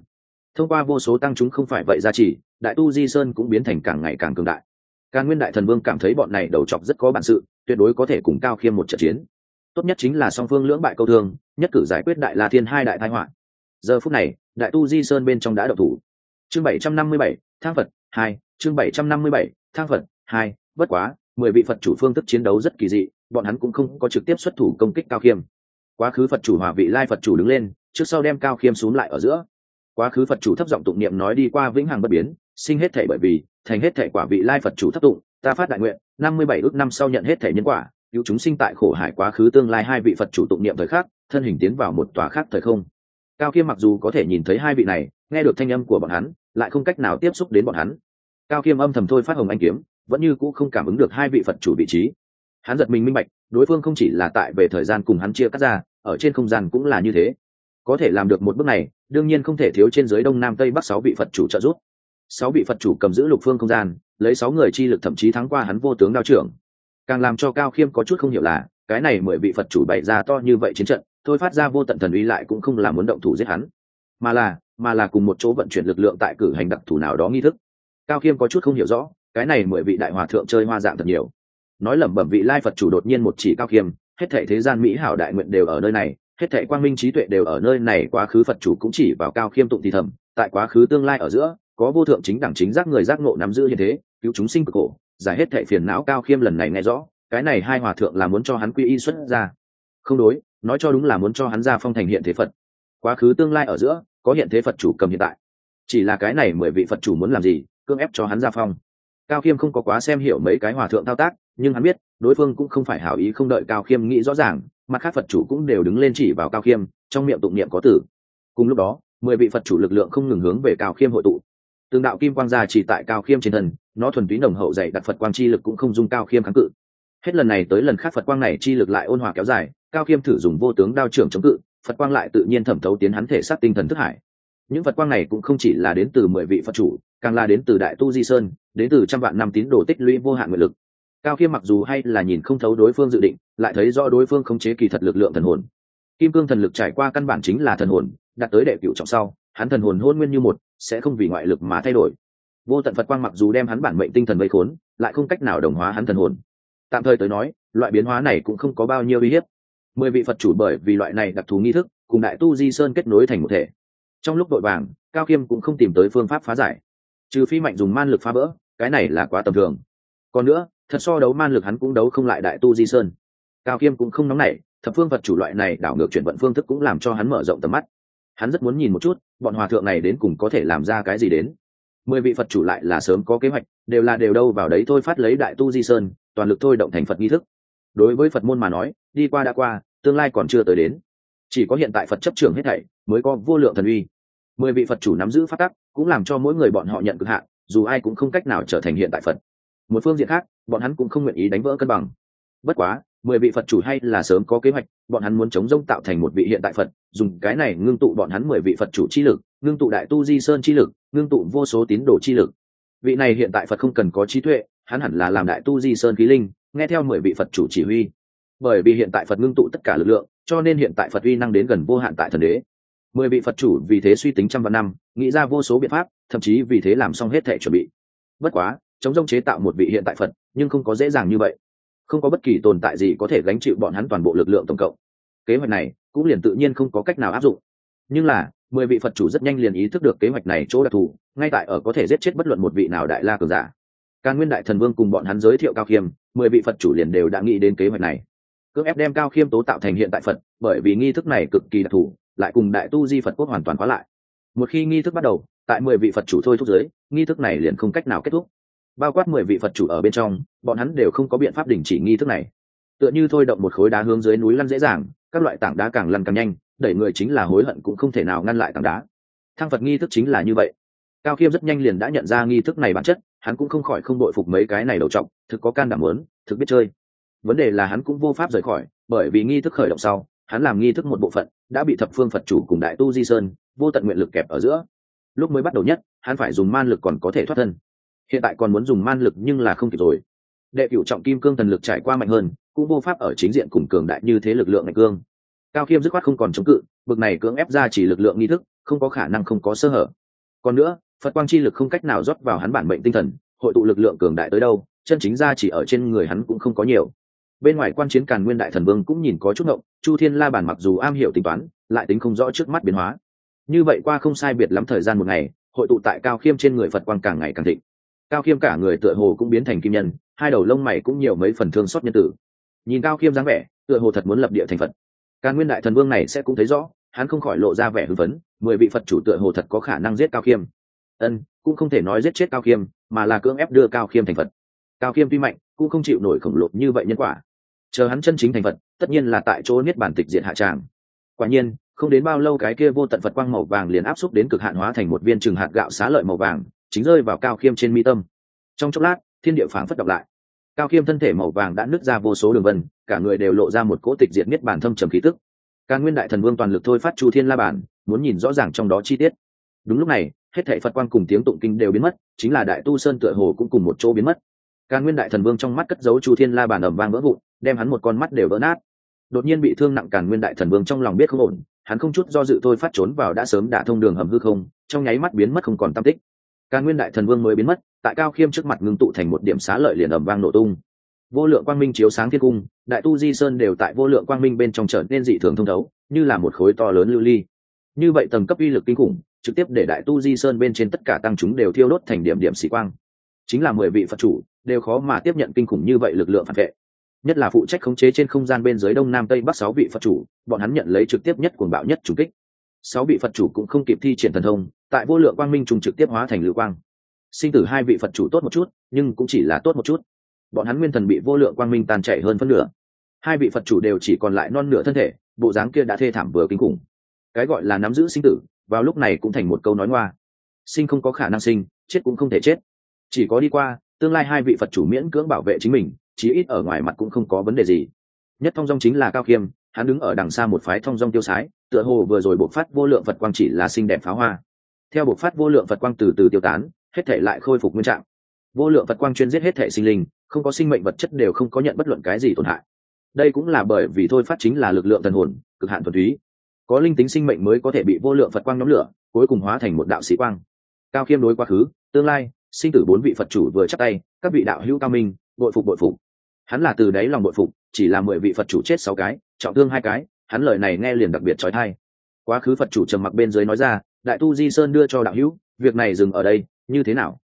Thông qua vô số tăng chúng không phải vậy ra chỉ, đại tu di sơn cũng biến thành càng ngày càng cường đại càn nguyên đại thần vương cảm thấy bọn này đầu chọc rất có bản sự, tuyệt đối có thể cùng cao khiêm một trận chiến. Tốt nhất chính là song phương lưỡng bại câu thương, nhất cử giải quyết đại la thiên hai đại thái họa. Giờ phút này, đại tu di sơn bên trong đã đậu thủ. Chương bảy trăm năm mươi bảy, thang phật hai, chương bảy trăm năm mươi bảy, thang phật hai, bất quá, mười vị phật chủ phương thức chiến đấu rất kỳ dị, bọn hắn cũng không có trực tiếp xuất thủ công kích cao khiêm. Quá khứ phật chủ hòa vị lai phật chủ đứng lên, trước sau đem cao khiêm xuống lại ở giữa quá khứ phật chủ thấp giọng tụng niệm nói đi qua vĩnh hằng bất biến, sinh hết thể bởi vì, thành hết thể quả vị lai phật chủ thấp tụng, ta phát đại nguyện, năm mươi bảy ước năm sau nhận hết thể nhân quả, cứu chúng sinh tại khổ hải quá khứ tương lai hai vị phật chủ tụng niệm thời khắc, thân hình tiến vào một tòa khác thời không. Cao khiêm mặc dù có thể nhìn thấy hai vị này, nghe được thanh âm của bọn hắn, lại không cách nào tiếp xúc đến bọn hắn. Cao khiêm âm thầm thôi phát hồng anh kiếm, vẫn như cũ không cảm ứng được hai vị phật chủ vị trí. Hắn giật mình minh bạch, đối phương không chỉ là tại về thời gian cùng hắn chia cắt ra, ở trên không gian cũng là như thế có thể làm được một bước này, đương nhiên không thể thiếu trên dưới đông nam tây bắc sáu vị phật chủ trợ giúp. Sáu vị phật chủ cầm giữ lục phương không gian, lấy sáu người chi lực thậm chí thắng qua hắn vô tướng đao trưởng. Càng làm cho cao khiêm có chút không hiểu là, cái này mười vị phật chủ bày ra to như vậy chiến trận, thôi phát ra vô tận thần uy lại cũng không là muốn động thủ giết hắn. Mà là mà là cùng một chỗ vận chuyển lực lượng tại cử hành đặc thù nào đó nghi thức. Cao khiêm có chút không hiểu rõ, cái này mười vị đại hòa thượng chơi hoa dạng thật nhiều. Nói lẩm bẩm vị lai phật chủ đột nhiên một chỉ cao khiêm, hết thệ thế gian mỹ hảo đại nguyện đều ở nơi này hết thệ quang minh trí tuệ đều ở nơi này, quá khứ phật chủ cũng chỉ vào cao khiêm tụng thì thầm, tại quá khứ tương lai ở giữa, có vô thượng chính đẳng chính giác người giác ngộ nắm giữ như thế, cứu chúng sinh cực cổ giải hết thệ phiền não cao khiêm lần này nghe rõ, cái này hai hòa thượng là muốn cho hắn quy y xuất ra. Không đối, nói cho đúng là muốn cho hắn ra phong thành hiện thế phật. Quá khứ tương lai ở giữa, có hiện thế phật chủ cầm hiện tại. Chỉ là cái này mười vị phật chủ muốn làm gì, cưỡng ép cho hắn ra phong. Cao khiêm không có quá xem hiểu mấy cái hòa thượng thao tác, nhưng hắn biết, đối phương cũng không phải hảo ý không đợi cao khiêm nghĩ rõ ràng mặt khác phật chủ cũng đều đứng lên chỉ vào cao khiêm, trong miệng tụng niệm có tử. Cùng lúc đó, mười vị phật chủ lực lượng không ngừng hướng về cao khiêm hội tụ. Tương đạo kim quang gia chỉ tại cao khiêm trên thân, nó thuần túy nồng hậu dạy đặt phật quang chi lực cũng không dung cao khiêm kháng cự. Hết lần này tới lần khác phật quang này chi lực lại ôn hòa kéo dài, cao khiêm thử dùng vô tướng đao trưởng chống cự, phật quang lại tự nhiên thẩm thấu tiến hắn thể xác tinh thần thức hải. Những phật quang này cũng không chỉ là đến từ mười vị phật chủ, càng là đến từ đại tu di sơn, đến từ trăm vạn năm tín đồ tích lũy vô hạn nguyện lực cao khiêm mặc dù hay là nhìn không thấu đối phương dự định, lại thấy do đối phương khống chế kỳ thật lực lượng thần hồn. Kim cương thần lực trải qua căn bản chính là thần hồn, đạt tới đệ cựu trọng sau, hắn thần hồn hôn nguyên như một, sẽ không vì ngoại lực mà thay đổi. Vô tận phật quang mặc dù đem hắn bản mệnh tinh thần vây khốn, lại không cách nào đồng hóa hắn thần hồn. Tạm thời tới nói, loại biến hóa này cũng không có bao nhiêu uy hiếp. Mười vị phật chủ bởi vì loại này đặc thù nghi thức, cùng đại tu di sơn kết nối thành một thể. Trong lúc đội vàng, cao khiêm cũng không tìm tới phương pháp phá giải. Trừ phi mạnh dùng man lực phá vỡ, cái này là quá tầm thường. Còn nữa thật so đấu man lực hắn cũng đấu không lại đại tu di sơn. Cao khiêm cũng không nóng nảy, thập phương vật chủ loại này đảo ngược chuyển vận phương thức cũng làm cho hắn mở rộng tầm mắt. Hắn rất muốn nhìn một chút, bọn hòa thượng này đến cùng có thể làm ra cái gì đến. Mười vị phật chủ lại là sớm có kế hoạch, đều là đều đâu vào đấy thôi phát lấy đại tu di sơn, toàn lực thôi động thành phật nghi thức. Đối với phật môn mà nói, đi qua đã qua, tương lai còn chưa tới đến. Chỉ có hiện tại phật chấp trường hết thảy, mới có vô lượng thần uy. Mười vị phật chủ nắm giữ phát tắc, cũng làm cho mỗi người bọn họ nhận cực hạn, dù ai cũng không cách nào trở thành hiện tại phật một phương diện khác, bọn hắn cũng không nguyện ý đánh vỡ cân bằng. Bất quá, mười vị phật chủ hay là sớm có kế hoạch, bọn hắn muốn chống rông tạo thành một vị hiện tại phật, dùng cái này ngưng tụ bọn hắn mười vị phật chủ chi lực, ngưng tụ đại tu di sơn chi lực, ngưng tụ vô số tín đồ chi lực. Vị này hiện tại phật không cần có trí tuệ, hắn hẳn là làm đại tu di sơn khí linh, nghe theo mười vị phật chủ chỉ huy. Bởi vì hiện tại phật ngưng tụ tất cả lực lượng, cho nên hiện tại phật uy năng đến gần vô hạn tại thần đế. Mười vị phật chủ vì thế suy tính trăm vạn năm, nghĩ ra vô số biện pháp, thậm chí vì thế làm xong hết thể chuẩn bị. Bất quá chống rông chế tạo một vị hiện tại phật, nhưng không có dễ dàng như vậy. Không có bất kỳ tồn tại gì có thể gánh chịu bọn hắn toàn bộ lực lượng tổng cộng. Kế hoạch này cũng liền tự nhiên không có cách nào áp dụng. Nhưng là, mười vị phật chủ rất nhanh liền ý thức được kế hoạch này chỗ đặc thù, ngay tại ở có thể giết chết bất luận một vị nào đại la cường giả. Càng nguyên đại thần vương cùng bọn hắn giới thiệu cao khiêm, mười vị phật chủ liền đều đã nghĩ đến kế hoạch này. Cưỡng ép đem cao khiêm tố tạo thành hiện tại phật, bởi vì nghi thức này cực kỳ đặc thù, lại cùng đại tu di phật quốc hoàn toàn khóa lại. Một khi nghi thức bắt đầu, tại mười vị phật chủ thôi thúc giới, nghi thức này liền không cách nào kết thúc bao quát mười vị phật chủ ở bên trong, bọn hắn đều không có biện pháp đình chỉ nghi thức này. Tựa như thôi động một khối đá hướng dưới núi lăn dễ dàng, các loại tảng đá càng lăn càng nhanh, đẩy người chính là hối hận cũng không thể nào ngăn lại tảng đá. Thăng phật nghi thức chính là như vậy. Cao khiêm rất nhanh liền đã nhận ra nghi thức này bản chất, hắn cũng không khỏi không đội phục mấy cái này đầu trọng thực có can đảm lớn thực biết chơi. Vấn đề là hắn cũng vô pháp rời khỏi, bởi vì nghi thức khởi động sau, hắn làm nghi thức một bộ phận, đã bị thập phương phật chủ cùng đại tu di sơn, vô tận nguyện lực kẹp ở giữa. Lúc mới bắt đầu nhất, hắn phải dùng man lực còn có thể thoát thân hiện tại còn muốn dùng man lực nhưng là không kịp rồi. Đệ cựu trọng kim cương thần lực trải qua mạnh hơn, cũng vô pháp ở chính diện cùng cường đại như thế lực lượng ngạch cương. Cao khiêm dứt khoát không còn chống cự, bực này cưỡng ép ra chỉ lực lượng nghi thức, không có khả năng không có sơ hở. Còn nữa, phật quang chi lực không cách nào rót vào hắn bản mệnh tinh thần, hội tụ lực lượng cường đại tới đâu, chân chính ra chỉ ở trên người hắn cũng không có nhiều. Bên ngoài quan chiến càn nguyên đại thần vương cũng nhìn có chút ngộng, chu thiên la bàn mặc dù am hiểu tính toán, lại tính không rõ trước mắt biến hóa. Như vậy qua không sai biệt lắm thời gian một ngày, hội tụ tại cao khiêm trên người phật quang càng ngày càng thịnh cao khiêm cả người tựa hồ cũng biến thành kim nhân, hai đầu lông mày cũng nhiều mấy phần thương xót nhân tử. Nhìn cao khiêm dáng vẻ, tựa hồ thật muốn lập địa thành phật. Càng nguyên đại thần vương này sẽ cũng thấy rõ, hắn không khỏi lộ ra vẻ hưng phấn, mười vị phật chủ tựa hồ thật có khả năng giết cao khiêm. Ân, cũng không thể nói giết chết cao khiêm, mà là cưỡng ép đưa cao khiêm thành phật. Cao khiêm tuy mạnh, cũng không chịu nổi khổng lồ như vậy nhân quả. Chờ hắn chân chính thành phật, tất nhiên là tại chỗ niết bản tịch diện hạ tràng. Quả nhiên, không đến bao lâu cái kia vô tận phật quang màu vàng liền áp xúc đến cực hạn hóa thành một viên trừng hạt gạo xá lợi màu vàng chính rơi vào cao khiêm trên mi tâm. Trong chốc lát, thiên địa phảng phất đọc lại. Cao khiêm thân thể màu vàng đã nứt ra vô số đường vân, cả người đều lộ ra một cỗ tịch diện miết bản thâm trầm khí tức. Càng nguyên đại thần vương toàn lực thôi phát chu thiên la bản, muốn nhìn rõ ràng trong đó chi tiết. Đúng lúc này, hết thảy phật quan cùng tiếng tụng kinh đều biến mất, chính là đại tu sơn tựa hồ cũng cùng một chỗ biến mất. Càng nguyên đại thần vương trong mắt cất giấu chu thiên la bản ẩm vang vỡ vụn, đem hắn một con mắt đều vỡ nát. Đột nhiên bị thương nặng càn nguyên đại thần vương trong lòng biết không ổn, hắn không chút do dự thôi phát trốn vào đã sớm đả thông đường hầm hư không, trong nháy mắt biến mất không còn tam tích càng nguyên đại thần vương mới biến mất, tại cao khiêm trước mặt ngưng tụ thành một điểm xá lợi liền ẩm vang nổ tung. Vô lượng quang minh chiếu sáng thiên cung, đại tu di sơn đều tại vô lượng quang minh bên trong trở nên dị thường thông thấu, như là một khối to lớn lưu ly. Như vậy tầng cấp uy lực kinh khủng, trực tiếp để đại tu di sơn bên trên tất cả tăng chúng đều thiêu đốt thành điểm điểm sĩ quang. Chính là mười vị phật chủ, đều khó mà tiếp nhận kinh khủng như vậy lực lượng phản vệ. Nhất là phụ trách khống chế trên không gian bên dưới đông nam tây bắc sáu vị phật chủ, bọn hắn nhận lấy trực tiếp nhất cuồng bạo nhất chủ kích. Sáu vị phật chủ cũng không kịp thi triển thần thông tại vô lượng quang minh trùng trực tiếp hóa thành lưu quang. Sinh tử hai vị phật chủ tốt một chút, nhưng cũng chỉ là tốt một chút. Bọn hắn nguyên thần bị vô lượng quang minh tàn chảy hơn phân nửa. Hai vị phật chủ đều chỉ còn lại non nửa thân thể, bộ dáng kia đã thê thảm vừa kinh khủng. Cái gọi là nắm giữ sinh tử, vào lúc này cũng thành một câu nói ngoa. Sinh không có khả năng sinh, chết cũng không thể chết. Chỉ có đi qua, tương lai hai vị phật chủ miễn cưỡng bảo vệ chính mình, chí ít ở ngoài mặt cũng không có vấn đề gì. Nhất thong dong chính là cao khiêm hắn đứng ở đằng xa một phái thong dong tiêu sái, tựa hồ vừa rồi bộc phát vô lượng phật quang chỉ là xinh đẹp pháo hoa theo bộc phát vô lượng phật quang từ từ tiêu tán, hết thể lại khôi phục nguyên trạng. Vô lượng phật quang chuyên giết hết thể sinh linh, không có sinh mệnh vật chất đều không có nhận bất luận cái gì tổn hại. Đây cũng là bởi vì thôi phát chính là lực lượng thần hồn, cực hạn thuần túy. Có linh tính sinh mệnh mới có thể bị vô lượng phật quang nhóm lửa, cuối cùng hóa thành một đạo sĩ quang. Cao khiêm đối quá khứ, tương lai, sinh tử bốn vị phật chủ vừa chắc tay, các vị đạo hữu cao minh, bội phục bội phục. Hắn là từ đáy lòng bội phục, chỉ là mười vị phật chủ chết sáu cái, trọng thương hai cái, hắn lời này nghe liền đặc biệt trói thai. Quá khứ phật chủ trầm mặc bên dưới nói ra đại tu di sơn đưa cho đạo hữu, việc này dừng ở đây, như thế nào?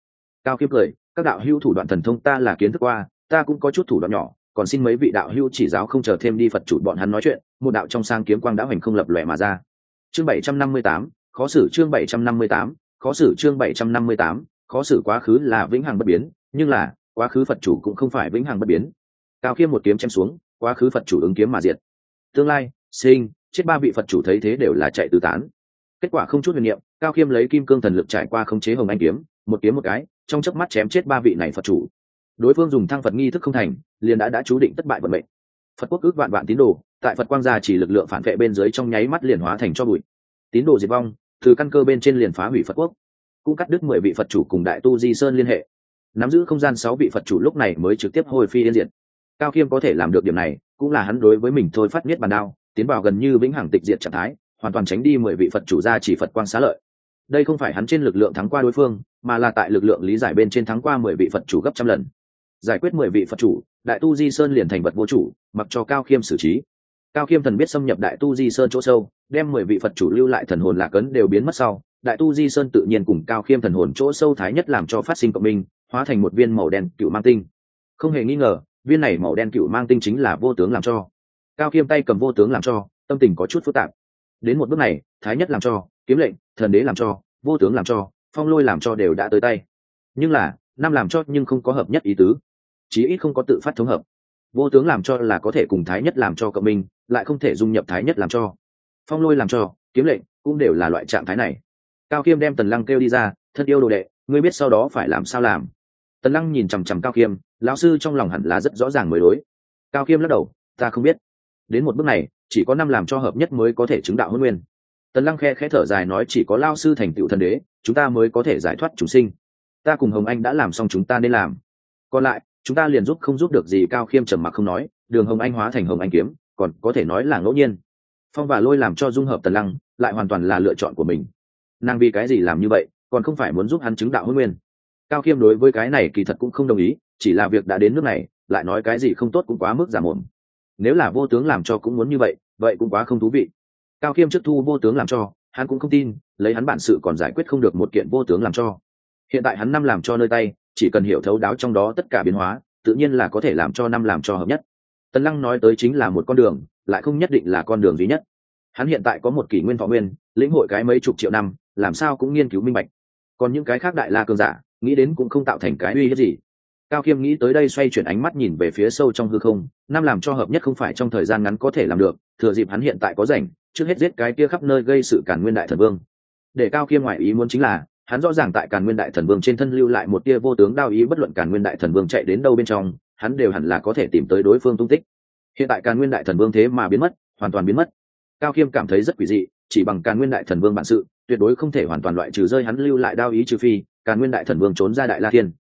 Cao khiêm cười, các đạo hữu thủ đoạn thần thông ta là kiến thức qua, ta cũng có chút thủ đoạn nhỏ, còn xin mấy vị đạo hữu chỉ giáo không chờ thêm đi phật chủ bọn hắn nói chuyện, một đạo trong sang kiếm quang đã hoành không lập lòe mà ra. Chương bảy trăm năm mươi tám, khó xử chương bảy trăm năm mươi tám, khó xử chương bảy trăm năm mươi tám, khó xử quá khứ là vĩnh hằng bất biến, nhưng là, quá khứ phật chủ cũng không phải vĩnh hằng bất biến. Cao khiêm một kiếm chém xuống, quá khứ phật chủ ứng kiếm mà diệt. Tương lai, sinh, chết ba vị phật chủ thấy thế đều là chạy tứ tán kết quả không chút huyền niệm, cao khiêm lấy kim cương thần lực trải qua khống chế hồng anh kiếm, một kiếm một cái, trong chớp mắt chém chết ba vị này phật chủ. Đối phương dùng thăng phật nghi thức không thành, liền đã đã chú định thất bại vận mệnh. Phật quốc ước vạn vạn tín đồ, tại phật quang gia chỉ lực lượng phản vệ bên dưới trong nháy mắt liền hóa thành cho bụi. Tín đồ diệt vong, từ căn cơ bên trên liền phá hủy phật quốc, cũng cắt đứt mười vị phật chủ cùng đại tu di sơn liên hệ. Nắm giữ không gian sáu vị phật chủ lúc này mới trực tiếp hồi phi yên diệt. Cao khiêm có thể làm được điểm này, cũng là hắn đối với mình thôi phát miết bàn đao, tiến vào gần như vĩnh hằng tịch diệt trạng thái hoàn toàn tránh đi mười vị phật chủ ra chỉ phật quang xá lợi. Đây không phải hắn trên lực lượng thắng qua đối phương, mà là tại lực lượng lý giải bên trên thắng qua mười vị phật chủ gấp trăm lần. Giải quyết mười vị phật chủ, đại tu di sơn liền thành vật vô chủ, mặc cho cao khiêm xử trí. Cao khiêm thần biết xâm nhập đại tu di sơn chỗ sâu, đem mười vị phật chủ lưu lại thần hồn lạc ấn đều biến mất sau, đại tu di sơn tự nhiên cùng cao khiêm thần hồn chỗ sâu thái nhất làm cho phát sinh cộng minh, hóa thành một viên màu đen cựu mang tinh. Không hề nghi ngờ, viên này màu đen cựu mang tinh chính là vô tướng làm cho. Cao khiêm tay cầm vô tướng làm cho, tâm tình có chút phức tạp đến một bước này, thái nhất làm cho, kiếm lệnh, thần đế làm cho, vô tướng làm cho, phong lôi làm cho đều đã tới tay. Nhưng là, năm làm cho nhưng không có hợp nhất ý tứ. Chí ít không có tự phát thống hợp. Vô tướng làm cho là có thể cùng thái nhất làm cho cộng minh, lại không thể dung nhập thái nhất làm cho. Phong lôi làm cho, kiếm lệnh cũng đều là loại trạng thái này. Cao khiêm đem tần lăng kêu đi ra, thân yêu đồ đệ, ngươi biết sau đó phải làm sao làm? Tần lăng nhìn chằm chằm cao khiêm lão sư trong lòng hẳn là rất rõ ràng mới đối. Cao khiêm lắc đầu, ta không biết đến một bước này, chỉ có năm làm cho hợp nhất mới có thể chứng đạo huân nguyên. Tần lăng khe khẽ thở dài nói chỉ có lao sư thành tựu thần đế, chúng ta mới có thể giải thoát chúng sinh. Ta cùng hồng anh đã làm xong chúng ta nên làm. Còn lại, chúng ta liền giúp không giúp được gì cao khiêm trầm mặc không nói, đường hồng anh hóa thành hồng anh kiếm, còn có thể nói là ngẫu nhiên. Phong và lôi làm cho dung hợp tần lăng, lại hoàn toàn là lựa chọn của mình. Nàng vì cái gì làm như vậy, còn không phải muốn giúp hắn chứng đạo hôn nguyên. Cao khiêm đối với cái này kỳ thật cũng không đồng ý, chỉ là việc đã đến nước này, lại nói cái gì không tốt cũng quá mức giả mồm nếu là vô tướng làm cho cũng muốn như vậy vậy cũng quá không thú vị. Cao khiêm trước thu vô tướng làm cho, hắn cũng không tin, lấy hắn bản sự còn giải quyết không được một kiện vô tướng làm cho. Hiện tại hắn năm làm cho nơi tay, chỉ cần hiểu thấu đáo trong đó tất cả biến hóa, tự nhiên là có thể làm cho năm làm cho hợp nhất. Tần lăng nói tới chính là một con đường, lại không nhất định là con đường duy nhất. Hắn hiện tại có một kỷ nguyên thọ nguyên, lĩnh hội cái mấy chục triệu năm, làm sao cũng nghiên cứu minh bạch. Còn những cái khác đại la cường giả, nghĩ đến cũng không tạo thành cái uy hiếp gì cao khiêm nghĩ tới đây xoay chuyển ánh mắt nhìn về phía sâu trong hư không Nam làm cho hợp nhất không phải trong thời gian ngắn có thể làm được, thừa dịp hắn hiện tại có rảnh, trước hết giết cái kia khắp nơi gây sự cản nguyên đại thần vương. Để cao khiêm ngoại ý muốn chính là, hắn rõ ràng tại càn nguyên đại thần vương trên thân lưu lại một tia vô tướng đao ý bất luận càn nguyên đại thần vương chạy đến đâu bên trong, hắn đều hẳn là có thể tìm tới đối phương tung tích. Hiện tại càn nguyên đại thần vương thế mà biến mất, hoàn toàn biến mất. Cao khiêm cảm thấy rất quỷ dị, chỉ bằng càn nguyên đại thần vương bản sự, tuyệt đối không thể hoàn toàn loại trừ rơi hắn lưu lại đao ý trừ phi, càn nguyên đại thần vương trốn ra đại la thiên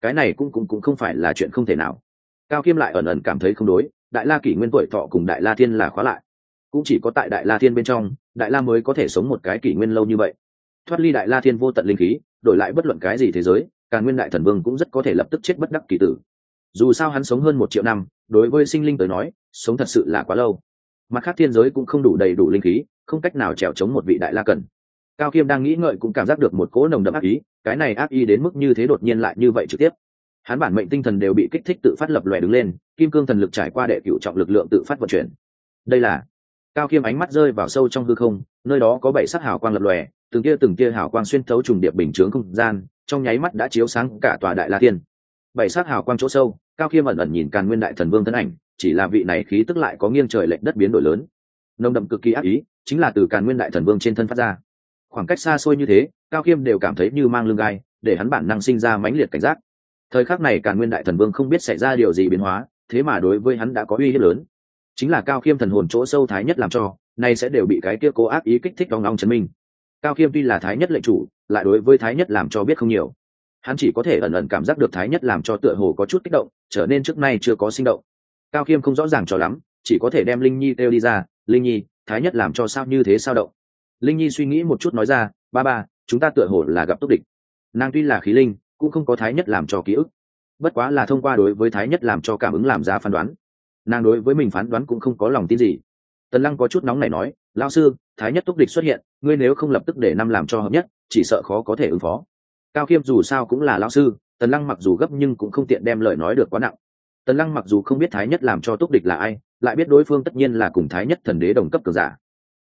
cái này cũng cũng cũng không phải là chuyện không thể nào. Cao Kiêm lại ẩn ẩn cảm thấy không đối, đại la kỷ nguyên tuổi thọ cùng đại la thiên là khóa lại. Cũng chỉ có tại đại la thiên bên trong, đại la mới có thể sống một cái kỷ nguyên lâu như vậy. Thoát ly đại la thiên vô tận linh khí, đổi lại bất luận cái gì thế giới càng nguyên đại thần vương cũng rất có thể lập tức chết bất đắc kỳ tử. Dù sao hắn sống hơn một triệu năm, đối với sinh linh tới nói, sống thật sự là quá lâu. Mặt khác thiên giới cũng không đủ đầy đủ linh khí, không cách nào trèo chống một vị đại la cần cao khiêm đang nghĩ ngợi cũng cảm giác được một cỗ nồng đậm ác ý, cái này ác ý đến mức như thế đột nhiên lại như vậy trực tiếp. Hắn bản mệnh tinh thần đều bị kích thích tự phát lập lòe đứng lên, kim cương thần lực trải qua đệ cựu trọng lực lượng tự phát vận chuyển. Đây là cao khiêm ánh mắt rơi vào sâu trong hư không, nơi đó có bảy sắc hào quang lập lòe, từng kia từng kia hào quang xuyên thấu trùng điệp bình chướng không gian, trong nháy mắt đã chiếu sáng cả tòa đại la tiên bảy sắc hào quang chỗ sâu, cao khiêm ẩn ẩn nhìn càn nguyên đại thần vương thân ảnh, chỉ là vị này khí tức lại có nghiêng trời lệch đất biến đổi lớn. Nồng đậm cực kỳ ác ý, chính là từ càn nguyên đại thần vương trên thân phát ra khoảng cách xa xôi như thế, cao khiêm đều cảm thấy như mang lưng gai, để hắn bản năng sinh ra mãnh liệt cảnh giác. Thời khắc này cả nguyên đại thần vương không biết xảy ra điều gì biến hóa, thế mà đối với hắn đã có uy hiếp lớn. Chính là cao khiêm thần hồn chỗ sâu thái nhất làm cho, nay sẽ đều bị cái kia cố ác ý kích thích đong đong chấn minh. Cao khiêm tuy là thái nhất lệnh chủ, lại đối với thái nhất làm cho biết không nhiều. Hắn chỉ có thể ẩn ẩn cảm giác được thái nhất làm cho tựa hồ có chút kích động, trở nên trước nay chưa có sinh động. Cao khiêm không rõ ràng cho lắm, chỉ có thể đem linh nhi kêu đi ra, linh nhi, thái nhất làm cho sao như thế sao động? Linh nhi suy nghĩ một chút nói ra, ba ba, chúng ta tựa hồ là gặp túc địch. Nàng tuy là khí linh, cũng không có thái nhất làm cho ký ức. Bất quá là thông qua đối với thái nhất làm cho cảm ứng làm ra phán đoán. Nàng đối với mình phán đoán cũng không có lòng tin gì. Tần lăng có chút nóng này nói lao sư, thái nhất túc địch xuất hiện, ngươi nếu không lập tức để năm làm cho hợp nhất, chỉ sợ khó có thể ứng phó. Cao khiêm dù sao cũng là lao sư, tần lăng mặc dù gấp nhưng cũng không tiện đem lời nói được quá nặng. Tần lăng mặc dù không biết thái nhất làm cho túc địch là ai, lại biết đối phương tất nhiên là cùng thái nhất thần đế đồng cấp cường giả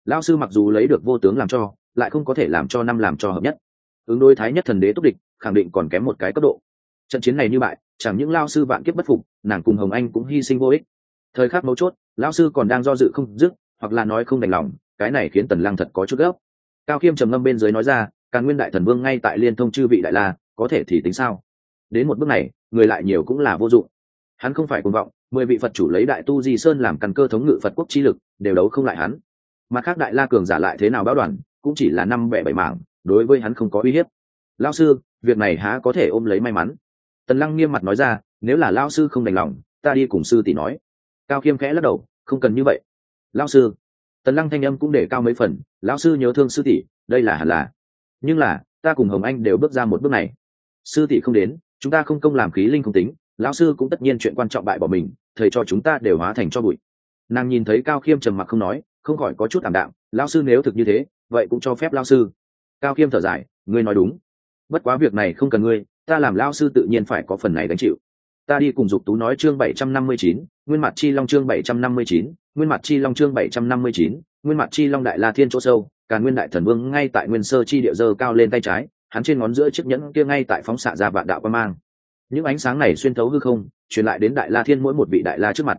lao sư mặc dù lấy được vô tướng làm cho, lại không có thể làm cho năm làm cho hợp nhất. Ứng đối thái nhất thần đế túc địch, khẳng định còn kém một cái cấp độ. Trận chiến này như bại, chẳng những lao sư vạn kiếp bất phục, nàng cùng hồng anh cũng hy sinh vô ích. Thời khắc mấu chốt, lão sư còn đang do dự không dứt, hoặc là nói không đành lòng, cái này khiến tần lăng thật có chút gấp. Cao khiêm trầm ngâm bên dưới nói ra càng nguyên đại thần vương ngay tại liên thông chư vị đại la, có thể thì tính sao? Đến một bước này, người lại nhiều cũng là vô dụng. Hắn không phải cuồng vọng, mười vị phật chủ lấy đại tu di sơn làm căn cơ thống ngự phật quốc chi lực, đều đấu không lại hắn mặt khác đại la cường giả lại thế nào báo đoàn, cũng chỉ là năm bẻ bảy mảng, đối với hắn không có uy hiếp. Lao sư, việc này há có thể ôm lấy may mắn? Tần lăng nghiêm mặt nói ra, nếu là lao sư không đành lòng, ta đi cùng sư tỷ nói. Cao khiêm khẽ lắc đầu, không cần như vậy. Lao sư. Tần lăng thanh âm cũng để cao mấy phần, lão sư nhớ thương sư tỷ, đây là hẳn là. Nhưng là, ta cùng hồng anh đều bước ra một bước này. Sư tỷ không đến, chúng ta không công làm khí linh không tính, lão sư cũng tất nhiên chuyện quan trọng bại bỏ mình, thầy cho chúng ta đều hóa thành cho bụi. Nàng nhìn thấy cao khiêm trầm mặc không nói không khỏi có chút ảm đạm, lão sư nếu thực như thế, vậy cũng cho phép lão sư. Cao khiêm thở dài, ngươi nói đúng. Bất quá việc này không cần ngươi, ta làm lão sư tự nhiên phải có phần này gánh chịu. Ta đi cùng dục tú nói chương bảy trăm năm mươi chín, nguyên mặt chi long chương bảy trăm năm mươi chín, nguyên mặt chi long chương bảy trăm năm mươi chín, nguyên mặt chi long đại la thiên chỗ sâu càn nguyên đại thần vương ngay tại nguyên sơ chi địa dơ cao lên tay trái, hắn trên ngón giữa chiếc nhẫn kia ngay tại phóng xạ ra vạn đạo quan mang. Những ánh sáng này xuyên thấu hư không, truyền lại đến đại la thiên mỗi một vị đại la trước mặt.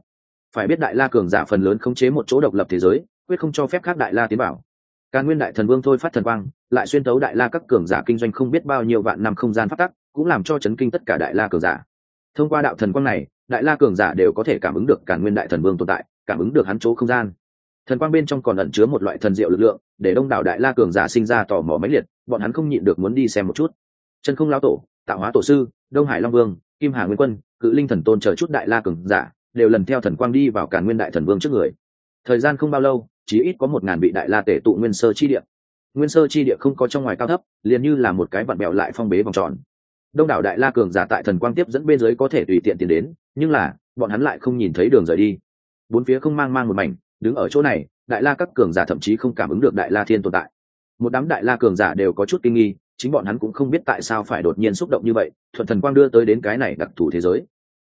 Phải biết đại la cường giả phần lớn khống chế một chỗ độc lập thế giới quyết không cho phép khác đại la tiến bảo càn nguyên đại thần vương thôi phát thần quang, lại xuyên tấu đại la các cường giả kinh doanh không biết bao nhiêu vạn năm không gian phát tắc, cũng làm cho chấn kinh tất cả đại la cường giả. Thông qua đạo thần quang này, đại la cường giả đều có thể cảm ứng được càn nguyên đại thần vương tồn tại, cảm ứng được hắn chỗ không gian. Thần quang bên trong còn ẩn chứa một loại thần diệu lực lượng, để đông đảo đại la cường giả sinh ra tò mò mãnh liệt, bọn hắn không nhịn được muốn đi xem một chút. Chân không lao tổ, tạo hóa tổ sư, đông hải long vương, kim hà nguyên quân, cự linh thần tôn chờ chút đại la cường giả, đều lần theo thần quang đi vào càn nguyên đại thần vương trước người. Thời gian không bao lâu chỉ ít có một ngàn vị đại la tể tụ nguyên sơ chi địa. Nguyên sơ chi địa không có trong ngoài cao thấp, liền như là một cái vặn bẹo lại phong bế vòng tròn. Đông đảo đại la cường giả tại thần quang tiếp dẫn bên dưới có thể tùy tiện tiến đến, nhưng là, bọn hắn lại không nhìn thấy đường rời đi. Bốn phía không mang mang một mảnh, đứng ở chỗ này, đại la các cường giả thậm chí không cảm ứng được đại la thiên tồn tại. Một đám đại la cường giả đều có chút kinh nghi, chính bọn hắn cũng không biết tại sao phải đột nhiên xúc động như vậy, thuận thần quang đưa tới đến cái này đặc thù thế giới.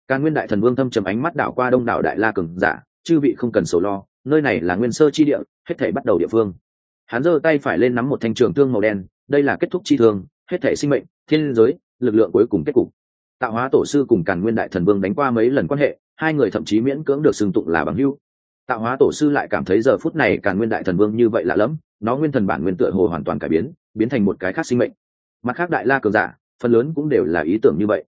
Càn nguyên đại thần vương thâm trầm ánh mắt đảo qua đông đảo đại la cường giả, chư vị không cần sầu lo nơi này là nguyên sơ chi địa, hết thể bắt đầu địa phương. Hắn giơ tay phải lên nắm một thanh trường thương màu đen, đây là kết thúc chi thương, hết thể sinh mệnh, thiên giới, lực lượng cuối cùng kết cục. Tạo hóa tổ sư cùng càn nguyên đại thần vương đánh qua mấy lần quan hệ, hai người thậm chí miễn cưỡng được xưng tụng là bằng hữu. Tạo hóa tổ sư lại cảm thấy giờ phút này càn nguyên đại thần vương như vậy lạ lẫm, nó nguyên thần bản nguyên tựa hồ hoàn toàn cải biến biến thành một cái khác sinh mệnh. Mặt khác đại la cường giả, phần lớn cũng đều là ý tưởng như vậy.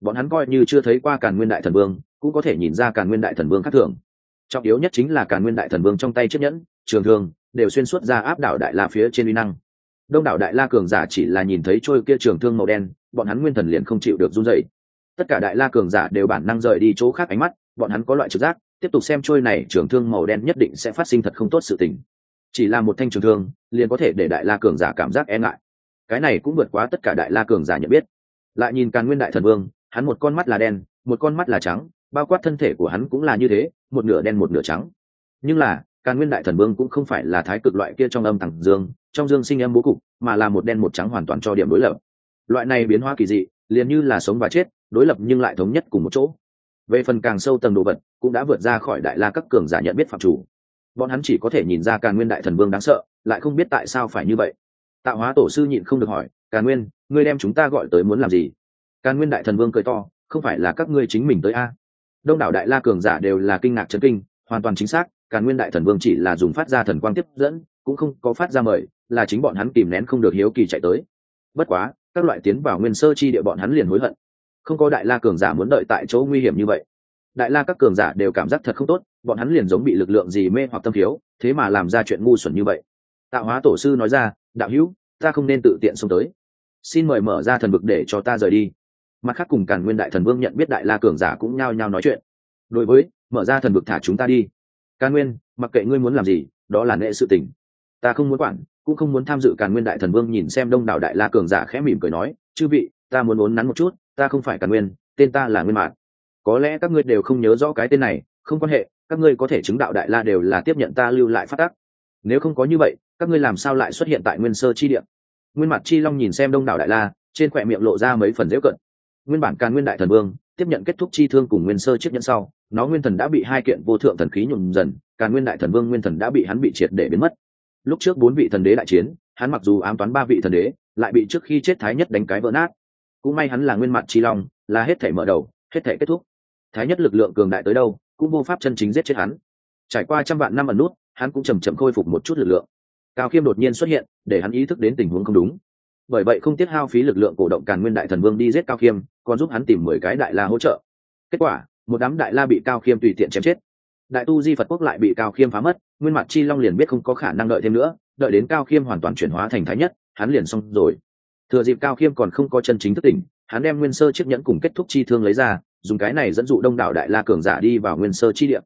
Bọn hắn coi như chưa thấy qua càn nguyên đại thần vương, cũng có thể nhìn ra càn nguyên đại thần vương khác thường trọng yếu nhất chính là càn nguyên đại thần vương trong tay chiếc nhẫn, trường thương, đều xuyên suốt ra áp đảo đại la phía trên uy năng. Đông đảo đại la cường giả chỉ là nhìn thấy trôi kia trường thương màu đen, bọn hắn nguyên thần liền không chịu được run dậy tất cả đại la cường giả đều bản năng rời đi chỗ khác ánh mắt, bọn hắn có loại trực giác, tiếp tục xem trôi này trường thương màu đen nhất định sẽ phát sinh thật không tốt sự tình. Chỉ là một thanh trường thương, liền có thể để đại la cường giả cảm giác e ngại. Cái này cũng vượt quá tất cả đại la cường giả nhận biết. Lại nhìn càn nguyên đại thần vương, hắn một con mắt là đen, một con mắt là trắng bao quát thân thể của hắn cũng là như thế, một nửa đen một nửa trắng. Nhưng là, càn nguyên đại thần vương cũng không phải là thái cực loại kia trong âm thẳng dương, trong dương sinh âm bố cục, mà là một đen một trắng hoàn toàn cho điểm đối lập. Loại này biến hóa kỳ dị, liền như là sống và chết, đối lập nhưng lại thống nhất cùng một chỗ. Về phần càng sâu tầng đồ vật, cũng đã vượt ra khỏi đại la các cường giả nhận biết phạm chủ. Bọn hắn chỉ có thể nhìn ra càn nguyên đại thần vương đáng sợ, lại không biết tại sao phải như vậy. Tạo hóa tổ sư nhịn không được hỏi, càn nguyên, ngươi đem chúng ta gọi tới muốn làm gì? Càn nguyên đại thần vương cười to, không phải là các ngươi chính mình tới a? Đông đảo đại la cường giả đều là kinh ngạc chấn kinh, hoàn toàn chính xác càn nguyên đại thần vương chỉ là dùng phát ra thần quang tiếp dẫn, cũng không có phát ra mời, là chính bọn hắn kìm nén không được hiếu kỳ chạy tới. Bất quá, các loại tiến vào nguyên sơ chi địa bọn hắn liền hối hận. Không có đại la cường giả muốn đợi tại chỗ nguy hiểm như vậy. Đại la các cường giả đều cảm giác thật không tốt, bọn hắn liền giống bị lực lượng gì mê hoặc tâm thiếu, thế mà làm ra chuyện ngu xuẩn như vậy. Tạo hóa tổ sư nói ra, đạo hữu, ta không nên tự tiện xông tới. Xin mời mở ra thần vực để cho ta rời đi mặt khác cùng càn nguyên đại thần vương nhận biết đại la cường giả cũng nhao nhao nói chuyện. Đối với, mở ra thần vực thả chúng ta đi. Càn nguyên, mặc kệ ngươi muốn làm gì, đó là nệ sự tình. Ta không muốn quản, cũng không muốn tham dự càn nguyên đại thần vương nhìn xem đông đảo đại la cường giả khẽ mỉm cười nói, chư vị, ta muốn muốn nắn một chút, ta không phải càn nguyên, tên ta là nguyên mạn có lẽ các ngươi đều không nhớ rõ cái tên này, không quan hệ, các ngươi có thể chứng đạo đại la đều là tiếp nhận ta lưu lại phát tắc. Nếu không có như vậy, các ngươi làm sao lại xuất hiện tại nguyên sơ chi địa? Nguyên mặt chi long nhìn xem đông đảo đại la, trên khỏe miệng lộ ra mấy phần dễu cận nguyên bản càn nguyên đại thần vương, tiếp nhận kết thúc chi thương cùng nguyên sơ chiếc nhẫn sau, nó nguyên thần đã bị hai kiện vô thượng thần khí nhuộm dần càn nguyên đại thần vương nguyên thần đã bị hắn bị triệt để biến mất. Lúc trước bốn vị thần đế đại chiến, hắn mặc dù ám toán ba vị thần đế, lại bị trước khi chết thái nhất đánh cái vỡ nát. Cũng may hắn là nguyên mặt chi long, là hết thể mở đầu, hết thể kết thúc. Thái nhất lực lượng cường đại tới đâu, cũng vô pháp chân chính giết chết hắn. Trải qua trăm vạn năm ẩn nút, hắn cũng chầm chậm khôi phục một chút lực lượng. Cao khiêm đột nhiên xuất hiện, để hắn ý thức đến tình huống không đúng. Bởi vậy không tiết hao phí lực lượng cổ động càn nguyên đại thần vương đi giết cao khiêm còn giúp hắn tìm mười cái đại la hỗ trợ. Kết quả, một đám đại la bị cao khiêm tùy tiện chém chết. Đại tu di phật quốc lại bị cao khiêm phá mất, nguyên mặt chi long liền biết không có khả năng đợi thêm nữa, đợi đến cao khiêm hoàn toàn chuyển hóa thành thái nhất, hắn liền xong rồi. Thừa dịp cao khiêm còn không có chân chính thức tỉnh, hắn đem nguyên sơ chiếc nhẫn cùng kết thúc chi thương lấy ra, dùng cái này dẫn dụ đông đảo đại la cường giả đi vào nguyên sơ chi địa.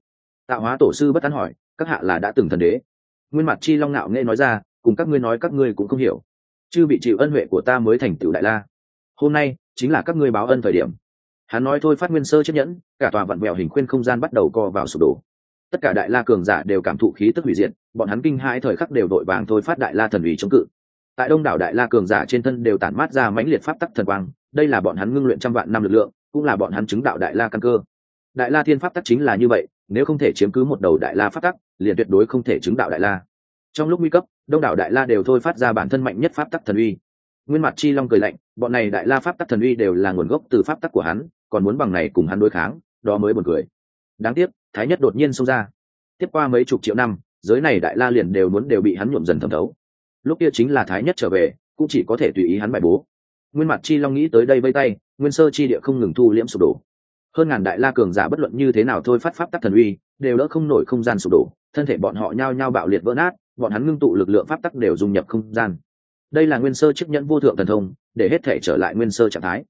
Tạo hóa tổ sư bất tán hỏi, các hạ là đã từng thần đế? Nguyên mặt chi long ngạo nghe nói ra, cùng các ngươi nói các ngươi cũng không hiểu. Chư bị chịu ân huệ của ta mới thành tựu đại la. Hôm nay chính là các ngươi báo ân thời điểm. Hắn nói thôi phát nguyên sơ chiếc nhẫn, cả tòa vặn vẹo hình khuyên không gian bắt đầu co vào sụp đổ. Tất cả đại la cường giả đều cảm thụ khí tức hủy diệt, bọn hắn kinh hai thời khắc đều đội vàng thôi phát đại la thần ủy chống cự. Tại đông đảo đại la cường giả trên thân đều tản mát ra mãnh liệt pháp tắc thần quang, đây là bọn hắn ngưng luyện trăm vạn năm lực lượng, cũng là bọn hắn chứng đạo đại la căn cơ. Đại la thiên pháp tắc chính là như vậy, nếu không thể chiếm cứ một đầu đại la pháp tắc, liền tuyệt đối không thể chứng đạo đại la. Trong lúc nguy cấp, đông đảo đại la đều thôi phát ra bản thân mạnh nhất pháp tắc thần uy nguyên mặt chi long cười lạnh, bọn này đại la pháp tắc thần uy đều là nguồn gốc từ pháp tắc của hắn, còn muốn bằng này cùng hắn đối kháng, đó mới buồn cười. Đáng tiếc, thái nhất đột nhiên xông ra. Tiếp qua mấy chục triệu năm, giới này đại la liền đều muốn đều bị hắn nhuộm dần thẩm thấu. Lúc kia chính là thái nhất trở về, cũng chỉ có thể tùy ý hắn bài bố. Nguyên mặt chi long nghĩ tới đây vây tay, nguyên sơ chi địa không ngừng thu liễm sụp đổ. Hơn ngàn đại la cường giả bất luận như thế nào thôi phát pháp tắc thần uy, đều đỡ không nổi không gian sụp đổ, thân thể bọn họ nhao nhao bạo liệt vỡ nát, bọn hắn ngưng tụ lực lượng pháp tắc đều dung nhập không gian đây là nguyên sơ chức nhẫn vô thượng thần thông, để hết thể trở lại nguyên sơ trạng thái.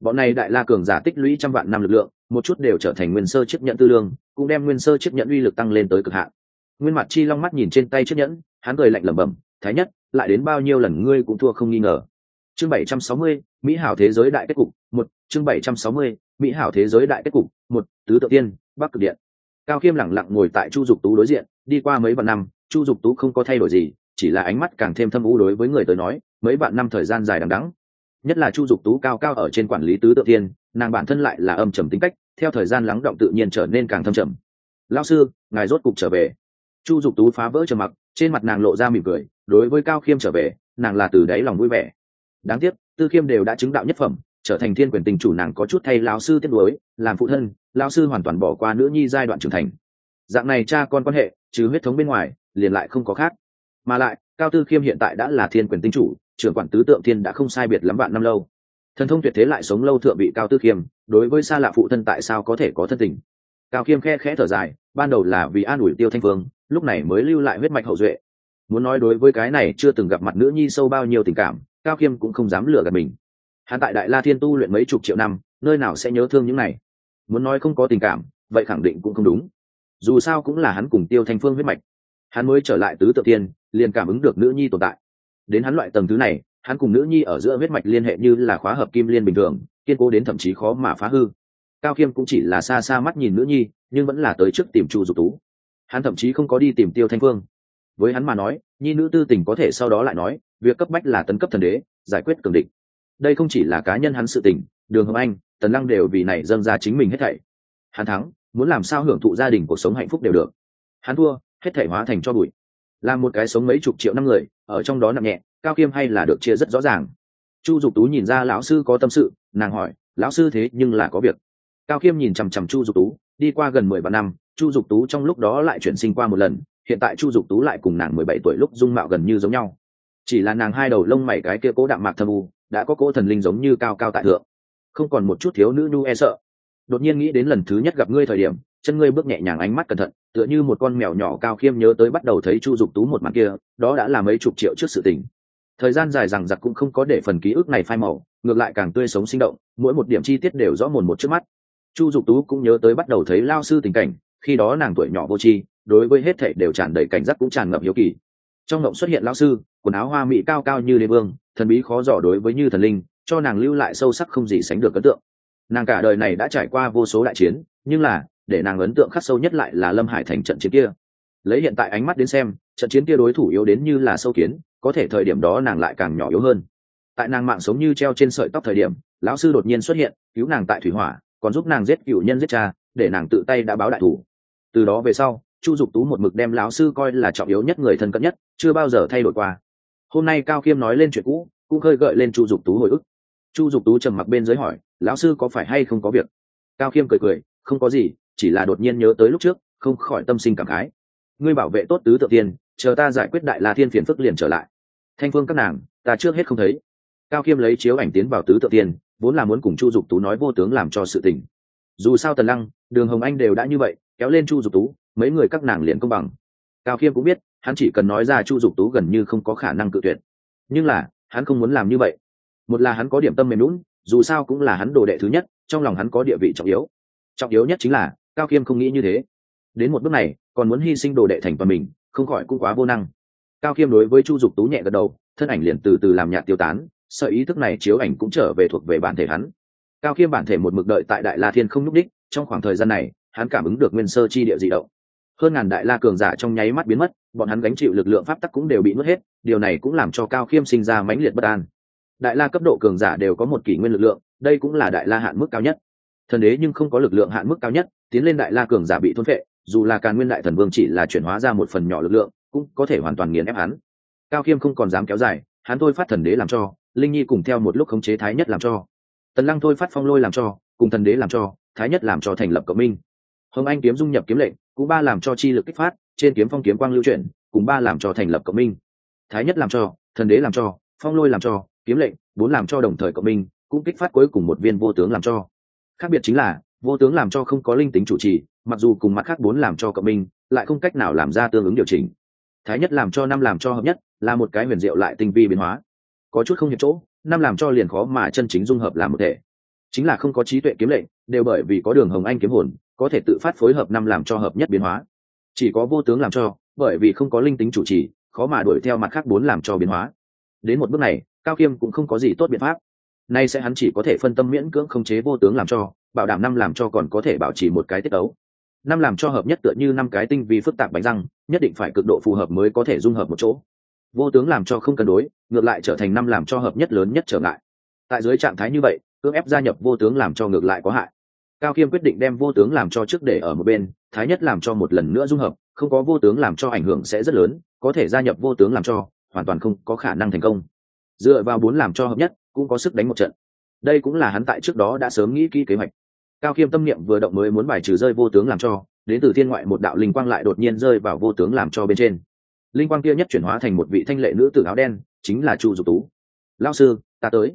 Bọn này đại la cường giả tích lũy trăm vạn năm lực lượng, một chút đều trở thành nguyên sơ chiếc nhẫn tư lương, cũng đem nguyên sơ chiếc nhẫn uy lực tăng lên tới cực hạn. Nguyên mặt chi long mắt nhìn trên tay chiếc nhẫn, hắn cười lạnh lẩm bẩm, thái nhất, lại đến bao nhiêu lần ngươi cũng thua không nghi ngờ. Chương bảy trăm sáu mươi, mỹ hảo thế giới đại kết cục, một, chương bảy trăm sáu mươi, mỹ hảo thế giới đại kết cục, một, tứ tự tiên, bắc cực điện. Cao khiêm lẳng lặng ngồi tại chu dục tú đối diện, đi qua mấy vạn năm, chu dục tú không có thay đổi gì chỉ là ánh mắt càng thêm thâm u đối với người tới nói, mấy bạn năm thời gian dài đằng đắng nhất là chu dục tú cao cao ở trên quản lý tứ tự thiên, nàng bản thân lại là âm trầm tính cách, theo thời gian lắng động tự nhiên trở nên càng thâm trầm. Lao sư, ngài rốt cục trở về. Chu dục tú phá vỡ trầm mặc, trên mặt nàng lộ ra mỉm cười, đối với cao khiêm trở về, nàng là từ đáy lòng vui vẻ. Đáng tiếc, tư khiêm đều đã chứng đạo nhất phẩm, trở thành thiên quyền tình chủ nàng có chút thay lão sư tiếp đối làm phụ thân, lão sư hoàn toàn bỏ qua nữ nhi giai đoạn trưởng thành. Dạng này cha con quan hệ, trừ huyết thống bên ngoài, liền lại không có khác mà lại, cao tư khiêm hiện tại đã là thiên quyền tinh chủ, trưởng quản tứ tượng thiên đã không sai biệt lắm bạn năm lâu. Thần thông tuyệt thế lại sống lâu thượng vị cao tư khiêm, đối với xa lạ phụ thân tại sao có thể có thân tình? Cao khiêm khe khẽ thở dài, ban đầu là vì an ủi tiêu thanh phương lúc này mới lưu lại huyết mạch hậu duệ. Muốn nói đối với cái này chưa từng gặp mặt nữ nhi sâu bao nhiêu tình cảm, cao khiêm cũng không dám lừa gạt mình. Hắn tại đại la thiên tu luyện mấy chục triệu năm, nơi nào sẽ nhớ thương những này? Muốn nói không có tình cảm, vậy khẳng định cũng không đúng. Dù sao cũng là hắn cùng tiêu thanh phương huyết mạch hắn mới trở lại tứ tự tiên liền cảm ứng được nữ nhi tồn tại. Đến hắn loại tầng thứ này, hắn cùng nữ nhi ở giữa huyết mạch liên hệ như là khóa hợp kim liên bình thường, kiên cố đến thậm chí khó mà phá hư. Cao khiêm cũng chỉ là xa xa mắt nhìn nữ nhi, nhưng vẫn là tới trước tìm chu dục tú. Hắn thậm chí không có đi tìm tiêu thanh phương. Với hắn mà nói, nhi nữ tư tình có thể sau đó lại nói, việc cấp bách là tấn cấp thần đế, giải quyết cường địch. Đây không chỉ là cá nhân hắn sự tình, đường hồng anh, tần lăng đều vì này dâng ra chính mình hết thảy. Hắn thắng, muốn làm sao hưởng thụ gia đình cuộc sống hạnh phúc đều được. Hắn thua hết thể hóa thành cho bụi. Là một cái sống mấy chục triệu năm người, ở trong đó nặng nhẹ, cao khiêm hay là được chia rất rõ ràng. Chu dục tú nhìn ra lão sư có tâm sự, nàng hỏi, lão sư thế nhưng là có việc. Cao khiêm nhìn chằm chằm chu dục tú, đi qua gần mười ba năm, chu dục tú trong lúc đó lại chuyển sinh qua một lần, hiện tại chu dục tú lại cùng nàng mười bảy tuổi lúc dung mạo gần như giống nhau. Chỉ là nàng hai đầu lông mày cái kia cố đạm mạc thâm u, đã có cỗ thần linh giống như cao cao tại thượng. Không còn một chút thiếu nữ nu e sợ. Đột nhiên nghĩ đến lần thứ nhất gặp ngươi thời điểm chân ngươi bước nhẹ nhàng ánh mắt cẩn thận, tựa như một con mèo nhỏ cao khiêm nhớ tới bắt đầu thấy chu dục tú một mặt kia, đó đã là mấy chục triệu trước sự tình. Thời gian dài rằng giặc cũng không có để phần ký ức này phai màu, ngược lại càng tươi sống sinh động, mỗi một điểm chi tiết đều rõ mồn một trước mắt. Chu dục tú cũng nhớ tới bắt đầu thấy lao sư tình cảnh, khi đó nàng tuổi nhỏ vô tri, đối với hết thệ đều tràn đầy cảnh giác cũng tràn ngập hiếu kỳ. Trong ngộng xuất hiện lao sư, quần áo hoa mỹ cao cao như đế vương, thần bí khó dò đối với như thần linh, cho nàng lưu lại sâu sắc không gì sánh được ấn tượng. Nàng cả đời này đã trải qua vô số đại chiến, nhưng là để nàng ấn tượng khắc sâu nhất lại là lâm hải thành trận chiến kia. Lấy hiện tại ánh mắt đến xem, trận chiến kia đối thủ yếu đến như là sâu kiến, có thể thời điểm đó nàng lại càng nhỏ yếu hơn. Tại nàng mạng sống như treo trên sợi tóc thời điểm, lão sư đột nhiên xuất hiện, cứu nàng tại thủy hỏa, còn giúp nàng giết cựu nhân giết cha, để nàng tự tay đã báo đại thủ. Từ đó về sau, chu dục tú một mực đem lão sư coi là trọng yếu nhất người thân cận nhất, chưa bao giờ thay đổi qua. Hôm nay cao khiêm nói lên chuyện cũ, cũng khơi gợi lên chu dục tú hồi ức. Chu dục tú trầm mặc bên dưới hỏi, lão sư có phải hay không có việc? Cao khiêm cười cười, không có gì chỉ là đột nhiên nhớ tới lúc trước, không khỏi tâm sinh cảm khái. Ngươi bảo vệ tốt tứ tự tiên, chờ ta giải quyết đại la thiên phiền phức liền trở lại. Thanh phương các nàng, ta trước hết không thấy. Cao khiêm lấy chiếu ảnh tiến vào tứ tự tiên, vốn là muốn cùng chu dục tú nói vô tướng làm cho sự tình. Dù sao tần lăng, đường hồng anh đều đã như vậy, kéo lên chu dục tú, mấy người các nàng liền công bằng. Cao khiêm cũng biết, hắn chỉ cần nói ra chu dục tú gần như không có khả năng cự tuyệt. Nhưng là, hắn không muốn làm như vậy. Một là hắn có điểm tâm mềm lún dù sao cũng là hắn đồ đệ thứ nhất, trong lòng hắn có địa vị trọng yếu. Trọng yếu nhất chính là cao khiêm không nghĩ như thế. Đến một bước này, còn muốn hy sinh đồ đệ thành và mình, không khỏi cũng quá vô năng. Cao khiêm đối với chu dục tú nhẹ gật đầu, thân ảnh liền từ từ làm nhạt tiêu tán, sợ ý thức này chiếu ảnh cũng trở về thuộc về bản thể hắn. Cao khiêm bản thể một mực đợi tại đại la thiên không nhúc đích, trong khoảng thời gian này, hắn cảm ứng được nguyên sơ chi địa dị động. Hơn ngàn đại la cường giả trong nháy mắt biến mất, bọn hắn gánh chịu lực lượng pháp tắc cũng đều bị mất hết, điều này cũng làm cho cao khiêm sinh ra mãnh liệt bất an. Đại la cấp độ cường giả đều có một kỷ nguyên lực lượng, đây cũng là đại la hạn mức cao nhất. Thần đế nhưng không có lực lượng hạn mức cao nhất tiến lên đại la cường giả bị thôn phệ, dù là càn nguyên đại thần vương chỉ là chuyển hóa ra một phần nhỏ lực lượng, cũng có thể hoàn toàn nghiền ép hắn. Cao khiêm không còn dám kéo dài, hắn thôi phát thần đế làm cho, linh nhi cùng theo một lúc khống chế thái nhất làm cho, tần lăng thôi phát phong lôi làm cho, cùng thần đế làm cho, thái nhất làm cho thành lập cộng minh. Hồng anh kiếm dung nhập kiếm lệnh cũng ba làm cho chi lực kích phát, trên kiếm phong kiếm quang lưu chuyển, cùng ba làm cho thành lập cộng minh. Thái nhất làm cho, thần đế làm cho, phong lôi làm cho, kiếm lệnh, bốn làm cho đồng thời cộng minh, cũng kích phát cuối cùng một viên vô tướng làm cho. Khác biệt chính là vô tướng làm cho không có linh tính chủ trì, mặc dù cùng mặt khác bốn làm cho cộng minh, lại không cách nào làm ra tương ứng điều chỉnh. Thái nhất làm cho năm làm cho hợp nhất, là một cái huyền diệu lại tinh vi biến hóa. Có chút không hiệp chỗ, năm làm cho liền khó mà chân chính dung hợp làm một thể. Chính là không có trí tuệ kiếm lệnh, đều bởi vì có đường hồng anh kiếm hồn, có thể tự phát phối hợp năm làm cho hợp nhất biến hóa. Chỉ có vô tướng làm cho, bởi vì không có linh tính chủ trì, khó mà đuổi theo mặt khác bốn làm cho biến hóa. Đến một bước này, cao khiêm cũng không có gì tốt biện pháp. Nay sẽ hắn chỉ có thể phân tâm miễn cưỡng khống chế vô tướng làm cho bảo đảm năm làm cho còn có thể bảo trì một cái tiết tấu. Năm làm cho hợp nhất tựa như năm cái tinh vi phức tạp bánh răng, nhất định phải cực độ phù hợp mới có thể dung hợp một chỗ. Vô tướng làm cho không cân đối, ngược lại trở thành năm làm cho hợp nhất lớn nhất trở ngại. Tại dưới trạng thái như vậy, cưỡng ép gia nhập vô tướng làm cho ngược lại có hại. Cao khiêm quyết định đem vô tướng làm cho trước để ở một bên, thái nhất làm cho một lần nữa dung hợp, không có vô tướng làm cho ảnh hưởng sẽ rất lớn, có thể gia nhập vô tướng làm cho, hoàn toàn không có khả năng thành công. Dựa vào bốn làm cho hợp nhất, cũng có sức đánh một trận. Đây cũng là hắn tại trước đó đã sớm nghĩ kỹ kế hoạch cao khiêm tâm niệm vừa động mới muốn bài trừ rơi vô tướng làm cho, đến từ thiên ngoại một đạo linh quang lại đột nhiên rơi vào vô tướng làm cho bên trên. Linh quang kia nhất chuyển hóa thành một vị thanh lệ nữ tử áo đen, chính là chu dục tú. Lao sư, ta tới.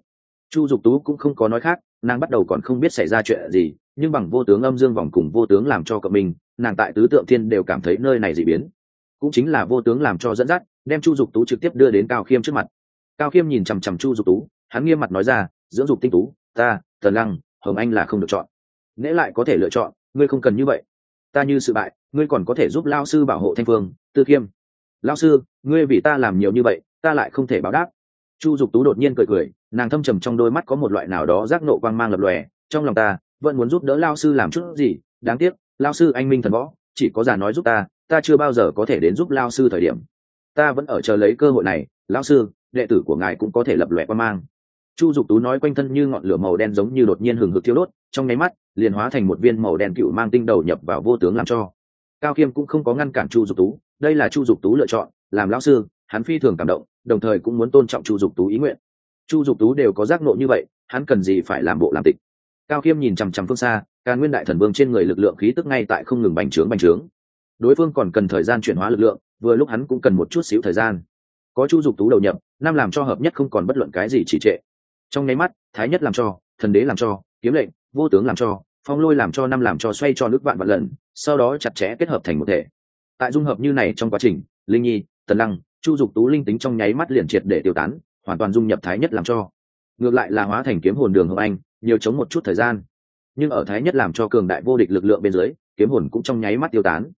Chu dục tú cũng không có nói khác, nàng bắt đầu còn không biết xảy ra chuyện gì, nhưng bằng vô tướng âm dương vòng cùng vô tướng làm cho cậu mình, nàng tại tứ tượng thiên đều cảm thấy nơi này dị biến. Cũng chính là vô tướng làm cho dẫn dắt, đem chu dục tú trực tiếp đưa đến cao khiêm trước mặt. Cao khiêm nhìn chằm chằm chu dục tú, hắn nghiêm mặt nói ra, dưỡng dục tinh tú, ta tần lăng, hồng anh là không được chọn nễ lại có thể lựa chọn, ngươi không cần như vậy. Ta như sự bại, ngươi còn có thể giúp lao sư bảo hộ thanh phương, tư khiêm. Lao sư, ngươi vì ta làm nhiều như vậy, ta lại không thể báo đáp. Chu dục tú đột nhiên cười cười, nàng thâm trầm trong đôi mắt có một loại nào đó giác nộ quang mang lập lòe, trong lòng ta vẫn muốn giúp đỡ lao sư làm chút gì, đáng tiếc lao sư anh minh thần võ, chỉ có già nói giúp ta ta chưa bao giờ có thể đến giúp lao sư thời điểm. Ta vẫn ở chờ lấy cơ hội này lao sư, đệ tử của ngài cũng có thể lập lòe quang mang. Chu dục tú nói quanh thân như ngọn lửa màu đen giống như đột nhiên hừng hực thiêu đốt, trong nháy mắt liền hóa thành một viên màu đen cựu mang tinh đầu nhập vào vô tướng làm cho. Cao khiêm cũng không có ngăn cản chu dục tú, đây là chu dục tú lựa chọn, làm lão sư, hắn phi thường cảm động, đồng thời cũng muốn tôn trọng chu dục tú ý nguyện. Chu dục tú đều có giác nộ như vậy, hắn cần gì phải làm bộ làm tịch? Cao khiêm nhìn chằm chằm phương xa ca nguyên đại thần vương trên người lực lượng khí tức ngay tại không ngừng bành trướng bành trướng. Đối phương còn cần thời gian chuyển hóa lực lượng, vừa lúc hắn cũng cần một chút xíu thời gian. Có chu dục tú đầu nhập, năm làm cho hợp nhất không còn bất luận cái gì chỉ trệ. Trong nháy mắt, thái nhất làm cho, thần đế làm cho, kiếm lệnh vô tướng làm cho, phong lôi làm cho, năm làm cho, xoay cho nước vạn vạn lần, sau đó chặt chẽ kết hợp thành một thể. Tại dung hợp như này trong quá trình, linh nhi, tần lăng, chu dục tú linh tính trong nháy mắt liền triệt để tiêu tán, hoàn toàn dung nhập thái nhất làm cho. Ngược lại là hóa thành kiếm hồn đường hồng anh, nhiều chống một chút thời gian. Nhưng ở thái nhất làm cho cường đại vô địch lực lượng bên dưới, kiếm hồn cũng trong nháy mắt tiêu tán.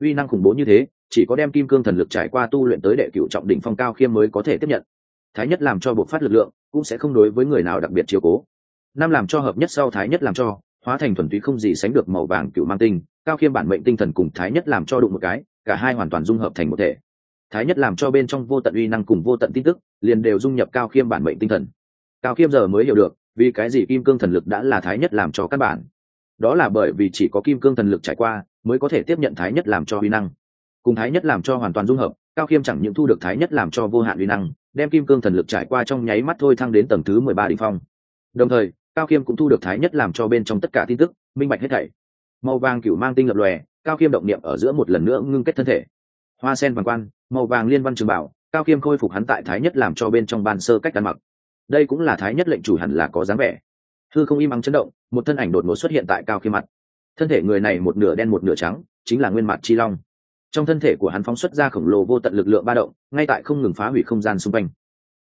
Uy năng khủng bố như thế, chỉ có đem kim cương thần lực trải qua tu luyện tới đệ cựu trọng đỉnh phong cao khiêm mới có thể tiếp nhận. Thái nhất làm cho bộc phát lực lượng, cũng sẽ không đối với người nào đặc biệt chiếu cố năm làm cho hợp nhất sau thái nhất làm cho, hóa thành thuần túy không gì sánh được màu vàng cựu mang tinh, cao khiêm bản mệnh tinh thần cùng thái nhất làm cho đụng một cái, cả hai hoàn toàn dung hợp thành một thể. Thái nhất làm cho bên trong vô tận uy năng cùng vô tận tin tức, liền đều dung nhập cao khiêm bản mệnh tinh thần. Cao khiêm giờ mới hiểu được, vì cái gì kim cương thần lực đã là thái nhất làm cho căn bản. Đó là bởi vì chỉ có kim cương thần lực trải qua, mới có thể tiếp nhận thái nhất làm cho uy năng. Cùng thái nhất làm cho hoàn toàn dung hợp, cao khiêm chẳng những thu được thái nhất làm cho vô hạn uy năng, đem kim cương thần lực trải qua trong nháy mắt thôi thăng đến tầng thứ mười ba đ ỉ n h phong. Đồng thời cao khiêm cũng thu được thái nhất làm cho bên trong tất cả tin tức, minh bạch hết thảy. Màu vàng cửu mang tinh lập lòe, cao khiêm động niệm ở giữa một lần nữa ngưng kết thân thể. Hoa sen vàng quan màu vàng liên văn trường bảo, cao khiêm khôi phục hắn tại thái nhất làm cho bên trong ban sơ cách ăn mặc. Đây cũng là thái nhất lệnh chủ hẳn là có dáng vẻ. Thư không im ắng chấn động, một thân ảnh đột ngột xuất hiện tại cao khiêm mặt. Thân thể người này một nửa đen một nửa trắng, chính là nguyên mặt chi long. Trong thân thể của hắn phóng xuất ra khổng lồ vô tận lực lượng ba động, ngay tại không ngừng phá hủy không gian xung quanh.